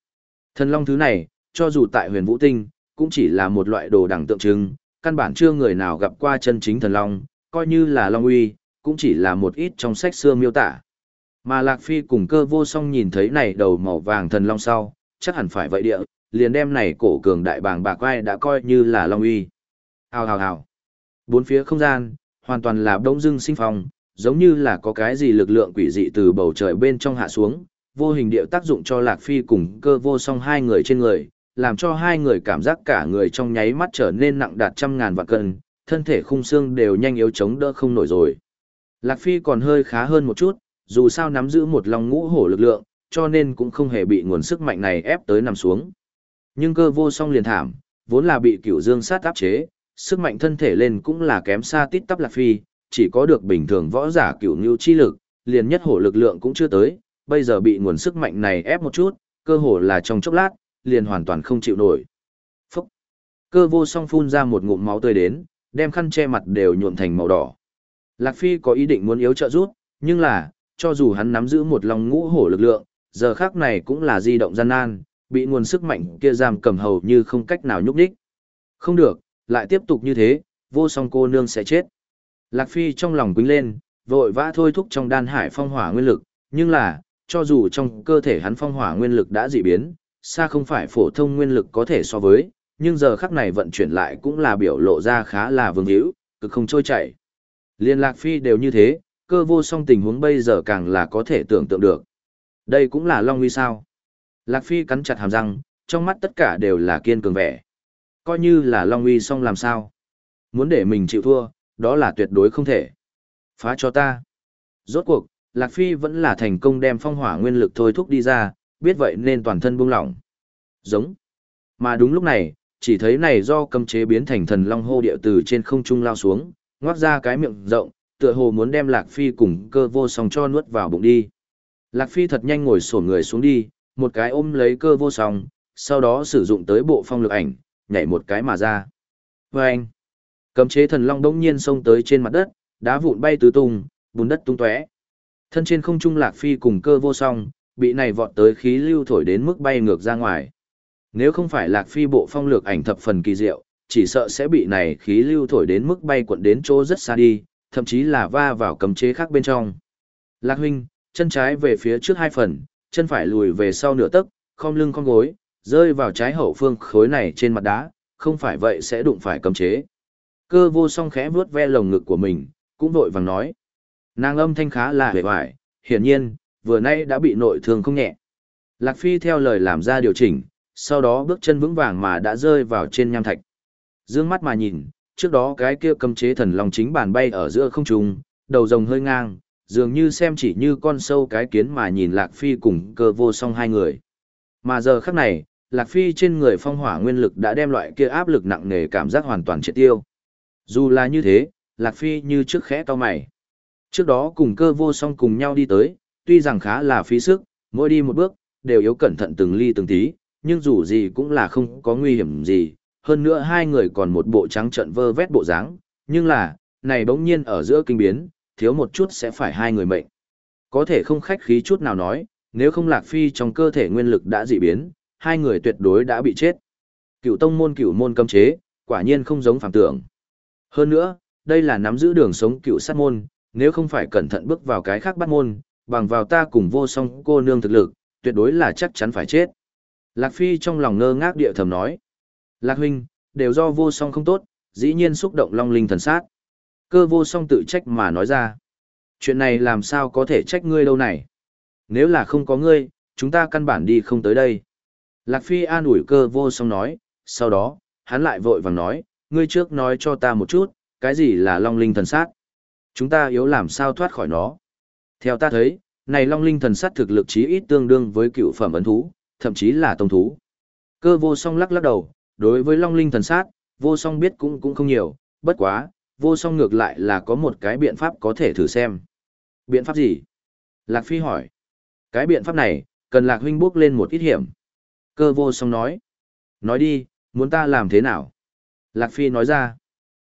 A: Thần long thứ này, cho dù tại huyền vũ tinh, cũng chỉ là một loại đồ đẳng tượng trưng, căn bản chưa người nào gặp qua chân chính thần long, coi như là long uy, cũng chỉ là một ít trong sách xưa miêu tả. Mà Lạc Phi cùng cơ vô song nhìn thấy này đầu màu vàng thần long sau, chắc hẳn phải vậy địa, liền đem này cổ cường đại bàng bạc quai đã coi như là long uy. Hào hào hào. Bốn phía không gian, hoàn toàn là đông dưng sinh phong, giống như là có cái gì lực lượng quỷ dị từ bầu trời bên trong hạ xuống, vô hình điệu tác dụng cho Lạc Phi cùng cơ vô song hai người trên người, làm cho hai người cảm giác cả người trong nháy mắt trở nên nặng đạt trăm ngàn vạn cân, thân thể khung xương đều nhanh yếu chống đỡ không nổi rồi. Lạc Phi còn hơi khá hơn một chút, dù sao nắm giữ một lòng ngũ hổ lực lượng, cho nên cũng không hề bị nguồn sức mạnh này ép tới nằm xuống. Nhưng cơ vô song liền thảm, vốn là bị cửu dương sát áp chế, sức mạnh thân thể lên cũng là kém xa tít tắp lạc phi, chỉ có được bình thường võ giả cửu ngưu chi lực, liền nhất hổ lực lượng cũng chưa tới, bây giờ bị nguồn sức mạnh này ép một chút, cơ hồ là trong chốc lát, liền hoàn toàn không chịu nổi. Phúc! Cơ vô song phun ra một ngụm máu tươi đến, đem khăn che mặt đều nhuộm thành màu đỏ. Lạc Phi có ý định muốn yếu trợ rút, nhưng là, cho dù hắn nắm giữ một lòng ngũ hổ lực lượng, giờ khác này cũng là di động gian nan, bị nguồn sức mạnh kia giam cầm hầu như không cách nào nhúc đích. Không được, lại tiếp tục như thế, vô song cô nương sẽ chết. Lạc Phi trong lòng quýnh lên, vội vã thôi thúc trong đan hải phong hỏa nguyên lực, nhưng là, cho dù trong cơ thể hắn phong hỏa nguyên lực đã dị biến, xa không phải phổ thông nguyên lực có thể so với, nhưng giờ khắc này vận chuyển lại cũng là biểu lộ ra khá là vương hữu, cực không trôi chảy. Liên Lạc Phi đều như thế, cơ vô song tình huống bây giờ càng là có thể tưởng tượng được. Đây cũng là Long Uy sao. Lạc Phi cắn chặt hàm răng, trong mắt tất cả đều là kiên cường vẻ. Coi như là Long Uy xong làm sao. Muốn để mình chịu thua, đó là tuyệt đối không thể. Phá cho ta. Rốt cuộc, Lạc Phi vẫn là thành công đem phong hỏa nguyên lực thôi thúc đi ra, biết vậy nên toàn thân buông lỏng. Giống. Mà đúng lúc này, chỉ thấy này do cầm chế biến thành thần long hô địa từ trên không trung lao xuống, ngoác ra cái miệng rộng, tựa hồ muốn đem Lạc Phi cùng cơ vô song cho nuốt vào bụng đi. Lạc Phi thật nhanh ngồi sổ người xuống đi, một cái ôm lấy cơ vô song, sau đó sử dụng tới bộ phong lực ảnh, nhảy một cái mà ra. Và anh, cấm chế thần long đông nhiên xông tới trên mặt đất, đá vụn bay tứ tung, bùn đất tung tóe. Thân trên không trung Lạc Phi cùng cơ vô song, bị này vọt tới khí lưu thổi đến mức bay ngược ra ngoài. Nếu không phải Lạc Phi bộ phong lược ảnh thập phần kỳ diệu, chỉ sợ sẽ bị này khí lưu thổi đến mức bay cuộn đến chỗ rất xa đi, thậm chí là va vào cấm chế khác bên trong. Lạc huynh, chân trái về phía trước hai phần, chân phải lùi về sau nửa tấc, không lưng khom gối, rơi vào trái hậu phương khối này trên mặt đá, không phải vậy sẽ đụng phải cấm chế. Cơ vô song khẽ vuốt ve lồng ngực của mình, cũng vội vàng nói. Nàng âm thanh khá là hề hoài, hiển nhiên, vừa nay đã bị nội thương không nhẹ. Lạc Phi theo lời làm ra điều chỉnh, sau đó bước chân vững vàng mà đã rơi vào trên nham thạch. Dương mắt mà nhìn, trước đó cái kia cầm chế thần long chính bàn bay ở giữa không trung, đầu rồng hơi ngang, dường như xem chỉ như con sâu cái kiến mà nhìn Lạc Phi cùng cơ vô song hai người. Mà giờ khắc này, Lạc Phi trên người phong hỏa nguyên lực đã đem loại kia áp lực nặng nề cảm giác hoàn toàn triệt tiêu. Dù là như thế, Lạc Phi như trước khẽ to mày. Trước đó cùng cơ vô song cùng nhau đi tới, tuy rằng khá là phí sức, mỗi đi một bước, đều yếu cẩn thận từng ly từng tí, nhưng dù gì cũng là không có nguy hiểm gì. Hơn nữa hai người còn một bộ trắng trận vơ vét bộ dáng, nhưng là, này bỗng nhiên ở giữa kinh biến, thiếu một chút sẽ phải hai người mệnh. Có thể không khách khí chút nào nói, nếu không Lạc Phi trong cơ thể nguyên lực đã dị biến, hai người tuyệt đối đã bị chết. Cựu tông môn cựu môn cấm chế, quả nhiên không giống phàm tưởng. Hơn nữa, đây là nắm giữ đường sống cựu sát môn, nếu không phải cẩn thận bước vào cái khác bắt môn, bằng vào ta cùng vô song cô nương thực lực, tuyệt đối là chắc chắn phải chết. Lạc Phi trong lòng ngơ ngác địa thầm nói. Lạc huynh, đều do vô song không tốt, dĩ nhiên xúc động long linh thần sát. Cơ vô song tự trách mà nói ra. Chuyện này làm sao có thể trách ngươi đâu này? Nếu là không có ngươi, chúng ta căn bản đi không tới đây. Lạc Phi an ủi cơ vô song nói, sau đó, hắn lại vội vàng nói, ngươi trước nói cho ta một chút, cái gì là long linh thần sát? Chúng ta yếu làm sao thoát khỏi nó? Theo ta thấy, này long linh thần sát thực lực chí ít tương đương với cựu phẩm ấn thú, thậm chí là tông thú. Cơ vô song lắc lắc đầu, đối với long linh thần sát, vô song biết cũng cũng không nhiều, bất quá, vô song ngược lại là có một cái biện pháp có thể thử xem. Biện pháp gì? Lạc Phi hỏi. Cái biện pháp này, cần Lạc huynh bước lên một ít hiểm. Cơ vô song nói. Nói đi, muốn ta làm thế nào? Lạc Phi nói ra.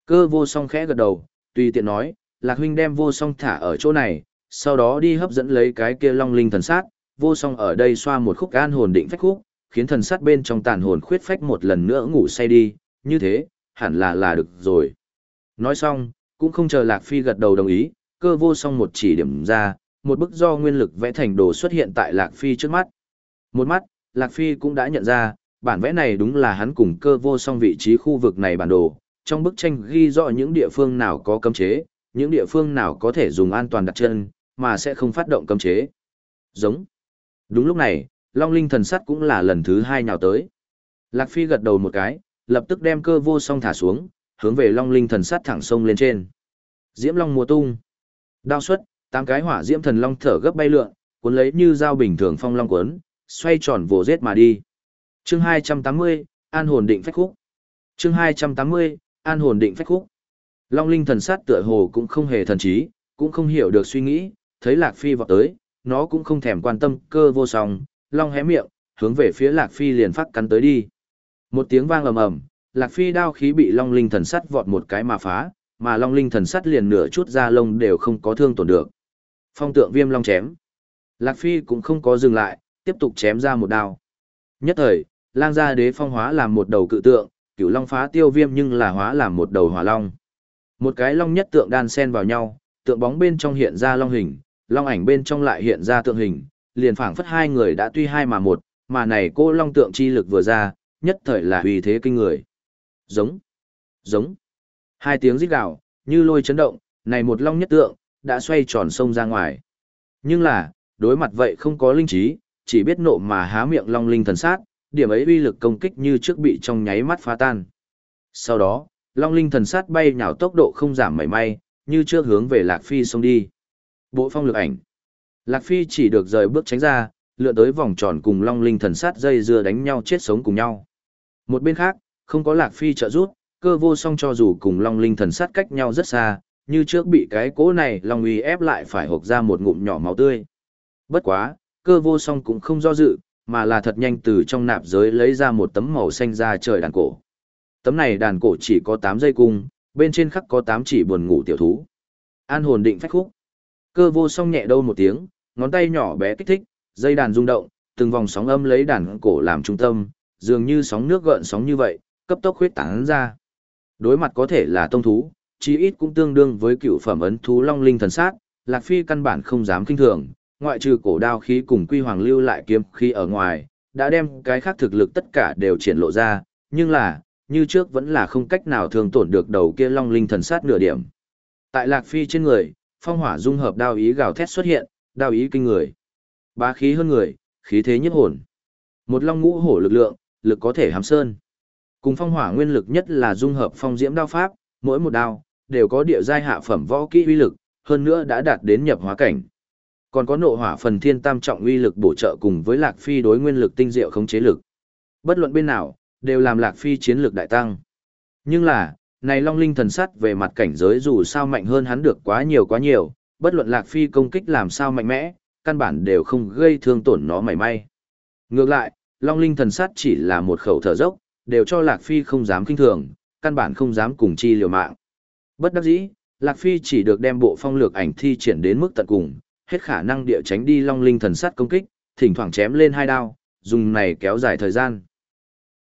A: Cơ vô song khẽ gật đầu, tùy tiện nói, Lạc huynh đem vô song thả ở chỗ này, sau đó đi hấp dẫn lấy cái kia long linh thần sát, vô song ở đây xoa một khúc an hồn định phách khúc, khiến thần sát bên trong tàn hồn khuyết phách một lần nữa ngủ say đi, như thế, hẳn là là được rồi. Nói xong, cũng không chờ Lạc Phi gật đầu đồng ý, cơ vô song một chỉ điểm ra, một bức do nguyên lực vẽ thành đồ xuất hiện tại Lạc Phi trước mắt. Một mắt, Lạc Phi cũng đã nhận ra, bản vẽ này đúng là hắn cùng cơ vô song vị trí khu vực này bản đồ, trong bức tranh ghi rõ những địa phương nào có cấm chế, những địa phương nào có thể dùng an toàn đặt chân, mà sẽ không phát động cấm chế. Giống. Đúng lúc này, Long Linh thần sắt cũng là lần thứ hai nhào tới. Lạc Phi gật đầu một cái, lập tức đem cơ vô song thả xuống, hướng về Long Linh thần sắt thẳng sông lên trên. Diễm Long mùa tung. Đao xuất, tám cái hỏa diễm thần long thở gấp bay lượn, cuốn lấy như dao bình thường phong long cuốn, xoay tròn vồ giết mà đi. Chương 280, An hồn định phách khúc. Chương 280, An hồn định phách khúc. Long Linh thần sát tựa hồ cũng không hề thần trí, cũng không hiểu được suy nghĩ, thấy Lạc Phi vọt tới, nó cũng không thèm quan tâm cơ vô song, long hé miệng, hướng về phía Lạc Phi liền phát cắn tới đi. Một tiếng vang ầm ầm, Lạc Phi đao khí bị Long Linh thần sắt vọt một cái mà phá, mà Long Linh thần sắt liền nửa chút da lông đều không có thương tổn được. Phong tượng viêm long chém. Lạc Phi cũng không có dừng lại, tiếp tục chém ra một đao. Nhất thời, lang gia đế phong hóa làm một đầu cự tượng, cửu long phá tiêu viêm nhưng là hóa làm một đầu hỏa long. Một cái long nhất tượng đan xen vào nhau, tượng bóng bên trong hiện ra long hình, long ảnh bên trong lại hiện ra tượng hình, liền phảng phất hai người đã tuy hai mà một, mà này cô long tượng chi lực vừa ra, nhất thời là uy thế kinh người. Giống, giống. Hai tiếng rít gào, như lôi chấn động, này một long nhất tượng, đã xoay tròn sông ra ngoài. Nhưng là, đối mặt vậy không có linh trí, chỉ biết nộ mà há miệng long linh thần sát, điểm ấy uy lực công kích như trước bị trong nháy mắt phá tan. Sau đó, long linh thần sát bay nhào tốc độ không giảm mảy may, như trước hướng về Lạc Phi xông đi. Bộ phong lực ảnh. Lạc Phi chỉ được rời bước tránh ra, lựa tới vòng tròn cùng long linh thần sát dây dưa đánh nhau chết sống cùng nhau. Một bên khác, không có Lạc Phi trợ giúp, cơ vô song cho dù cùng Long Linh thần sát cách nhau rất xa, như trước bị cái cỗ này Long uy ép lại phải hộc ra một ngụm nhỏ máu tươi. Bất quá, cơ vô song cũng không do dự, mà là thật nhanh từ trong nạp giới lấy ra một tấm màu xanh ra trời đàn cổ. Tấm này đàn cổ chỉ có 8 dây cung, bên trên khắc có 8 chỉ buồn ngủ tiểu thú. An hồn định phách khúc. Cơ vô song nhẹ đâu một tiếng, ngón tay nhỏ bé kích thích, dây đàn rung động, từng vòng sóng âm lấy đàn cổ làm trung tâm, dường như sóng nước gợn sóng như vậy, cấp tốc huyết tán ra. Đối mặt có thể là tông thú, chí ít cũng tương đương với cựu phẩm ấn thú long linh thần sát, Lạc Phi căn bản không dám kinh thường, ngoại trừ cổ đao khí cùng quy hoàng lưu lại kiếm khí ở ngoài, đã đem cái khác thực lực tất cả đều triển lộ ra, nhưng là, như trước vẫn là không cách nào thường tổn được đầu kia long linh thần sát nửa điểm. Tại Lạc Phi trên người, phong hỏa dung hợp đao ý gào thét xuất hiện, đao ý kinh người. Bá khí hơn người, khí thế nhất hồn. Một long ngũ hổ lực lượng, lực có thể hám sơn. Cùng phong hỏa nguyên lực nhất là dung hợp phong diễm đao pháp, mỗi một đao đều có địa giai hạ phẩm võ kỹ uy lực, hơn nữa đã đạt đến nhập hóa cảnh. Còn có nộ hỏa phần thiên tam trọng uy lực bổ trợ cùng với Lạc Phi đối nguyên lực tinh diệu không chế lực. Bất luận bên nào, đều làm Lạc Phi chiến lược đại tăng. Nhưng là, này Long Linh thần sắt về mặt cảnh giới dù sao mạnh hơn hắn được quá nhiều quá nhiều, bất luận Lạc Phi công kích làm sao mạnh mẽ, căn bản đều không gây thương tổn nó mảy may. Ngược lại, Long Linh thần sắt chỉ là một khẩu thở dốc, đều cho Lạc Phi không dám kinh thường, căn bản không dám cùng chi liều mạng. Bất đắc dĩ, Lạc Phi chỉ được đem bộ phong lược ảnh thi triển đến mức tận cùng, hết khả năng địa tránh đi Long Linh thần sát công kích, thỉnh thoảng chém lên hai đao, dùng này kéo dài thời gian.